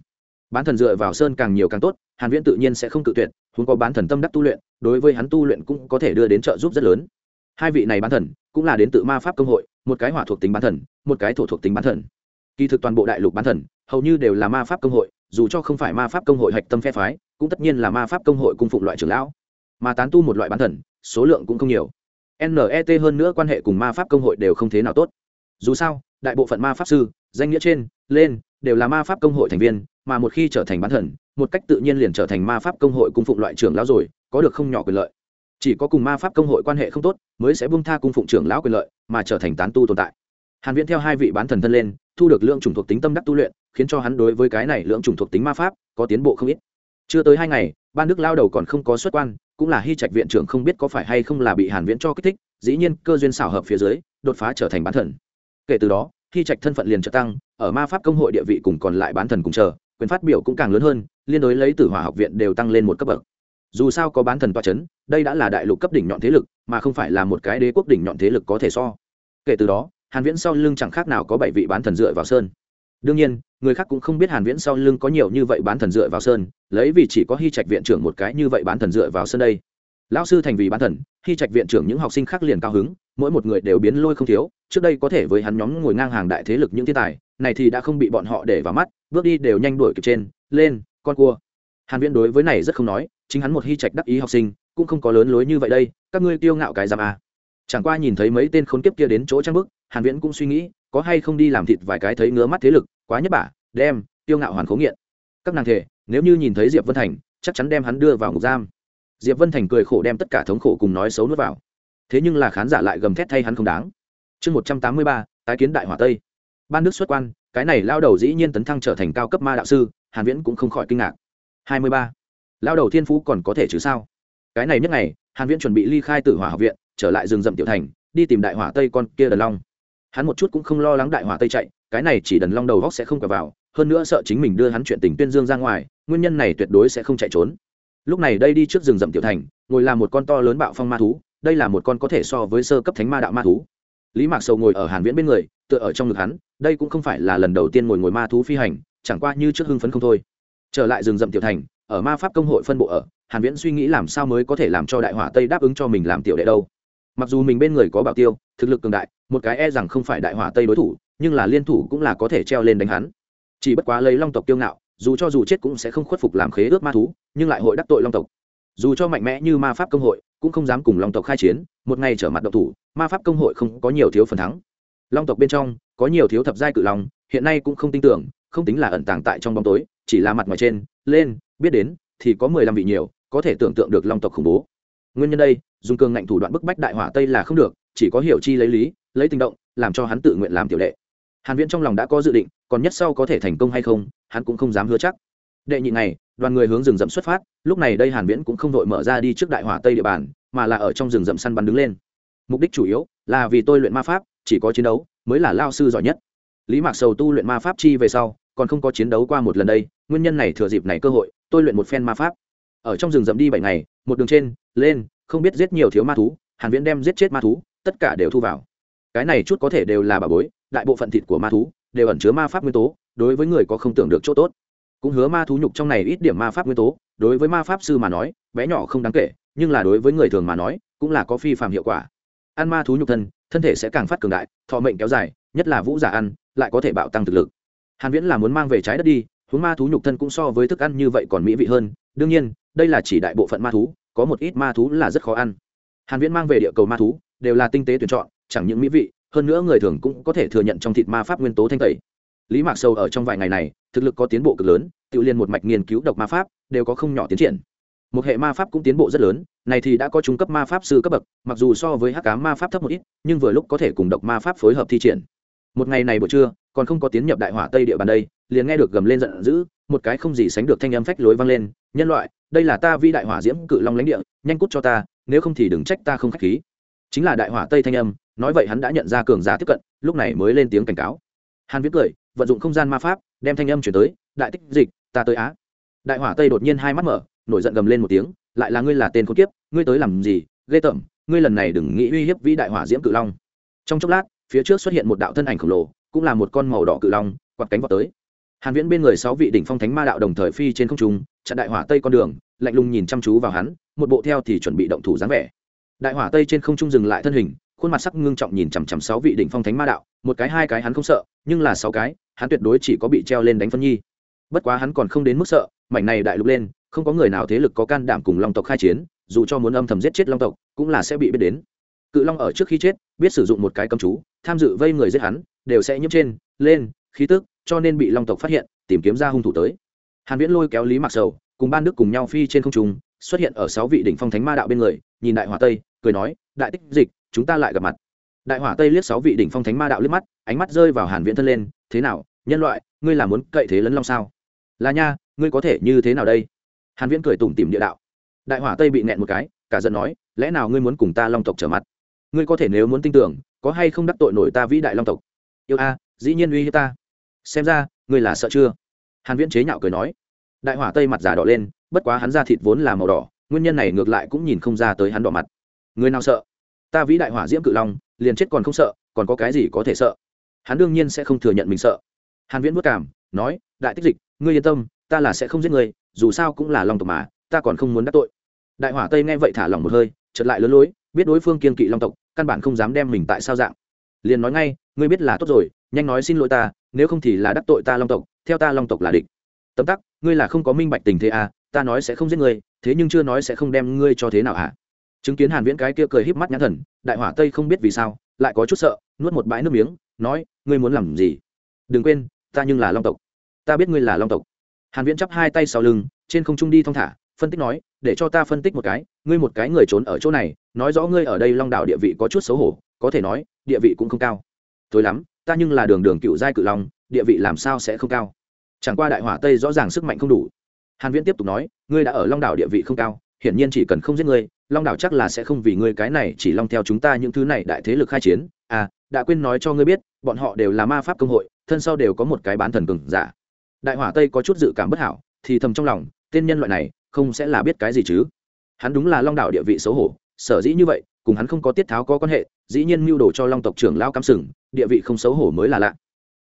Bán thần dựa vào sơn càng nhiều càng tốt, hàn viễn tự nhiên sẽ không tự tuyệt, huống có bán thần tâm đắc tu luyện, đối với hắn tu luyện cũng có thể đưa đến trợ giúp rất lớn. Hai vị này bán thần, cũng là đến tự ma pháp công hội, một cái hỏa thuộc tính bán thần, một cái thổ thuộc tính bán thần. Kỳ thực toàn bộ đại lục bán thần hầu như đều là ma pháp công hội, dù cho không phải ma pháp công hội hạch tâm phe phái, cũng tất nhiên là ma pháp công hội cung phụng loại trưởng lão. Mà tán tu một loại bán thần, số lượng cũng không nhiều. Net hơn nữa quan hệ cùng ma pháp công hội đều không thế nào tốt. Dù sao, đại bộ phận ma pháp sư, danh nghĩa trên, lên, đều là ma pháp công hội thành viên, mà một khi trở thành bán thần, một cách tự nhiên liền trở thành ma pháp công hội cung phụng loại trưởng lão rồi, có được không nhỏ quyền lợi. Chỉ có cùng ma pháp công hội quan hệ không tốt, mới sẽ buông tha cung phụng trưởng lão quyền lợi, mà trở thành tán tu tồn tại hàn viễn theo hai vị bán thần thân lên, thu được lượng chủng thuộc tính tâm đắc tu luyện, khiến cho hắn đối với cái này lượng chủng thuộc tính ma pháp có tiến bộ không ít. Chưa tới hai ngày, ban đức lao đầu còn không có xuất quan, cũng là hy trạch viện trưởng không biết có phải hay không là bị hàn viễn cho kích thích, dĩ nhiên cơ duyên xảo hợp phía dưới, đột phá trở thành bán thần. Kể từ đó, hy trạch thân phận liền trở tăng, ở ma pháp công hội địa vị cùng còn lại bán thần cùng chờ, quyền phát biểu cũng càng lớn hơn, liên đối lấy tử hỏa học viện đều tăng lên một cấp bậc. Dù sao có bán thần toa chấn, đây đã là đại lục cấp đỉnh nhọn thế lực, mà không phải là một cái đế quốc đỉnh nhọn thế lực có thể so. Kể từ đó hàn viễn sau lưng chẳng khác nào có bảy vị bán thần dựa vào sơn. Đương nhiên, người khác cũng không biết hàn viễn sau lưng có nhiều như vậy bán thần dựa vào sơn, lấy vì chỉ có hy trạch viện trưởng một cái như vậy bán thần dựa vào sơn đây. Lão sư thành vì bán thần, hy trạch viện trưởng những học sinh khác liền cao hứng, mỗi một người đều biến lôi không thiếu, trước đây có thể với hắn nhóm ngồi ngang hàng đại thế lực những thiên tài, này thì đã không bị bọn họ để vào mắt, bước đi đều nhanh đuổi kịp trên, lên, con cua. Hàn viễn đối với này rất không nói, chính hắn một hy trạch đắc ý học sinh, cũng không có lớn lối như vậy đây, các ngươi tiêu ngạo cái giam à chẳng qua nhìn thấy mấy tên khốn kiếp kia đến chỗ trang bức, hàn viễn cũng suy nghĩ, có hay không đi làm thịt vài cái thấy ngứa mắt thế lực, quá nhất bả, đem tiêu ngạo hoàn khố nghiện. Các nàng thể, nếu như nhìn thấy diệp vân thành, chắc chắn đem hắn đưa vào ngục giam. Diệp vân thành cười khổ đem tất cả thống khổ cùng nói xấu nuốt vào. Thế nhưng là khán giả lại gầm thét thay hắn không đáng. Chương một trăm tám mươi ba, tái kiến đại hỏa tây. Ban đức xuất quan, cái này lao đầu dĩ nhiên tấn thăng trở thành cao cấp ma đạo sư, hàn viễn cũng không khỏi kinh ngạc. Hai mươi ba, lao đầu thiên phú còn có thể chứ sao? Cái này nhất ngày, hàn viễn chuẩn bị ly khai tử hỏa học viện trở lại rừng rậm tiểu thành, đi tìm đại hỏa tây con kia đần long. Hắn một chút cũng không lo lắng đại hỏa tây chạy, cái này chỉ đần long đầu góc sẽ không cờ vào, hơn nữa sợ chính mình đưa hắn chuyện tình tuyên dương ra ngoài, nguyên nhân này tuyệt đối sẽ không chạy trốn. Lúc này đây đi trước rừng rậm tiểu thành, ngồi là một con to lớn bạo phong ma thú, đây là một con có thể so với sơ cấp thánh ma đạo ma thú. Lý mạc sầu ngồi ở hàn viễn bên người, tựa ở trong ngực hắn, đây cũng không phải là lần đầu tiên ngồi ngồi ma thú phi hành, chẳng qua như trước hưng phấn không thôi. Trở lại rừng rậm tiểu thành, ở ma pháp công hội phân bộ ở, hàn viễn suy nghĩ làm sao mới có thể làm cho đại hỏa tây đáp ứng cho mình làm tiểu đệ đâu mặc dù mình bên người có bảo tiêu, thực lực cường đại, một cái e rằng không phải đại hỏa tây đối thủ, nhưng là liên thủ cũng là có thể treo lên đánh hắn. Chỉ bất quá lấy long tộc tiêu ngạo, dù cho dù chết cũng sẽ không khuất phục làm khế ước ma thú, nhưng lại hội đắc tội long tộc. Dù cho mạnh mẽ như ma pháp công hội, cũng không dám cùng long tộc khai chiến, một ngày trở mặt độc thủ, ma pháp công hội không có nhiều thiếu phần thắng. Long tộc bên trong, có nhiều thiếu thập giai cự long, hiện nay cũng không tin tưởng, không tính là ẩn tàng tại trong bóng tối, chỉ là mặt ngoài trên, lên, biết đến, thì có mười lăm vị nhiều, có thể tưởng tượng được long tộc khủng bố nguyên nhân đây, dùng cường ngạnh thủ đoạn bức bách đại hỏa tây là không được, chỉ có hiểu chi lấy lý, lấy tình động, làm cho hắn tự nguyện làm tiểu đệ. Hàn viễn trong lòng đã có dự định, còn nhất sau có thể thành công hay không, hắn cũng không dám hứa chắc. Đệ nhị này đoàn người hướng rừng rậm xuất phát, lúc này đây hàn viễn cũng không vội mở ra đi trước đại hỏa tây địa bàn, mà là ở trong rừng rậm săn bắn đứng lên. Mục đích chủ yếu là vì tôi luyện ma pháp, chỉ có chiến đấu mới là lao sư giỏi nhất. Lý mạc sầu tu luyện ma pháp chi về sau, còn không có chiến đấu qua một lần đây, nguyên nhân này thừa dịp này cơ hội, tôi luyện một phen ma pháp ở trong rừng rậm đi bảy ngày, một đường trên, lên, không biết giết nhiều thiếu ma thú, hàn viễn đem giết chết ma thú, tất cả đều thu vào. Cái này chút có thể đều là bà bối, đại bộ phận thịt của ma thú đều ẩn chứa ma pháp nguyên tố, đối với người có không tưởng được chỗ tốt. Cũng hứa ma thú nhục trong này ít điểm ma pháp nguyên tố, đối với ma pháp sư mà nói, bé nhỏ không đáng kể, nhưng là đối với người thường mà nói, cũng là có phi phạm hiệu quả. Ăn ma thú nhục thân thân thể sẽ càng phát cường đại, thọ mệnh kéo dài, nhất là vũ giả ăn, lại có thể bạo tăng thực lực. Hàn viễn là muốn mang về trái đất đi, huống ma thú nhục thân cũng so với thức ăn như vậy còn mỹ vị hơn đương nhiên, đây là chỉ đại bộ phận ma thú, có một ít ma thú là rất khó ăn. Hàn viễn mang về địa cầu ma thú, đều là tinh tế tuyển chọn, chẳng những mỹ vị, hơn nữa người thường cũng có thể thừa nhận trong thịt ma pháp nguyên tố thanh tẩy. Lý mạc sâu ở trong vài ngày này, thực lực có tiến bộ cực lớn, tự liên một mạch nghiên cứu độc ma pháp, đều có không nhỏ tiến triển. Một hệ ma pháp cũng tiến bộ rất lớn, này thì đã có trung cấp ma pháp sư cấp bậc, mặc dù so với hắc cá ma pháp thấp một ít, nhưng vừa lúc có thể cùng độc ma pháp phối hợp thi triển. Một ngày này buổi trưa, còn không có tiến nhập đại hỏa tây địa bàn đây liền nghe được gầm lên giận dữ, một cái không gì sánh được thanh âm phách lối vang lên, nhân loại, đây là ta vi đại hỏa diễm cự long lãnh địa, nhanh cút cho ta, nếu không thì đừng trách ta không khách khí. Chính là đại hỏa tây thanh âm, nói vậy hắn đã nhận ra cường giả tiếp cận, lúc này mới lên tiếng cảnh cáo. Hàn viết cười, vận dụng không gian ma pháp, đem thanh âm chuyển tới, đại tích dịch, ta tới á. Đại hỏa tây đột nhiên hai mắt mở, nổi giận gầm lên một tiếng, lại là ngươi là tên con kiếp, ngươi tới làm gì, ghê tởm, ngươi lần này đừng nghĩ uy hiếp vĩ đại hỏa diễm cự long. Trong chốc lát, phía trước xuất hiện một đạo thân ảnh khổng lồ, cũng là một con màu đỏ cự long, quạt cánh vào tới hàn viễn bên người sáu vị đỉnh phong thánh ma đạo đồng thời phi trên không trung, chặn đại hỏa tây con đường, lạnh lùng nhìn chăm chú vào hắn, một bộ theo thì chuẩn bị động thủ dáng vẻ. Đại hỏa tây trên không trung dừng lại thân hình, khuôn mặt sắc ngưng trọng nhìn chằm chằm sáu vị đỉnh phong thánh ma đạo, một cái, hai cái hắn không sợ, nhưng là sáu cái, hắn tuyệt đối chỉ có bị treo lên đánh phân nhi. Bất quá hắn còn không đến mức sợ, mảnh này đại lục lên, không có người nào thế lực có can đảm cùng long tộc khai chiến, dù cho muốn âm thầm giết chết long tộc, cũng là sẽ bị biết đến. Cự long ở trước khi chết, biết sử dụng một cái cầm chú, tham dự vây người giết hắn, đều sẽ nhiễm trên, lên, khí tức cho nên bị long tộc phát hiện, tìm kiếm ra hung thủ tới. Hàn viễn lôi kéo lý mặc sầu, cùng ban đức cùng nhau phi trên không trung, xuất hiện ở sáu vị đỉnh phong thánh ma đạo bên người, nhìn đại hỏa tây, cười nói, đại tích dịch, chúng ta lại gặp mặt. Đại hỏa tây liếc sáu vị đỉnh phong thánh ma đạo liếc mắt, ánh mắt rơi vào hàn viễn thân lên, thế nào, nhân loại, ngươi là muốn cậy thế lấn long sao? Là nha, ngươi có thể như thế nào đây? Hàn viễn cười tủm tỉm địa đạo. Đại hỏa tây bị nẹn một cái, cả giận nói, lẽ nào ngươi muốn cùng ta long tộc trở mặt? Ngươi có thể nếu muốn tin tưởng, có hay không đắc tội nổi ta vĩ đại long tộc? Yêu a, dĩ nhiên uy hiếp ta xem ra, ngươi là sợ chưa? Hàn viễn chế nhạo cười nói. Đại hỏa tây mặt giả đỏ lên, bất quá hắn da thịt vốn là màu đỏ, nguyên nhân này ngược lại cũng nhìn không ra tới hắn đỏ mặt. Người nào sợ? Ta vĩ đại hỏa diễm cự long, liền chết còn không sợ, còn có cái gì có thể sợ? Hắn đương nhiên sẽ không thừa nhận mình sợ. Hàn viễn bất cảm nói, đại tích dịch, ngươi yên tâm, ta là sẽ không giết ngươi, dù sao cũng là long tộc mà, ta còn không muốn đắc tội. Đại hỏa tây nghe vậy thả lòng một hơi, chợt lại lớn lối, biết đối phương kiên kỵ long tộc, căn bản không dám đem mình tại sao dạng. Liền nói ngay, ngươi biết là tốt rồi, nhanh nói xin lỗi ta nếu không thì là đắc tội ta long tộc, theo ta long tộc là địch. Tấm tắc, ngươi là không có minh bạch tình thế à ta nói sẽ không giết ngươi, thế nhưng chưa nói sẽ không đem ngươi cho thế nào hả chứng kiến hàn viễn cái kia cười híp mắt nhãn thần, đại hỏa tây không biết vì sao, lại có chút sợ, nuốt một bãi nước miếng, nói, ngươi muốn làm gì? Đừng quên, ta nhưng là long tộc. Ta biết ngươi là long tộc. Hàn viễn chắp hai tay sau lưng, trên không trung đi thong thả, phân tích nói, để cho ta phân tích một cái, ngươi một cái người trốn ở chỗ này, nói rõ ngươi ở đây long đảo địa vị có chút xấu hổ, có thể nói, địa vị cũng không cao. Tối lắm ta nhưng là đường đường cựu giai cự long, địa vị làm sao sẽ không cao? Chẳng qua đại hỏa tây rõ ràng sức mạnh không đủ. Hàn viễn tiếp tục nói, ngươi đã ở long đảo địa vị không cao, hiển nhiên chỉ cần không giết ngươi, long đảo chắc là sẽ không vì ngươi cái này chỉ long theo chúng ta những thứ này đại thế lực khai chiến. À đã quên nói cho ngươi biết, bọn họ đều là ma pháp công hội, thân sau đều có một cái bán thần cường giả. Đại hỏa tây có chút dự cảm bất hảo, thì thầm trong lòng, tên nhân loại này, không sẽ là biết cái gì chứ? Hắn đúng là long đảo địa vị xấu hổ, sở dĩ như vậy, cùng hắn không có tiết tháo có quan hệ, dĩ nhiên mưu đồ cho long tộc trưởng lao cắm sừng địa vị không xấu hổ mới là lạ.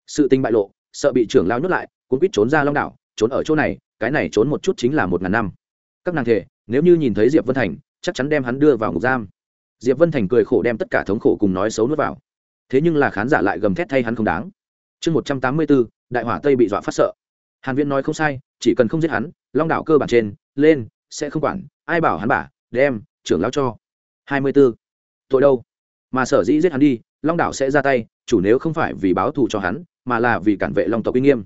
Sự tình bại lộ, sợ bị trưởng lao nhốt lại cũng quýt trốn ra long đảo, trốn ở chỗ này, cái này trốn một chút chính là một ngàn năm. Các nàng thể nếu như nhìn thấy diệp vân thành, chắc chắn đem hắn đưa vào ngục giam. Diệp vân thành cười khổ đem tất cả thống khổ cùng nói xấu nuốt vào. Thế nhưng là khán giả lại gầm thét thay hắn không đáng. Chương một trăm tám mươi bốn, đại hỏa tây bị dọa phát sợ. Hàn viễn nói không sai, chỉ cần không giết hắn, long đảo cơ bản trên, lên, sẽ không quản, ai bảo hắn bả, đem, trưởng lão cho. Hai mươi 24. tội đâu? Mà sở dĩ giết hắn đi, long đảo sẽ ra tay chủ nếu không phải vì báo thù cho hắn, mà là vì cản vệ long tộc uy nghiêm.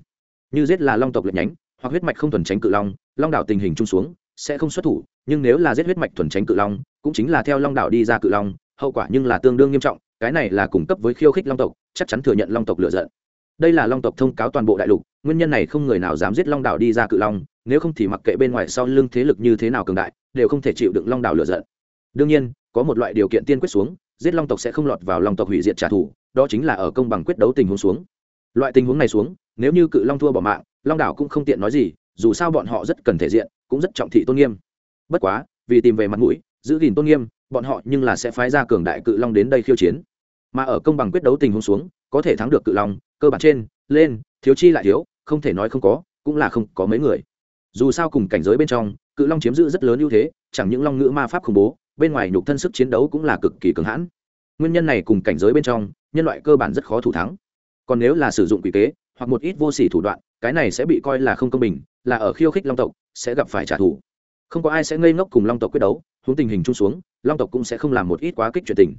Như giết là long tộc lệch nhánh, hoặc huyết mạch không thuần tránh cự long long đảo tình hình chung xuống, sẽ không xuất thủ, nhưng nếu là giết huyết mạch thuần tránh cự long, cũng chính là theo long đảo đi ra cự long, hậu quả nhưng là tương đương nghiêm trọng, cái này là cung cấp với khiêu khích long tộc, chắc chắn thừa nhận long tộc lựa giận. Đây là long tộc thông cáo toàn bộ đại lục, nguyên nhân này không người nào dám giết long đảo đi ra cự long, nếu không thì mặc kệ bên ngoài sau lưng thế lực như thế nào cường đại, đều không thể chịu đựng long đảo lựa giận. Đương nhiên, có một loại điều kiện tiên quyết xuống, giết long tộc sẽ không lọt vào long tộc hủy diệt trả thù đó chính là ở công bằng quyết đấu tình huống xuống. Loại tình huống này xuống, nếu như cự long thua bỏ mạng, long đảo cũng không tiện nói gì, dù sao bọn họ rất cần thể diện, cũng rất trọng thị tôn nghiêm. Bất quá, vì tìm về mặt mũi, giữ gìn tôn nghiêm, bọn họ nhưng là sẽ phái ra cường đại cự long đến đây khiêu chiến. Mà ở công bằng quyết đấu tình huống xuống, có thể thắng được cự long, cơ bản trên, lên, thiếu chi lại thiếu, không thể nói không có, cũng là không có mấy người. Dù sao cùng cảnh giới bên trong, cự long chiếm giữ rất lớn ưu thế, chẳng những long ngữ ma pháp khủng bố, bên ngoài nhục thân sức chiến đấu cũng là cực kỳ cường hãn nguyên nhân này cùng cảnh giới bên trong, nhân loại cơ bản rất khó thủ thắng. Còn nếu là sử dụng quỷ kế, hoặc một ít vô sỉ thủ đoạn, cái này sẽ bị coi là không công bình, là ở khiêu khích long tộc, sẽ gặp phải trả thù. Không có ai sẽ ngây ngốc cùng long tộc quyết đấu hướng tình hình chung xuống, long tộc cũng sẽ không làm một ít quá kích chuyện tình.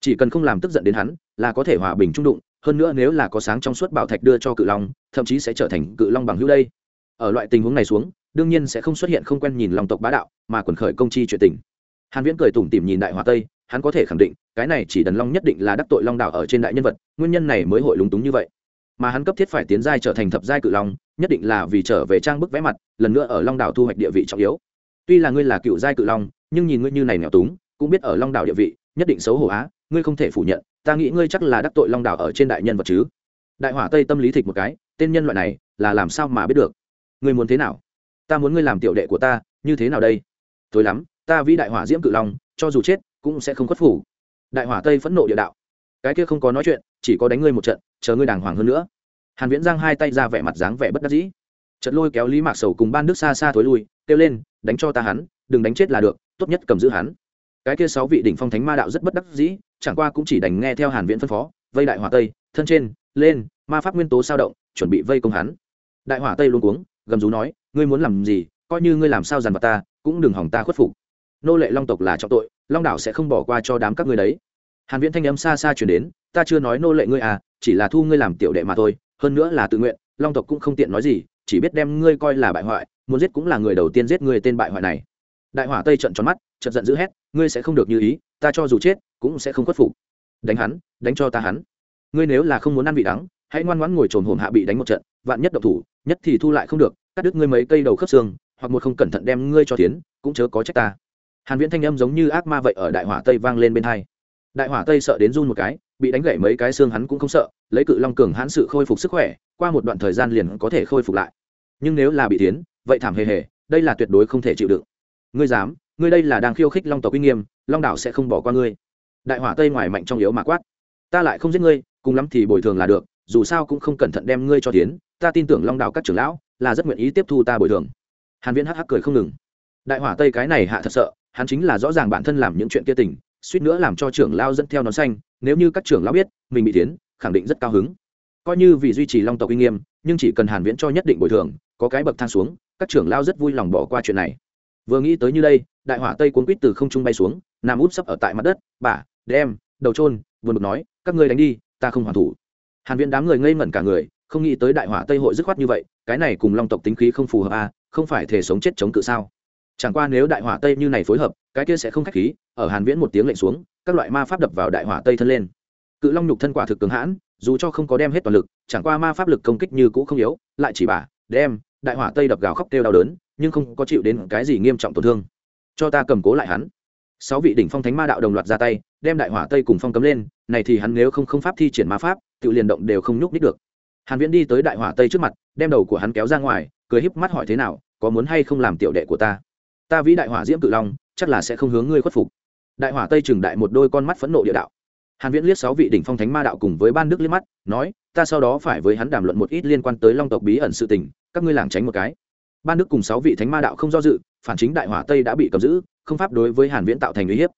Chỉ cần không làm tức giận đến hắn, là có thể hòa bình trung đụng, hơn nữa nếu là có sáng trong suốt bảo thạch đưa cho cự long, thậm chí sẽ trở thành cự long bằng hữu đây. Ở loại tình huống này xuống, đương nhiên sẽ không xuất hiện không quen nhìn long tộc bá đạo, mà quần khởi công chi chuyện tình. Hàn viễn cười tủm tỉm nhìn đại hòa tây hắn có thể khẳng định, cái này chỉ đần long nhất định là đắc tội long Đảo ở trên đại nhân vật, nguyên nhân này mới hội lúng túng như vậy. Mà hắn cấp thiết phải tiến giai trở thành thập giai cự long, nhất định là vì trở về trang bức vẽ mặt, lần nữa ở long đảo thu hoạch địa vị trọng yếu. Tuy là ngươi là cựu giai cự long, nhưng nhìn ngươi như này nghèo túng, cũng biết ở long đảo địa vị, nhất định xấu hổ á, ngươi không thể phủ nhận, ta nghĩ ngươi chắc là đắc tội long đảo ở trên đại nhân vật chứ. Đại hỏa tây tâm lý thịt một cái, tên nhân loại này là làm sao mà biết được? Ngươi muốn thế nào? Ta muốn ngươi làm tiểu đệ của ta, như thế nào đây? Tối lắm, ta vĩ đại hỏa diễm cự long, cho dù chết cũng sẽ không khuất phủ đại hỏa tây phẫn nộ địa đạo. Cái kia không có nói chuyện, chỉ có đánh ngươi một trận, chờ ngươi đàng hoàng hơn nữa. Hàn viễn giang hai tay ra vẻ mặt dáng vẻ bất đắc dĩ. Chợt lôi kéo lý mạc sầu cùng ban nước xa xa thối lui, kêu lên, đánh cho ta hắn, đừng đánh chết là được, tốt nhất cầm giữ hắn. Cái kia sáu vị đỉnh phong thánh ma đạo rất bất đắc dĩ, chẳng qua cũng chỉ đành nghe theo hàn viễn phân phó, vây đại hỏa tây, thân trên, lên, ma pháp nguyên tố sao động, chuẩn bị vây công hắn. Đại hỏa tây luôn cuống, gầm rú nói, ngươi muốn làm gì, coi như ngươi làm sao dằn vặt ta, cũng đừng hỏng ta khuất phục. Nô lệ long tộc là trọng tội long đảo sẽ không bỏ qua cho đám các ngươi đấy. Hàn viễn thanh âm xa xa truyền đến, ta chưa nói nô lệ ngươi à chỉ là thu ngươi làm tiểu đệ mà thôi, hơn nữa là tự nguyện, long tộc cũng không tiện nói gì, chỉ biết đem ngươi coi là bại hoại, muốn giết cũng là người đầu tiên giết ngươi tên bại hoại này. Đại hỏa tây trận tròn mắt trận giận dữ hét, ngươi sẽ không được như ý, ta cho dù chết, cũng sẽ không khuất phục. Đánh hắn, đánh cho ta hắn. Ngươi nếu là không muốn ăn vị đắng, hãy ngoan ngoãn ngồi trồn hổm hạ bị đánh một trận, vạn nhất độc thủ, nhất thì thu lại không được, cắt đứt ngươi mấy cây đầu khớp xương, hoặc một không cẩn thận đem ngươi cho tiến, cũng chớ có trách ta hàn viễn thanh âm giống như ác ma vậy ở đại hỏa tây vang lên bên hai. Đại hỏa tây sợ đến run một cái, bị đánh gãy mấy cái xương hắn cũng không sợ, lấy cự long cường hãn sự khôi phục sức khỏe, qua một đoạn thời gian liền có thể khôi phục lại. Nhưng nếu là bị tiến, vậy thảm hề hề, đây là tuyệt đối không thể chịu đựng. Ngươi dám, ngươi đây là đang khiêu khích long tộc uy nghiêm, long đảo sẽ không bỏ qua ngươi. Đại hỏa tây ngoài mạnh trong yếu mà quát. Ta lại không giết ngươi, cùng lắm thì bồi thường là được, dù sao cũng không cẩn thận đem ngươi cho tiến, ta tin tưởng long đảo các trưởng lão là rất nguyện ý tiếp thu ta bồi thường. Hàn viễn hắc hắc cười không ngừng. Đại hỏa tây cái này hạ thật sợ hắn chính là rõ ràng bản thân làm những chuyện kia tình, suýt nữa làm cho trưởng lao dẫn theo nó xanh, nếu như các trưởng lão biết, mình bị tiến khẳng định rất cao hứng. Coi như vì duy trì long tộc uy nghiêm, nhưng chỉ cần hàn viễn cho nhất định bồi thường, có cái bậc thang xuống, các trưởng lao rất vui lòng bỏ qua chuyện này. Vừa nghĩ tới như đây, đại hỏa tây cuốn quýt từ không trung bay xuống nằm úp sấp ở tại mặt đất, bà, đem, đầu trôn vừa được nói, các ngươi đánh đi, ta không hoàn thủ. Hàn viễn đám người ngây ngẩn cả người, không nghĩ tới đại hỏa tây hội dứt khoát như vậy, cái này cùng long tộc tính khí không phù hợp à không phải thể sống chết chống cự sao? Chẳng qua nếu đại hỏa tây như này phối hợp, cái kia sẽ không khách khí, ở hàn viễn một tiếng lệnh xuống, các loại ma pháp đập vào đại hỏa tây thân lên. Cự long nhục thân quả thực cường hãn, dù cho không có đem hết toàn lực, chẳng qua ma pháp lực công kích như cũ không yếu, lại chỉ bà đem, đại hỏa tây đập gào khóc kêu đau đớn, nhưng không có chịu đến cái gì nghiêm trọng tổn thương. Cho ta cầm cố lại hắn. Sáu vị đỉnh phong thánh ma đạo đồng loạt ra tay, đem đại hỏa tây cùng phong cấm lên, này thì hắn nếu không không pháp thi triển ma pháp, tự liền động đều không nhúc nít được. Hàn viễn đi tới đại hỏa tây trước mặt, đem đầu của hắn kéo ra ngoài, cười híp mắt hỏi thế nào, có muốn hay không làm tiểu đệ của ta? Ta vĩ đại hỏa diễm cự long, chắc là sẽ không hướng ngươi khuất phục. Đại hỏa tây trừng đại một đôi con mắt phẫn nộ địa đạo. Hàn viễn liếc sáu vị đỉnh phong thánh ma đạo cùng với ban đức liếc mắt, nói, ta sau đó phải với hắn đàm luận một ít liên quan tới long tộc bí ẩn sự tình, các ngươi làng tránh một cái. Ban đức cùng sáu vị thánh ma đạo không do dự, phản chính đại hỏa tây đã bị cầm giữ, không pháp đối với hàn viễn tạo thành uy hiếp.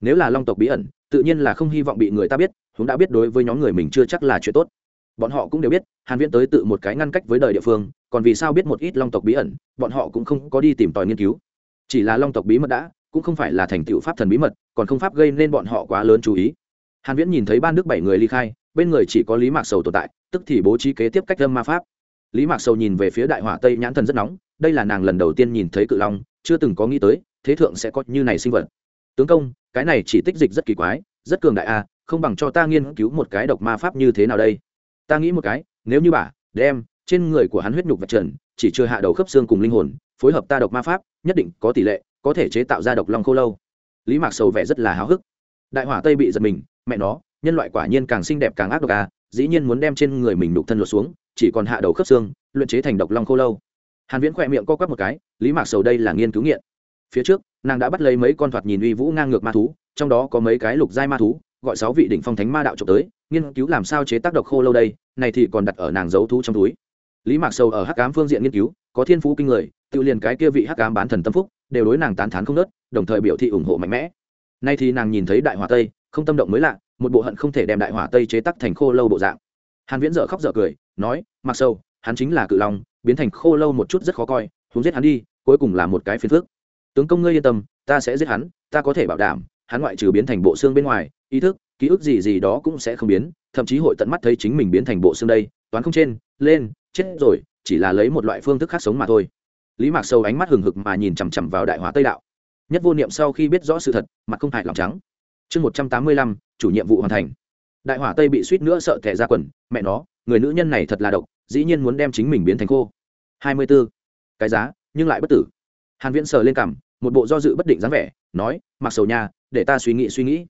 Nếu là long tộc bí ẩn, tự nhiên là không hy vọng bị người ta biết, chúng đã biết đối với nhóm người mình chưa chắc là chuyện tốt. Bọn họ cũng đều biết, hàn viễn tới tự một cái ngăn cách với đời địa phương, còn vì sao biết một ít long tộc bí ẩn, bọn họ cũng không có đi tìm tòi nghiên cứu chỉ là long tộc bí mật đã, cũng không phải là thành tựu pháp thần bí mật, còn không pháp gây nên bọn họ quá lớn chú ý. Hàn viễn nhìn thấy ban nước bảy người ly khai, bên người chỉ có lý mạc sầu tồn tại, tức thì bố trí kế tiếp cách âm ma pháp. Lý mạc sầu nhìn về phía đại hỏa tây nhãn thần rất nóng, đây là nàng lần đầu tiên nhìn thấy cự long, chưa từng có nghĩ tới, thế thượng sẽ có như này sinh vật. Tướng công, cái này chỉ tích dịch rất kỳ quái, rất cường đại a không bằng cho ta nghiên cứu một cái độc ma pháp như thế nào đây? Ta nghĩ một cái, nếu như bà, đem, trên người của hắn huyết nhục vật trần chỉ chưa hạ đầu khớp xương cùng linh hồn, phối hợp ta độc ma pháp, nhất định có tỷ lệ, có thể chế tạo ra độc long khô lâu. Lý mạc sầu vẻ rất là háo hức. Đại hỏa tây bị giật mình, mẹ nó, nhân loại quả nhiên càng xinh đẹp càng ác độc à dĩ nhiên muốn đem trên người mình đục thân lột xuống, chỉ còn hạ đầu khớp xương, luyện chế thành độc long khô lâu. Hàn viễn khỏe miệng co quắp một cái, lý mạc sầu đây là nghiên cứu nghiện. Phía trước, nàng đã bắt lấy mấy con thoạt nhìn uy vũ ngang ngược ma thú, trong đó có mấy cái lục giai ma thú, gọi sáu vị đỉnh phong thánh ma đạo trộm tới, nghiên cứu làm sao chế tác độc khô lâu đây, này thì còn đặt ở nàng giấu thú trong túi lý mạc sầu ở hắc ám phương diện nghiên cứu, có thiên phú kinh người, tự liền cái kia vị hắc ám bán thần tâm phúc, đều đối nàng tán thán không nớt, đồng thời biểu thị ủng hộ mạnh mẽ. Nay thì nàng nhìn thấy đại hỏa tây, không tâm động mới lạ, một bộ hận không thể đem đại hỏa tây chế tắc thành khô lâu bộ dạng. Hàn viễn dở khóc dở cười, nói mặc sâu hắn chính là cự long, biến thành khô lâu một chút rất khó coi chúng giết hắn đi, cuối cùng là một cái phiền phức. Tướng công ngươi yên tâm, ta sẽ giết hắn, ta có thể bảo đảm, hắn ngoại trừ biến thành bộ xương bên ngoài, ý thức, ký ức gì gì đó cũng sẽ không biến, thậm chí hội tận mắt thấy chính mình biến thành bộ xương đây, toán không trên, lên chết rồi chỉ là lấy một loại phương thức khác sống mà thôi. Lý mạc sâu ánh mắt hừng hực mà nhìn chằm chằm vào đại hóa tây đạo. Nhất vô niệm sau khi biết rõ sự thật mặt không hại lòng trắng. Chương một trăm tám mươi lăm chủ nhiệm vụ hoàn thành. Đại hỏa tây bị suýt nữa sợ thẻ ra quần mẹ nó người nữ nhân này thật là độc dĩ nhiên muốn đem chính mình biến thành khô. Hai mươi b ố cái giá nhưng lại bất tử. Hàn viễn sờ lên cằm một bộ do dự bất định dáng vẻ nói mặc sầu nhà, để ta suy nghĩ suy nghĩ.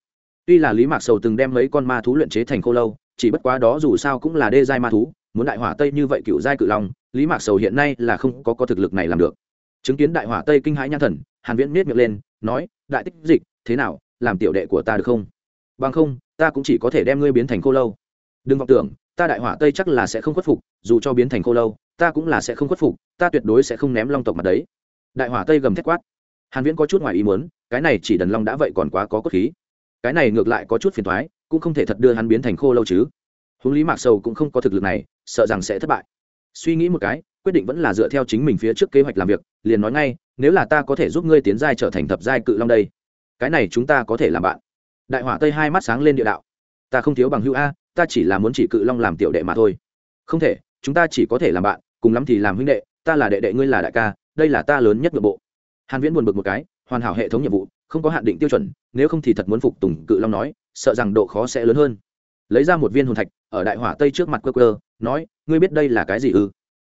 Tuy là lý mạc sầu từng đem mấy con ma thú luyện chế thành khô lâu chỉ bất quá đó dù sao cũng là đê giai ma thú muốn đại hỏa tây như vậy cựu giai cự long, lý mạc sầu hiện nay là không có có thực lực này làm được. Chứng kiến đại hỏa tây kinh hãi nhan thần, hàn viễn miết miệng lên, nói, đại tích dịch, thế nào, làm tiểu đệ của ta được không? Bằng không, ta cũng chỉ có thể đem ngươi biến thành khô lâu. Đừng vọng tưởng, ta đại hỏa tây chắc là sẽ không khuất phục, dù cho biến thành khô lâu, ta cũng là sẽ không khuất phục, ta tuyệt đối sẽ không ném long tộc mặt đấy. Đại hỏa tây gầm thét quát. Hàn viễn có chút ngoài ý muốn, cái này chỉ đần long đã vậy còn quá có cốt khí. Cái này ngược lại có chút phiền toái, cũng không thể thật đưa hắn biến thành khô lâu chứ. Huống lý mạc sầu cũng không có thực lực này sợ rằng sẽ thất bại. Suy nghĩ một cái, quyết định vẫn là dựa theo chính mình phía trước kế hoạch làm việc, liền nói ngay, nếu là ta có thể giúp ngươi tiến giai trở thành thập giai cự long đây, cái này chúng ta có thể làm bạn. Đại hỏa tây hai mắt sáng lên địa đạo. Ta không thiếu bằng hữu a, ta chỉ là muốn chỉ cự long làm tiểu đệ mà thôi. Không thể, chúng ta chỉ có thể làm bạn, cùng lắm thì làm huynh đệ, ta là đệ đệ ngươi là đại ca, đây là ta lớn nhất nội bộ. Hàn viễn buồn bực một cái, hoàn hảo hệ thống nhiệm vụ, không có hạn định tiêu chuẩn, nếu không thì thật muốn phục tùng cự long nói, sợ rằng độ khó sẽ lớn hơn. Lấy ra một viên hồn thạch, ở đại hỏa tây trước mặt quơ quơ nói, ngươi biết đây là cái gì ư?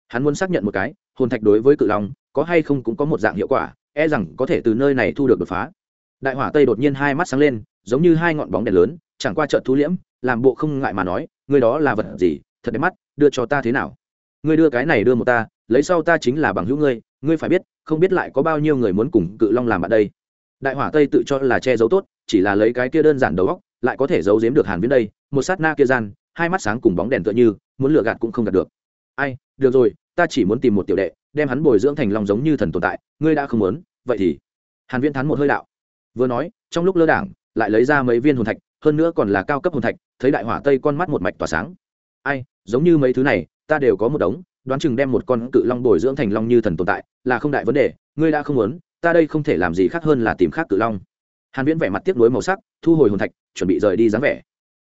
Hắn muốn xác nhận một cái, hồn thạch đối với cự long, có hay không cũng có một dạng hiệu quả e rằng có thể từ nơi này thu được đột phá. Đại hỏa tây đột nhiên hai mắt sáng lên, giống như hai ngọn bóng đèn lớn, chẳng qua chợ thu liễm, làm bộ không ngại mà nói, ngươi đó là vật gì? Thật đẹp mắt, đưa cho ta thế nào? Ngươi đưa cái này đưa một ta, lấy sau ta chính là bằng hữu ngươi ngươi phải biết, không biết lại có bao nhiêu người muốn cùng cự long làm bạn đây. Đại hỏa tây tự cho là che giấu tốt, chỉ là lấy cái kia đơn giản đầu góc lại có thể giấu giếm được hàn viễn đây, một sát na kia gian hai mắt sáng cùng bóng đèn tựa như, muốn lừa gạt cũng không gạt được. Ai, được rồi, ta chỉ muốn tìm một tiểu đệ, đem hắn bồi dưỡng thành long giống như thần tồn tại, ngươi đã không muốn, vậy thì. Hàn viễn thắn một hơi đạo. Vừa nói, trong lúc lơ đảng, lại lấy ra mấy viên hồn thạch, hơn nữa còn là cao cấp hồn thạch, thấy đại hỏa tây con mắt một mạch tỏa sáng. Ai, giống như mấy thứ này, ta đều có một đống, đoán chừng đem một con cự long bồi dưỡng thành long như thần tồn tại, là không đại vấn đề, ngươi đã không muốn, ta đây không thể làm gì khác hơn là tìm khác cự long. Hàn viễn vẻ mặt tiếc nuối màu sắc, thu hồi hồn thạch, chuẩn bị rời đi dáng vẻ.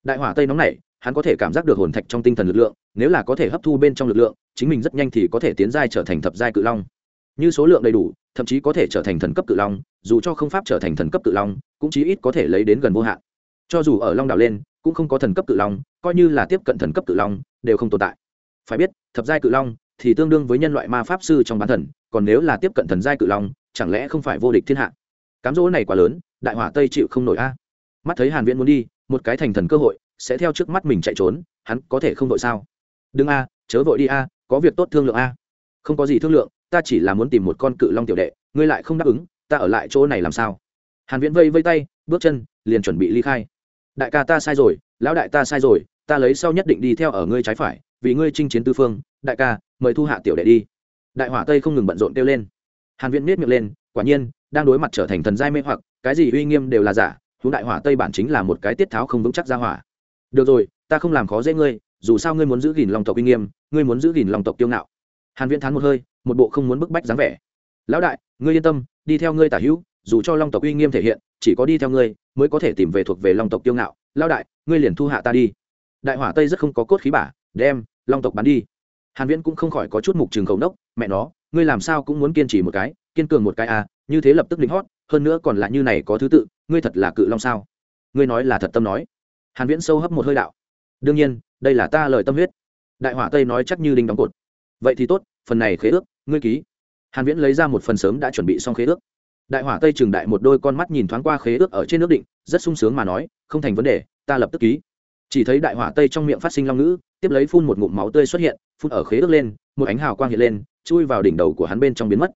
Đại hỏa tây nóng nảy hắn có thể cảm giác được hồn thạch trong tinh thần lực lượng, nếu là có thể hấp thu bên trong lực lượng, chính mình rất nhanh thì có thể tiến giai trở thành thập giai cự long. Như số lượng đầy đủ, thậm chí có thể trở thành thần cấp cự long, dù cho không pháp trở thành thần cấp cự long, cũng chí ít có thể lấy đến gần vô hạn. Cho dù ở long đảo lên, cũng không có thần cấp cự long, coi như là tiếp cận thần cấp cự long, đều không tồn tại. Phải biết, thập giai cự long thì tương đương với nhân loại ma pháp sư trong bán thần, còn nếu là tiếp cận thần giai cự long, chẳng lẽ không phải vô địch thiên hạ? Cám dỗ này quá lớn, đại hỏa tây chịu không nổi a. Mắt thấy hàn viễn muốn đi, một cái thành thần cơ hội sẽ theo trước mắt mình chạy trốn, hắn có thể không vội sao? Đừng a, chớ vội đi a, có việc tốt thương lượng a. Không có gì thương lượng, ta chỉ là muốn tìm một con cự long tiểu đệ, ngươi lại không đáp ứng, ta ở lại chỗ này làm sao? Hàn viễn vây vây tay, bước chân, liền chuẩn bị ly khai. Đại ca ta sai rồi, lão đại ta sai rồi, ta lấy sau nhất định đi theo ở ngươi trái phải, vì ngươi chinh chiến tư phương. Đại ca, mời thu hạ tiểu đệ đi. Đại hỏa tây không ngừng bận rộn kêu lên. Hàn viễn miết miệng lên, quả nhiên, đang đối mặt trở thành thần giai mê hoặc, cái gì uy nghiêm đều là giả chúng đại hỏa tây bản chính là một cái tiết tháo không vững chắc ra hỏa được rồi, ta không làm khó dễ ngươi, dù sao ngươi muốn giữ gìn lòng tộc uy nghiêm, ngươi muốn giữ gìn lòng tộc kiêu ngạo. Hàn viễn thán một hơi, một bộ không muốn bức bách dáng vẻ. Lão đại, ngươi yên tâm, đi theo ngươi tả hữu, dù cho long tộc uy nghiêm thể hiện, chỉ có đi theo ngươi, mới có thể tìm về thuộc về long tộc kiêu ngạo. Lão đại, ngươi liền thu hạ ta đi. Đại hỏa tây rất không có cốt khí bả, đem long tộc bán đi. Hàn viễn cũng không khỏi có chút mục trường khẩu nốc, mẹ nó, ngươi làm sao cũng muốn kiên trì một cái, kiên cường một cái à như thế lập tức lính hót, hơn nữa còn là như này có thứ tự, ngươi thật là cự long sao? Ngươi nói là thật tâm nói hàn viễn sâu hấp một hơi đạo. Đương nhiên, đây là ta lời tâm huyết. Đại hỏa tây nói chắc như đinh đóng cột. Vậy thì tốt, phần này khế ước, ngươi ký. Hàn viễn lấy ra một phần sớm đã chuẩn bị xong khế ước. Đại hỏa tây trường đại một đôi con mắt nhìn thoáng qua khế ước ở trên nước định, rất sung sướng mà nói, không thành vấn đề, ta lập tức ký. Chỉ thấy đại hỏa tây trong miệng phát sinh long ngữ, tiếp lấy phun một ngụm máu tươi xuất hiện, phun ở khế ước lên, một ánh hào quang hiện lên, chui vào đỉnh đầu của hắn bên trong biến mất.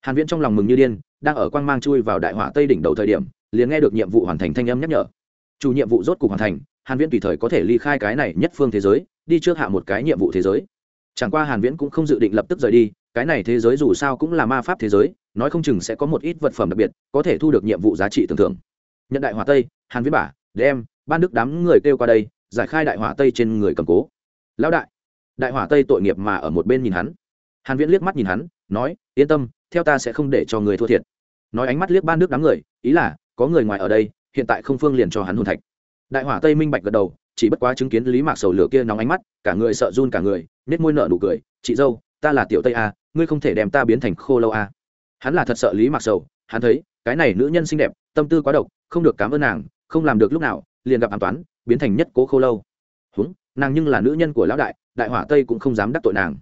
Hàn viễn trong lòng mừng như điên, đang ở quang mang chui vào đại hỏa tây đỉnh đầu thời điểm, liền nghe được nhiệm vụ hoàn thành thanh âm nhắc nhở chủ nhiệm vụ rốt cục hoàn thành, hàn viễn tùy thời có thể ly khai cái này nhất phương thế giới, đi trước hạ một cái nhiệm vụ thế giới. Chẳng qua hàn viễn cũng không dự định lập tức rời đi, cái này thế giới dù sao cũng là ma pháp thế giới, nói không chừng sẽ có một ít vật phẩm đặc biệt, có thể thu được nhiệm vụ giá trị tưởng thưởng nhận đại hỏa tây, hàn viễn bả đem, ban đức đám người kêu qua đây, giải khai đại hỏa tây trên người cầm cố. Lão đại. Đại hỏa tây tội nghiệp mà ở một bên nhìn hắn. Hàn viễn liếc mắt nhìn hắn, nói, yên tâm, theo ta sẽ không để cho người thua thiệt. Nói ánh mắt liếc ban đức đám người, ý là, có người ngoài ở đây hiện tại không phương liền cho hắn hôn thạch. Đại hỏa tây minh bạch gật đầu, chỉ bất quá chứng kiến lý mạc sầu lửa kia nóng ánh mắt, cả người sợ run cả người nết môi nợ nụ cười, chị dâu, ta là tiểu tây a, ngươi không thể đem ta biến thành khô lâu a. Hắn là thật sợ lý mạc sầu, hắn thấy, cái này nữ nhân xinh đẹp, tâm tư quá độc, không được cảm ơn nàng, không làm được lúc nào, liền gặp an toán, biến thành nhất cố khô lâu. Húng, nàng nhưng là nữ nhân của lão đại đại hỏa tây cũng không dám đắc tội nàng.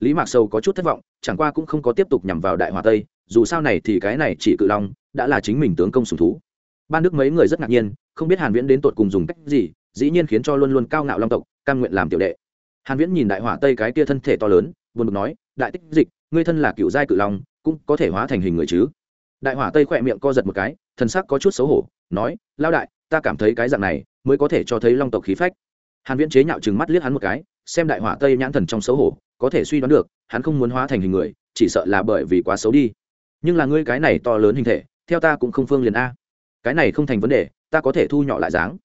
Lý mạc sầu có chút thất vọng, chẳng qua cũng không có tiếp tục nhằm vào đại hỏa tây, dù sao này thì cái này chỉ cự long, đã là chính mình tướng công sùng thú ban đức mấy người rất ngạc nhiên, không biết hàn viễn đến tột cùng dùng cách gì, dĩ nhiên khiến cho luôn luôn cao ngạo long tộc, cam nguyện làm tiểu đệ. Hàn viễn nhìn đại hỏa tây cái kia thân thể to lớn, buồn bực nói, đại tích dịch, ngươi thân là cựu giai cự long, cũng có thể hóa thành hình người chứ? Đại hỏa tây khỏe miệng co giật một cái, thần sắc có chút xấu hổ, nói lao đại, ta cảm thấy cái dạng này mới có thể cho thấy long tộc khí phách. Hàn viễn chế nhạo chừng mắt liếc hắn một cái, xem đại hỏa tây nhãn thần trong xấu hổ, có thể suy đoán được, hắn không muốn hóa thành hình người, chỉ sợ là bởi vì quá xấu đi. Nhưng là ngươi cái này to lớn hình thể, theo ta cũng không phương liền a cái này không thành vấn đề, ta có thể thu nhỏ lại dáng.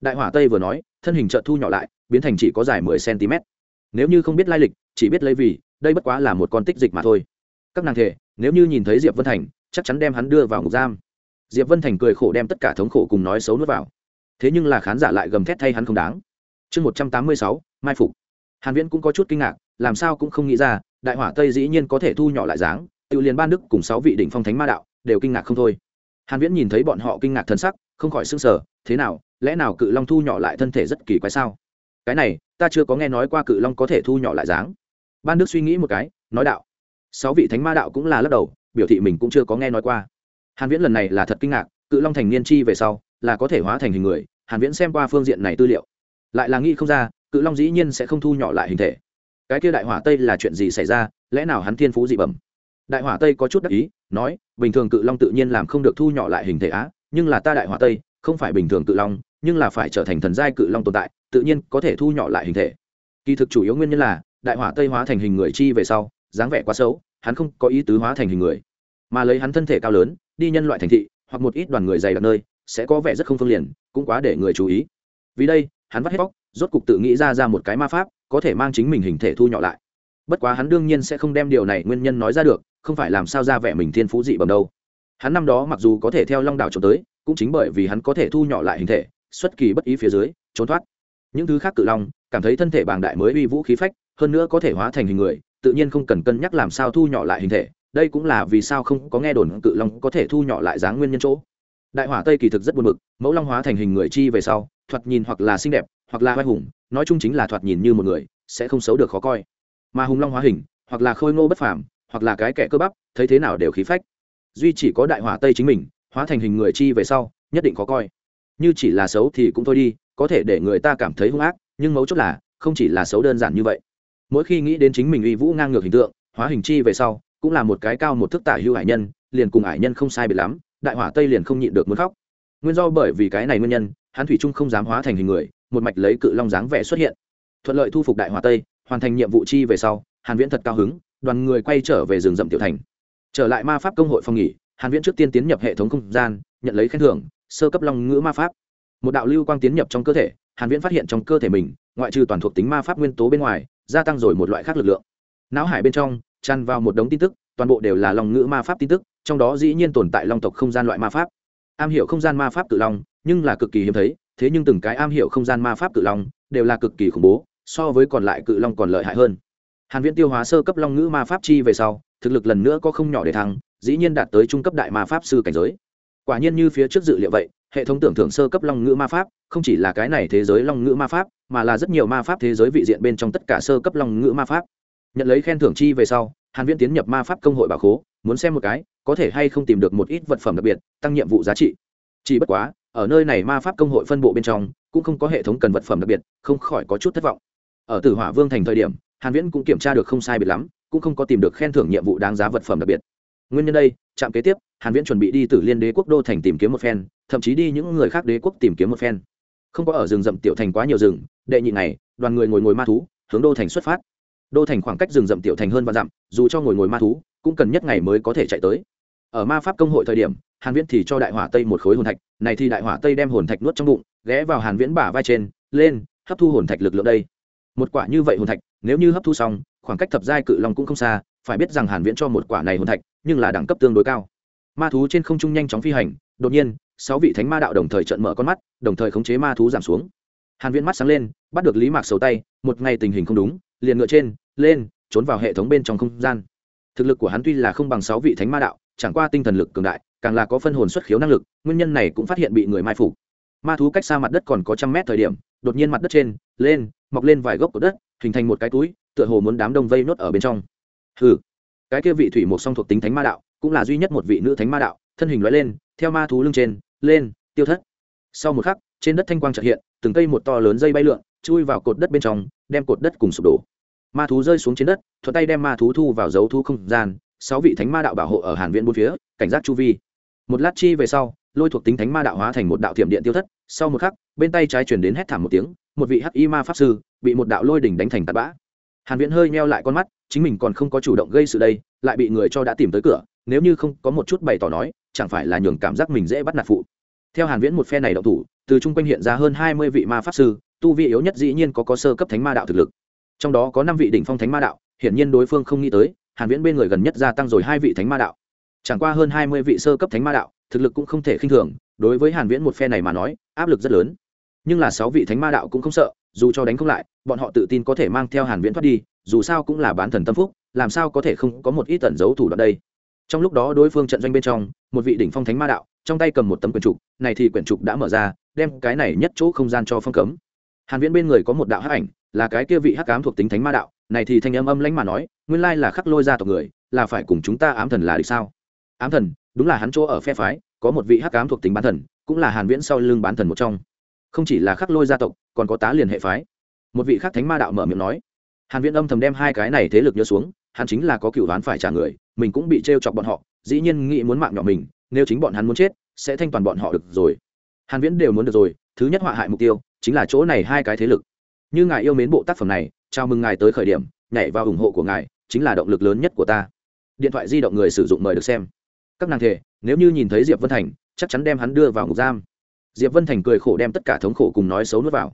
Đại hỏa tây vừa nói, thân hình chợt thu nhỏ lại, biến thành chỉ có dài mười cm. Nếu như không biết lai lịch, chỉ biết lấy vì, đây bất quá là một con tích dịch mà thôi. Các nàng thể, nếu như nhìn thấy diệp vân thành, chắc chắn đem hắn đưa vào ngục giam. Diệp vân thành cười khổ đem tất cả thống khổ cùng nói xấu nuốt vào. Thế nhưng là khán giả lại gầm thét thay hắn không đáng. Chương một trăm tám mươi sáu, mai phục. Hàn viễn cũng có chút kinh ngạc, làm sao cũng không nghĩ ra, đại hỏa tây dĩ nhiên có thể thu nhỏ lại dáng, tự liền ban đức cùng sáu vị đỉnh phong thánh ma đạo, đều kinh ngạc không thôi hàn viễn nhìn thấy bọn họ kinh ngạc thân sắc, không khỏi sững sờ, thế nào, lẽ nào cự long thu nhỏ lại thân thể rất kỳ quái sao? Cái này, ta chưa có nghe nói qua cự long có thể thu nhỏ lại dáng. Ban đức suy nghĩ một cái, nói đạo, sáu vị thánh ma đạo cũng là lắc đầu, biểu thị mình cũng chưa có nghe nói qua. Hàn viễn lần này là thật kinh ngạc, cự long thành niên chi về sau, là có thể hóa thành hình người, hàn viễn xem qua phương diện này tư liệu, lại là nghĩ không ra, cự long dĩ nhiên sẽ không thu nhỏ lại hình thể. Cái kia đại hỏa tây là chuyện gì xảy ra, lẽ nào hắn thiên phú dị bẩm? Đại hỏa tây có chút đắc ý, nói, bình thường cự long tự nhiên làm không được thu nhỏ lại hình thể á, nhưng là ta đại hỏa tây, không phải bình thường cự long, nhưng là phải trở thành thần giai cự long tồn tại, tự nhiên có thể thu nhỏ lại hình thể. Kỳ thực chủ yếu nguyên nhân là, đại hỏa tây hóa thành hình người chi về sau, dáng vẻ quá xấu, hắn không có ý tứ hóa thành hình người, mà lấy hắn thân thể cao lớn, đi nhân loại thành thị, hoặc một ít đoàn người dày đặc nơi, sẽ có vẻ rất không phương liền, cũng quá để người chú ý. Vì đây, hắn vắt hết bóc, rốt cục tự nghĩ ra ra một cái ma pháp, có thể mang chính mình hình thể thu nhỏ lại bất quá hắn đương nhiên sẽ không đem điều này nguyên nhân nói ra được, không phải làm sao ra vẻ mình thiên phú dị bẩm đâu. Hắn năm đó mặc dù có thể theo long đảo trốn tới, cũng chính bởi vì hắn có thể thu nhỏ lại hình thể, xuất kỳ bất ý phía dưới, trốn thoát. Những thứ khác cự long, cảm thấy thân thể bàng đại mới uy vũ khí phách, hơn nữa có thể hóa thành hình người, tự nhiên không cần cân nhắc làm sao thu nhỏ lại hình thể, đây cũng là vì sao không có nghe đồn cự long có thể thu nhỏ lại dáng nguyên nhân chỗ. Đại hỏa tây kỳ thực rất buồn bực, mẫu long hóa thành hình người chi về sau, thoạt nhìn hoặc là xinh đẹp, hoặc là vai hùng, nói chung chính là thoạt nhìn như một người, sẽ không xấu được khó coi mà hùng long hóa hình, hoặc là khôi ngô bất phàm, hoặc là cái kẻ cơ bắp, thấy thế nào đều khí phách. Duy chỉ có đại hỏa tây chính mình, hóa thành hình người chi về sau, nhất định khó coi. Như chỉ là xấu thì cũng thôi đi, có thể để người ta cảm thấy hung ác, nhưng mấu chốt là, không chỉ là xấu đơn giản như vậy. Mỗi khi nghĩ đến chính mình uy vũ ngang ngược hình tượng, hóa hình chi về sau, cũng là một cái cao một thức tả hữu hải nhân, liền cùng hải nhân không sai biệt lắm, đại hỏa tây liền không nhịn được muốn khóc. Nguyên do bởi vì cái này nguyên nhân, hắn thủy trung không dám hóa thành hình người, một mạch lấy cự long dáng vẻ xuất hiện. Thuận lợi thu phục đại hỏa tây hoàn thành nhiệm vụ chi về sau, hàn viễn thật cao hứng, đoàn người quay trở về rừng rậm tiểu thành. Trở lại ma pháp công hội phòng nghỉ, hàn viễn trước tiên tiến nhập hệ thống không gian, nhận lấy khen thưởng, sơ cấp long ngữ ma pháp. Một đạo lưu quang tiến nhập trong cơ thể, hàn viễn phát hiện trong cơ thể mình, ngoại trừ toàn thuộc tính ma pháp nguyên tố bên ngoài, gia tăng rồi một loại khác lực lượng. Não hải bên trong, tràn vào một đống tin tức, toàn bộ đều là long ngữ ma pháp tin tức, trong đó dĩ nhiên tồn tại long tộc không gian loại ma pháp. Am hiểu không gian ma pháp cự long, nhưng là cực kỳ hiếm thấy, thế nhưng từng cái am hiểu không gian ma pháp cự long, đều là cực kỳ khủng bố so với còn lại cự long còn lợi hại hơn. Hàn viễn tiêu hóa sơ cấp long ngữ ma pháp chi về sau, thực lực lần nữa có không nhỏ để thăng, dĩ nhiên đạt tới trung cấp đại ma pháp sư cảnh giới. Quả nhiên như phía trước dự liệu vậy, hệ thống tưởng thưởng sơ cấp long ngữ ma pháp, không chỉ là cái này thế giới long ngữ ma pháp, mà là rất nhiều ma pháp thế giới vị diện bên trong tất cả sơ cấp long ngữ ma pháp. Nhận lấy khen thưởng chi về sau, hàn viễn tiến nhập ma pháp công hội bảo khố, muốn xem một cái, có thể hay không tìm được một ít vật phẩm đặc biệt, tăng nhiệm vụ giá trị. Chỉ bất quá, ở nơi này ma pháp công hội phân bộ bên trong, cũng không có hệ thống cần vật phẩm đặc biệt, không khỏi có chút thất vọng ở tử hỏa vương thành thời điểm, hàn viễn cũng kiểm tra được không sai biệt lắm, cũng không có tìm được khen thưởng nhiệm vụ đáng giá vật phẩm đặc biệt. Nguyên nhân đây, trạm kế tiếp, hàn viễn chuẩn bị đi từ liên đế quốc đô thành tìm kiếm một phen, thậm chí đi những người khác đế quốc tìm kiếm một phen. Không có ở rừng rậm tiểu thành quá nhiều rừng, đệ nhị này đoàn người ngồi ngồi ma thú, hướng đô thành xuất phát. Đô thành khoảng cách rừng rậm tiểu thành hơn và dặm, dù cho ngồi ngồi ma thú, cũng cần nhất ngày mới có thể chạy tới. Ở ma pháp công hội thời điểm, hàn viễn thì cho đại hỏa tây một khối hồn thạch, này thì đại hỏa tây đem hồn thạch nuốt trong bụng, ghé vào hàn viễn bả vai trên, lên, hấp thu hồn thạch lực lượng đây một quả như vậy hồn thạch, nếu như hấp thu xong, khoảng cách thập giai cự long cũng không xa, phải biết rằng hàn viễn cho một quả này hồn thạch, nhưng là đẳng cấp tương đối cao. Ma thú trên không trung nhanh chóng phi hành, đột nhiên, sáu vị thánh ma đạo đồng thời trợn mở con mắt, đồng thời khống chế ma thú giảm xuống. Hàn viễn mắt sáng lên, bắt được lý mạc sầu tay, một ngày tình hình không đúng, liền ngựa trên, lên, trốn vào hệ thống bên trong không gian. Thực lực của hắn tuy là không bằng sáu vị thánh ma đạo, chẳng qua tinh thần lực cường đại, càng là có phân hồn xuất khiếu năng lực, nguyên nhân này cũng phát hiện bị người mai phục. Ma thú cách xa mặt đất còn có trăm mét thời điểm, đột nhiên mặt đất trên lên, mọc lên vài gốc của đất, hình thành một cái túi, tựa hồ muốn đám đông vây nốt ở bên trong. Hừ. Cái kia vị thủy một song thuộc tính thánh ma đạo, cũng là duy nhất một vị nữ thánh ma đạo, thân hình loại lên, theo ma thú lưng trên, lên, tiêu thất. Sau một khắc, trên đất thanh quang trợ hiện, từng cây một to lớn dây bay lượn, chui vào cột đất bên trong, đem cột đất cùng sụp đổ. Ma thú rơi xuống trên đất thuật tay đem ma thú thu vào dấu thu không gian, sáu vị thánh ma đạo bảo hộ ở hàn viện bốn phía, cảnh giác chu vi. Một lát chi về sau, lôi thuộc tính thánh ma đạo hóa thành một đạo thiểm điện tiêu thất, sau một khắc, bên tay trái chuyển đến hét thảm một tiếng một vị hắc y ma pháp sư, bị một đạo lôi đỉnh đánh thành tạt bã. Hàn viễn hơi meo lại con mắt, chính mình còn không có chủ động gây sự đây, lại bị người cho đã tìm tới cửa, nếu như không có một chút bày tỏ nói, chẳng phải là nhường cảm giác mình dễ bắt nạt phụ. Theo hàn viễn một phe này động thủ, từ trung quanh hiện ra hơn 20 vị ma pháp sư, tu vi yếu nhất dĩ nhiên có có sơ cấp thánh ma đạo thực lực. Trong đó có năm vị đỉnh phong thánh ma đạo, hiển nhiên đối phương không nghĩ tới, hàn viễn bên người gần nhất gia tăng rồi hai vị thánh ma đạo. Chẳng qua hơn hai mươi vị sơ cấp thánh ma đạo, thực lực cũng không thể khinh thường, đối với hàn viễn một phe này mà nói, áp lực rất lớn nhưng là sáu vị thánh ma đạo cũng không sợ, dù cho đánh không lại, bọn họ tự tin có thể mang theo hàn viễn thoát đi, dù sao cũng là bán thần tâm phúc, làm sao có thể không có một ít tẩn giấu thủ đoạn đây. Trong lúc đó đối phương trận doanh bên trong, một vị đỉnh phong thánh ma đạo, trong tay cầm một tấm quyển trục, này thì quyển trục đã mở ra, đem cái này nhất chỗ không gian cho phong cấm. Hàn viễn bên người có một đạo hắc ảnh, là cái kia vị hắc ám thuộc tính thánh ma đạo, này thì thanh âm âm lãnh mà nói, nguyên lai là khắc lôi ra tộc người, là phải cùng chúng ta ám thần là địch sao? Ám thần, đúng là hắn chỗ ở phe phái, có một vị hắc ám thuộc tính bán thần, cũng là hàn viễn sau lưng bán thần một trong không chỉ là khắc lôi gia tộc, còn có tá liền hệ phái. Một vị khắc thánh ma đạo mở miệng nói, hàn viễn âm thầm đem hai cái này thế lực nhớ xuống, hắn chính là có cựu đoán phải trả người, mình cũng bị trêu chọc bọn họ, dĩ nhiên nghĩ muốn mạng nhỏ mình, nếu chính bọn hắn muốn chết, sẽ thanh toàn bọn họ được rồi. Hàn viễn đều muốn được rồi, thứ nhất họa hại mục tiêu, chính là chỗ này hai cái thế lực. Như ngài yêu mến bộ tác phẩm này, chào mừng ngài tới khởi điểm, nhảy vào ủng hộ của ngài, chính là động lực lớn nhất của ta. Điện thoại di động người sử dụng mời được xem. Các nàng thể nếu như nhìn thấy diệp vân thành, chắc chắn đem hắn đưa vào ngục giam diệp vân thành cười khổ đem tất cả thống khổ cùng nói xấu nuốt vào.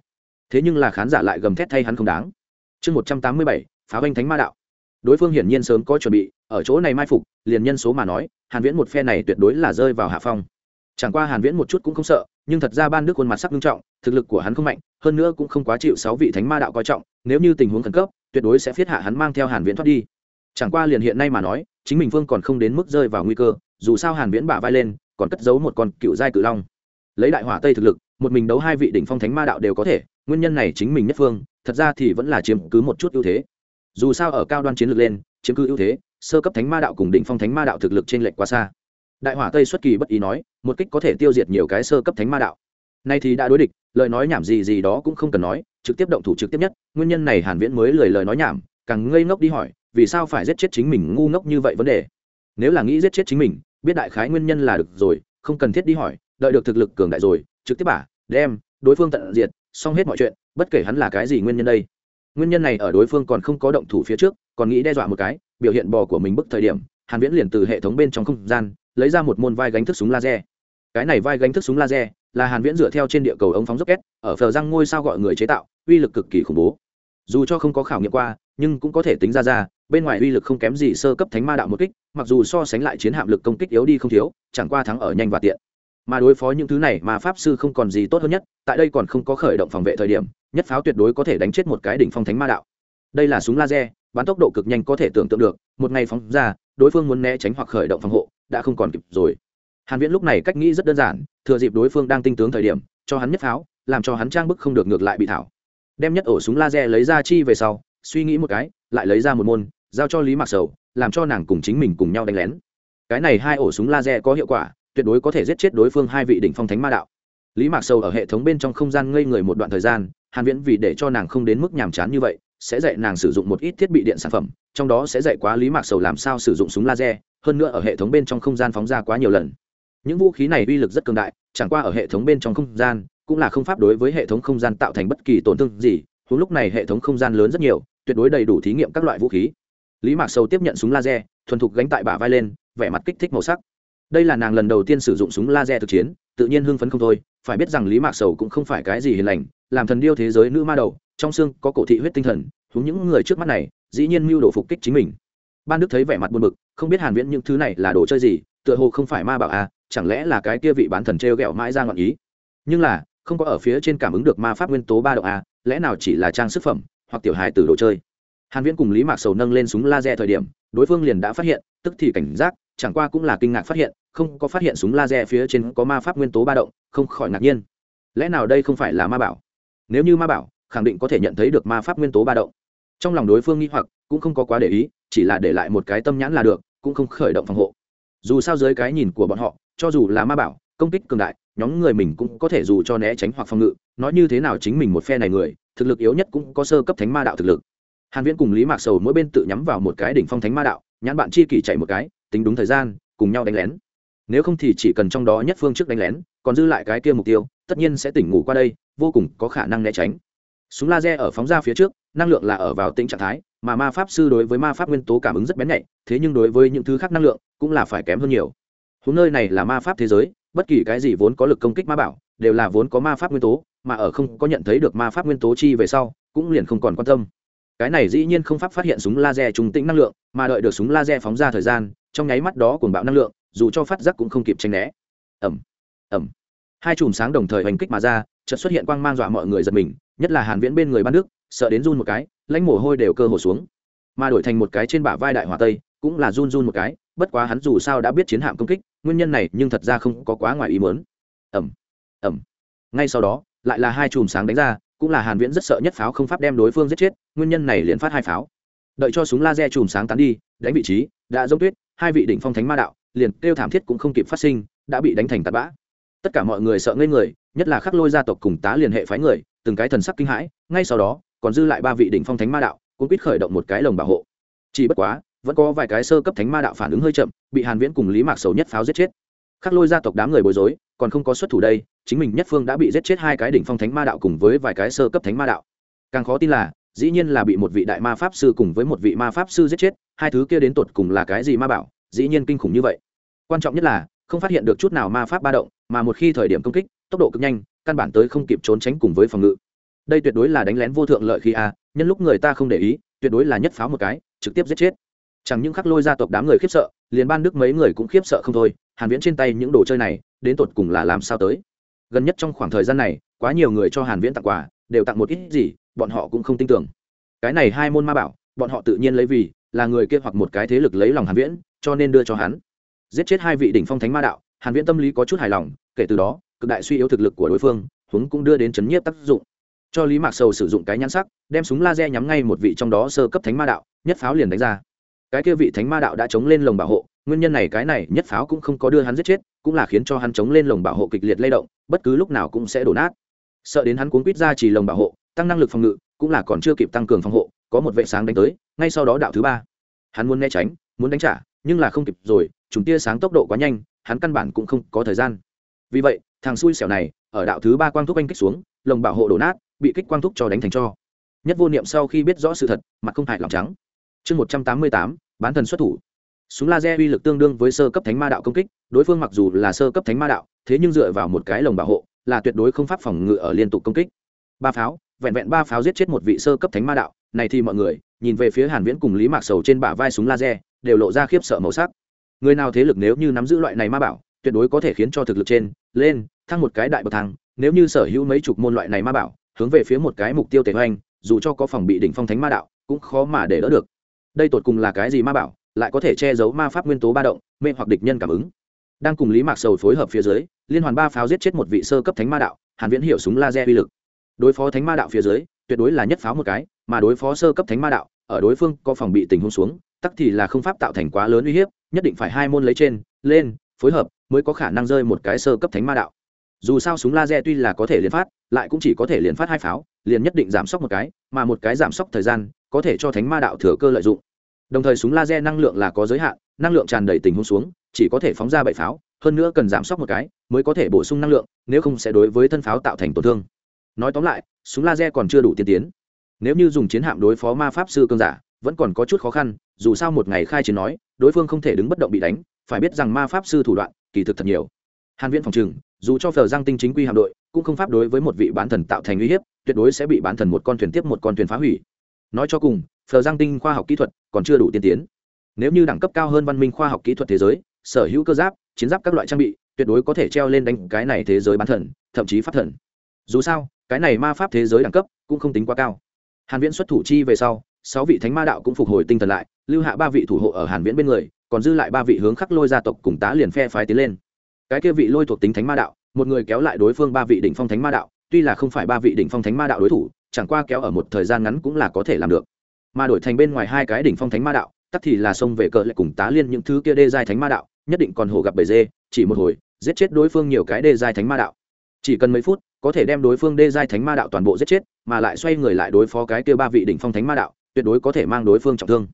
Thế nhưng là khán giả lại gầm thét thay hắn không đáng. Chương một trăm tám mươi bảy, phá banh thánh ma đạo. Đối phương hiển nhiên sớm có chuẩn bị, ở chỗ này mai phục, liền nhân số mà nói, hàn viễn một phe này tuyệt đối là rơi vào hạ phong. Chẳng qua hàn viễn một chút cũng không sợ, nhưng thật ra ban đức khuôn mặt sắc nghiêm trọng, thực lực của hắn không mạnh, hơn nữa cũng không quá chịu sáu vị thánh ma đạo coi trọng, nếu như tình huống khẩn cấp, tuyệt đối sẽ phiết hạ hắn mang theo hàn viễn thoát đi. Chẳng qua liền hiện nay mà nói, chính mình vương còn không đến mức rơi vào nguy cơ, dù sao hàn viễn bả vai lên, còn cất giấu một con cựu giai cự long lấy đại hỏa tây thực lực, một mình đấu hai vị đỉnh phong thánh ma đạo đều có thể, nguyên nhân này chính mình nhất phương, thật ra thì vẫn là chiếm cứ một chút ưu thế. Dù sao ở cao đoan chiến lược lên, chiếm cứ ưu thế, sơ cấp thánh ma đạo cùng đỉnh phong thánh ma đạo thực lực trên lệch quá xa. Đại hỏa tây xuất kỳ bất ý nói, một kích có thể tiêu diệt nhiều cái sơ cấp thánh ma đạo. Nay thì đã đối địch, lời nói nhảm gì gì đó cũng không cần nói, trực tiếp động thủ trực tiếp nhất, nguyên nhân này hàn viễn mới lời lời nói nhảm, càng ngây ngốc đi hỏi, vì sao phải giết chết chính mình ngu ngốc như vậy vấn đề? Nếu là nghĩ giết chết chính mình, biết đại khái nguyên nhân là được rồi, không cần thiết đi hỏi đợi được thực lực cường đại rồi, trực tiếp bả, đem, đối phương tận diệt, xong hết mọi chuyện, bất kể hắn là cái gì nguyên nhân đây. Nguyên nhân này ở đối phương còn không có động thủ phía trước, còn nghĩ đe dọa một cái, biểu hiện bò của mình bức thời điểm, hàn viễn liền từ hệ thống bên trong không gian, lấy ra một môn vai gánh thức súng laser. Cái này vai gánh thức súng laser là hàn viễn dựa theo trên địa cầu ống phóng rocket ở phờ răng ngôi sao gọi người chế tạo, uy lực cực kỳ khủng bố. Dù cho không có khảo nghiệm qua, nhưng cũng có thể tính ra ra, bên ngoài uy lực không kém gì sơ cấp thánh ma đạo một kích, mặc dù so sánh lại chiến hạm lực công kích yếu đi không thiếu, chẳng qua thắng ở nhanh và tiện mà đối phó những thứ này mà pháp sư không còn gì tốt hơn nhất, tại đây còn không có khởi động phòng vệ thời điểm, nhất pháo tuyệt đối có thể đánh chết một cái đỉnh phong thánh ma đạo. Đây là súng laser, bắn tốc độ cực nhanh có thể tưởng tượng được, một ngày phóng ra, đối phương muốn né tránh hoặc khởi động phòng hộ, đã không còn kịp rồi. Hàn viễn lúc này cách nghĩ rất đơn giản, thừa dịp đối phương đang tinh tướng thời điểm, cho hắn nhất pháo, làm cho hắn trang bức không được ngược lại bị thảo. Đem nhất ổ súng laser lấy ra chi về sau, suy nghĩ một cái, lại lấy ra một môn, giao cho lý Mặc sầu, làm cho nàng cùng chính mình cùng nhau đánh lén. Cái này hai ổ súng laser có hiệu quả tuyệt đối có thể giết chết đối phương hai vị đỉnh phong thánh ma đạo. Lý mạc sầu ở hệ thống bên trong không gian ngây người một đoạn thời gian, hàn viễn vì để cho nàng không đến mức nhàm chán như vậy, sẽ dạy nàng sử dụng một ít thiết bị điện sản phẩm, trong đó sẽ dạy quá lý mạc sầu làm sao sử dụng súng laser, hơn nữa ở hệ thống bên trong không gian phóng ra quá nhiều lần. Những vũ khí này uy lực rất cường đại, chẳng qua ở hệ thống bên trong không gian, cũng là không pháp đối với hệ thống không gian tạo thành bất kỳ tổn thương gì, huống lúc này hệ thống không gian lớn rất nhiều, tuyệt đối đầy đủ thí nghiệm các loại vũ khí. Lý mạc sầu tiếp nhận súng laser, thuần thục gánh tại bả vai lên, vẻ mặt kích thích màu sắc đây là nàng lần đầu tiên sử dụng súng laser thực chiến, tự nhiên hưng phấn không thôi, phải biết rằng lý mạc sầu cũng không phải cái gì hiền lành, làm thần điêu thế giới nữ ma đầu, trong xương có cổ thị huyết tinh thần thúng những người trước mắt này, dĩ nhiên mưu đồ phục kích chính mình. Ban đức thấy vẻ mặt buồn bực, không biết hàn viễn những thứ này là đồ chơi gì, tựa hồ không phải ma bảo à chẳng lẽ là cái kia vị bán thần treo gẹo mãi ra ngọn ý? Nhưng là, không có ở phía trên cảm ứng được ma pháp nguyên tố ba động à lẽ nào chỉ là trang sức phẩm, hoặc tiểu hài từ đồ chơi? Hàn viễn cùng lý mạc sầu nâng lên súng laser thời điểm, đối phương liền đã phát hiện, tức thì cảnh giác chẳng qua cũng là kinh ngạc phát hiện, không có phát hiện súng laser phía trên có ma pháp nguyên tố ba động, không khỏi ngạc nhiên. Lẽ nào đây không phải là ma bảo? Nếu như ma bảo, khẳng định có thể nhận thấy được ma pháp nguyên tố ba động. Trong lòng đối phương nghi hoặc, cũng không có quá để ý, chỉ là để lại một cái tâm nhãn là được, cũng không khởi động phòng hộ. Dù sao dưới cái nhìn của bọn họ, cho dù là ma bảo, công kích cường đại, nhóm người mình cũng có thể dù cho né tránh hoặc phòng ngự, nói như thế nào chính mình một phe này người, thực lực yếu nhất cũng có sơ cấp thánh ma đạo thực lực. Hàn viễn cùng lý mạc sầu mỗi bên tự nhắm vào một cái đỉnh phong thánh ma đạo, nhãn bạn chi kỷ chạy một cái tính đúng thời gian, cùng nhau đánh lén. Nếu không thì chỉ cần trong đó nhất phương trước đánh lén, còn dư lại cái kia mục tiêu, tất nhiên sẽ tỉnh ngủ qua đây, vô cùng có khả năng né tránh. Súng laser ở phóng ra phía trước, năng lượng là ở vào tĩnh trạng thái, mà ma pháp sư đối với ma pháp nguyên tố cảm ứng rất bén nhạy, thế nhưng đối với những thứ khác năng lượng cũng là phải kém hơn nhiều. Húng nơi này là ma pháp thế giới, bất kỳ cái gì vốn có lực công kích ma bảo, đều là vốn có ma pháp nguyên tố, mà ở không có nhận thấy được ma pháp nguyên tố chi về sau, cũng liền không còn quan tâm cái này dĩ nhiên không pháp phát hiện súng laser trung tĩnh năng lượng, mà đợi được súng laser phóng ra thời gian, trong nháy mắt đó cuồng bạo năng lượng, dù cho phát giác cũng không kịp tranh né. Ẩm ẩm hai chùm sáng đồng thời hành kích mà ra, chợt xuất hiện quang mang dọa mọi người giật mình, nhất là hàn viễn bên người ban đức, sợ đến run một cái, lãnh mồ hôi đều cơ hồ xuống. Mà đổi thành một cái trên bả vai đại hỏa tây, cũng là run run một cái, bất quá hắn dù sao đã biết chiến hạm công kích, nguyên nhân này nhưng thật ra không có quá ngoài ý muốn. Ẩm ẩm ngay sau đó, lại là hai chùm sáng đánh ra cũng là hàn viễn rất sợ nhất pháo không pháp đem đối phương giết chết, nguyên nhân này liền phát hai pháo. Đợi cho súng laser chùm sáng tán đi, đánh vị trí, đã giống tuyết, hai vị đỉnh phong thánh ma đạo, liền kêu thảm thiết cũng không kịp phát sinh, đã bị đánh thành tạt bã. Tất cả mọi người sợ ngây người, nhất là khắc lôi gia tộc cùng tá liên hệ phái người, từng cái thần sắc kinh hãi, ngay sau đó, còn dư lại ba vị đỉnh phong thánh ma đạo, cũng quyết khởi động một cái lồng bảo hộ. Chỉ bất quá, vẫn có vài cái sơ cấp thánh ma đạo phản ứng hơi chậm, bị hàn viễn cùng lý mạc sầu nhất pháo giết chết. Khắc lôi gia tộc đám người bối rối còn không có xuất thủ đây, chính mình nhất phương đã bị giết chết hai cái đỉnh phong thánh ma đạo cùng với vài cái sơ cấp thánh ma đạo. Càng khó tin là, dĩ nhiên là bị một vị đại ma pháp sư cùng với một vị ma pháp sư giết chết, hai thứ kia đến tột cùng là cái gì ma bảo, dĩ nhiên kinh khủng như vậy. Quan trọng nhất là, không phát hiện được chút nào ma pháp ba động, mà một khi thời điểm công kích, tốc độ cực nhanh, căn bản tới không kịp trốn tránh cùng với phòng ngự. Đây tuyệt đối là đánh lén vô thượng lợi khi a, nhân lúc người ta không để ý, tuyệt đối là nhất pháo một cái, trực tiếp giết chết chẳng những khắc lôi gia tộc đám người khiếp sợ, liền ban đức mấy người cũng khiếp sợ không thôi, hàn viễn trên tay những đồ chơi này, đến tột cùng là làm sao tới? Gần nhất trong khoảng thời gian này, quá nhiều người cho hàn viễn tặng quà, đều tặng một ít gì, bọn họ cũng không tin tưởng. Cái này hai môn ma bảo, bọn họ tự nhiên lấy vì, là người kia hoặc một cái thế lực lấy lòng hàn viễn, cho nên đưa cho hắn. Giết chết hai vị đỉnh phong thánh ma đạo, hàn viễn tâm lý có chút hài lòng, kể từ đó, cực đại suy yếu thực lực của đối phương huống cũng đưa đến chấn nhiếp tác dụng. Cho lý mạc sầu sử dụng cái nhãn sắc, đem súng laser nhắm ngay một vị trong đó sơ cấp thánh ma đạo, nhất pháo liền đánh ra cái kia vị thánh ma đạo đã chống lên lồng bảo hộ, nguyên nhân này cái này nhất pháo cũng không có đưa hắn giết chết, cũng là khiến cho hắn chống lên lồng bảo hộ kịch liệt lay động, bất cứ lúc nào cũng sẽ đổ nát. Sợ đến hắn cuốn quýt ra chỉ lồng bảo hộ, tăng năng lực phòng ngự, cũng là còn chưa kịp tăng cường phòng hộ, có một vệ sáng đánh tới, ngay sau đó đạo thứ ba. Hắn muốn né tránh, muốn đánh trả, nhưng là không kịp rồi chúng tia sáng tốc độ quá nhanh, hắn căn bản cũng không có thời gian. Vì vậy, thằng xui xẻo này, ở đạo thứ ba quang thúc anh kích xuống, lồng bảo hộ đổ nát, bị kích quang thúc cho đánh thành cho. Nhất vô niệm sau khi biết rõ sự thật, mặt không hại lòng trắng. Chương một trăm tám mươi tám bán thần xuất thủ. Súng laser uy lực tương đương với sơ cấp thánh ma đạo công kích, đối phương mặc dù là sơ cấp thánh ma đạo, thế nhưng dựa vào một cái lồng bảo hộ, là tuyệt đối không pháp phòng ngự ở liên tục công kích. Ba pháo, vẹn vẹn ba pháo giết chết một vị sơ cấp thánh ma đạo, này thì mọi người, nhìn về phía hàn viễn cùng lý mạc sầu trên bả vai súng laser, đều lộ ra khiếp sợ màu sắc. Người nào thế lực nếu như nắm giữ loại này ma bảo, tuyệt đối có thể khiến cho thực lực trên, lên, thăng một cái đại bậc thang, nếu như sở hữu mấy chục môn loại này ma bảo, hướng về phía một cái mục tiêu tề hoành, dù cho có phòng bị đỉnh phong thánh ma đạo, cũng khó mà để đỡ được đây tột cùng là cái gì ma bảo, lại có thể che giấu ma pháp nguyên tố ba động, mê hoặc địch nhân cảm ứng. Đang cùng lý mạc sầu phối hợp phía dưới, liên hoàn ba pháo giết chết một vị sơ cấp thánh ma đạo, hàn viễn hiểu súng laser uy lực. Đối phó thánh ma đạo phía dưới, tuyệt đối là nhất pháo một cái, mà đối phó sơ cấp thánh ma đạo, ở đối phương có phòng bị tình huống xuống, tắc thì là không pháp tạo thành quá lớn uy hiếp, nhất định phải hai môn lấy trên, lên, phối hợp mới có khả năng rơi một cái sơ cấp thánh ma đạo. Dù sao súng laser tuy là có thể liên phát, lại cũng chỉ có thể liên phát hai pháo, liền nhất định giảm sốc một cái, mà một cái giảm sốc thời gian có thể cho thánh ma đạo thừa cơ lợi dụng. Đồng thời súng laser năng lượng là có giới hạn, năng lượng tràn đầy tình huống xuống, chỉ có thể phóng ra bảy pháo, hơn nữa cần giảm sốc một cái mới có thể bổ sung năng lượng, nếu không sẽ đối với thân pháo tạo thành tổn thương. Nói tóm lại, súng laser còn chưa đủ tiên tiến. Nếu như dùng chiến hạm đối phó ma pháp sư cơn giả, vẫn còn có chút khó khăn, dù sao một ngày khai chiến nói, đối phương không thể đứng bất động bị đánh, phải biết rằng ma pháp sư thủ đoạn, kỳ thực thật nhiều. Hàn viễn phòng trừng, dù cho phờ giang tinh chính quy hạm đội, cũng không pháp đối với một vị bán thần tạo thành uy hiếp, tuyệt đối sẽ bị bán thần một con thuyền tiếp một con thuyền phá hủy nói cho cùng, phờ giang tinh khoa học kỹ thuật còn chưa đủ tiên tiến. Nếu như đẳng cấp cao hơn văn minh khoa học kỹ thuật thế giới, sở hữu cơ giáp, chiến giáp các loại trang bị, tuyệt đối có thể treo lên đánh cái này thế giới bán thần, thậm chí phát thần. Dù sao, cái này ma pháp thế giới đẳng cấp cũng không tính quá cao. Hàn viễn xuất thủ chi về sau, sáu vị thánh ma đạo cũng phục hồi tinh thần lại, lưu hạ ba vị thủ hộ ở hàn viễn bên người, còn dư lại ba vị hướng khắc lôi gia tộc cùng tá liền phe phái tiến lên. Cái kia vị lôi thuộc tính thánh ma đạo, một người kéo lại đối phương ba vị đỉnh phong thánh ma đạo, tuy là không phải ba vị đỉnh phong thánh ma đạo đối thủ chẳng qua kéo ở một thời gian ngắn cũng là có thể làm được. Mà đổi thành bên ngoài hai cái đỉnh phong thánh ma đạo, tắc thì là xông về cờ lại cùng tá liên những thứ kia đê giai thánh ma đạo, nhất định còn hổ gặp bầy dê, chỉ một hồi, giết chết đối phương nhiều cái đê giai thánh ma đạo. Chỉ cần mấy phút, có thể đem đối phương đê giai thánh ma đạo toàn bộ giết chết, mà lại xoay người lại đối phó cái kia ba vị đỉnh phong thánh ma đạo, tuyệt đối có thể mang đối phương trọng thương.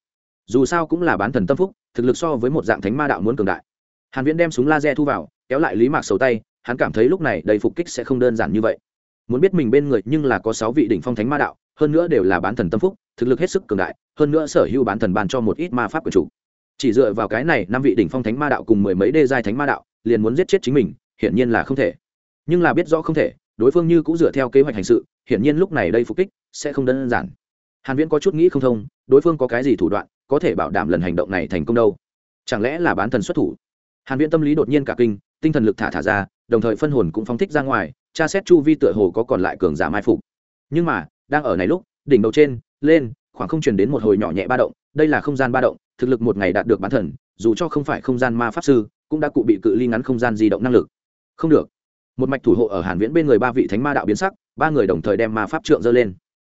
Dù sao cũng là bán thần tâm phúc, thực lực so với một dạng thánh ma đạo muốn cường đại. Hàn viễn đem súng laser thu vào, kéo lại lý mạc sầu tay, hắn cảm thấy lúc này đầy phục kích sẽ không đơn giản như vậy muốn biết mình bên người nhưng là có sáu vị đỉnh phong thánh ma đạo, hơn nữa đều là bán thần tâm phúc, thực lực hết sức cường đại, hơn nữa sở hữu bán thần ban cho một ít ma pháp của chủ. Chỉ dựa vào cái này, năm vị đỉnh phong thánh ma đạo cùng mười mấy đê giai thánh ma đạo, liền muốn giết chết chính mình, hiển nhiên là không thể. Nhưng là biết rõ không thể, đối phương như cũng dựa theo kế hoạch hành sự, hiển nhiên lúc này đây phục kích sẽ không đơn giản. Hàn viễn có chút nghĩ không thông, đối phương có cái gì thủ đoạn có thể bảo đảm lần hành động này thành công đâu? Chẳng lẽ là bán thần xuất thủ? Hàn viễn tâm lý đột nhiên cả kinh, tinh thần lực thả thả ra, đồng thời phân hồn cũng phóng thích ra ngoài tra xét chu vi tựa hồ có còn lại cường giả mai phục. Nhưng mà, đang ở này lúc, đỉnh đầu trên, lên, khoảng không truyền đến một hồi nhỏ nhẹ ba động, đây là không gian ba động, thực lực một ngày đạt được bán thần, dù cho không phải không gian ma pháp sư, cũng đã cụ bị cự ly ngắn không gian di động năng lực. Không được. Một mạch thủ hộ ở hàn viễn bên người ba vị thánh ma đạo biến sắc, ba người đồng thời đem ma pháp trượng dơ lên.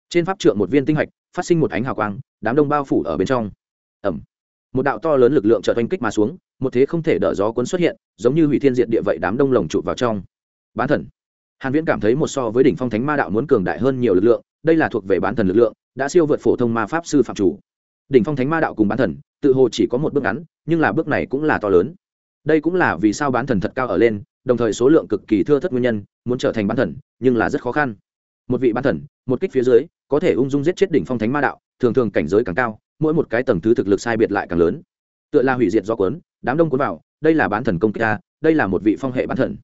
Trên pháp trượng một viên tinh hạch, phát sinh một ánh hào quang, đám đông bao phủ ở bên trong. Ẩm. Một đạo to lớn lực lượng chợt oanh kích mà xuống, một thế không thể đỡ gió cuốn xuất hiện, giống như hủy thiên diện địa vậy đám đông lồng chụp vào trong. Bán thần hàn viễn cảm thấy một so với đỉnh phong thánh ma đạo muốn cường đại hơn nhiều lực lượng đây là thuộc về bán thần lực lượng đã siêu vượt phổ thông ma pháp sư phạm chủ. Đỉnh phong thánh ma đạo cùng bán thần tự hồ chỉ có một bước ngắn nhưng là bước này cũng là to lớn. Đây cũng là vì sao bán thần thật cao ở lên đồng thời số lượng cực kỳ thưa thất nguyên nhân muốn trở thành bán thần nhưng là rất khó khăn. Một vị bán thần một kích phía dưới có thể ung dung giết chết đỉnh phong thánh ma đạo thường thường cảnh giới càng cao mỗi một cái tầng thứ thực lực sai biệt lại càng lớn. Tựa là hủy diệt do cuốn đám đông cuốn vào đây là bán thần công kích ta, đây là một vị phong hệ bán thần.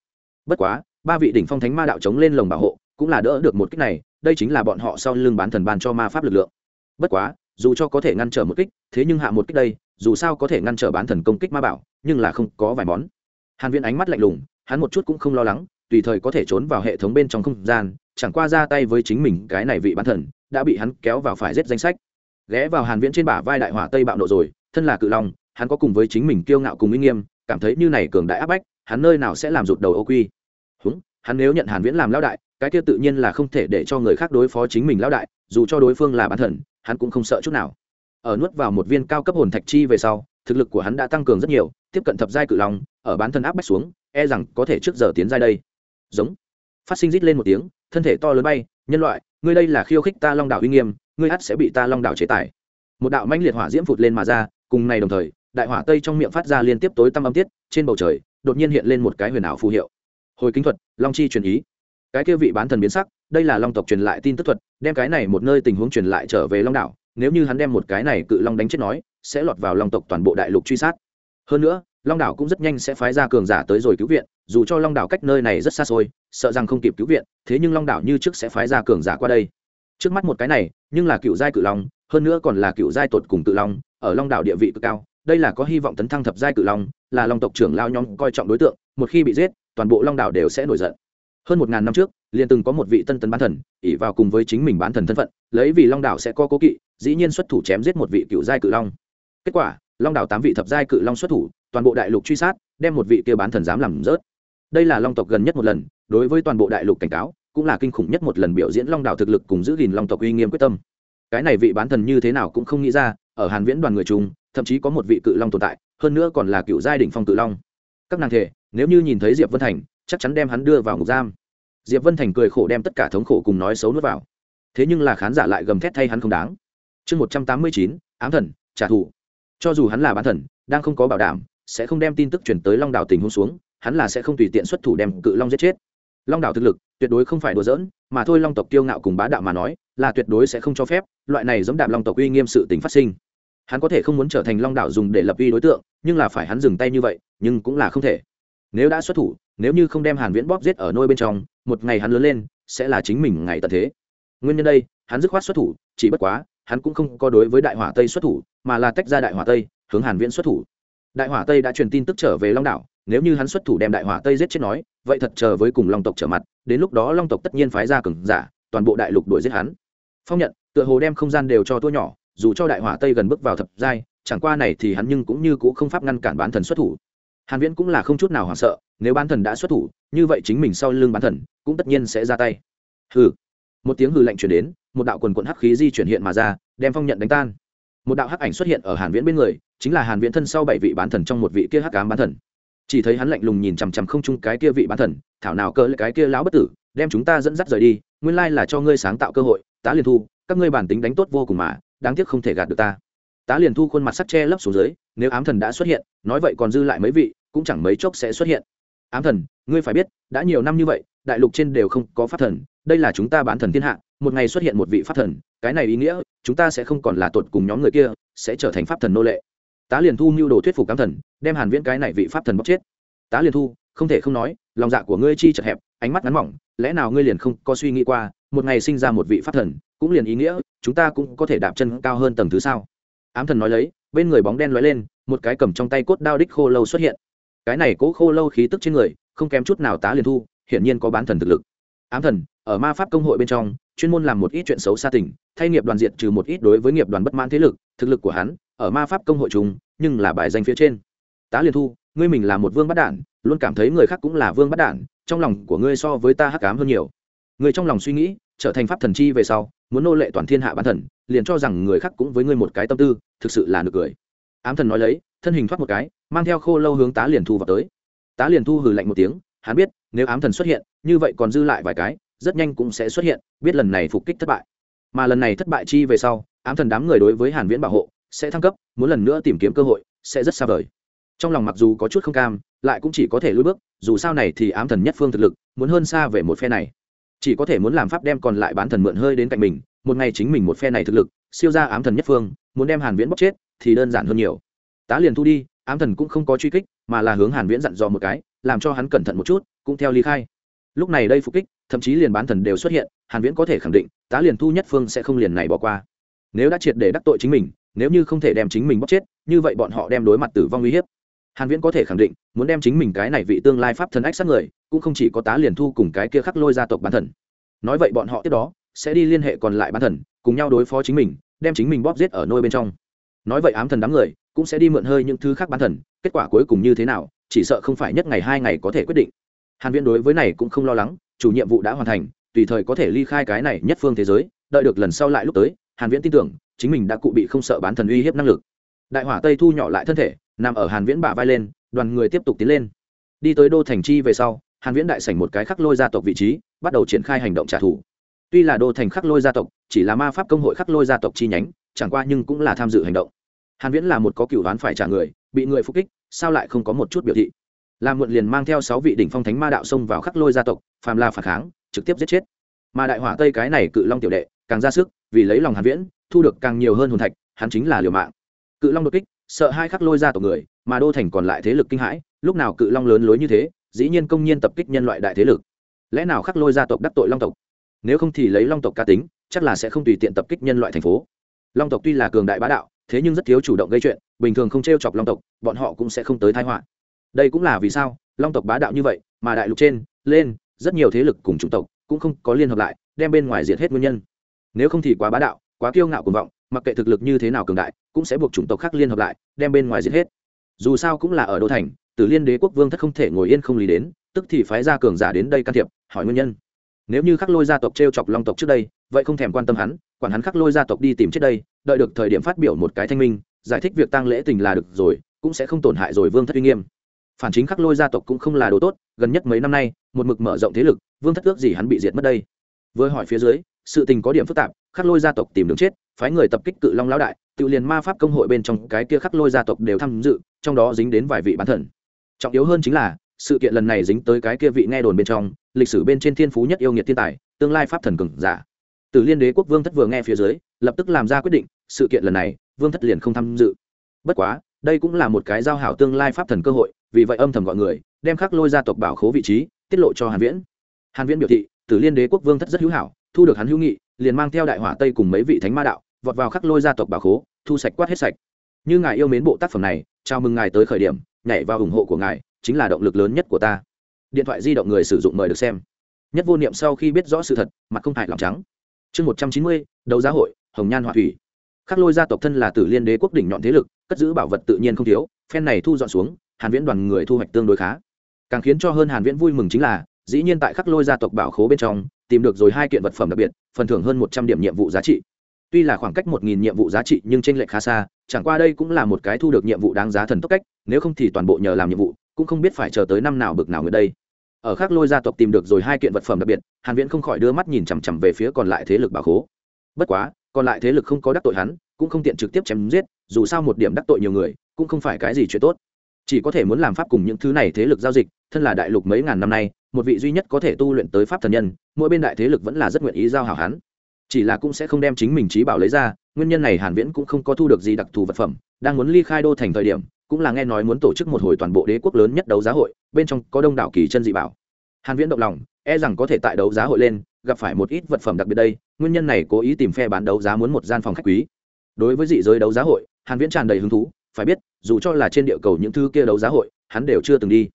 Bất quá ba vị đỉnh phong thánh ma đạo chống lên lồng bảo hộ, cũng là đỡ được một kích này, đây chính là bọn họ sau lưng bán thần ban cho ma pháp lực lượng. Bất quá, dù cho có thể ngăn trở một kích, thế nhưng hạ một kích đây, dù sao có thể ngăn trở bán thần công kích ma bảo, nhưng là không có vài món. Hàn viễn ánh mắt lạnh lùng, hắn một chút cũng không lo lắng, tùy thời có thể trốn vào hệ thống bên trong không gian, chẳng qua ra tay với chính mình cái này vị bán thần, đã bị hắn kéo vào phải giết danh sách. Ghé vào hàn viễn trên bả vai đại hỏa tây bạo nộ rồi, thân là cự long, hắn có cùng với chính mình kiêu ngạo cùng uy nghiêm, cảm thấy như này cường đại áp bách, hắn nơi nào sẽ làm rụt đầu ô quy húng, hắn nếu nhận hàn viễn làm lão đại, cái kia tự nhiên là không thể để cho người khác đối phó chính mình lão đại, dù cho đối phương là bán thần, hắn cũng không sợ chút nào. Ở nuốt vào một viên cao cấp hồn thạch chi về sau, thực lực của hắn đã tăng cường rất nhiều, tiếp cận thập giai cự long, ở bán thân áp bách xuống e rằng có thể trước giờ tiến ra đây. Giống. Phát sinh rít lên một tiếng, thân thể to lớn bay, nhân loại, ngươi đây là khiêu khích ta long đảo uy nghiêm, ngươi ắt sẽ bị ta long đảo chế tài một đạo manh liệt hỏa diễm phụt lên mà ra, cùng này đồng thời, đại hỏa tây trong miệng phát ra liên tiếp tối tăm âm tiết, trên bầu trời, đột nhiên hiện lên một cái huyền ảo phù hiệu hồi kính thuật, long chi truyền ý. Cái kia vị bán thần biến sắc, đây là long tộc truyền lại tin tức thuật, đem cái này một nơi tình huống truyền lại trở về long đảo, nếu như hắn đem một cái này cự long đánh chết nói, sẽ lọt vào long tộc toàn bộ đại lục truy sát. Hơn nữa, long đảo cũng rất nhanh sẽ phái ra cường giả tới rồi cứu viện, dù cho long đảo cách nơi này rất xa xôi, sợ rằng không kịp cứu viện, thế nhưng long đảo như trước sẽ phái ra cường giả qua đây. Trước mắt một cái này, nhưng là cựu giai cự long, hơn nữa còn là cựu giai tột cùng cự long, ở long đảo địa vị cực cao, đây là có hy vọng tấn thăng thập giai cự long, là long tộc trưởng lao nhóm coi trọng đối tượng, một khi bị giết toàn bộ long đảo đều sẽ nổi giận. Hơn một ngàn năm trước, liền từng có một vị tân tấn bán thần ỉ vào cùng với chính mình bán thần thân phận, lấy vì long đảo sẽ có cố kỵ, dĩ nhiên xuất thủ chém giết một vị cựu giai cự long. Kết quả, long đảo tám vị thập giai cự long xuất thủ, toàn bộ đại lục truy sát, đem một vị kia bán thần dám làm rớt. Đây là long tộc gần nhất một lần, đối với toàn bộ đại lục cảnh cáo, cũng là kinh khủng nhất một lần biểu diễn long đảo thực lực cùng giữ gìn long tộc uy nghiêm quyết tâm. Cái này vị bán thần như thế nào cũng không nghĩ ra, ở hàn viễn đoàn người chung, thậm chí có một vị cự long tồn tại, hơn nữa còn là cựu giai đỉnh phong cự long. Các nàng thể nếu như nhìn thấy diệp vân thành, chắc chắn đem hắn đưa vào ngục giam. Diệp vân thành cười khổ đem tất cả thống khổ cùng nói xấu nuốt vào. Thế nhưng là khán giả lại gầm thét thay hắn không đáng. Chương một trăm tám mươi chín, ám thần, trả thù. Cho dù hắn là bán thần, đang không có bảo đảm, sẽ không đem tin tức chuyển tới long đảo tình hôn xuống, hắn là sẽ không tùy tiện xuất thủ đem cự long giết chết. Long đảo thực lực, tuyệt đối không phải đùa giỡn, mà thôi long tộc kiêu ngạo cùng bá đạo mà nói, là tuyệt đối sẽ không cho phép loại này giống đạp long tộc uy nghiêm sự tình phát sinh. Hắn có thể không muốn trở thành long đảo dùng để lập uy đối tượng, nhưng là phải hắn dừng tay như vậy, nhưng cũng là không thể nếu đã xuất thủ, nếu như không đem hàn viễn bóp giết ở nôi bên trong, một ngày hắn lớn lên, sẽ là chính mình ngày tận thế. Nguyên nhân đây, hắn dứt khoát xuất thủ, chỉ bất quá, hắn cũng không có đối với đại hỏa tây xuất thủ, mà là tách ra đại hỏa tây, hướng hàn viễn xuất thủ. Đại hỏa tây đã truyền tin tức trở về long đảo, nếu như hắn xuất thủ đem đại hỏa tây giết chết nói, vậy thật chờ với cùng long tộc trở mặt, đến lúc đó long tộc tất nhiên phái ra cường giả, toàn bộ đại lục đuổi giết hắn. Phong nhận, tựa hồ đem không gian đều cho tua nhỏ, dù cho đại hỏa tây gần bước vào thập giai, chẳng qua này thì hắn nhưng cũng như cũng không pháp ngăn cản bán thần xuất thủ hàn viễn cũng là không chút nào hoảng sợ, nếu bán thần đã xuất thủ, như vậy chính mình sau lưng bán thần cũng tất nhiên sẽ ra tay. Hừ. Một tiếng hừ lạnh truyền đến, một đạo quần quần hắc khí di chuyển hiện mà ra, đem phong nhận đánh tan. Một đạo hắc ảnh xuất hiện ở hàn viễn bên người, chính là hàn viễn thân sau bảy vị bán thần trong một vị kia hắc ám bán thần. Chỉ thấy hắn lạnh lùng nhìn chằm chằm không chung cái kia vị bán thần, thảo nào cơ cái kia lão bất tử, đem chúng ta dẫn dắt rời đi, nguyên lai là cho ngươi sáng tạo cơ hội, tá liền thu, các ngươi bản tính đánh tốt vô cùng mà, đáng tiếc không thể gạt được ta. Tá liền thu khuôn mặt sắc che lấp xuống dưới, nếu ám thần đã xuất hiện, nói vậy còn dư lại mấy vị cũng chẳng mấy chốc sẽ xuất hiện. Ám thần, ngươi phải biết, đã nhiều năm như vậy, đại lục trên đều không có pháp thần, đây là chúng ta bán thần thiên hạ, một ngày xuất hiện một vị pháp thần, cái này ý nghĩa, chúng ta sẽ không còn là tụt cùng nhóm người kia, sẽ trở thành pháp thần nô lệ. Tá liền thu mưu đồ thuyết phục ám thần, đem hàn viễn cái này vị pháp thần bóc chết. Tá liền thu, không thể không nói, lòng dạ của ngươi chi chật hẹp, ánh mắt ngắn mỏng, lẽ nào ngươi liền không có suy nghĩ qua, một ngày sinh ra một vị pháp thần, cũng liền ý nghĩa, chúng ta cũng có thể đạp chân cao hơn tầng thứ sao? Ám thần nói lấy, bên người bóng đen lóe lên, một cái cầm trong tay cốt đao đích khô lâu xuất hiện cái này cố khô lâu khí tức trên người, không kém chút nào tá liền thu, hiển nhiên có bán thần thực lực. Ám thần, ở ma pháp công hội bên trong, chuyên môn làm một ít chuyện xấu xa tình, thay nghiệp đoàn diện trừ một ít đối với nghiệp đoàn bất mãn thế lực, thực lực của hắn, ở ma pháp công hội chúng nhưng là bài danh phía trên. Tá liền thu, ngươi mình là một vương bắt đản, luôn cảm thấy người khác cũng là vương bắt đản, trong lòng của ngươi so với ta hắc cám hơn nhiều. Người trong lòng suy nghĩ, trở thành pháp thần chi về sau, muốn nô lệ toàn thiên hạ bán thần, liền cho rằng người khác cũng với ngươi một cái tâm tư, thực sự là nực cười. Ám thần nói lấy, thân hình thoát một cái mang theo khô lâu hướng tá liền thu vào tới. Tá liền thu hừ lạnh một tiếng, hắn biết, nếu ám thần xuất hiện, như vậy còn dư lại vài cái, rất nhanh cũng sẽ xuất hiện, biết lần này phục kích thất bại. Mà lần này thất bại chi về sau, ám thần đám người đối với hàn viễn bảo hộ, sẽ thăng cấp, muốn lần nữa tìm kiếm cơ hội, sẽ rất xa vời. Trong lòng mặc dù có chút không cam, lại cũng chỉ có thể lùi bước, dù sao này thì ám thần nhất phương thực lực, muốn hơn xa về một phe này. Chỉ có thể muốn làm pháp đem còn lại bán thần mượn hơi đến cạnh mình, một ngày chính mình một phe này thực lực, siêu ra ám thần nhất phương, muốn đem hàn viễn bóc chết, thì đơn giản hơn nhiều. Tá liền thu đi ám thần cũng không có truy kích, mà là hướng hàn viễn dặn dò một cái, làm cho hắn cẩn thận một chút, cũng theo ly khai. Lúc này đây phục kích, thậm chí liền bán thần đều xuất hiện, hàn viễn có thể khẳng định, tá liền thu nhất phương sẽ không liền này bỏ qua. Nếu đã triệt để đắc tội chính mình, nếu như không thể đem chính mình bóc chết, như vậy bọn họ đem đối mặt tử vong uy hiếp. Hàn viễn có thể khẳng định, muốn đem chính mình cái này vị tương lai pháp thần ách sát người, cũng không chỉ có tá liền thu cùng cái kia khắc lôi gia tộc bán thần. Nói vậy bọn họ tiếp đó, sẽ đi liên hệ còn lại bán thần, cùng nhau đối phó chính mình, đem chính mình bóp giết ở nôi bên trong. Nói vậy ám thần đám người cũng sẽ đi mượn hơi những thứ khác bán thần, kết quả cuối cùng như thế nào, chỉ sợ không phải nhất ngày hai ngày có thể quyết định. Hàn viễn đối với này cũng không lo lắng, chủ nhiệm vụ đã hoàn thành, tùy thời có thể ly khai cái này nhất phương thế giới, đợi được lần sau lại lúc tới, hàn viễn tin tưởng, chính mình đã cụ bị không sợ bán thần uy hiếp năng lực. Đại hỏa tây thu nhỏ lại thân thể, nằm ở hàn viễn bả vai lên, đoàn người tiếp tục tiến lên. Đi tới đô thành chi về sau, hàn viễn đại sảnh một cái khắc lôi gia tộc vị trí, bắt đầu triển khai hành động trả thù. Tuy là đô thành khắc lôi gia tộc, chỉ là ma pháp công hội khắc lôi gia tộc chi nhánh, chẳng qua nhưng cũng là tham dự hành động hàn viễn là một có cựu đoán phải trả người, bị người phục kích, sao lại không có một chút biểu thị? Làm muộn liền mang theo sáu vị đỉnh phong thánh ma đạo xông vào khắc lôi gia tộc, phàm là phản kháng, trực tiếp giết chết. Mà đại hỏa tây cái này cự long tiểu đệ, càng ra sức, vì lấy lòng hàn viễn, thu được càng nhiều hơn hồn thạch, hắn chính là liều mạng. Cự long đột kích, sợ hai khắc lôi gia tộc người, mà đô thành còn lại thế lực kinh hãi, lúc nào cự long lớn lối như thế, dĩ nhiên công nhiên tập kích nhân loại đại thế lực. Lẽ nào khắc lôi gia tộc đắc tội long tộc? Nếu không thì lấy long tộc ca tính, chắc là sẽ không tùy tiện tập kích nhân loại thành phố. Long tộc tuy là cường đại bá đạo thế nhưng rất thiếu chủ động gây chuyện, bình thường không t r e o chọc long tộc, bọn họ cũng sẽ không tới thái họa. Đây cũng là vì sao long tộc bá đạo như vậy, mà đại lục trên, lên, rất nhiều thế lực cùng chủng tộc cũng không có liên hợp lại, đem bên ngoài diệt hết nguyên nhân. Nếu không thì quá bá đạo, quá kiêu ngạo cuồng vọng, mặc kệ thực lực như thế nào cường đại, cũng sẽ buộc chủng tộc khác liên hợp lại, đem bên ngoài diệt hết. Dù sao cũng là ở đô thành, tử liên đế quốc vương thất không thể ngồi yên không lý đến, tức thì phái ra cường giả đến đây can thiệp, hỏi nguyên nhân. Nếu như khắc lôi gia tộc t r e o chọc long tộc trước đây, vậy không thèm quan tâm hắn, quản hắn khắc lôi gia tộc đi tìm trước đây đợi được thời điểm phát biểu một cái thanh minh, giải thích việc tăng lễ tình là được rồi, cũng sẽ không tổn hại rồi vương thất uy nghiêm. Phản chính khắc lôi gia tộc cũng không là đồ tốt, gần nhất mấy năm nay, một mực mở rộng thế lực, vương thất ước gì hắn bị diệt mất đây? Vừa hỏi phía dưới, sự tình có điểm phức tạp, khắc lôi gia tộc tìm đường chết, phái người tập kích cự long lão đại, tự liền ma pháp công hội bên trong cái kia khắc lôi gia tộc đều tham dự, trong đó dính đến vài vị bán thần. Trọng yếu hơn chính là, sự kiện lần này dính tới cái kia vị nghe đồn bên trong, lịch sử bên trên thiên phú nhất yêu nghiệt thiên tài, tương lai pháp thần cường giả. Từ liên đế quốc vương thất vừa nghe phía dưới lập tức làm ra quyết định, sự kiện lần này, vương thất liền không tham dự. Bất quá, đây cũng là một cái giao hảo tương lai pháp thần cơ hội, vì vậy âm thầm gọi người, đem khắc lôi gia tộc bảo khố vị trí, tiết lộ cho hàn viễn. Hàn viễn biểu thị, tử liên đế quốc vương thất rất hữu hảo, thu được hắn hữu nghị, liền mang theo đại hỏa tây cùng mấy vị thánh ma đạo, vọt vào khắc lôi gia tộc bảo khố, thu sạch quát hết sạch. Như ngài yêu mến bộ tác phẩm này, chào mừng ngài tới khởi điểm, nhảy vào ủng hộ của ngài, chính là động lực lớn nhất của ta. Điện thoại di động người sử dụng mời được xem. Nhất vô niệm sau khi biết rõ sự thật, mặt không hại lòng trắng. Chương một trăm chín mươi, đấu giá hội hồng nhan họa thủy. Khắc lôi gia tộc thân là tử liên đế quốc đỉnh nhọn thế lực, cất giữ bảo vật tự nhiên không thiếu, phen này thu dọn xuống, hàn viễn đoàn người thu hoạch tương đối khá. Càng khiến cho hơn hàn viễn vui mừng chính là, dĩ nhiên tại khắc lôi gia tộc bảo khố bên trong, tìm được rồi hai kiện vật phẩm đặc biệt, phần thưởng hơn một trăm điểm nhiệm vụ giá trị. Tuy là khoảng cách một nghìn nhiệm vụ giá trị nhưng trên lệch khá xa, chẳng qua đây cũng là một cái thu được nhiệm vụ đáng giá thần tốc cách, nếu không thì toàn bộ nhờ làm nhiệm vụ, cũng không biết phải chờ tới năm nào bực nào người đây. Ở khắc lôi gia tộc tìm được rồi hai kiện vật phẩm đặc biệt, hàn viễn không khỏi đưa mắt nhìn chằm chằm về phía còn lại thế lực bảo khố. Bất quá còn lại thế lực không có đắc tội hắn, cũng không tiện trực tiếp chém giết, dù sao một điểm đắc tội nhiều người, cũng không phải cái gì chuyện tốt. Chỉ có thể muốn làm pháp cùng những thứ này thế lực giao dịch, thân là đại lục mấy ngàn năm nay, một vị duy nhất có thể tu luyện tới pháp thần nhân, mỗi bên đại thế lực vẫn là rất nguyện ý giao hảo hắn. Chỉ là cũng sẽ không đem chính mình trí bảo lấy ra, nguyên nhân này hàn viễn cũng không có thu được gì đặc thù vật phẩm, đang muốn ly khai đô thành thời điểm, cũng là nghe nói muốn tổ chức một hồi toàn bộ đế quốc lớn nhất đấu giá hội, bên trong có đông đảo kỳ chân dị bảo. Hàn viễn động lòng e rằng có thể tại đấu giá hội lên gặp phải một ít vật phẩm đặc biệt đây, nguyên nhân này cố ý tìm phe bán đấu giá muốn một gian phòng khách quý. Đối với dị giới đấu giá hội, hàn viễn tràn đầy hứng thú, phải biết, dù cho là trên địa cầu những thứ kia đấu giá hội, hắn đều chưa từng đi.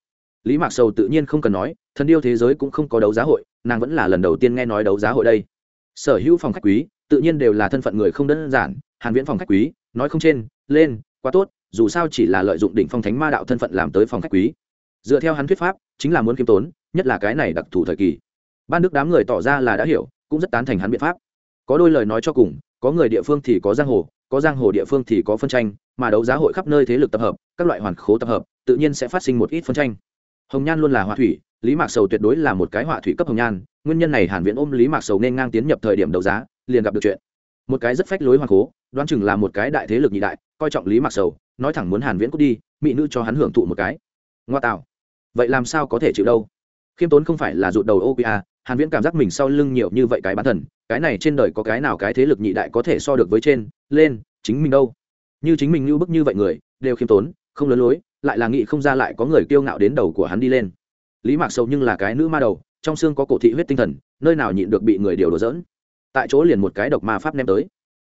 Lý mạc sầu tự nhiên không cần nói, thần điêu thế giới cũng không có đấu giá hội, nàng vẫn là lần đầu tiên nghe nói đấu giá hội đây. Sở hữu phòng khách quý, tự nhiên đều là thân phận người không đơn giản, hàn viễn phòng khách quý, nói không trên, lên, quá tốt, dù sao chỉ là lợi dụng đỉnh phong thánh ma đạo thân phận làm tới phòng khách quý. Dựa theo hắn thuyết pháp, chính là muốn kiêm tốn, nhất là cái này đặc thù thời kỳ ban đức đám người tỏ ra là đã hiểu, cũng rất tán thành hắn biện pháp. Có đôi lời nói cho cùng, có người địa phương thì có giang hồ, có giang hồ địa phương thì có phân tranh, mà đấu giá hội khắp nơi thế lực tập hợp, các loại hoàn khố tập hợp, tự nhiên sẽ phát sinh một ít phân tranh. Hồng nhan luôn là họa thủy, lý mạc sầu tuyệt đối là một cái họa thủy cấp hồng nhan, nguyên nhân này hàn viễn ôm lý mạc sầu nên ngang tiến nhập thời điểm đấu giá, liền gặp được chuyện. Một cái rất phách lối hoàn khố, đoán chừng là một cái đại thế lực nhị đại, coi trọng lý mạc sầu, nói thẳng muốn hàn viễn cút đi, mỹ nữ cho hắn hưởng thụ một cái. Ngoa tạo. Vậy làm sao có thể chịu đâu? Khiêm tốn không phải là rụt đầu opa hàn viễn cảm giác mình sau lưng nhiều như vậy cái bán thần, cái này trên đời có cái nào cái thế lực nhị đại có thể so được với trên, lên, chính mình đâu? Như chính mình như bức như vậy người, đều khiêm tốn, không lớn lối, lại là nghị không ra lại có người kiêu ngạo đến đầu của hắn đi lên. Lý mạc sầu nhưng là cái nữ ma đầu, trong xương có cổ thị huyết tinh thần, nơi nào nhịn được bị người điều đổ dỡn tại chỗ liền một cái độc ma pháp ném tới.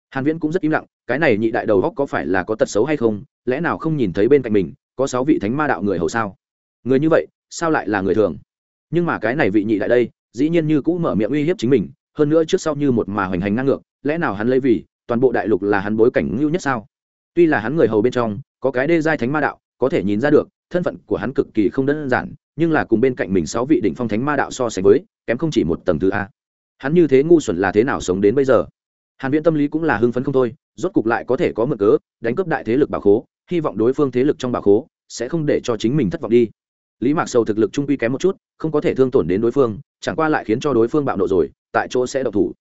Hàn viễn cũng rất im lặng, cái này nhị đại đầu góc có phải là có tật xấu hay không, lẽ nào không nhìn thấy bên cạnh mình, có sáu vị thánh ma đạo người hầu sao? Người như vậy, sao lại là người thường? Nhưng mà cái này vị nhị đại đây dĩ nhiên như cũ mở miệng uy hiếp chính mình, hơn nữa trước sau như một mà hoành hành ngang ngược, lẽ nào hắn lấy vì, toàn bộ đại lục là hắn bối cảnh ngưu nhất sao? Tuy là hắn người hầu bên trong, có cái đê giai thánh ma đạo, có thể nhìn ra được, thân phận của hắn cực kỳ không đơn giản, nhưng là cùng bên cạnh mình sáu vị đỉnh phong thánh ma đạo so sánh với, kém không chỉ một tầng thứ a. Hắn như thế ngu xuẩn là thế nào sống đến bây giờ? Hàn viễn tâm lý cũng là hưng phấn không thôi, rốt cục lại có thể có mượn cớ, đánh cướp đại thế lực bảo khố, hy vọng đối phương thế lực trong bảo khố sẽ không để cho chính mình thất vọng đi lý mạc sầu thực lực trung quy kém một chút, không có thể thương tổn đến đối phương, chẳng qua lại khiến cho đối phương bạo nộ rồi, tại chỗ sẽ độc thủ.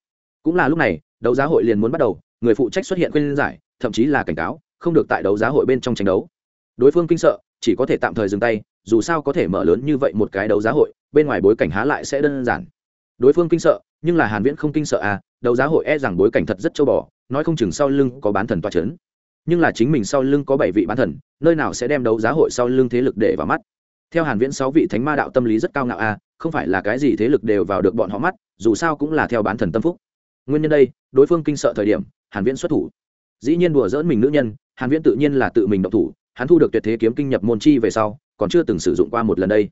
Cũng là lúc này, đấu giá hội liền muốn bắt đầu, người phụ trách xuất hiện khuyên giải, thậm chí là cảnh cáo, không được tại đấu giá hội bên trong tranh đấu. Đối phương kinh sợ, chỉ có thể tạm thời dừng tay, dù sao có thể mở lớn như vậy một cái đấu giá hội, bên ngoài bối cảnh há lại sẽ đơn giản. Đối phương kinh sợ, nhưng là hàn viễn không kinh sợ à đấu giá hội e rằng bối cảnh thật rất châu bò, nói không chừng sau lưng có bán thần toa chấn. Nhưng là chính mình sau lưng có bảy vị bán thần, nơi nào sẽ đem đấu giá hội sau lưng thế lực để vào mắt? Theo hàn viễn sáu vị thánh ma đạo tâm lý rất cao ngạo a không phải là cái gì thế lực đều vào được bọn họ mắt, dù sao cũng là theo bán thần tâm phúc. Nguyên nhân đây, đối phương kinh sợ thời điểm, hàn viễn xuất thủ. Dĩ nhiên đùa dỡn mình nữ nhân, hàn viễn tự nhiên là tự mình động thủ, hắn thu được tuyệt thế kiếm kinh nhập môn chi về sau, còn chưa từng sử dụng qua một lần đây.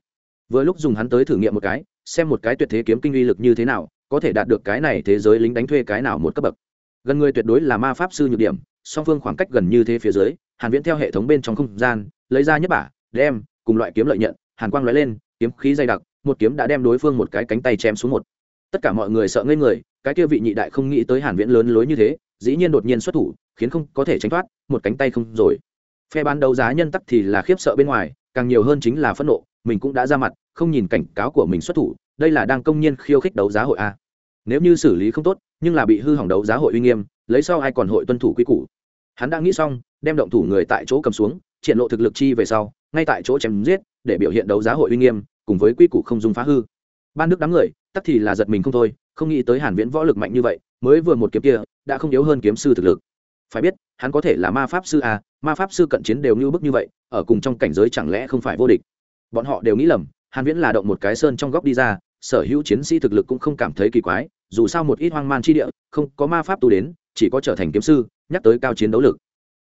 Vừa lúc dùng hắn tới thử nghiệm một cái, xem một cái tuyệt thế kiếm kinh uy lực như thế nào, có thể đạt được cái này thế giới lính đánh thuê cái nào một cấp bậc. Gần người tuyệt đối là ma pháp sư nhược điểm, song phương khoảng cách gần như thế phía dưới, hàn viễn theo hệ thống bên trong không gian, lấy ra nhất bả, đem cùng loại kiếm lợi nhận, hàn quang lóe lên, kiếm khí dày đặc, một kiếm đã đem đối phương một cái cánh tay chém xuống một. Tất cả mọi người sợ ngây người, cái kia vị nhị đại không nghĩ tới hàn viễn lớn lối như thế, dĩ nhiên đột nhiên xuất thủ, khiến không có thể tránh thoát, một cánh tay không rồi. Phe bán đấu giá nhân tắc thì là khiếp sợ bên ngoài, càng nhiều hơn chính là phẫn nộ, mình cũng đã ra mặt, không nhìn cảnh cáo của mình xuất thủ, đây là đang công nhiên khiêu khích đấu giá hội a. Nếu như xử lý không tốt, nhưng là bị hư hỏng đấu giá hội uy nghiêm, lấy sau ai còn hội tuân thủ quy củ. Hắn đã nghĩ xong, đem động thủ người tại chỗ cầm xuống, triển lộ thực lực chi về sau ngay tại chỗ chém giết, để biểu hiện đấu giá hội uy nghiêm, cùng với quy củ không dùng phá hư. Ban đức đám người, tắc thì là giật mình không thôi, không nghĩ tới hàn viễn võ lực mạnh như vậy, mới vừa một kiếm kia, đã không yếu hơn kiếm sư thực lực. Phải biết, hắn có thể là ma pháp sư à ma pháp sư cận chiến đều như bức như vậy, ở cùng trong cảnh giới chẳng lẽ không phải vô địch? Bọn họ đều nghĩ lầm, hàn viễn là động một cái sơn trong góc đi ra, sở hữu chiến sĩ thực lực cũng không cảm thấy kỳ quái, dù sao một ít hoang man chi địa, không có ma pháp tu đến, chỉ có trở thành kiếm sư, nhắc tới cao chiến đấu lực.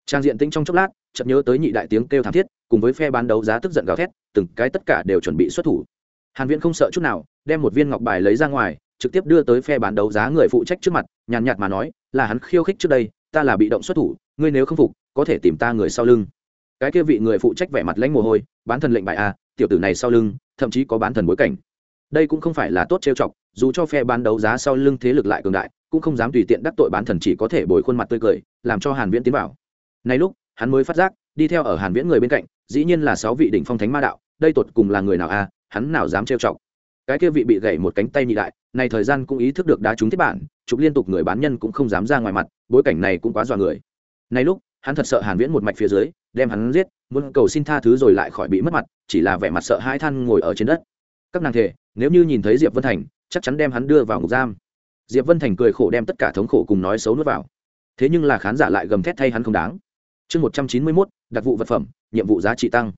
Trang diện tĩnh trong chốc lát, chợt nhớ tới nhị đại tiếng kêu thảm thiết cùng với phe bán đấu giá tức giận gào thét, từng cái tất cả đều chuẩn bị xuất thủ. Hàn viễn không sợ chút nào, đem một viên ngọc bài lấy ra ngoài, trực tiếp đưa tới phe bán đấu giá người phụ trách trước mặt, nhàn nhạt mà nói, là hắn khiêu khích trước đây, ta là bị động xuất thủ, ngươi nếu không phục, có thể tìm ta người sau lưng. Cái kia vị người phụ trách vẻ mặt lãnh mồ hôi, bán thần lệnh bài a, tiểu tử này sau lưng, thậm chí có bán thần bối cảnh. Đây cũng không phải là tốt trêu chọc, dù cho phe bán đấu giá sau lưng thế lực lại cường đại, cũng không dám tùy tiện đắc tội bán thần chỉ có thể bồi khuôn mặt tươi cười, làm cho hàn viễn tiến vào. Nay lúc, hắn mới phát giác đi theo ở hàn viễn người bên cạnh, dĩ nhiên là sáu vị đỉnh phong thánh ma đạo, đây tột cùng là người nào a, hắn nào dám trêu chọc. Cái kia vị bị gãy một cánh tay nhị đại, này thời gian cũng ý thức được đá trúng thiết bản, chụp liên tục người bán nhân cũng không dám ra ngoài mặt, bối cảnh này cũng quá dọa người. Này lúc, hắn thật sợ hàn viễn một mạch phía dưới, đem hắn giết, muốn cầu xin tha thứ rồi lại khỏi bị mất mặt, chỉ là vẻ mặt sợ hãi than ngồi ở trên đất. Các nàng thể nếu như nhìn thấy diệp vân thành, chắc chắn đem hắn đưa vào ngục giam. Diệp vân thành cười khổ đem tất cả thống khổ cùng nói xấu nuốt vào. Thế nhưng là khán giả lại gầm thét thay hắn không đáng chương một trăm chín mươi mốt, đặc vụ vật phẩm, nhiệm vụ giá trị tăng.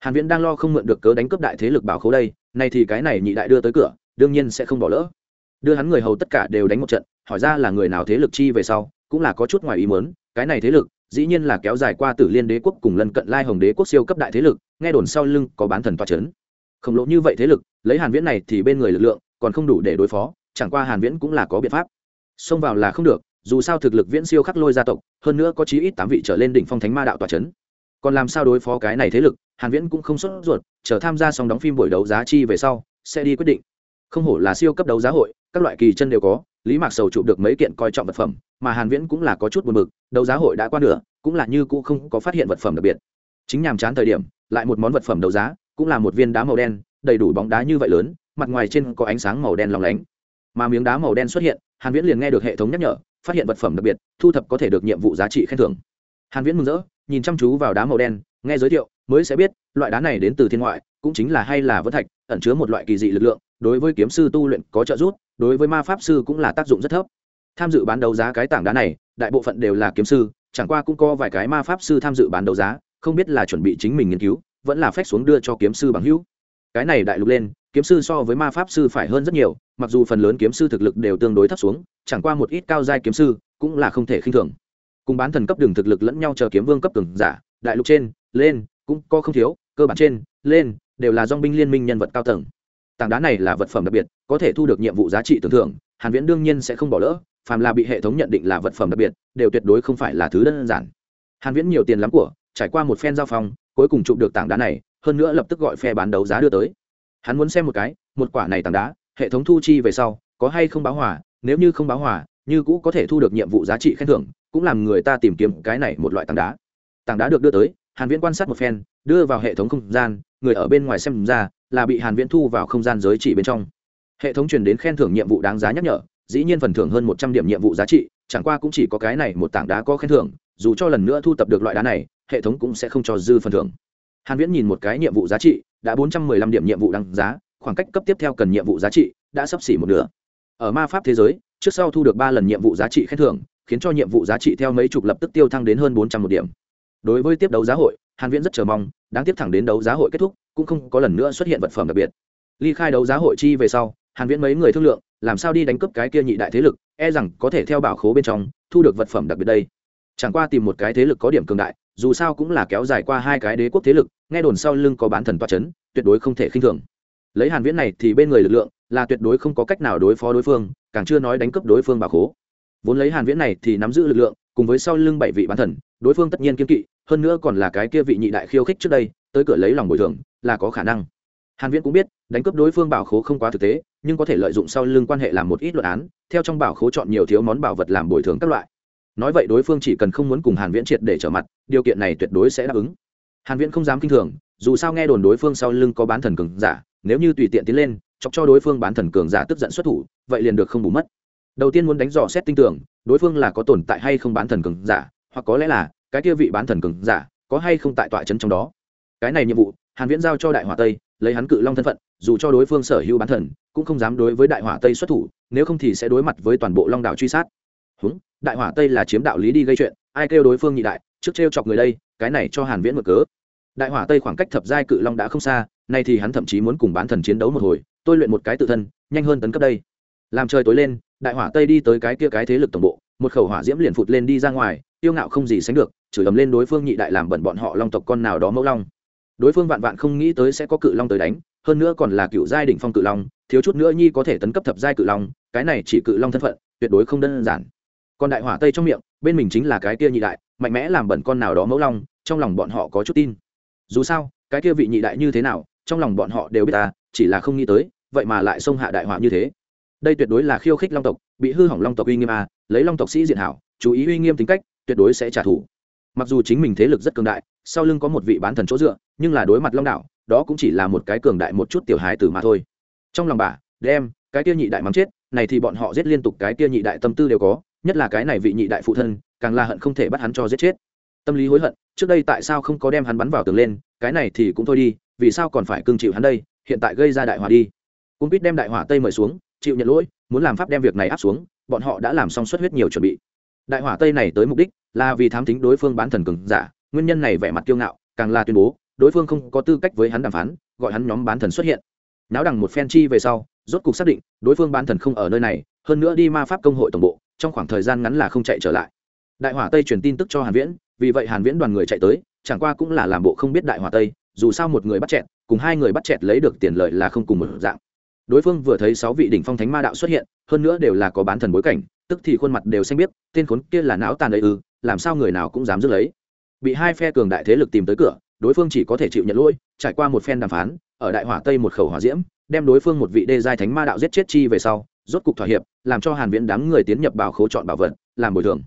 Hàn viễn đang lo không mượn được cớ đánh cướp đại thế lực bảo khấu đây, nay thì cái này nhị đại đưa tới cửa, đương nhiên sẽ không bỏ lỡ. Đưa hắn người hầu tất cả đều đánh một trận, hỏi ra là người nào thế lực chi về sau, cũng là có chút ngoài ý muốn, cái này thế lực, dĩ nhiên là kéo dài qua tử liên đế quốc cùng lân cận lai hồng đế quốc siêu cấp đại thế lực, nghe đồn sau lưng có bán thần toa c h ấ n khổng lồ như vậy thế lực, lấy hàn viễn này thì bên người lực lượng, còn không đủ để đối phó, chẳng qua hàn viễn cũng là có biện pháp. Xông vào là không được dù sao thực lực viễn siêu khắc lôi gia tộc, hơn nữa có chí ít tám vị trở lên đỉnh phong thánh ma đạo tòa c h ấ n còn làm sao đối phó cái này thế lực, hàn viễn cũng không xuất ruột, chờ tham gia xong đóng phim buổi đấu giá chi về sau, sẽ đi quyết định. Không hổ là siêu cấp đấu giá hội, các loại kỳ chân đều có, lý mạc sầu chụp được mấy kiện coi trọng vật phẩm, mà hàn viễn cũng là có chút buồn bực, đấu giá hội đã qua nửa, cũng là như cũ không có phát hiện vật phẩm đặc biệt. Chính nhàm chán thời điểm, lại một món vật phẩm đấu giá, cũng là một viên đá màu đen, đầy đủ bóng đá như vậy lớn, mặt ngoài trên có ánh sáng màu đen lóng lánh. Mà miếng đá màu đen xuất hiện, hàn viễn liền nghe được hệ thống nhắc nhở phát hiện vật phẩm đặc biệt, thu thập có thể được nhiệm vụ giá trị khen thưởng. Hàn viễn mừng rỡ, nhìn chăm chú vào đá màu đen, nghe giới thiệu, mới sẽ biết, loại đá này đến từ thiên ngoại, cũng chính là hay là vỡ thạch, ẩn chứa một loại kỳ dị lực lượng, đối với kiếm sư tu luyện có trợ giúp, đối với ma pháp sư cũng là tác dụng rất thấp. Tham dự bán đấu giá cái tảng đá này, đại bộ phận đều là kiếm sư, chẳng qua cũng có vài cái ma pháp sư tham dự bán đấu giá, không biết là chuẩn bị chính mình nghiên cứu, vẫn là phép xuống đưa cho kiếm sư bằng hữu. Cái này đại lục lên kiếm sư so với ma pháp sư phải hơn rất nhiều, mặc dù phần lớn kiếm sư thực lực đều tương đối thấp xuống, chẳng qua một ít cao giai kiếm sư cũng là không thể khinh thường. Cùng bán thần cấp đường thực lực lẫn nhau chờ kiếm vương cấp cường giả, đại lục trên, lên, cũng có không thiếu, cơ bản trên, lên, đều là dong binh liên minh nhân vật cao tầng. Tảng đá này là vật phẩm đặc biệt, có thể thu được nhiệm vụ giá trị tưởng thưởng, hàn viễn đương nhiên sẽ không bỏ lỡ, phàm là bị hệ thống nhận định là vật phẩm đặc biệt, đều tuyệt đối không phải là thứ đơn giản. Hàn viễn nhiều tiền lắm của, trải qua một phen giao phong, cuối cùng chụp được tảng đá này, hơn nữa lập tức gọi phe bán đấu giá đưa tới hắn muốn xem một cái, một quả này tảng đá, hệ thống thu chi về sau, có hay không báo hỏa nếu như không báo hỏa như cũ có thể thu được nhiệm vụ giá trị khen thưởng, cũng làm người ta tìm kiếm cái này một loại tảng đá. Tảng đá được đưa tới, hàn viễn quan sát một phen, đưa vào hệ thống không gian, người ở bên ngoài xem ra là bị hàn viễn thu vào không gian giới chỉ bên trong. Hệ thống truyền đến khen thưởng nhiệm vụ đáng giá nhắc nhở, dĩ nhiên phần thưởng hơn một trăm điểm nhiệm vụ giá trị, chẳng qua cũng chỉ có cái này một tảng đá có khen thưởng, dù cho lần nữa thu tập được loại đá này, hệ thống cũng sẽ không cho dư phần thưởng hàn viễn nhìn một cái nhiệm vụ giá trị, đã bốn trăm mười lăm điểm nhiệm vụ đăng giá, khoảng cách cấp tiếp theo cần nhiệm vụ giá trị đã sắp xỉ một nửa. Ở ma pháp thế giới, trước sau thu được ba lần nhiệm vụ giá trị khen thưởng, khiến cho nhiệm vụ giá trị theo mấy chục lập tức tiêu thăng đến hơn bốn trăm một điểm. Đối với tiếp đấu giá hội, hàn viễn rất chờ mong, đáng tiếp thẳng đến đấu giá hội kết thúc, cũng không có lần nữa xuất hiện vật phẩm đặc biệt. Ly khai đấu giá hội chi về sau, hàn viễn mấy người thương lượng, làm sao đi đánh cướp cái kia nhị đại thế lực e rằng có thể theo bảo khố bên trong, thu được vật phẩm đặc biệt đây. Chẳng qua tìm một cái thế lực có điểm cường đại dù sao cũng là kéo dài qua hai cái đế quốc thế lực, nghe đồn sau lưng có bán thần toa chấn, tuyệt đối không thể khinh thường. Lấy hàn viễn này thì bên người lực lượng, là tuyệt đối không có cách nào đối phó đối phương, càng chưa nói đánh cướp đối phương bảo khố. Vốn lấy hàn viễn này thì nắm giữ lực lượng, cùng với sau lưng bảy vị bán thần, đối phương tất nhiên kiên kỵ, hơn nữa còn là cái kia vị nhị đại khiêu khích trước đây, tới cửa lấy lòng bồi thường, là có khả năng. Hàn viễn cũng biết, đánh cướp đối phương bảo khố không quá thực tế, nhưng có thể lợi dụng sau lưng quan hệ làm một ít luận án, theo trong bảo khố chọn nhiều thiếu món bảo vật làm bồi thường các loại nói vậy đối phương chỉ cần không muốn cùng hàn viễn triệt để trở mặt, điều kiện này tuyệt đối sẽ đáp ứng. Hàn viễn không dám kinh thường, dù sao nghe đồn đối phương sau lưng có bán thần cường giả, nếu như tùy tiện tiến lên, chọc cho đối phương bán thần cường giả tức giận xuất thủ, vậy liền được không bù mất. Đầu tiên muốn đánh dò xét tinh tưởng, đối phương là có tồn tại hay không bán thần cường giả, hoặc có lẽ là cái kia vị bán thần cường giả có hay không tại tọa trấn trong đó. Cái này nhiệm vụ, hàn viễn giao cho đại hỏa tây, lấy hắn cự long thân phận, dù cho đối phương sở hữu bán thần, cũng không dám đối với đại hỏa tây xuất thủ, nếu không thì sẽ đối mặt với toàn bộ long đảo truy sát húng, đại hỏa tây là chiếm đạo lý đi gây chuyện, ai kêu đối phương nhị đại, trước trêu chọc người đây, cái này cho hàn viễn một cớ. Đại hỏa tây khoảng cách thập giai cự long đã không xa, nay thì hắn thậm chí muốn cùng bán thần chiến đấu một hồi, tôi luyện một cái tự thân, nhanh hơn tấn cấp đây. Làm trời tối lên, đại hỏa tây đi tới cái kia cái thế lực tổng bộ, một khẩu hỏa diễm liền phụt lên đi ra ngoài, tiêu ngạo không gì sánh được, chửi ầm lên đối phương nhị đại làm bẩn bọn họ long tộc con nào đó mẫu long. Đối phương vạn vạn không nghĩ tới sẽ có cự long tới đánh, hơn nữa còn là cựu giai đỉnh phong cự long, thiếu chút nữa nhi có thể tấn cấp thập giai cự long, cái này chỉ cự long thân phận, tuyệt đối không đơn giản còn đại hỏa tây trong miệng, bên mình chính là cái kia nhị đại, mạnh mẽ làm bẩn con nào đó mẫu long, trong lòng bọn họ có chút tin. Dù sao, cái kia vị nhị đại như thế nào, trong lòng bọn họ đều biết ta, chỉ là không nghĩ tới, vậy mà lại xông hạ đại hỏa như thế. Đây tuyệt đối là khiêu khích long tộc, bị hư hỏng long tộc uy nghiêm a lấy long tộc sĩ diện hảo, chú ý uy nghiêm tính cách, tuyệt đối sẽ trả thù. Mặc dù chính mình thế lực rất cường đại, sau lưng có một vị bán thần chỗ dựa, nhưng là đối mặt long đạo, đó cũng chỉ là một cái cường đại một chút tiểu hái tử mà thôi. Trong lòng bà, đem, cái kia nhị đại mắng chết, này thì bọn họ giết liên tục cái kia nhị đại tâm tư đều có nhất là cái này vị nhị đại phụ thân, càng là hận không thể bắt hắn cho giết chết. Tâm lý hối hận, trước đây tại sao không có đem hắn bắn vào tường lên, cái này thì cũng thôi đi, vì sao còn phải cưng chịu hắn đây, hiện tại gây ra đại hỏa đi. Cung quýt đem đại hỏa tây mời xuống, chịu nhận lỗi, muốn làm pháp đem việc này áp xuống, bọn họ đã làm xong xuất huyết nhiều chuẩn bị. Đại hỏa tây này tới mục đích là vì thám tính đối phương bán thần cường giả, nguyên nhân này vẻ mặt kiêu ngạo, càng là tuyên bố, đối phương không có tư cách với hắn đàm phán, gọi hắn nhóm bán thần xuất hiện. Náo đằng một phen chi về sau, rốt cục xác định, đối phương bán thần không ở nơi này, hơn nữa đi ma pháp công hội tổng bộ trong khoảng thời gian ngắn là không chạy trở lại. Đại hỏa tây truyền tin tức cho hàn viễn, vì vậy hàn viễn đoàn người chạy tới, chẳng qua cũng là làm bộ không biết đại hỏa tây, dù sao một người bắt chẹt, cùng hai người bắt chẹt lấy được tiền lợi là không cùng một dạng. Đối phương vừa thấy sáu vị đỉnh phong thánh ma đạo xuất hiện, hơn nữa đều là có bán thần bối cảnh, tức thì khuôn mặt đều xanh biết tên khốn kia là não tàn ấy ư, làm sao người nào cũng dám giữ lấy. Bị hai phe cường đại thế lực tìm tới cửa, đối phương chỉ có thể chịu nhận lỗi, trải qua một phen đàm phán, ở đại hỏa tây một khẩu hỏa diễm, đem đối phương một vị đê giai thánh ma đạo giết chết chi về sau rốt cục thỏa hiệp, làm cho hàn viễn đám người tiến nhập bảo khố chọn bảo vật, làm bồi thường.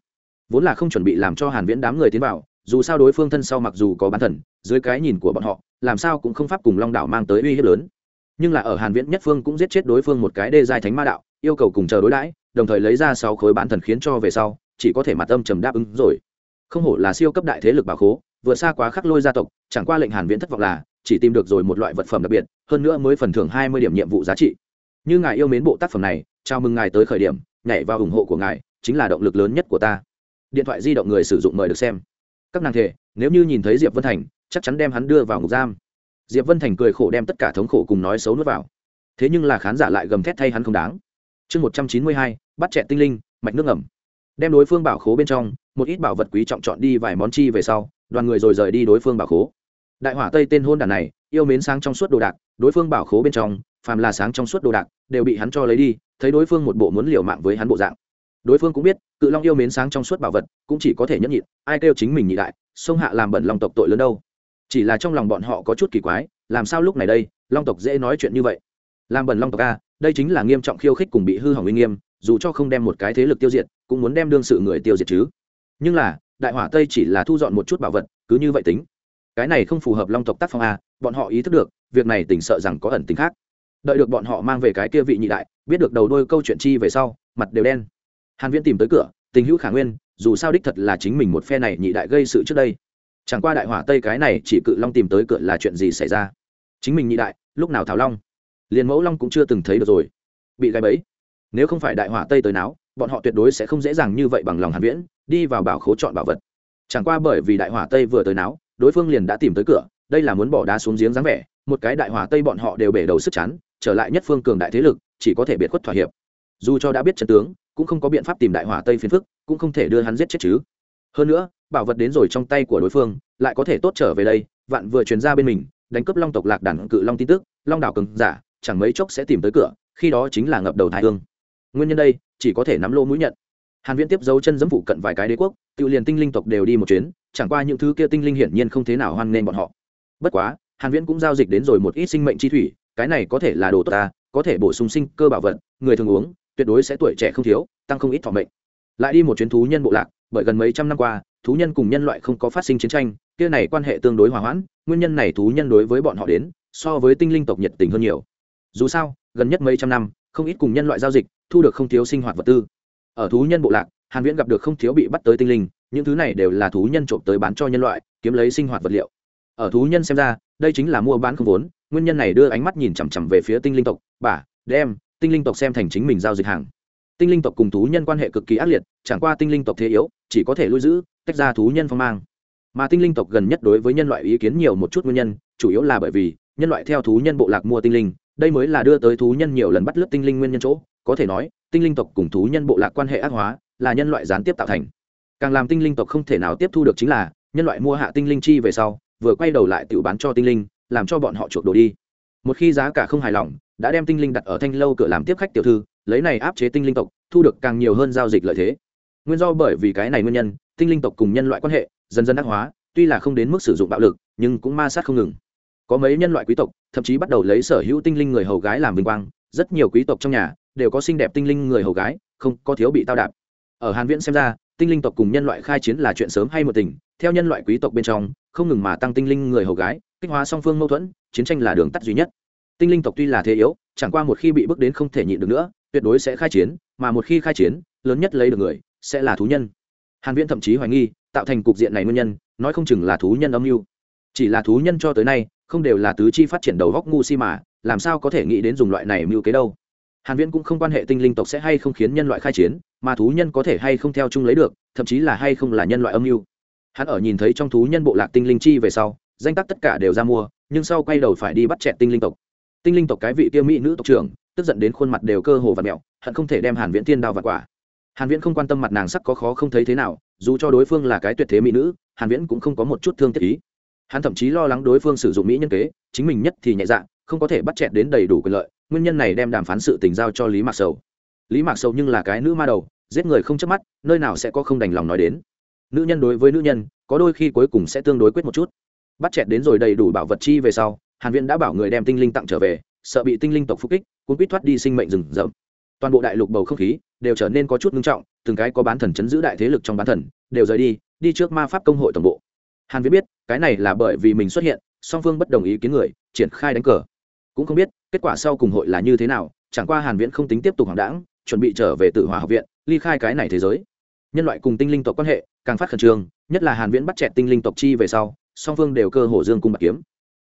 Vốn là không chuẩn bị làm cho hàn viễn đám người tiến vào, dù sao đối phương thân sau mặc dù có bán thần, dưới cái nhìn của bọn họ, làm sao cũng không pháp cùng long đảo mang tới uy hiếp lớn. Nhưng là ở hàn viễn nhất phương cũng giết chết đối phương một cái đê giai thánh ma đạo, yêu cầu cùng chờ đối đãi, đồng thời lấy ra sáu khối bán thần khiến cho về sau, chỉ có thể mặt âm trầm đáp ứng rồi. Không hổ là siêu cấp đại thế lực bảo khố vừa xa quá khắc lôi gia tộc, chẳng qua lệnh hàn viễn thất vọng là, chỉ tìm được rồi một loại vật phẩm đặc biệt, hơn nữa mới phần thưởng 20 điểm nhiệm vụ giá trị. Như ngài yêu mến bộ tác phẩm này chào mừng ngài tới khởi điểm, nhảy vào ủng hộ của ngài, chính là động lực lớn nhất của ta. Điện thoại di động người sử dụng mời được xem. Các nàng thể nếu như nhìn thấy diệp vân thành, chắc chắn đem hắn đưa vào ngục giam. Diệp vân thành cười khổ đem tất cả thống khổ cùng nói xấu nuốt vào. Thế nhưng là khán giả lại gầm thét thay hắn không đáng. Chương một trăm chín mươi hai, bắt chẹt tinh linh, mạch nước ngầm. Đem đối phương bảo khố bên trong, một ít bảo vật quý trọng chọn đi vài món chi về sau, đoàn người rồi rời đi đối phương bảo khố. Đại hỏa tây tên hôn đàn này, yêu mến sáng trong suốt đồ đạc, đối phương bảo khố bên trong, phàm là sáng trong suốt đồ đạc đều bị hắn cho lấy đi, thấy đối phương một bộ muốn liều mạng với hắn bộ dạng. Đối phương cũng biết, cự long yêu mến sáng trong suốt bảo vật, cũng chỉ có thể nhẫn nhịn, ai kêu chính mình nhị đại, sông hạ làm bẩn lòng tộc tội lớn đâu. Chỉ là trong lòng bọn họ có chút kỳ quái, làm sao lúc này đây, long tộc dễ nói chuyện như vậy? Làm bẩn long tộc a, đây chính là nghiêm trọng khiêu khích cùng bị hư hỏng uy nghiêm, dù cho không đem một cái thế lực tiêu diệt, cũng muốn đem đương sự người tiêu diệt chứ. Nhưng là, đại hỏa tây chỉ là thu dọn một chút bảo vật, cứ như vậy tính. Cái này không phù hợp long tộc tác phong a, bọn họ ý thức được, việc này tỉnh sợ rằng có ẩn tính khác đợi được bọn họ mang về cái kia vị nhị đại, biết được đầu đôi câu chuyện chi về sau, mặt đều đen. Hàn viễn tìm tới cửa, tình hữu khả nguyên, dù sao đích thật là chính mình một phe này nhị đại gây sự trước đây. Chẳng qua đại hỏa tây cái này chỉ cự long tìm tới cửa là chuyện gì xảy ra? Chính mình nhị đại, lúc nào thảo long? Liền mẫu long cũng chưa từng thấy được rồi. Bị gai bẫy. Nếu không phải đại hỏa tây tới não bọn họ tuyệt đối sẽ không dễ dàng như vậy bằng lòng hàn viễn, đi vào bảo khố chọn bảo vật. Chẳng qua bởi vì đại hỏa tây vừa tới não đối phương liền đã tìm tới cửa, đây là muốn bỏ đá xuống giếng dáng vẻ, một cái đại hỏa tây bọn họ đều bể đầu sức chán trở lại nhất phương cường đại thế lực, chỉ có thể biệt khuất thỏa hiệp. Dù cho đã biết trận tướng, cũng không có biện pháp tìm đại hỏa tây phiền phức, cũng không thể đưa hắn giết chết chứ. Hơn nữa, bảo vật đến rồi trong tay của đối phương, lại có thể tốt trở về đây, vạn vừa truyền ra bên mình, đánh cướp long tộc lạc đàn cự long tin tức, long đảo cứng giả, chẳng mấy chốc sẽ tìm tới cửa, khi đó chính là ngập đầu thái hương. Nguyên nhân đây, chỉ có thể nắm lô mũi nhận. Hàn viễn tiếp dấu chân dẫm phụ cận vài cái đế quốc, tự liền tinh linh tộc đều đi một chuyến, chẳng qua những thứ kia tinh linh hiển nhiên không thế nào hoan nghênh bọn họ. Bất quá, hàn viễn cũng giao dịch đến rồi một ít sinh mệnh chi thủy cái này có thể là đồ tốt ta, có thể bổ sung sinh cơ bảo vật, người thường uống, tuyệt đối sẽ tuổi trẻ không thiếu, tăng không ít thọ mệnh. Lại đi một chuyến thú nhân bộ lạc, bởi gần mấy trăm năm qua, thú nhân cùng nhân loại không có phát sinh chiến tranh, kia này quan hệ tương đối hòa hoãn, nguyên nhân này thú nhân đối với bọn họ đến, so với tinh linh tộc nhiệt tình hơn nhiều. Dù sao, gần nhất mấy trăm năm, không ít cùng nhân loại giao dịch, thu được không thiếu sinh hoạt vật tư. Ở thú nhân bộ lạc, hàn viễn gặp được không thiếu bị bắt tới tinh linh, những thứ này đều là thú nhân trộm tới bán cho nhân loại, kiếm lấy sinh hoạt vật liệu ở thú nhân xem ra, đây chính là mua bán không vốn, nguyên nhân này đưa ánh mắt nhìn chằm chằm về phía tinh linh tộc, bà, đem tinh linh tộc xem thành chính mình giao dịch hàng. Tinh linh tộc cùng thú nhân quan hệ cực kỳ ác liệt, chẳng qua tinh linh tộc thế yếu, chỉ có thể lui giữ, tách ra thú nhân phong mang. Mà tinh linh tộc gần nhất đối với nhân loại ý kiến nhiều một chút nguyên nhân, chủ yếu là bởi vì, nhân loại theo thú nhân bộ lạc mua tinh linh, đây mới là đưa tới thú nhân nhiều lần bắt lướt tinh linh nguyên nhân chỗ. Có thể nói, tinh linh tộc cùng thú nhân bộ lạc quan hệ ác hóa, là nhân loại gián tiếp tạo thành. Càng làm tinh linh tộc không thể nào tiếp thu được chính là, nhân loại mua hạ tinh linh chi về sau vừa quay đầu lại tự bán cho tinh linh, làm cho bọn họ chuộc đồ đi. Một khi giá cả không hài lòng, đã đem tinh linh đặt ở thanh lâu cửa làm tiếp khách tiểu thư, lấy này áp chế tinh linh tộc, thu được càng nhiều hơn giao dịch lợi thế. Nguyên do bởi vì cái này nguyên nhân, tinh linh tộc cùng nhân loại quan hệ dần dần đắc hóa, tuy là không đến mức sử dụng bạo lực, nhưng cũng ma sát không ngừng. Có mấy nhân loại quý tộc, thậm chí bắt đầu lấy sở hữu tinh linh người hầu gái làm vinh quang, rất nhiều quý tộc trong nhà đều có xinh đẹp tinh linh người hầu gái, không có thiếu bị tao đạp. Ở hàn viễn xem ra tinh linh tộc cùng nhân loại khai chiến là chuyện sớm hay một tình, theo nhân loại quý tộc bên trong, không ngừng mà tăng tinh linh người hầu gái, kích hóa song phương mâu thuẫn, chiến tranh là đường tắt duy nhất. Tinh linh tộc tuy là thế yếu, chẳng qua một khi bị bước đến không thể nhịn được nữa, tuyệt đối sẽ khai chiến, mà một khi khai chiến, lớn nhất lấy được người, sẽ là thú nhân. Hàn viễn thậm chí hoài nghi, tạo thành cục diện này nguyên nhân, nói không chừng là thú nhân âm mưu. Chỉ là thú nhân cho tới nay, không đều là tứ chi phát triển đầu góc ngu si mà, làm sao có thể nghĩ đến dùng loại này mưu kế đâu? Hàn viễn cũng không quan hệ tinh linh tộc sẽ hay không khiến nhân loại khai chiến, mà thú nhân có thể hay không theo chung lấy được, thậm chí là hay không là nhân loại âm mưu. Hắn ở nhìn thấy trong thú nhân bộ lạc tinh linh chi về sau, danh tác tất cả đều ra mua, nhưng sau quay đầu phải đi bắt chẹt tinh linh tộc. Tinh linh tộc cái vị kia mỹ nữ tộc trưởng, tức giận đến khuôn mặt đều cơ hồ và mẹo, hận không thể đem hàn viễn tiên đao vặt quả. Hàn viễn không quan tâm mặt nàng sắc có khó không thấy thế nào, dù cho đối phương là cái tuyệt thế mỹ nữ, hàn viễn cũng không có một chút thương tiếc ý. Hắn thậm chí lo lắng đối phương sử dụng mỹ nhân kế, chính mình nhất thì nhẹ dạ không có thể bắt chẹt đến đầy đủ quyền lợi nguyên nhân này đem đàm phán sự tình giao cho lý mạc sầu. Lý mạc sầu nhưng là cái nữ ma đầu, giết người không chớp mắt, nơi nào sẽ có không đành lòng nói đến. Nữ nhân đối với nữ nhân, có đôi khi cuối cùng sẽ tương đối quyết một chút. Bắt chẹt đến rồi đầy đủ bảo vật chi về sau, hàn viễn đã bảo người đem tinh linh tặng trở về, sợ bị tinh linh tộc phục kích cũng biết thoát đi sinh mệnh rừng rậm. Toàn bộ đại lục bầu không khí đều trở nên có chút nghiêm trọng, từng cái có bán thần chấn giữ đại thế lực trong bán thần đều rời đi đi trước ma pháp công hội tổng bộ. Hàn viễn biết, cái này là bởi vì mình xuất hiện, song phương bất đồng ý kiến người, triển khai đánh cờ cũng không biết, kết quả sau cùng hội là như thế nào, chẳng qua hàn viễn không tính tiếp tục hoàng đảng chuẩn bị trở về tự hòa học viện, ly khai cái này thế giới. Nhân loại cùng tinh linh tộc quan hệ, càng phát khẩn trương, nhất là hàn viễn bắt chẹt tinh linh tộc chi về sau, song phương đều cơ hồ dương cung bạc kiếm.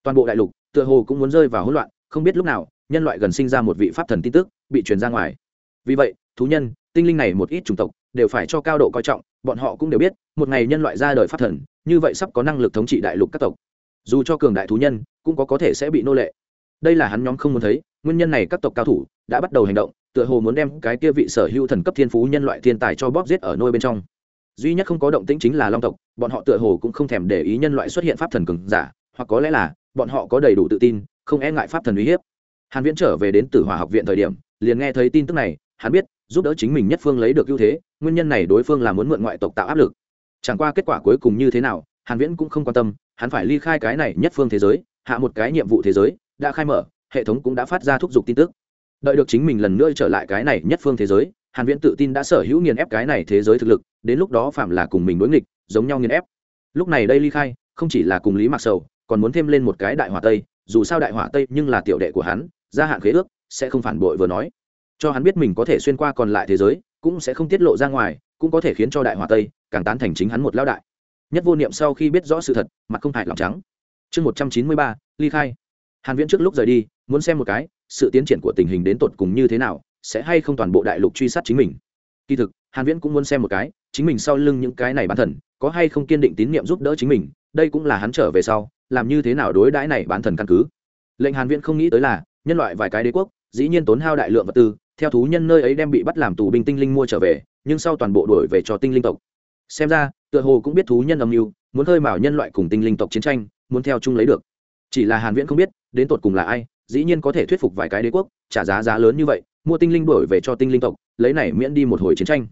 Toàn bộ đại lục, tựa hồ cũng muốn rơi vào hỗn loạn, không biết lúc nào, nhân loại gần sinh ra một vị pháp thần tin tức, bị truyền ra ngoài. Vì vậy, thú nhân, tinh linh này một ít chủng tộc, đều phải cho cao độ coi trọng, bọn họ cũng đều biết, một ngày nhân loại ra đời pháp thần, như vậy sắp có năng lực thống trị đại lục các tộc. Dù cho cường đại thú nhân, cũng có có thể sẽ bị nô lệ đây là hắn nhóm không muốn thấy, nguyên nhân này các tộc cao thủ đã bắt đầu hành động, tựa hồ muốn đem cái kia vị sở hữu thần cấp thiên phú nhân loại thiên tài cho bóp giết ở nôi bên trong. Duy nhất không có động tĩnh chính là long tộc, bọn họ tựa hồ cũng không thèm để ý nhân loại xuất hiện pháp thần cường giả, hoặc có lẽ là bọn họ có đầy đủ tự tin, không e ngại pháp thần uy hiếp. Hàn viễn trở về đến tử hòa học viện thời điểm, liền nghe thấy tin tức này, hắn biết, giúp đỡ chính mình nhất phương lấy được ưu thế, nguyên nhân này đối phương là muốn mượn ngoại tộc tạo áp lực. Chẳng qua kết quả cuối cùng như thế nào, hàn viễn cũng không quan tâm, hắn phải ly khai cái này nhất phương thế giới, hạ một cái nhiệm vụ thế giới đã khai mở, hệ thống cũng đã phát ra thúc giục tin tức. Đợi được chính mình lần nữa trở lại cái này nhất phương thế giới, hàn viễn tự tin đã sở hữu nghiền ép cái này thế giới thực lực, đến lúc đó phạm là cùng mình đối nghịch, giống nhau nghiền ép. Lúc này đây ly khai, không chỉ là cùng lý mặc sầu, còn muốn thêm lên một cái đại hỏa tây, dù sao đại hỏa tây nhưng là tiểu đệ của hắn, gia hạn khế ước, sẽ không phản bội vừa nói. Cho hắn biết mình có thể xuyên qua còn lại thế giới, cũng sẽ không tiết lộ ra ngoài, cũng có thể khiến cho đại hỏa tây càng tán thành chính hắn một lão đại. Nhất vô niệm sau khi biết rõ sự thật, mặt không hại lòng trắng. Chương một trăm chín mươi ba, ly khai hàn viễn trước lúc rời đi, muốn xem một cái, sự tiến triển của tình hình đến tột cùng như thế nào, sẽ hay không toàn bộ đại lục truy sát chính mình. Kỳ thực, hàn viễn cũng muốn xem một cái, chính mình sau lưng những cái này bán thần, có hay không kiên định tín nhiệm giúp đỡ chính mình, đây cũng là hắn trở về sau, làm như thế nào đối đãi này bán thần căn cứ. Lệnh hàn viễn không nghĩ tới là, nhân loại vài cái đế quốc, dĩ nhiên tốn hao đại lượng vật tư, theo thú nhân nơi ấy đem bị bắt làm tù binh tinh linh mua trở về, nhưng sau toàn bộ đổi về cho tinh linh tộc. Xem ra, tựa hồ cũng biết thú nhân âm mưu, muốn hơi mào nhân loại cùng tinh linh tộc chiến tranh, muốn theo chung lấy được. Chỉ là hàn viễn không biết đến tột cùng là ai, dĩ nhiên có thể thuyết phục vài cái đế quốc, trả giá giá lớn như vậy, mua tinh linh đổi về cho tinh linh tộc, lấy này miễn đi một hồi chiến tranh.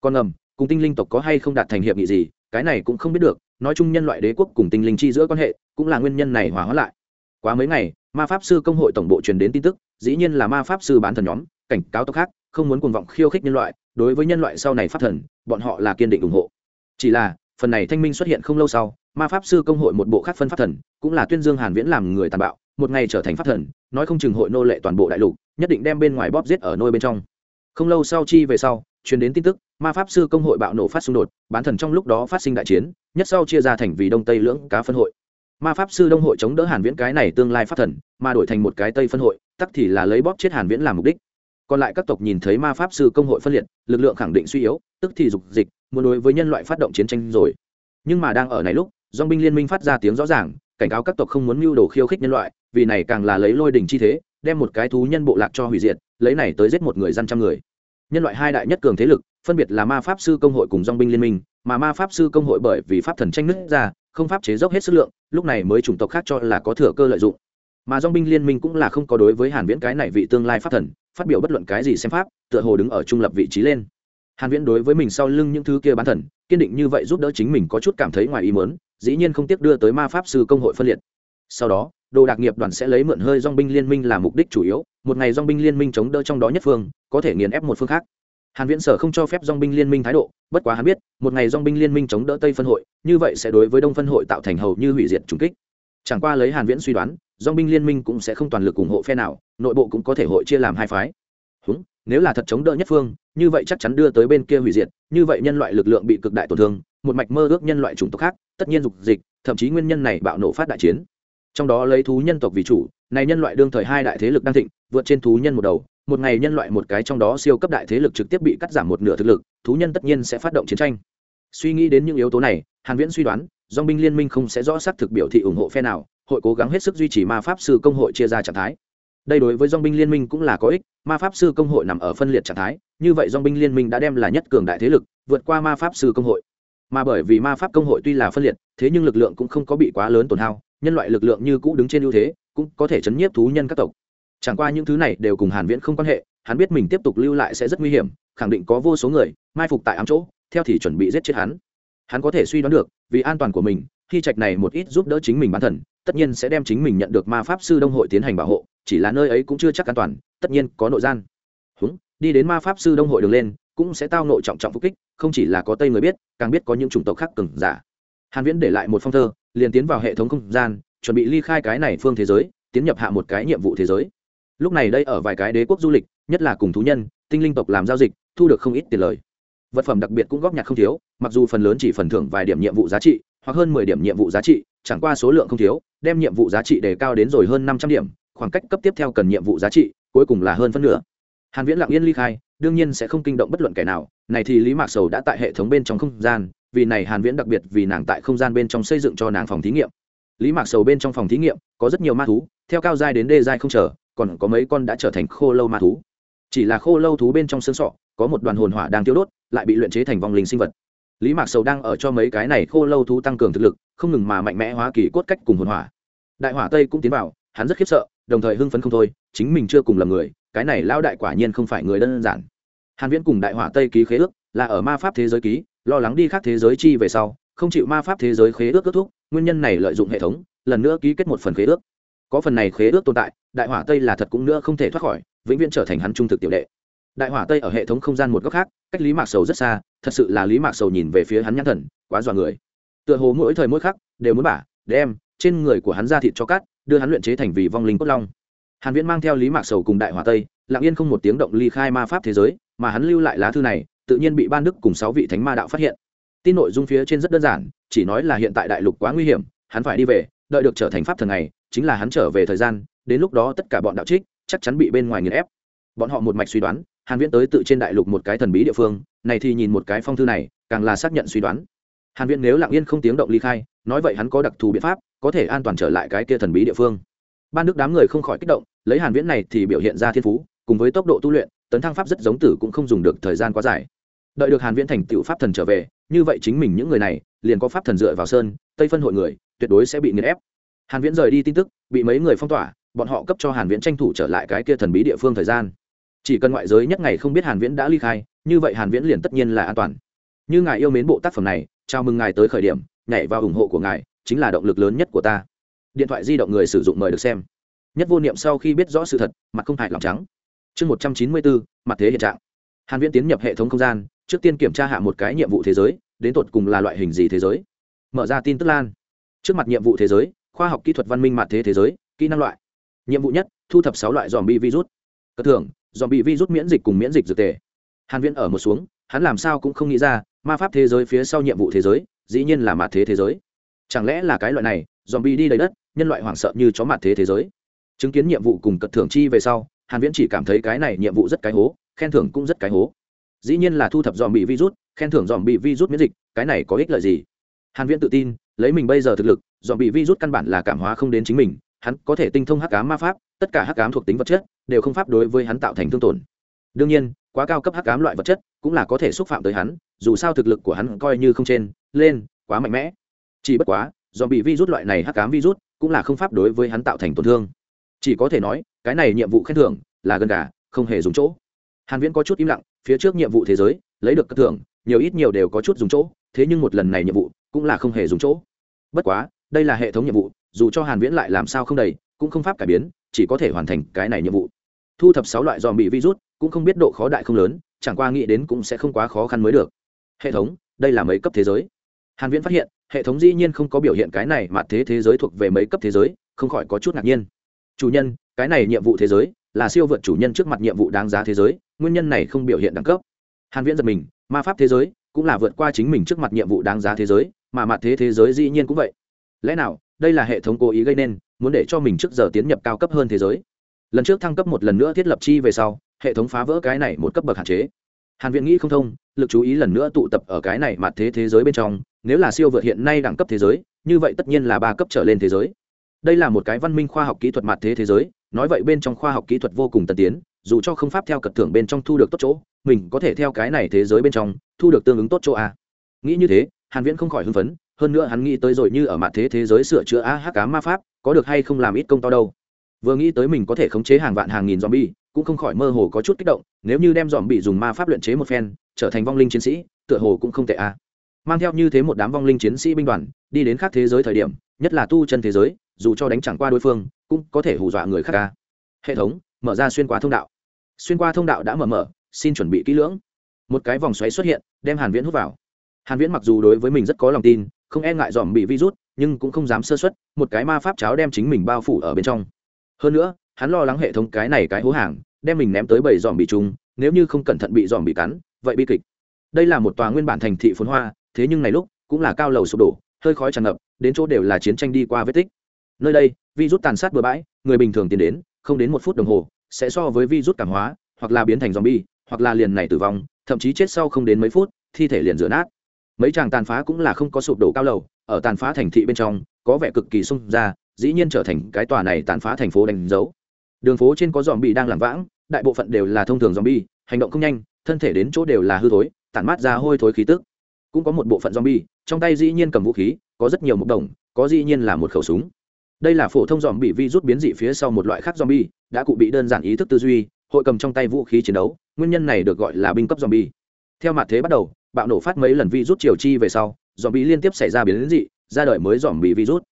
Còn ngầm, cùng tinh linh tộc có hay không đạt thành hiệp nghị gì, cái này cũng không biết được, nói chung nhân loại đế quốc cùng tinh linh chi giữa quan hệ, cũng là nguyên nhân này hòa hóa lại. Quá mấy ngày, ma pháp sư công hội tổng bộ truyền đến tin tức, dĩ nhiên là ma pháp sư bán thần nhóm, cảnh cáo tộc khác, không muốn cuồng vọng khiêu khích nhân loại, đối với nhân loại sau này pháp thần, bọn họ là kiên định ủng hộ. Chỉ là, phần này thanh minh xuất hiện không lâu sau, ma pháp sư công hội một bộ khác phân pháp thần, cũng là tuyên dương hàn viễn làm người tàn bạo một ngày trở thành pháp thần, nói không chừng hội nô lệ toàn bộ đại lục, nhất định đem bên ngoài bóp giết ở nôi bên trong. Không lâu sau chi về sau, truyền đến tin tức, ma pháp sư công hội bạo nổ phát xung đột, bán thần trong lúc đó phát sinh đại chiến, nhất sau chia ra thành vì đông tây lưỡng cá phân hội. Ma pháp sư đông hội chống đỡ hàn viễn cái này tương lai pháp thần, mà đổi thành một cái tây phân hội, tắc thì là lấy bóp chết hàn viễn làm mục đích. Còn lại các tộc nhìn thấy ma pháp sư công hội phân liệt, lực lượng khẳng định suy yếu, tức thì dục dịch, muốn đối với nhân loại phát động chiến tranh rồi. Nhưng mà đang ở này lúc, dòng binh liên minh phát ra tiếng rõ ràng, cảnh cáo các tộc không muốn mưu đồ khiêu khích nhân loại vì này càng là lấy lôi đỉnh chi thế, đem một cái thú nhân bộ lạc cho hủy diệt, lấy này tới giết một người dân trăm người. Nhân loại hai đại nhất cường thế lực, phân biệt là ma pháp sư công hội cùng dong binh liên minh, mà ma pháp sư công hội bởi vì pháp thần tranh nứt ra, không pháp chế dốc hết sức lượng, lúc này mới chủng tộc khác cho là có thừa cơ lợi dụng. Mà dong binh liên minh cũng là không có đối với hàn viễn cái này vị tương lai pháp thần, phát biểu bất luận cái gì xem pháp, tựa hồ đứng ở trung lập vị trí lên. Hàn viễn đối với mình sau lưng những thứ kia bán thần, kiên định như vậy giúp đỡ chính mình có chút cảm thấy ngoài ý muốn, dĩ nhiên không tiếc đưa tới ma pháp sư công hội phân liệt sau đó đồ đạc nghiệp đoàn sẽ lấy mượn hơi dong binh liên minh là mục đích chủ yếu một ngày dong binh liên minh chống đỡ trong đó nhất phương có thể nghiền ép một phương khác. Hàn viễn sở không cho phép dong binh liên minh thái độ bất quá hắn biết một ngày dong binh liên minh chống đỡ tây phân hội như vậy sẽ đối với đông phân hội tạo thành hầu như hủy diệt trùng kích. Chẳng qua lấy hàn viễn suy đoán dong binh liên minh cũng sẽ không toàn lực ủng hộ phe nào nội bộ cũng có thể hội chia làm hai phái. Húng, nếu là thật chống đỡ nhất phương như vậy chắc chắn đưa tới bên kia hủy diệt như vậy nhân loại lực lượng bị cực đại tổn thương một mạch mơ ước nhân loại chủng tộc khác tất nhiên dục dịch thậm chí nguyên nhân này bạo nổ phát đại chiến trong đó lấy thú nhân tộc vì chủ, này nhân loại đương thời hai đại thế lực đang thịnh, vượt trên thú nhân một đầu, một ngày nhân loại một cái trong đó siêu cấp đại thế lực trực tiếp bị cắt giảm một nửa thực lực, thú nhân tất nhiên sẽ phát động chiến tranh. Suy nghĩ đến những yếu tố này, hàn viễn suy đoán dong binh liên minh không sẽ rõ xác thực biểu thị ủng hộ phe nào, hội cố gắng hết sức duy trì ma pháp sư công hội chia ra trạng thái. Đây đối với dong binh liên minh cũng là có ích, ma pháp sư công hội nằm ở phân liệt trạng thái, như vậy dong binh liên minh đã đem là nhất cường đại thế lực, vượt qua ma pháp sư công hội. Mà bởi vì ma pháp công hội tuy là phân liệt, thế nhưng lực lượng cũng không có bị quá lớn tổn hao nhân loại lực lượng như cũ đứng trên ưu thế cũng có thể chấn nhiếp thú nhân các tộc. Chẳng qua những thứ này đều cùng hàn viễn không quan hệ hắn biết mình tiếp tục lưu lại sẽ rất nguy hiểm khẳng định có vô số người mai phục tại ám chỗ theo thì chuẩn bị giết chết hắn. Hắn có thể suy đoán được vì an toàn của mình khi trạch này một ít giúp đỡ chính mình bản thân, tất nhiên sẽ đem chính mình nhận được ma pháp sư đông hội tiến hành bảo hộ chỉ là nơi ấy cũng chưa chắc an toàn tất nhiên có nội gian. Húng đi đến ma pháp sư đông hội đường lên cũng sẽ tao nội trọng trọng phục kích không chỉ là có tây người biết càng biết có những chủng tộc khác cừng giả hàn viễn để lại một phong thơ, liền tiến vào hệ thống không gian, chuẩn bị ly khai cái này phương thế giới, tiến nhập hạ một cái nhiệm vụ thế giới. Lúc này đây ở vài cái đế quốc du lịch, nhất là cùng thú nhân, tinh linh tộc làm giao dịch, thu được không ít tiền lời. Vật phẩm đặc biệt cũng góp nhặt không thiếu, mặc dù phần lớn chỉ phần thưởng vài điểm nhiệm vụ giá trị, hoặc hơn mười điểm nhiệm vụ giá trị, chẳng qua số lượng không thiếu, đem nhiệm vụ giá trị đề cao đến rồi hơn năm trăm điểm, khoảng cách cấp tiếp theo cần nhiệm vụ giá trị, cuối cùng là hơn phân nửa. Hàn viễn lặng yên ly khai, đương nhiên sẽ không kinh động bất luận kẻ nào, này thì lý mạc sầu đã tại hệ thống bên trong không gian vì này hàn viễn đặc biệt vì nàng tại không gian bên trong xây dựng cho nàng phòng thí nghiệm. Lý mạc sầu bên trong phòng thí nghiệm có rất nhiều ma thú, theo cao giai đến đê giai không chờ, còn có mấy con đã trở thành khô lâu ma thú. Chỉ là khô lâu thú bên trong xương sọ, có một đoàn hồn hỏa đang tiêu đốt, lại bị luyện chế thành vong linh sinh vật. Lý mạc sầu đang ở cho mấy cái này khô lâu thú tăng cường thực lực, không ngừng mà mạnh mẽ hóa kỳ cốt cách cùng hồn hỏa. Đại hỏa tây cũng tiến vào, hắn rất khiếp sợ, đồng thời hưng phấn không thôi, chính mình chưa cùng lầm người, cái này lão đại quả nhiên không phải người đơn giản. Hàn viễn cùng đại hỏa tây ký khế ước, là ở ma pháp thế giới ký lo lắng đi khác thế giới chi về sau, không chịu ma pháp thế giới khế ước kết thúc, nguyên nhân này lợi dụng hệ thống, lần nữa ký kết một phần khế ước. Có phần này khế ước tồn tại, đại hỏa tây là thật cũng nữa không thể thoát khỏi, vĩnh viễn trở thành hắn trung thực tiểu đệ. Đại hỏa tây ở hệ thống không gian một góc khác, cách lý mạc sầu rất xa, thật sự là lý mạc sầu nhìn về phía hắn nhãn thần, quá dọa người. Tựa hồ mỗi thời mỗi khắc, đều muốn bả, đem, trên người của hắn ra thịt cho cát, đưa hắn luyện chế thành vì vong linh cốt long. Hàn viễn mang theo lý mạc sầu cùng đại hỏa tây, lặng yên không một tiếng động ly khai ma pháp thế giới, mà hắn lưu lại lá thư này tự nhiên bị ban đức cùng sáu vị thánh ma đạo phát hiện. Tin nội dung phía trên rất đơn giản, chỉ nói là hiện tại đại lục quá nguy hiểm, hắn phải đi về, đợi được trở thành pháp thần này, chính là hắn trở về thời gian, đến lúc đó tất cả bọn đạo trích chắc chắn bị bên ngoài nghiền ép. Bọn họ một mạch suy đoán, hàn viễn tới tự trên đại lục một cái thần bí địa phương, này thì nhìn một cái phong thư này, càng là xác nhận suy đoán. Hàn viễn nếu lặng yên không tiếng động ly khai, nói vậy hắn có đặc thù biện pháp, có thể an toàn trở lại cái kia thần bí địa phương. Ban đức đám người không khỏi kích động, lấy hàn viễn này thì biểu hiện ra thiên phú, cùng với tốc độ tu luyện, tấn thăng pháp rất giống tử cũng không dùng được thời gian quá dài đợi được hàn viễn thành tựu pháp thần trở về như vậy chính mình những người này liền có pháp thần dựa vào sơn tây phân hội người tuyệt đối sẽ bị nghiền ép. Hàn viễn rời đi tin tức bị mấy người phong tỏa bọn họ cấp cho hàn viễn tranh thủ trở lại cái kia thần bí địa phương thời gian. Chỉ cần ngoại giới nhất ngày không biết hàn viễn đã ly khai như vậy hàn viễn liền tất nhiên là an toàn. Như ngài yêu mến bộ tác phẩm này chào mừng ngài tới khởi điểm nhảy vào ủng hộ của ngài chính là động lực lớn nhất của ta. Điện thoại di động người sử dụng mời được xem. Nhất vô niệm sau khi biết rõ sự thật mặt không hại lòng trắng. Chương 194, mặt thế hiện trạng. Hàn viễn tiến nhập hệ thống không gian trước tiên kiểm tra hạ một cái nhiệm vụ thế giới, đến tột cùng là loại hình gì thế giới? Mở ra tin tức lan. Trước mặt nhiệm vụ thế giới, khoa học kỹ thuật văn minh mặt thế thế giới, kỹ năng loại. Nhiệm vụ nhất, thu thập sáu loại dòm bi virus. Cất thường dòm bi virus miễn dịch cùng miễn dịch dược tề. Hàn viễn ở một xuống, hắn làm sao cũng không nghĩ ra, ma pháp thế giới phía sau nhiệm vụ thế giới, dĩ nhiên là mặt thế thế giới. Chẳng lẽ là cái loại này dòm bi đi đầy đất, nhân loại hoảng sợ như chó mặt thế thế giới? Chứng kiến nhiệm vụ cùng cất thưởng chi về sau, hàn viễn chỉ cảm thấy cái này nhiệm vụ rất cái hố, khen thưởng cũng rất cái hố dĩ nhiên là thu thập dòm bị virus, khen thưởng dòm bị virus miễn dịch, cái này có ích lợi gì? Hàn viễn tự tin, lấy mình bây giờ thực lực, dòm bị virus căn bản là cảm hóa không đến chính mình, hắn có thể tinh thông hắc ám ma pháp, tất cả hắc ám thuộc tính vật chất đều không pháp đối với hắn tạo thành thương tổn. Đương nhiên, quá cao cấp hắc ám loại vật chất cũng là có thể xúc phạm tới hắn, dù sao thực lực của hắn coi như không trên, lên, quá mạnh mẽ. Chỉ bất quá, dòm bị virus loại này hắc ám virus cũng là không pháp đối với hắn tạo thành tổn thương. Chỉ có thể nói, cái này nhiệm vụ khen thưởng là gần cả, không hề dùng chỗ. Hàn viễn có chút im lặng phía trước nhiệm vụ thế giới, lấy được cất thưởng, nhiều ít nhiều đều có chút dùng chỗ, thế nhưng một lần này nhiệm vụ cũng là không hề dùng chỗ. Bất quá, đây là hệ thống nhiệm vụ, dù cho hàn viễn lại làm sao không đầy, cũng không pháp cải biến, chỉ có thể hoàn thành cái này nhiệm vụ. Thu thập sáu loại dòm bị virus, cũng không biết độ khó đại không lớn, chẳng qua nghĩ đến cũng sẽ không quá khó khăn mới được. Hệ thống, đây là mấy cấp thế giới. Hàn viễn phát hiện, hệ thống dĩ nhiên không có biểu hiện cái này mà thế thế giới thuộc về mấy cấp thế giới, không khỏi có chút ngạc nhiên. Chủ nhân, cái này nhiệm vụ thế giới là siêu vượt chủ nhân trước mặt nhiệm vụ đáng giá thế giới, nguyên nhân này không biểu hiện đẳng cấp. Hàn viễn giật mình, ma pháp thế giới cũng là vượt qua chính mình trước mặt nhiệm vụ đáng giá thế giới, mà mặt thế thế giới dĩ nhiên cũng vậy. Lẽ nào, đây là hệ thống cố ý gây nên, muốn để cho mình trước giờ tiến nhập cao cấp hơn thế giới? Lần trước thăng cấp một lần nữa thiết lập chi về sau, hệ thống phá vỡ cái này một cấp bậc hạn chế. Hàn viện nghĩ không thông, lực chú ý lần nữa tụ tập ở cái này mặt thế thế giới bên trong, nếu là siêu vượt hiện nay đẳng cấp thế giới, như vậy tất nhiên là ba cấp trở lên thế giới đây là một cái văn minh khoa học kỹ thuật mặt thế thế giới, nói vậy bên trong khoa học kỹ thuật vô cùng tân tiến, dù cho không pháp theo cật thưởng bên trong thu được tốt chỗ, mình có thể theo cái này thế giới bên trong, thu được tương ứng tốt chỗ a. Nghĩ như thế, hàn viễn không khỏi hưng phấn, hơn nữa hắn nghĩ tới rồi như ở mặt thế thế giới sửa chữa a hắc cá ma pháp, có được hay không làm ít công to đâu. Vừa nghĩ tới mình có thể khống chế hàng vạn hàng nghìn zombie, cũng không khỏi mơ hồ có chút kích động, nếu như đem zombie dùng ma pháp luyện chế một phen, trở thành vong linh chiến sĩ, tựa hồ cũng không tệ a. Mang theo như thế một đám vong linh chiến sĩ binh đoàn, đi đến khác thế giới thời điểm, nhất là tu chân thế giới dù cho đánh chẳng qua đối phương, cũng có thể hù dọa người khác ca. Hệ thống, mở ra xuyên qua thông đạo. Xuyên qua thông đạo đã mở mở, xin chuẩn bị kỹ lưỡng. Một cái vòng xoáy xuất hiện, đem hàn viễn hút vào. Hàn viễn mặc dù đối với mình rất có lòng tin, không e ngại dòm bị virus, nhưng cũng không dám sơ suất, một cái ma pháp cháo đem chính mình bao phủ ở bên trong. Hơn nữa, hắn lo lắng hệ thống cái này cái hố hàng, đem mình ném tới bảy dòm bị trùng, nếu như không cẩn thận bị dòm bị cắn, vậy bi kịch. Đây là một tòa nguyên bản thành thị phồn hoa, thế nhưng này lúc, cũng là cao lầu sụp đổ, hơi khói tràn ngập, đến chỗ đều là chiến tranh đi qua vết tích nơi đây, virus tàn sát bừa bãi, người bình thường tiến đến, không đến một phút đồng hồ, sẽ so với virus cảm hóa, hoặc là biến thành zombie, hoặc là liền này tử vong, thậm chí chết sau không đến mấy phút, thi thể liền rửa nát. Mấy chàng tàn phá cũng là không có sụp đổ cao lầu, ở tàn phá thành thị bên trong, có vẻ cực kỳ sung ra, dĩ nhiên trở thành cái tòa này tàn phá thành phố đánh dấu. Đường phố trên có dòm bị đang làm vãng, đại bộ phận đều là thông thường dòm bi hành động không nhanh, thân thể đến chỗ đều là hư thối, tản mát ra hôi thối khí tức. Cũng có một bộ phận dòm bi trong tay dĩ nhiên cầm vũ khí, có rất nhiều mục đồng, có dĩ nhiên là một khẩu súng đây là phổ thông dòm bị vi rút biến dị phía sau một loại khác dòm bi đã cụ bị đơn giản ý thức tư duy, hội cầm trong tay vũ khí chiến đấu, nguyên nhân này được gọi là binh cấp dòm bi theo mặt thế bắt đầu, bạo nổ phát mấy lần vi rút chiều chi về sau dòm bị liên tiếp xảy ra biến dị, ra đời mới dòm bị virus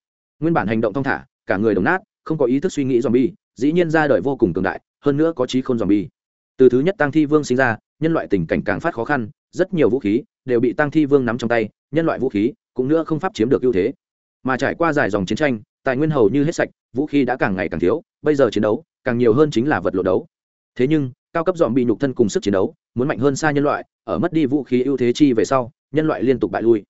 nguyên bản hành động thong thả, cả người đồng nát, không có ý thức suy nghĩ dòm bi dĩ nhiên ra đời vô cùng cường đại, hơn nữa có trí khôn dòm bi từ thứ nhất tăng thi vương sinh ra, nhân loại tình cảnh càng phát khó khăn, rất nhiều vũ khí đều bị tăng thi vương nắm trong tay, nhân loại vũ khí cũng nữa không pháp chiếm được ưu thế. Mà trải qua dài dòng chiến tranh tài nguyên hầu như hết sạch, vũ khí đã càng ngày càng thiếu, bây giờ chiến đấu, càng nhiều hơn chính là vật lộn đấu. Thế nhưng, cao cấp dòm bị nhục thân cùng sức chiến đấu, muốn mạnh hơn xa nhân loại, ở mất đi vũ khí ưu thế chi về sau, nhân loại liên tục bại lui.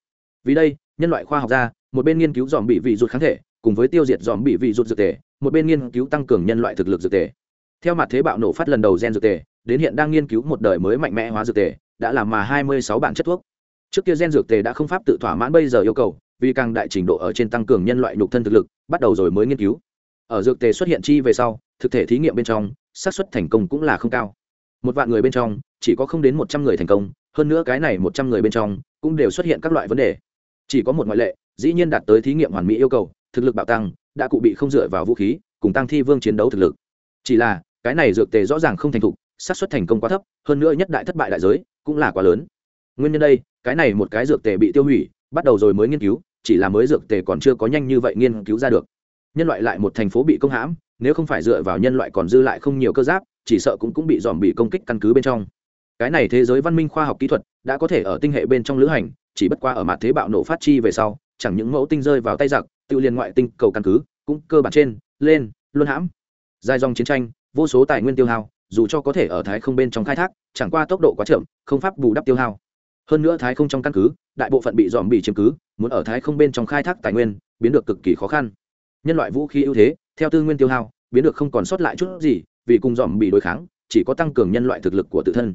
Vì đây, nhân loại khoa học gia, một bên nghiên cứu dòm bị vị rụt kháng thể, cùng với tiêu diệt dòm bị vị rụt dược tề, một bên nghiên cứu tăng cường nhân loại thực lực dược tề. Theo mặt thế bạo nổ phát lần đầu gen dược tề, đến hiện đang nghiên cứu một đời mới mạnh mẽ hóa dược tề, đã làm mà hai mươi sáu bản chất thuốc. Trước kia gen dược tề đã không pháp tự thỏa mãn bây giờ yêu cầu vì càng đại trình độ ở trên tăng cường nhân loại nhục thân thực lực, bắt đầu rồi mới nghiên cứu. Ở dược tề xuất hiện chi về sau, thực thể thí nghiệm bên trong, xác suất thành công cũng là không cao. Một vạn người bên trong, chỉ có không đến một trăm người thành công, hơn nữa cái này một trăm người bên trong, cũng đều xuất hiện các loại vấn đề. Chỉ có một ngoại lệ, dĩ nhiên đạt tới thí nghiệm hoàn mỹ yêu cầu, thực lực bạo tăng, đã cụ bị không dựa vào vũ khí, cùng tăng thi vương chiến đấu thực lực. Chỉ là, cái này dược tề rõ ràng không thành thục, xác suất thành công quá thấp, hơn nữa nhất đại thất bại đại giới, cũng là quá lớn. Nguyên nhân đây, cái này một cái dược tề bị tiêu hủy bắt đầu rồi mới nghiên cứu, chỉ là mới dược tề còn chưa có nhanh như vậy nghiên cứu ra được. Nhân loại lại một thành phố bị công hãm, nếu không phải dựa vào nhân loại còn dư lại không nhiều cơ giáp, chỉ sợ cũng cũng bị dòm bị công kích căn cứ bên trong. Cái này thế giới văn minh khoa học kỹ thuật đã có thể ở tinh hệ bên trong lữ hành, chỉ bất qua ở mặt thế bạo nổ phát chi về sau, chẳng những mẫu tinh rơi vào tay giặc, tự liên ngoại tinh cầu căn cứ, cũng cơ bản trên, lên luôn hãm. Dài dòng chiến tranh, vô số tài nguyên tiêu hao, dù cho có thể ở thái không bên trong khai thác, chẳng qua tốc độ quá chậm, không pháp bù đắp tiêu hao hơn nữa thái không trong căn cứ, đại bộ phận bị dòm bị chiếm cứ, muốn ở thái không bên trong khai thác tài nguyên, biến được cực kỳ khó khăn. Nhân loại vũ khí ưu thế, theo tư nguyên tiêu hao, biến được không còn sót lại chút gì, vì cùng dòm bị đối kháng, chỉ có tăng cường nhân loại thực lực của tự thân.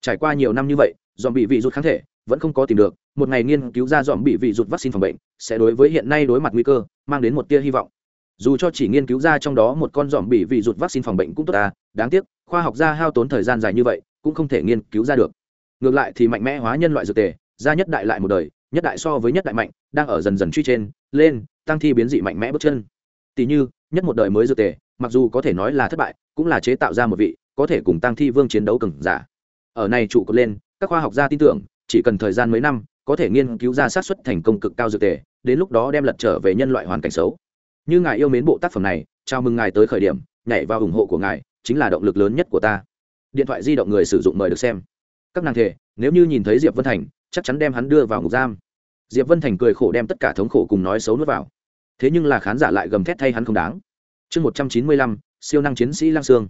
Trải qua nhiều năm như vậy, dòm bị vị rút kháng thể, vẫn không có tìm được, một ngày nghiên cứu ra dòm bị vị rút vaccine phòng bệnh, sẽ đối với hiện nay đối mặt nguy cơ, mang đến một tia hy vọng. Dù cho chỉ nghiên cứu ra trong đó một con dòm bị vị rút vaccine phòng bệnh cũng tốt ta, đáng tiếc, khoa học gia hao tốn thời gian dài như vậy, cũng không thể nghiên cứu ra được ngược lại thì mạnh mẽ hóa nhân loại dược tề, ra nhất đại lại một đời, nhất đại so với nhất đại mạnh, đang ở dần dần truy trên, lên, tăng thi biến dị mạnh mẽ bước chân. Tỷ như, nhất một đời mới dược tề, mặc dù có thể nói là thất bại, cũng là chế tạo ra một vị, có thể cùng tăng thi vương chiến đấu cừng giả. Ở này trụ cột lên, các khoa học gia tin tưởng, chỉ cần thời gian mấy năm, có thể nghiên cứu ra sát xuất thành công cực cao dược tề, đến lúc đó đem lật trở về nhân loại hoàn cảnh xấu. Như ngài yêu mến bộ tác phẩm này, chào mừng ngài tới khởi điểm, nhảy vào ủng hộ của ngài, chính là động lực lớn nhất của ta. Điện thoại di động người sử dụng mời được xem các nàng thể nếu như nhìn thấy diệp vân thành, chắc chắn đem hắn đưa vào ngục giam. Diệp vân thành cười khổ đem tất cả thống khổ cùng nói xấu nuốt vào. Thế nhưng là khán giả lại gầm thét thay hắn không đáng. Chương một trăm chín mươi lăm, siêu năng chiến sĩ lang sương.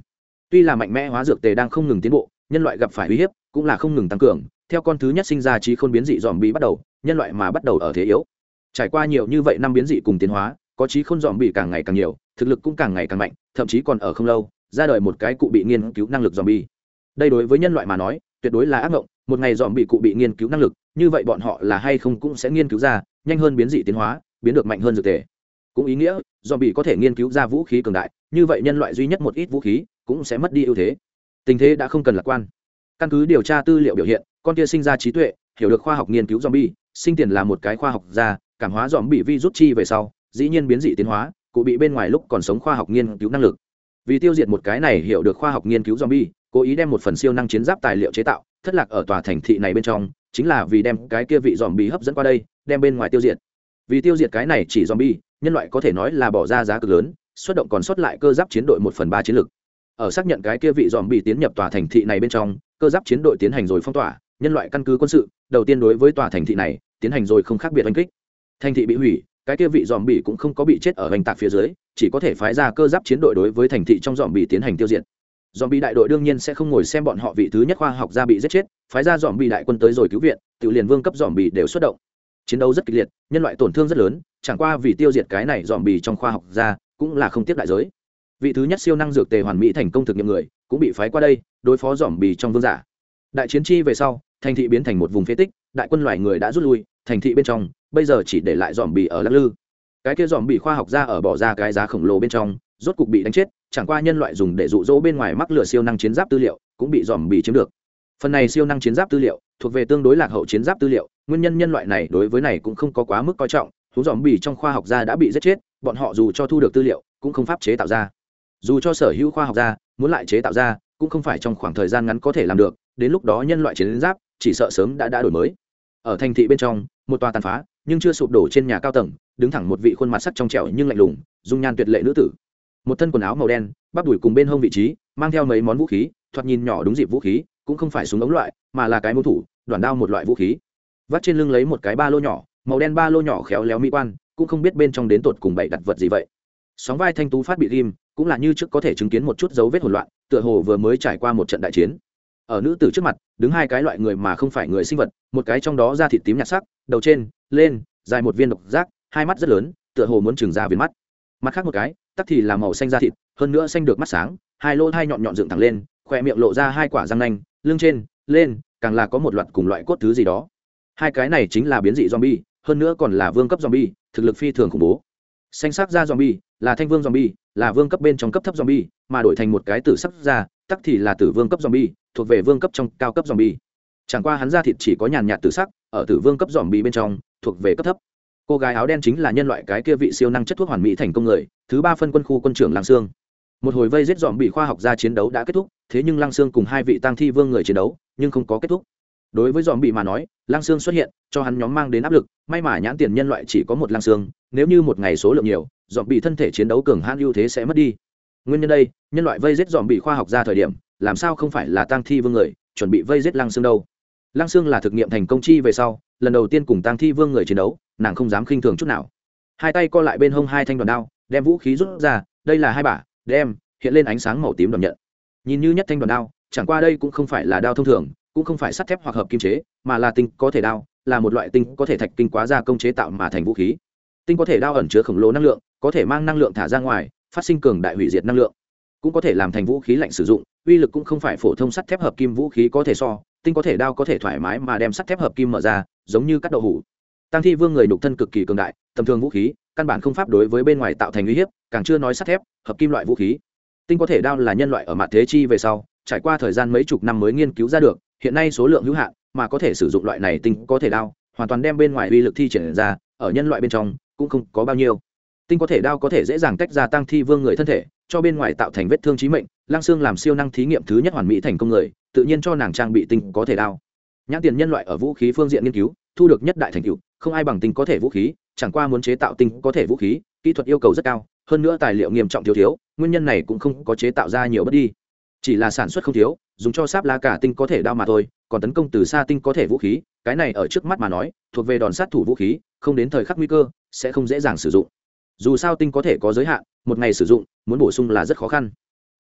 Tuy là mạnh mẽ hóa dược tề đang không ngừng tiến bộ, nhân loại gặp phải uy hiếp, cũng là không ngừng tăng cường, theo con thứ nhất sinh ra trí khôn biến dị dòm bị bắt đầu, nhân loại mà bắt đầu ở thế yếu. Trải qua nhiều như vậy năm biến dị cùng tiến hóa, có trí khôn dòm bị càng ngày càng nhiều, thực lực cũng càng ngày càng mạnh, thậm chí còn ở không lâu, ra đời một cái cụ bị nghiên cứu năng lực dòm bi đây đối với nhân loại mà nói tuyệt đối là ác mộng một ngày dòm bị cụ bị nghiên cứu năng lực, như vậy bọn họ là hay không cũng sẽ nghiên cứu ra, nhanh hơn biến dị tiến hóa, biến được mạnh hơn dược thể. cũng ý nghĩa, dòm bị có thể nghiên cứu ra vũ khí cường đại, như vậy nhân loại duy nhất một ít vũ khí cũng sẽ mất đi ưu thế. Tình thế đã không cần lạc quan. Căn cứ điều tra tư liệu biểu hiện, con kia sinh ra trí tuệ, hiểu được khoa học nghiên cứu zombie sinh tiền là một cái khoa học gia, cảm hóa dòm bị vi rút chi về sau, dĩ nhiên biến dị tiến hóa, cụ bị bên ngoài lúc còn sống khoa học nghiên cứu năng lực. Vì tiêu diệt một cái này hiểu được khoa học nghiên cứu zombie cố ý đem một phần siêu năng chiến giáp tài liệu chế tạo, thất lạc ở tòa thành thị này bên trong, chính là vì đem cái kia vị dòm bị hấp dẫn qua đây, đem bên ngoài tiêu diệt. Vì tiêu diệt cái này chỉ dòm bi nhân loại có thể nói là bỏ ra giá cực lớn, xuất động còn sót lại cơ giáp chiến đội một phần ba chiến lực. Ở xác nhận cái kia vị dòm bị tiến nhập tòa thành thị này bên trong, cơ giáp chiến đội tiến hành rồi phong tỏa, nhân loại căn cứ quân sự, đầu tiên đối với tòa thành thị này, tiến hành rồi không khác biệt oanh kích. Thành thị bị hủy, cái kia vị dòm bị cũng không có bị chết ở hành tạc phía dưới, chỉ có thể phái ra cơ giáp chiến đội đối với thành thị trong dòm bị tiến hành tiêu diệt dòm bị đại đội đương nhiên sẽ không ngồi xem bọn họ vị thứ nhất khoa học gia bị giết chết, phái ra dòm bị đại quân tới rồi cứu viện tự liền vương cấp dòm bị đều xuất động. Chiến đấu rất kịch liệt, nhân loại tổn thương rất lớn, chẳng qua vì tiêu diệt cái này dòm bị trong khoa học gia, cũng là không tiếp đại giới. Vị thứ nhất siêu năng dược tề hoàn mỹ thành công thực nghiệm người, cũng bị phái qua đây, đối phó dòm bì trong vương giả. Đại chiến chi về sau, thành thị biến thành một vùng phế tích, đại quân loài người đã rút lui, thành thị bên trong, bây giờ chỉ để lại dòm bì ở lắc lư. Cái kia dòm bì khoa học ra ở bỏ ra cái giá khổng lồ bên trong, rốt cục bị đánh chết chẳng qua nhân loại dùng để dụ dỗ bên ngoài mắc lửa siêu năng chiến giáp tư liệu, cũng bị dòm bì chiếm được. Phần này siêu năng chiến giáp tư liệu, thuộc về tương đối lạc hậu chiến giáp tư liệu, nguyên nhân nhân loại này đối với này cũng không có quá mức coi trọng, thú dòm bì trong khoa học gia đã bị giết chết, bọn họ dù cho thu được tư liệu, cũng không pháp chế tạo ra. Dù cho sở hữu khoa học gia muốn lại chế tạo ra, cũng không phải trong khoảng thời gian ngắn có thể làm được, đến lúc đó nhân loại chiến giáp, chỉ sợ sớm đã đã đổi mới. Ở thành thị bên trong, một tòa tàn phá, nhưng chưa sụp đổ trên nhà cao tầng, đứng thẳng một vị khuôn mặt sắc trong trẻo nhưng lạnh lùng, dung nhan tuyệt lệ nữ tử một thân quần áo màu đen, bắp đùi cùng bên hông vị trí, mang theo mấy món vũ khí, thoạt nhìn nhỏ đúng dịp vũ khí, cũng không phải súng ống loại, mà là cái mô thủ, đoạn đao một loại vũ khí. Vắt trên lưng lấy một cái ba lô nhỏ, màu đen ba lô nhỏ khéo léo mỹ quan, cũng không biết bên trong đến tột cùng bảy đặt vật gì vậy. Sóng vai thanh tú phát bị ghim, cũng là như trước có thể chứng kiến một chút dấu vết hỗn loạn, tựa hồ vừa mới trải qua một trận đại chiến. Ở nữ tử trước mặt, đứng hai cái loại người mà không phải người sinh vật, một cái trong đó da thịt tím nhạt sắc, đầu trên, lên, dài một viên độc giác, hai mắt rất lớn, tựa hồ muốn trừng ra viên mắt. Mặt khác một cái tắc thì là màu xanh da thịt, hơn nữa xanh được mắt sáng, hai lỗ hai nhọn nhọn dựng thẳng lên khoe miệng lộ ra hai quả răng nanh, lưng trên, lên, càng là có một loạt cùng loại cốt thứ gì đó. Hai cái này chính là biến dị zombie, hơn nữa còn là vương cấp zombie, thực lực phi thường khủng bố. Xanh sắc da zombie, là thanh vương zombie, là vương cấp bên trong cấp thấp zombie, mà đổi thành một cái tử sắc da, tắc thì là tử vương cấp zombie, thuộc về vương cấp trong cao cấp zombie. Chẳng qua hắn da thịt chỉ có nhàn nhạt tử sắc, ở tử vương cấp zombie bên trong, thuộc về cấp thấp cô gái áo đen chính là nhân loại cái kia vị siêu năng chất thuốc hoàn mỹ thành công người, thứ ba phân quân khu quân trưởng lăng sương. Một hồi vây giết dòm bị khoa học gia chiến đấu đã kết thúc, thế nhưng lăng sương cùng hai vị tăng thi vương người chiến đấu, nhưng không có kết thúc. Đối với dòm bị mà nói, lăng sương xuất hiện, cho hắn nhóm mang đến áp lực, may mà nhãn tiền nhân loại chỉ có một lăng sương, nếu như một ngày số lượng nhiều dòm bị thân thể chiến đấu cường hãn ưu thế sẽ mất đi. Nguyên nhân đây, nhân loại vây giết dòm bị khoa học ra thời điểm, làm sao không phải là tăng thi vương người, chuẩn bị vây giết lăng sương đâu? Lăng sương là thực nghiệm thành công chi về sau, lần đầu tiên cùng tăng thi vương người chiến đấu nàng không dám khinh thường chút nào. Hai tay co lại bên hông hai thanh đoàn đao, đem vũ khí rút ra, đây là hai bả, đem, hiện lên ánh sáng màu tím đoàn nhận. Nhìn như nhất thanh đoàn đao, chẳng qua đây cũng không phải là đao thông thường, cũng không phải sắt thép hoặc hợp kim chế, mà là tinh có thể đao, là một loại tinh có thể thạch kinh quá ra công chế tạo mà thành vũ khí. Tinh có thể đao ẩn chứa khổng lồ năng lượng, có thể mang năng lượng thả ra ngoài, phát sinh cường đại hủy diệt năng lượng. Cũng có thể làm thành vũ khí lạnh sử dụng, uy lực cũng không phải phổ thông sắt thép hợp kim vũ khí có thể so, tinh có thể đao có thể thoải mái mà đem sắt thép hợp kim mở ra, giống như cắt đậu hủ tăng thi vương người nhục thân cực kỳ cường đại, tầm thường vũ khí, căn bản không pháp đối với bên ngoài tạo thành uy hiếp, càng chưa nói sắt thép, hợp kim loại vũ khí. Tinh có thể đao là nhân loại ở mặt thế chi về sau, trải qua thời gian mấy chục năm mới nghiên cứu ra được, hiện nay số lượng hữu hạn, mà có thể sử dụng loại này tinh có thể đao, hoàn toàn đem bên ngoài uy lực thi triển ra, ở nhân loại bên trong, cũng không có bao nhiêu. Tinh có thể đao có thể dễ dàng tách ra tăng thi vương người thân thể, cho bên ngoài tạo thành vết thương trí mệnh lang xương làm siêu năng thí nghiệm thứ nhất hoàn mỹ thành công người, tự nhiên cho nàng trang bị tinh có thể đao. Nhãn tiền nhân loại ở vũ khí phương diện nghiên cứu thu được nhất đại thành tựu, không ai bằng tinh có thể vũ khí, chẳng qua muốn chế tạo tinh có thể vũ khí, kỹ thuật yêu cầu rất cao, hơn nữa tài liệu nghiêm trọng thiếu thiếu, nguyên nhân này cũng không có chế tạo ra nhiều bất đi. Chỉ là sản xuất không thiếu, dùng cho sáp lá cả tinh có thể đao mà thôi, còn tấn công từ xa tinh có thể vũ khí, cái này ở trước mắt mà nói, thuộc về đòn sát thủ vũ khí, không đến thời khắc nguy cơ, sẽ không dễ dàng sử dụng. Dù sao tinh có thể có giới hạn, một ngày sử dụng, muốn bổ sung là rất khó khăn.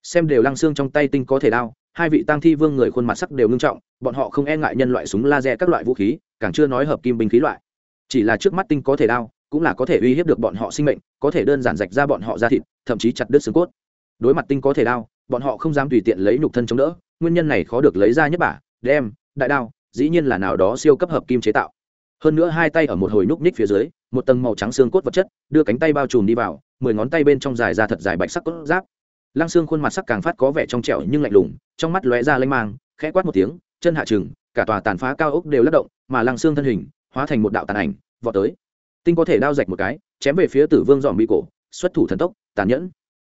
Xem đều lăng xương trong tay tinh có thể đao hai vị tăng thi vương người khuôn mặt sắc đều ngưng trọng, bọn họ không e ngại nhân loại súng laser các loại vũ khí, càng chưa nói hợp kim binh khí loại. Chỉ là trước mắt tinh có thể đao, cũng là có thể uy hiếp được bọn họ sinh mệnh, có thể đơn giản rạch ra bọn họ ra thịt, thậm chí chặt đứt xương cốt. Đối mặt tinh có thể đao, bọn họ không dám tùy tiện lấy nhục thân chống đỡ, nguyên nhân này khó được lấy ra nhất bả, đem, đại đao, dĩ nhiên là nào đó siêu cấp hợp kim chế tạo. Hơn nữa hai tay ở một hồi núc ních phía dưới, một tầng màu trắng xương cốt vật chất, đưa cánh tay bao trùm đi vào, mười ngón tay bên trong dài ra thật dài bạch sắc cốt giáp lăng xương khuôn mặt sắc càng phát có vẻ trong trẻo nhưng lạnh lùng, trong mắt lóe ra lanh mang, khẽ quát một tiếng, chân hạ trừng, cả tòa tàn phá cao ốc đều lắc động, mà lăng xương thân hình hóa thành một đạo tàn ảnh, vọt tới. Tinh có thể đao rạch một cái, chém về phía tử vương dòm bị cổ, xuất thủ thần tốc, tàn nhẫn.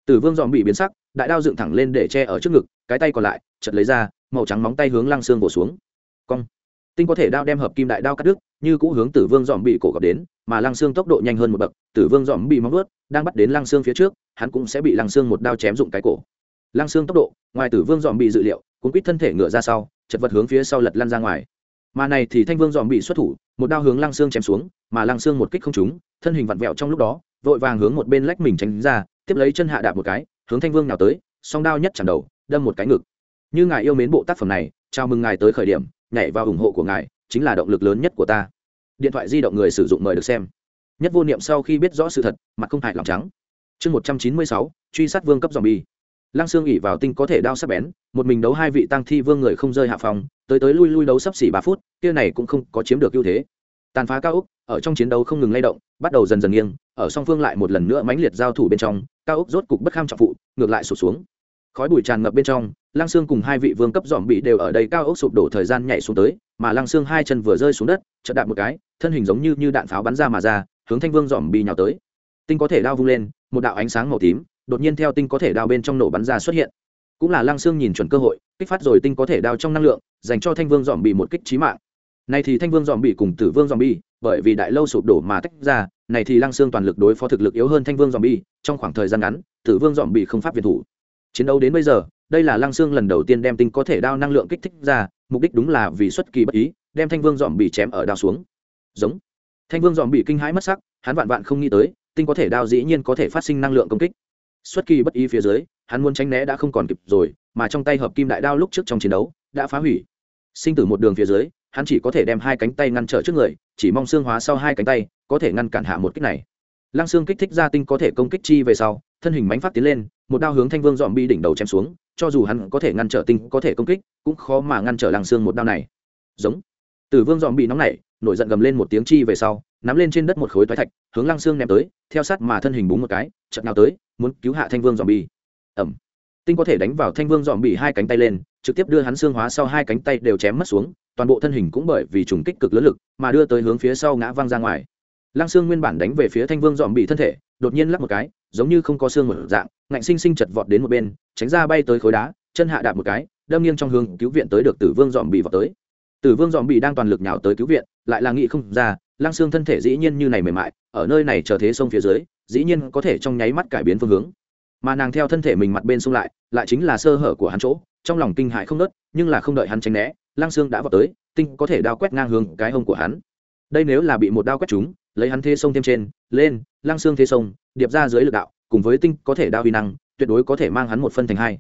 Tử vương dòm bị biến sắc, đại đao dựng thẳng lên để che ở trước ngực, cái tay còn lại chật lấy ra, màu trắng móng tay hướng lăng xương bổ xuống. Cong tinh có thể đao đem hợp kim đại đao cắt đứt, như cũ hướng tử vương dòm bị cổ gặp đến, mà lăng xương tốc độ nhanh hơn một bậc, tử vương dòm bị móng vớt đang bắt đến lăng xương phía trước, hắn cũng sẽ bị lăng xương một đao chém dụng cái cổ. Lăng xương tốc độ, ngoài tử vương dòm bị dự liệu, cuốn quýt thân thể ngựa ra sau, chật vật hướng phía sau lật lan ra ngoài. Mà này thì thanh vương dòm bị xuất thủ, một đao hướng lăng xương chém xuống, mà lăng xương một kích không trúng, thân hình vặn vẹo trong lúc đó, vội vàng hướng một bên lách mình tránh ra, tiếp lấy chân hạ đạp một cái, hướng thanh vương nào tới, song đao nhất chẳng đầu, đâm một cái ngực. Như ngài yêu mến bộ tác phẩm này, chào mừng ngài tới khởi điểm nhảy vào ủng hộ của ngài, chính là động lực lớn nhất của ta. Điện thoại di động người sử dụng mời được xem. Nhất vô niệm sau khi biết rõ sự thật, mặt không hại lòng trắng. Chương một trăm chín mươi sáu, truy sát vương cấp dòng bi lăng xương ỉ vào tinh có thể đao sắc bén, một mình đấu hai vị tăng thi vương người không rơi hạ phòng, tới tới lui lui đấu sắp xỉ ba phút, kia này cũng không có chiếm được ưu thế. Tàn phá cao úc ở trong chiến đấu không ngừng lay động, bắt đầu dần dần nghiêng, ở song phương lại một lần nữa mãnh liệt giao thủ bên trong, cao úc rốt cục bất kham trọng phụ, ngược lại sụt xuống. Khói bụi tràn ngập bên trong lăng xương cùng hai vị vương cấp dòm bị đều ở đây cao ốc sụp đổ thời gian nhảy xuống tới, mà lăng xương hai chân vừa rơi xuống đất, chợt đạp một cái, thân hình giống như như đạn pháo bắn ra mà ra, hướng thanh vương dòm bị nhào tới. Tinh có thể đao vung lên, một đạo ánh sáng màu tím, đột nhiên theo tinh có thể đao bên trong nổ bắn ra xuất hiện. Cũng là lăng xương nhìn chuẩn cơ hội, kích phát rồi tinh có thể đao trong năng lượng, dành cho thanh vương dòm bị một kích trí mạng. Này thì thanh vương dòm bị cùng tử vương dòm bị bởi vì đại lâu sụp đổ mà tách ra, này thì lăng xương toàn lực đối phó thực lực yếu hơn thanh vương dòm bị trong khoảng thời gian ngắn, tử vương dòm bị không pháp việt thủ. Chiến đấu đến bây giờ đây là lăng xương lần đầu tiên đem tinh có thể đao năng lượng kích thích ra, mục đích đúng là vì xuất kỳ bất ý, đem thanh vương dòm bị chém ở đao xuống. Giống. Thanh vương dòm bị kinh hãi mất sắc, hắn vạn vạn không nghĩ tới, tinh có thể đao dĩ nhiên có thể phát sinh năng lượng công kích. Xuất kỳ bất ý phía dưới, hắn muốn tránh né đã không còn kịp rồi, mà trong tay hợp kim đại đao lúc trước trong chiến đấu, đã phá hủy. Sinh tử một đường phía dưới, hắn chỉ có thể đem hai cánh tay ngăn trở trước người, chỉ mong xương hóa sau hai cánh tay, có thể ngăn cản hạ một kích này. Lăng xương kích thích ra tinh có thể công kích chi về sau, thân hình mánh phát tiến lên, một đao hướng thanh vương dòm bi đỉnh đầu chém xuống cho dù hắn có thể ngăn trở tinh có thể công kích, cũng khó mà ngăn trở lăng xương một đao này. Giống. Tử vương dòm bị nóng nảy, nổi giận gầm lên một tiếng chi về sau, nắm lên trên đất một khối thoái thạch, hướng lăng xương ném tới, theo sát mà thân hình búng một cái, chợt nào tới, muốn cứu hạ thanh vương dòm bi ẩm tinh có thể đánh vào thanh vương dòm bị hai cánh tay lên, trực tiếp đưa hắn xương hóa sau hai cánh tay đều chém mất xuống, toàn bộ thân hình cũng bởi vì trùng kích cực lớn lực mà đưa tới hướng phía sau ngã văng ra ngoài. Lăng xương nguyên bản đánh về phía thanh vương dòm bị thân thể, đột nhiên lắc một cái giống như không có xương một dạng, ngạnh sinh sinh chật vọt đến một bên, tránh ra bay tới khối đá, chân hạ đạp một cái, đâm nghiêng trong hướng cứu viện tới được tử vương dòm bị vọt tới. Tử vương dòm bị đang toàn lực nhào tới cứu viện, lại là nghị không ra, lăng xương thân thể dĩ nhiên như này mềm mại, ở nơi này chờ thế sông phía dưới, dĩ nhiên có thể trong nháy mắt cải biến phương hướng. Mà nàng theo thân thể mình mặt bên xung lại lại chính là sơ hở của hắn chỗ, trong lòng kinh hại không nớt nhưng là không đợi hắn tránh né, lăng xương đã vào tới, tinh có thể đao quét ngang hướng cái hông của hắn. Đây nếu là bị một đao quét trúng lấy hắn thế sông thêm trên, lên, lăng xương thế sông, điệp ra dưới lực đạo, cùng với tinh có thể đao vi năng, tuyệt đối có thể mang hắn một phân thành hai.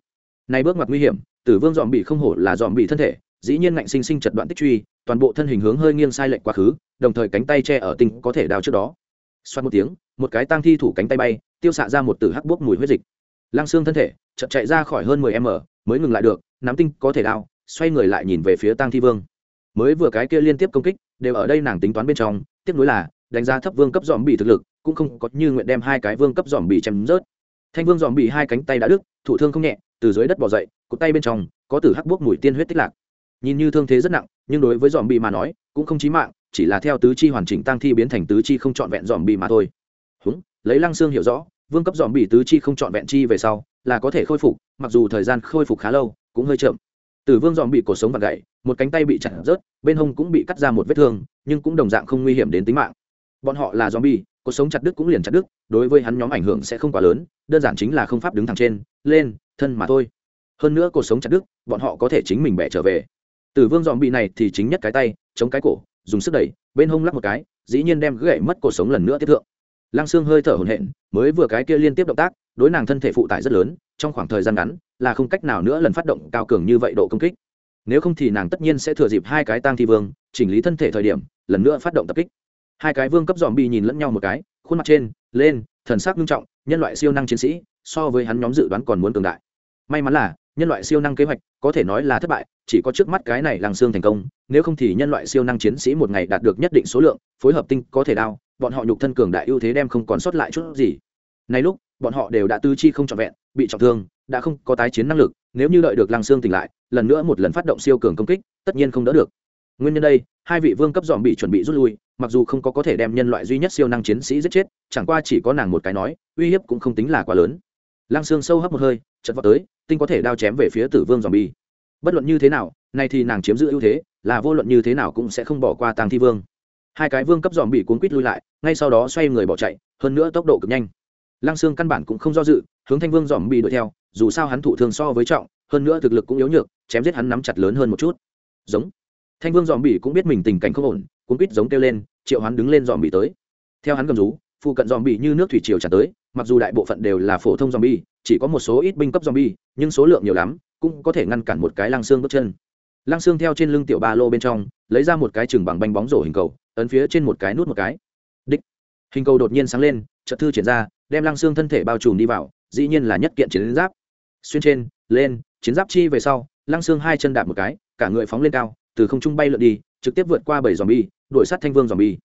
Này bước ngoặt nguy hiểm, tử vương dòm bị không hổ là dòm bị thân thể, dĩ nhiên ngạnh sinh sinh chật đoạn tích truy, toàn bộ thân hình hướng hơi nghiêng sai lệch quá khứ, đồng thời cánh tay che ở tinh có thể đao trước đó. Xoát một tiếng, một cái tang thi thủ cánh tay bay, tiêu xạ ra một tử hắc bốc mùi huyết dịch. Lăng xương thân thể chợt chạy ra khỏi hơn mười m, mới ngừng lại được, nắm tinh có thể đao, xoay người lại nhìn về phía tang thi vương. Mới vừa cái kia liên tiếp công kích, đều ở đây nàng tính toán bên trong tiếp nối là đánh giá thấp vương cấp dòm bị thực lực, cũng không có như nguyện đem hai cái vương cấp dòm bị chém rớt. Thanh vương dòm bị hai cánh tay đã đứt, thủ thương không nhẹ, từ dưới đất bỏ dậy cụt tay bên trong, có tử hắc bốc mùi tiên huyết tích lạc. Nhìn như thương thế rất nặng, nhưng đối với dòm bị mà nói, cũng không chí mạng, chỉ là theo tứ chi hoàn chỉnh tăng thi biến thành tứ chi không trọn vẹn dòm bị mà thôi. Húng, lấy lăng xương hiểu rõ, vương cấp dòm bị tứ chi không trọn vẹn chi về sau, là có thể khôi phục, mặc dù thời gian khôi phục khá lâu, cũng hơi chậm. Tử vương dòm bị cổ sống và gậy một cánh tay bị chặt rớt, bên hông cũng bị cắt ra một vết thương, nhưng cũng đồng dạng không nguy hiểm đến tính mạng bọn họ là zombie cuộc sống chặt đứt cũng liền chặt đứt, đối với hắn nhóm ảnh hưởng sẽ không quá lớn, đơn giản chính là không pháp đứng thẳng trên, lên, thân mà thôi. Hơn nữa cuộc sống chặt đứt, bọn họ có thể chính mình bẻ trở về. Tử vương zombie này thì chính nhất cái tay, chống cái cổ, dùng sức đẩy, bên hông lắc một cái, dĩ nhiên đem gãy mất cuộc sống lần nữa tiếp thượng. Lăng xương hơi thở hổn hển, mới vừa cái kia liên tiếp động tác, đối nàng thân thể phụ tải rất lớn, trong khoảng thời gian ngắn, là không cách nào nữa lần phát động cao cường như vậy độ công kích. Nếu không thì nàng tất nhiên sẽ thừa dịp hai cái tang thi vương, chỉnh lý thân thể thời điểm, lần nữa phát động tập kích hai cái vương cấp dòm bi nhìn lẫn nhau một cái, khuôn mặt trên, lên, thần sắc nghiêm trọng, nhân loại siêu năng chiến sĩ, so với hắn nhóm dự đoán còn muốn cường đại. May mắn là, nhân loại siêu năng kế hoạch, có thể nói là thất bại, chỉ có trước mắt cái này làng xương thành công, nếu không thì nhân loại siêu năng chiến sĩ một ngày đạt được nhất định số lượng, phối hợp tinh có thể đao, bọn họ nhục thân cường đại ưu thế đem không còn sót lại chút gì. Này lúc, bọn họ đều đã tư chi không trọn vẹn, bị trọng thương, đã không có tái chiến năng lực, nếu như đợi được làng xương tỉnh lại, lần nữa một lần phát động siêu cường công kích, tất nhiên không đỡ được nguyên nhân đây, hai vị vương cấp dòm bị chuẩn bị rút lui, mặc dù không có có thể đem nhân loại duy nhất siêu năng chiến sĩ giết chết, chẳng qua chỉ có nàng một cái nói, uy hiếp cũng không tính là quá lớn. Lăng xương sâu hấp một hơi chật vào tới, tinh có thể đao chém về phía tử vương dòm bi bất luận như thế nào, nay thì nàng chiếm giữ ưu thế, là vô luận như thế nào cũng sẽ không bỏ qua tàng thi vương. Hai cái vương cấp dòm bị cuốn quít lui lại, ngay sau đó xoay người bỏ chạy, hơn nữa tốc độ cực nhanh. Lăng xương căn bản cũng không do dự, hướng thanh vương dòm bị đuổi theo, dù sao hắn thụ thường so với trọng, hơn nữa thực lực cũng yếu nhược, chém giết hắn nắm chặt lớn hơn một chút. Giống thanh vương dòm bị cũng biết mình tình cảnh không ổn cũng quýt giống kêu lên, triệu hắn đứng lên dòm bị tới. Theo hắn cầm rú, phụ cận dòm bị như nước thủy triều tràn tới, mặc dù đại bộ phận đều là phổ thông dòm bi chỉ có một số ít binh cấp dòm bi nhưng số lượng nhiều lắm, cũng có thể ngăn cản một cái lăng xương bước chân. Lăng xương theo trên lưng tiểu ba lô bên trong, lấy ra một cái chừng bằng bánh bóng rổ hình cầu, ấn phía trên một cái nút một cái. Đích. Hình cầu đột nhiên sáng lên, chợt thư triển ra, đem lăng xương thân thể bao trùm đi vào, dĩ nhiên là nhất kiện chiến giáp. Xuyên trên, lên, chiến giáp chi về sau, lăng xương hai chân đạp một cái, cả người phóng lên cao từ không trung bay lượn đi, trực tiếp vượt qua bảy dòm bi đuổi sát thanh vương dòm bi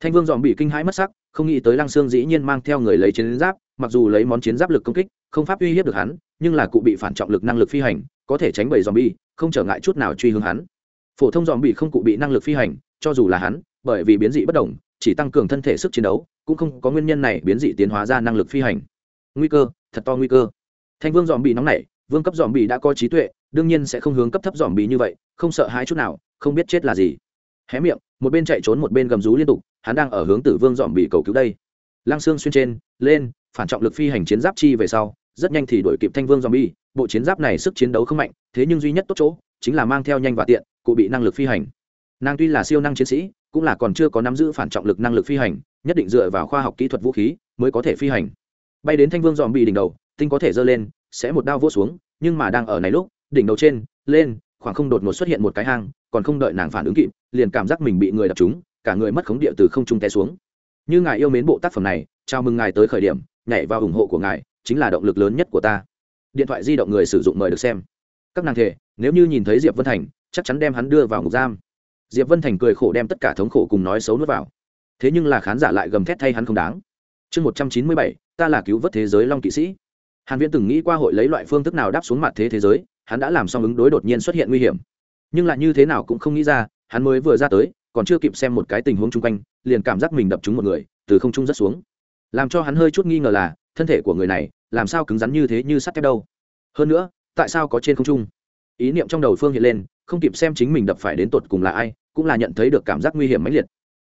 thanh vương dòm bị kinh hãi mất sắc, không nghĩ tới lăng xương dĩ nhiên mang theo người lấy chiến giáp, mặc dù lấy món chiến giáp lực công kích, không pháp uy hiếp được hắn, nhưng là cụ bị phản trọng lực năng lực phi hành, có thể tránh bảy dòm bi không trở ngại chút nào truy hướng hắn. Phổ thông dòm bị không cụ bị năng lực phi hành, cho dù là hắn, bởi vì biến dị bất đồng, chỉ tăng cường thân thể sức chiến đấu, cũng không có nguyên nhân này biến dị tiến hóa ra năng lực phi hành. Nguy cơ, thật to nguy cơ. Thanh vương dòm bị nóng nảy, vương cấp dòm bị đã có trí tuệ đương nhiên sẽ không hướng cấp thấp dòm bị như vậy, không sợ hãi chút nào, không biết chết là gì. Hé miệng, một bên chạy trốn một bên gầm rú liên tục, hắn đang ở hướng tử vương dòm bị cầu cứu đây. Lăng xương xuyên trên, lên, phản trọng lực phi hành chiến giáp chi về sau, rất nhanh thì đuổi kịp thanh vương dòm bi bộ chiến giáp này sức chiến đấu không mạnh, thế nhưng duy nhất tốt chỗ, chính là mang theo nhanh và tiện, cụ bị năng lực phi hành. Nàng tuy là siêu năng chiến sĩ, cũng là còn chưa có nắm giữ phản trọng lực năng lực phi hành, nhất định dựa vào khoa học kỹ thuật vũ khí mới có thể phi hành. Bay đến thanh vương dòm bị đỉnh đầu, tinh có thể giơ lên, sẽ một đao vỗ xuống, nhưng mà đang ở này lúc đỉnh đầu trên, lên, khoảng không đột ngột xuất hiện một cái hang, còn không đợi nàng phản ứng kịp, liền cảm giác mình bị người đập trúng, cả người mất khống địa từ không trung té xuống. Như ngài yêu mến bộ tác phẩm này, chào mừng ngài tới khởi điểm, nhảy vào ủng hộ của ngài, chính là động lực lớn nhất của ta. Điện thoại di động người sử dụng mời được xem. Các nàng thể nếu như nhìn thấy diệp vân thành, chắc chắn đem hắn đưa vào ngục giam. Diệp vân thành cười khổ đem tất cả thống khổ cùng nói xấu nuốt vào. Thế nhưng là khán giả lại gầm thét thay hắn không đáng. Chương một trăm chín mươi bảy, ta là cứu vớt thế giới long kỵ sĩ. Hàn viễn từng nghĩ qua hội lấy loại phương thức nào đáp xuống mặt thế thế giới hắn đã làm xong ứng đối đột nhiên xuất hiện nguy hiểm. Nhưng lại như thế nào cũng không nghĩ ra, hắn mới vừa ra tới, còn chưa kịp xem một cái tình huống chung quanh, liền cảm giác mình đập trúng một người, từ không trung rất xuống. Làm cho hắn hơi chút nghi ngờ là, thân thể của người này, làm sao cứng rắn như thế như sắt thép đâu? Hơn nữa, tại sao có trên không trung? Ý niệm trong đầu phương hiện lên, không kịp xem chính mình đập phải đến tột cùng là ai, cũng là nhận thấy được cảm giác nguy hiểm mãnh liệt.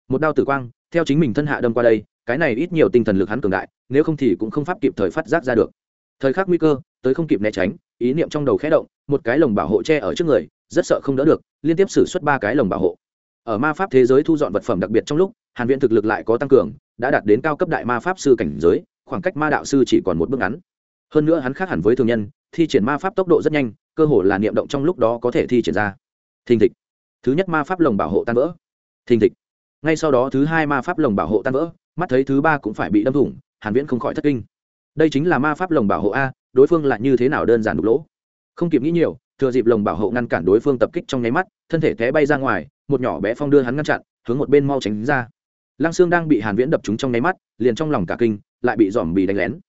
Một đao tử quang, theo chính mình thân hạ đâm qua đây, cái này ít nhiều tinh thần lực hắn cường đại, nếu không thì cũng không pháp kịp thời phát giác ra được. Thời khắc nguy cơ tới không kịp né tránh, ý niệm trong đầu khẽ động, một cái lồng bảo hộ che ở trước người, rất sợ không đỡ được, liên tiếp xử suất ba cái lồng bảo hộ. Ở ma pháp thế giới thu dọn vật phẩm đặc biệt trong lúc, hàn viện thực lực lại có tăng cường, đã đạt đến cao cấp đại ma pháp sư cảnh giới, khoảng cách ma đạo sư chỉ còn một bước ngắn. Hơn nữa hắn khác hẳn với thường nhân, thi triển ma pháp tốc độ rất nhanh, cơ hồ là niệm động trong lúc đó có thể thi triển ra. Thình thịch. Thứ nhất ma pháp lồng bảo hộ tan vỡ. Thình thịch. Ngay sau đó thứ hai ma pháp lồng bảo hộ tan vỡ, mắt thấy thứ ba cũng phải bị đâm thủng, hàn viễn không khỏi thất kinh. Đây chính là ma pháp lồng bảo hộ a đối phương lại như thế nào đơn giản đục lỗ. Không kịp nghĩ nhiều, thừa dịp lồng bảo hộ ngăn cản đối phương tập kích trong nháy mắt, thân thể té bay ra ngoài, một nhỏ bé phong đưa hắn ngăn chặn, hướng một bên mau tránh ra. Lăng xương đang bị hàn viễn đập trúng trong nháy mắt, liền trong lòng cả kinh, lại bị dòm bị đánh lén.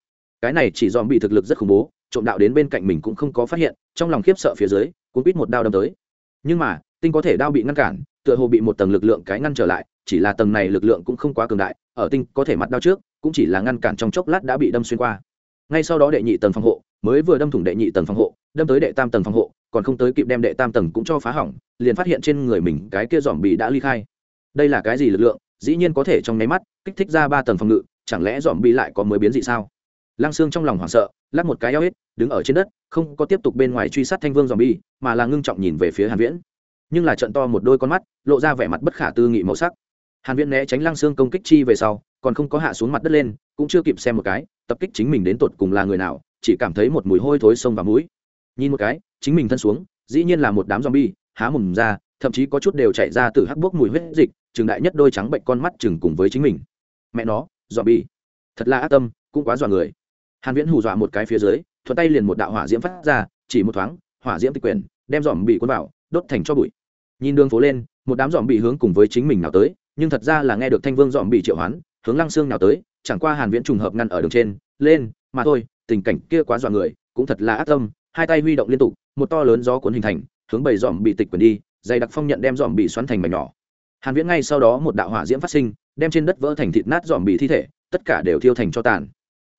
Cái này chỉ dòm bị thực lực rất khủng bố, trộm đạo đến bên cạnh mình cũng không có phát hiện, trong lòng khiếp sợ phía dưới cũng quít một đao đâm tới. Nhưng mà, tinh có thể đao bị ngăn cản, tựa hồ bị một tầng lực lượng cái ngăn trở lại, chỉ là tầng này lực lượng cũng không quá cường đại, ở tinh có thể mặt đao trước, cũng chỉ là ngăn cản trong chốc lát đã bị đâm xuyên qua ngay sau đó đệ nhị tầng phòng hộ, mới vừa đâm thủng đệ nhị tầng phòng hộ, đâm tới đệ tam tầng phòng hộ, còn không tới kịp đem đệ tam tầng cũng cho phá hỏng, liền phát hiện trên người mình cái kia dòm bị đã ly khai. Đây là cái gì lực lượng? Dĩ nhiên có thể trong nháy mắt kích thích ra ba tầng phòng ngự, chẳng lẽ dòm bị lại có mới biến dị sao? Lăng xương trong lòng hoảng sợ, lắc một cái eo hết đứng ở trên đất, không có tiếp tục bên ngoài truy sát thanh vương dòm bi mà là ngưng trọng nhìn về phía hàn viễn. Nhưng là trận to một đôi con mắt, lộ ra vẻ mặt bất khả tư nghị màu sắc. Hàn viễn né tránh lăng xương công kích chi về sau, còn không có hạ xuống mặt đất lên, cũng chưa kịp xem một cái tập kích chính mình đến tột cùng là người nào, chỉ cảm thấy một mùi hôi thối sông vào mũi. Nhìn một cái, chính mình thân xuống, dĩ nhiên là một đám zombie, há mồm ra, thậm chí có chút đều chạy ra từ hắc bốc mùi huyết dịch chừng đại nhất đôi trắng bệnh con mắt chừng cùng với chính mình. Mẹ nó, zombie. Thật là ác tâm, cũng quá dọa người. Hàn viễn hù dọa một cái phía dưới, thuận tay liền một đạo hỏa diễm phát ra, chỉ một thoáng, hỏa diễm tịch quyền đem dòm bị cuốn vào, đốt thành cho bụi. Nhìn đường phố lên, một đám dòm bị hướng cùng với chính mình nào tới, nhưng thật ra là nghe được thanh vương dòm bị triệu hoán, hướng lăng xương nào tới chẳng qua hàn viễn trùng hợp ngăn ở đường trên lên mà thôi tình cảnh kia quá dọa người cũng thật là ác tâm hai tay huy động liên tục một to lớn gió cuốn hình thành hướng bầy dòm bị tịch quyển đi dày đặc phong nhận đem dòm bị xoắn thành mảnh nhỏ. Hàn viễn ngay sau đó một đạo hỏa diễm phát sinh đem trên đất vỡ thành thịt nát dòm bị thi thể tất cả đều thiêu thành cho tàn.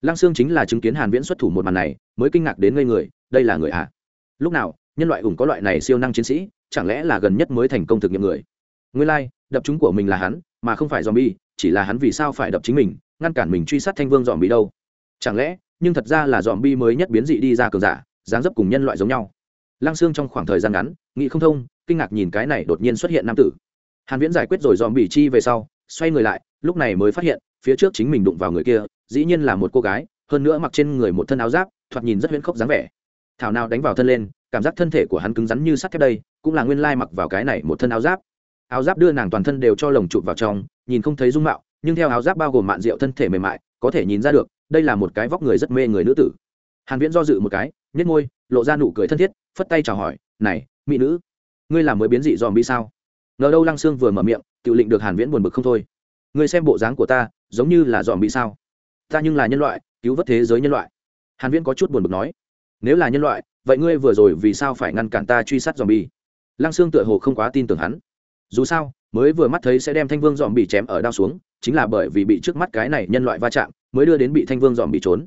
Lăng xương chính là chứng kiến hàn viễn xuất thủ một màn này mới kinh ngạc đến ngây người đây là người ạ lúc nào nhân loại ủng có loại này siêu năng chiến sĩ chẳng lẽ là gần nhất mới thành công thực nghiệm người? Nguyên lai like, đập chúng của mình là hắn mà không phải zombie chỉ là hắn vì sao phải đập chính mình ngăn cản mình truy sát thanh vương zombie đâu? Chẳng lẽ, nhưng thật ra là zombie mới nhất biến dị đi ra cường giả, dáng dấp cùng nhân loại giống nhau. Lăng xương trong khoảng thời gian ngắn, nghĩ không thông, kinh ngạc nhìn cái này đột nhiên xuất hiện nam tử. Hàn viễn giải quyết rồi dòm bị chi về sau, xoay người lại, lúc này mới phát hiện, phía trước chính mình đụng vào người kia, dĩ nhiên là một cô gái, hơn nữa mặc trên người một thân áo giáp, thoạt nhìn rất huyễn khốc dáng vẻ. Thảo nào đánh vào thân lên, cảm giác thân thể của hắn cứng rắn như sắt thép đây, cũng là nguyên lai mặc vào cái này một thân áo giáp. Áo giáp đưa nàng toàn thân đều cho lồng chụp vào trong, nhìn không thấy dung mạo nhưng theo áo giáp bao gồm mạn rượu thân thể mềm mại, có thể nhìn ra được, đây là một cái vóc người rất mê người nữ tử. Hàn viễn do dự một cái, nhếch môi, lộ ra nụ cười thân thiết, phất tay chào hỏi, này, mỹ nữ, ngươi là mới biến dị dòm bi sao? Ngờ đâu lăng xương vừa mở miệng tự lệnh được hàn viễn buồn bực không thôi. Ngươi xem bộ dáng của ta, giống như là dòm bi sao? Ta nhưng là nhân loại, cứu vớt thế giới nhân loại. Hàn viễn có chút buồn bực nói, nếu là nhân loại, vậy ngươi vừa rồi vì sao phải ngăn cản ta truy sát dòm bi lăng xương tựa hồ không quá tin tưởng hắn. Dù sao mới vừa mắt thấy sẽ đem thanh vương dòm bị chém ở đao xuống, chính là bởi vì bị trước mắt cái này nhân loại va chạm, mới đưa đến bị thanh vương dòm bị trốn.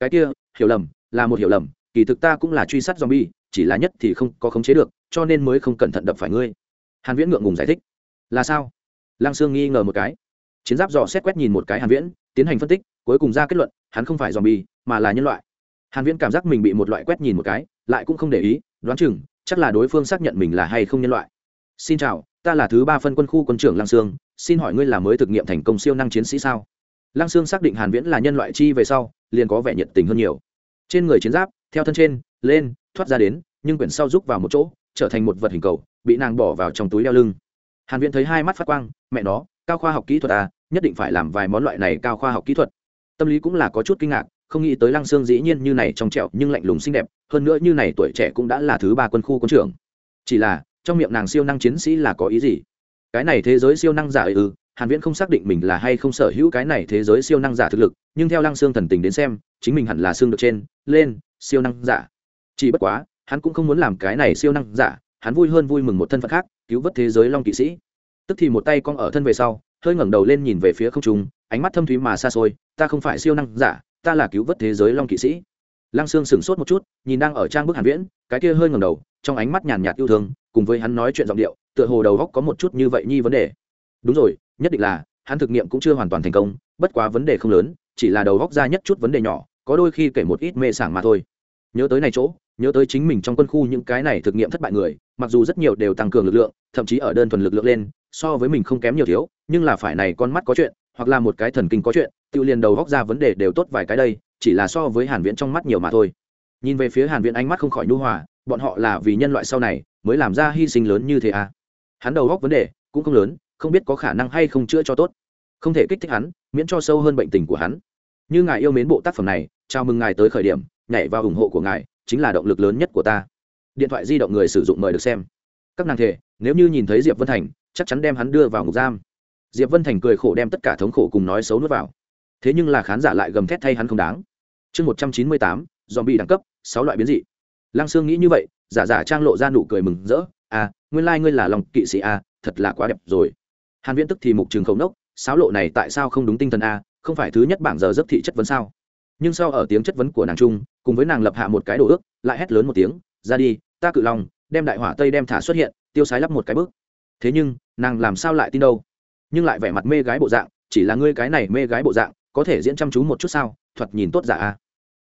Cái kia, hiểu lầm, là một hiểu lầm, kỳ thực ta cũng là truy sát dòm bi chỉ là nhất thì không có khống chế được, cho nên mới không cẩn thận đập phải ngươi. Hàn viễn ngượng ngùng giải thích. Là sao? Lang sương nghi ngờ một cái. Chiến giáp dò xét quét nhìn một cái hàn viễn, tiến hành phân tích, cuối cùng ra kết luận, hắn không phải dòm bi mà là nhân loại. Hàn viễn cảm giác mình bị một loại quét nhìn một cái, lại cũng không để ý, đoán chừng, chắc là đối phương xác nhận mình là hay không nhân loại. Xin chào ta là thứ ba phân quân khu quân trưởng lăng sương, xin hỏi ngươi là mới thực nghiệm thành công siêu năng chiến sĩ sao? Lăng sương xác định hàn viễn là nhân loại chi về sau, liền có vẻ nhiệt tình hơn nhiều. Trên người chiến giáp, theo thân trên, lên, thoát ra đến, nhưng quyển sau rúc vào một chỗ, trở thành một vật hình cầu, bị nàng bỏ vào trong túi đeo lưng. Hàn viễn thấy hai mắt phát quang, mẹ nó, cao khoa học kỹ thuật à nhất định phải làm vài món loại này cao khoa học kỹ thuật. Tâm lý cũng là có chút kinh ngạc, không nghĩ tới lăng Sương dĩ nhiên như này trong trẹo nhưng lạnh lùng xinh đẹp, hơn nữa như này tuổi trẻ cũng đã là thứ ba quân khu quân trưởng. Chỉ là trong miệng nàng siêu năng chiến sĩ là có ý gì? Cái này thế giới siêu năng giả ư? Hàn viễn không xác định mình là hay không sở hữu cái này thế giới siêu năng giả thực lực, nhưng theo lăng xương thần tình đến xem, chính mình hẳn là xương được trên, lên, siêu năng giả. Chỉ bất quá, hắn cũng không muốn làm cái này siêu năng giả, hắn vui hơn vui mừng một thân phận khác, cứu vớt thế giới long kỵ sĩ. Tức thì một tay cong ở thân về sau, hơi ngẩng đầu lên nhìn về phía không trung, ánh mắt thâm thúy mà xa xôi, ta không phải siêu năng giả, ta là cứu vớt thế giới long kỵ sĩ lăng sương sửng sốt một chút, nhìn đang ở trang bức hàn viễn, cái kia hơi ngẩng đầu, trong ánh mắt nhàn nhạt yêu thương, cùng với hắn nói chuyện giọng điệu, tựa hồ đầu góc có một chút như vậy nhi vấn đề. Đúng rồi, nhất định là, hắn thực nghiệm cũng chưa hoàn toàn thành công, bất quá vấn đề không lớn, chỉ là đầu góc ra nhất chút vấn đề nhỏ, có đôi khi kể một ít mê sảng mà thôi. Nhớ tới này chỗ, nhớ tới chính mình trong quân khu những cái này thực nghiệm thất bại người, mặc dù rất nhiều đều tăng cường lực lượng, thậm chí ở đơn thuần lực lượng lên, so với mình không kém nhiều thiếu, nhưng là phải này con mắt có chuyện, hoặc là một cái thần kinh có chuyện, tự liền đầu góc ra vấn đề đều tốt vài cái đây chỉ là so với hàn viễn trong mắt nhiều mà thôi. Nhìn về phía hàn viễn ánh mắt không khỏi nhu hòa, bọn họ là vì nhân loại sau này mới làm ra hy sinh lớn như thế à? Hắn đầu góc vấn đề cũng không lớn, không biết có khả năng hay không chữa cho tốt. Không thể kích thích hắn, miễn cho sâu hơn bệnh tình của hắn. Như ngài yêu mến bộ tác phẩm này, chào mừng ngài tới khởi điểm, nhảy vào ủng hộ của ngài, chính là động lực lớn nhất của ta. Điện thoại di động người sử dụng mời được xem. Các nàng thể nếu như nhìn thấy diệp vân thành, chắc chắn đem hắn đưa vào ngục giam. Diệp vân thành cười khổ đem tất cả thống khổ cùng nói xấu nuốt vào thế nhưng là khán giả lại gầm thét thay hắn không đáng. Chương một trăm chín mươi tám dòm bị đẳng cấp sáu loại biến dị. Lăng sương nghĩ như vậy giả giả trang lộ ra nụ cười mừng rỡ. À nguyên lai、like、ngươi là lòng kỵ sĩ à, thật là quá đẹp rồi. Hàn viễn tức thì mục trường khẩu nốc sáo lộ này tại sao không đúng tinh thần a không phải thứ nhất bảng giờ giấc thị chất vấn sao? Nhưng sau ở tiếng chất vấn của nàng trung cùng với nàng lập hạ một cái đồ ước lại hét lớn một tiếng ra đi ta cự lòng đem đại hỏa tây đem thả xuất hiện tiêu sái lắp một cái bước. Thế nhưng nàng làm sao lại tin đâu? Nhưng lại vẻ mặt mê gái bộ dạng chỉ là ngươi cái này mê gái bộ dạng có thể diễn chăm chú một chút sao? Thoạt nhìn tốt giả a.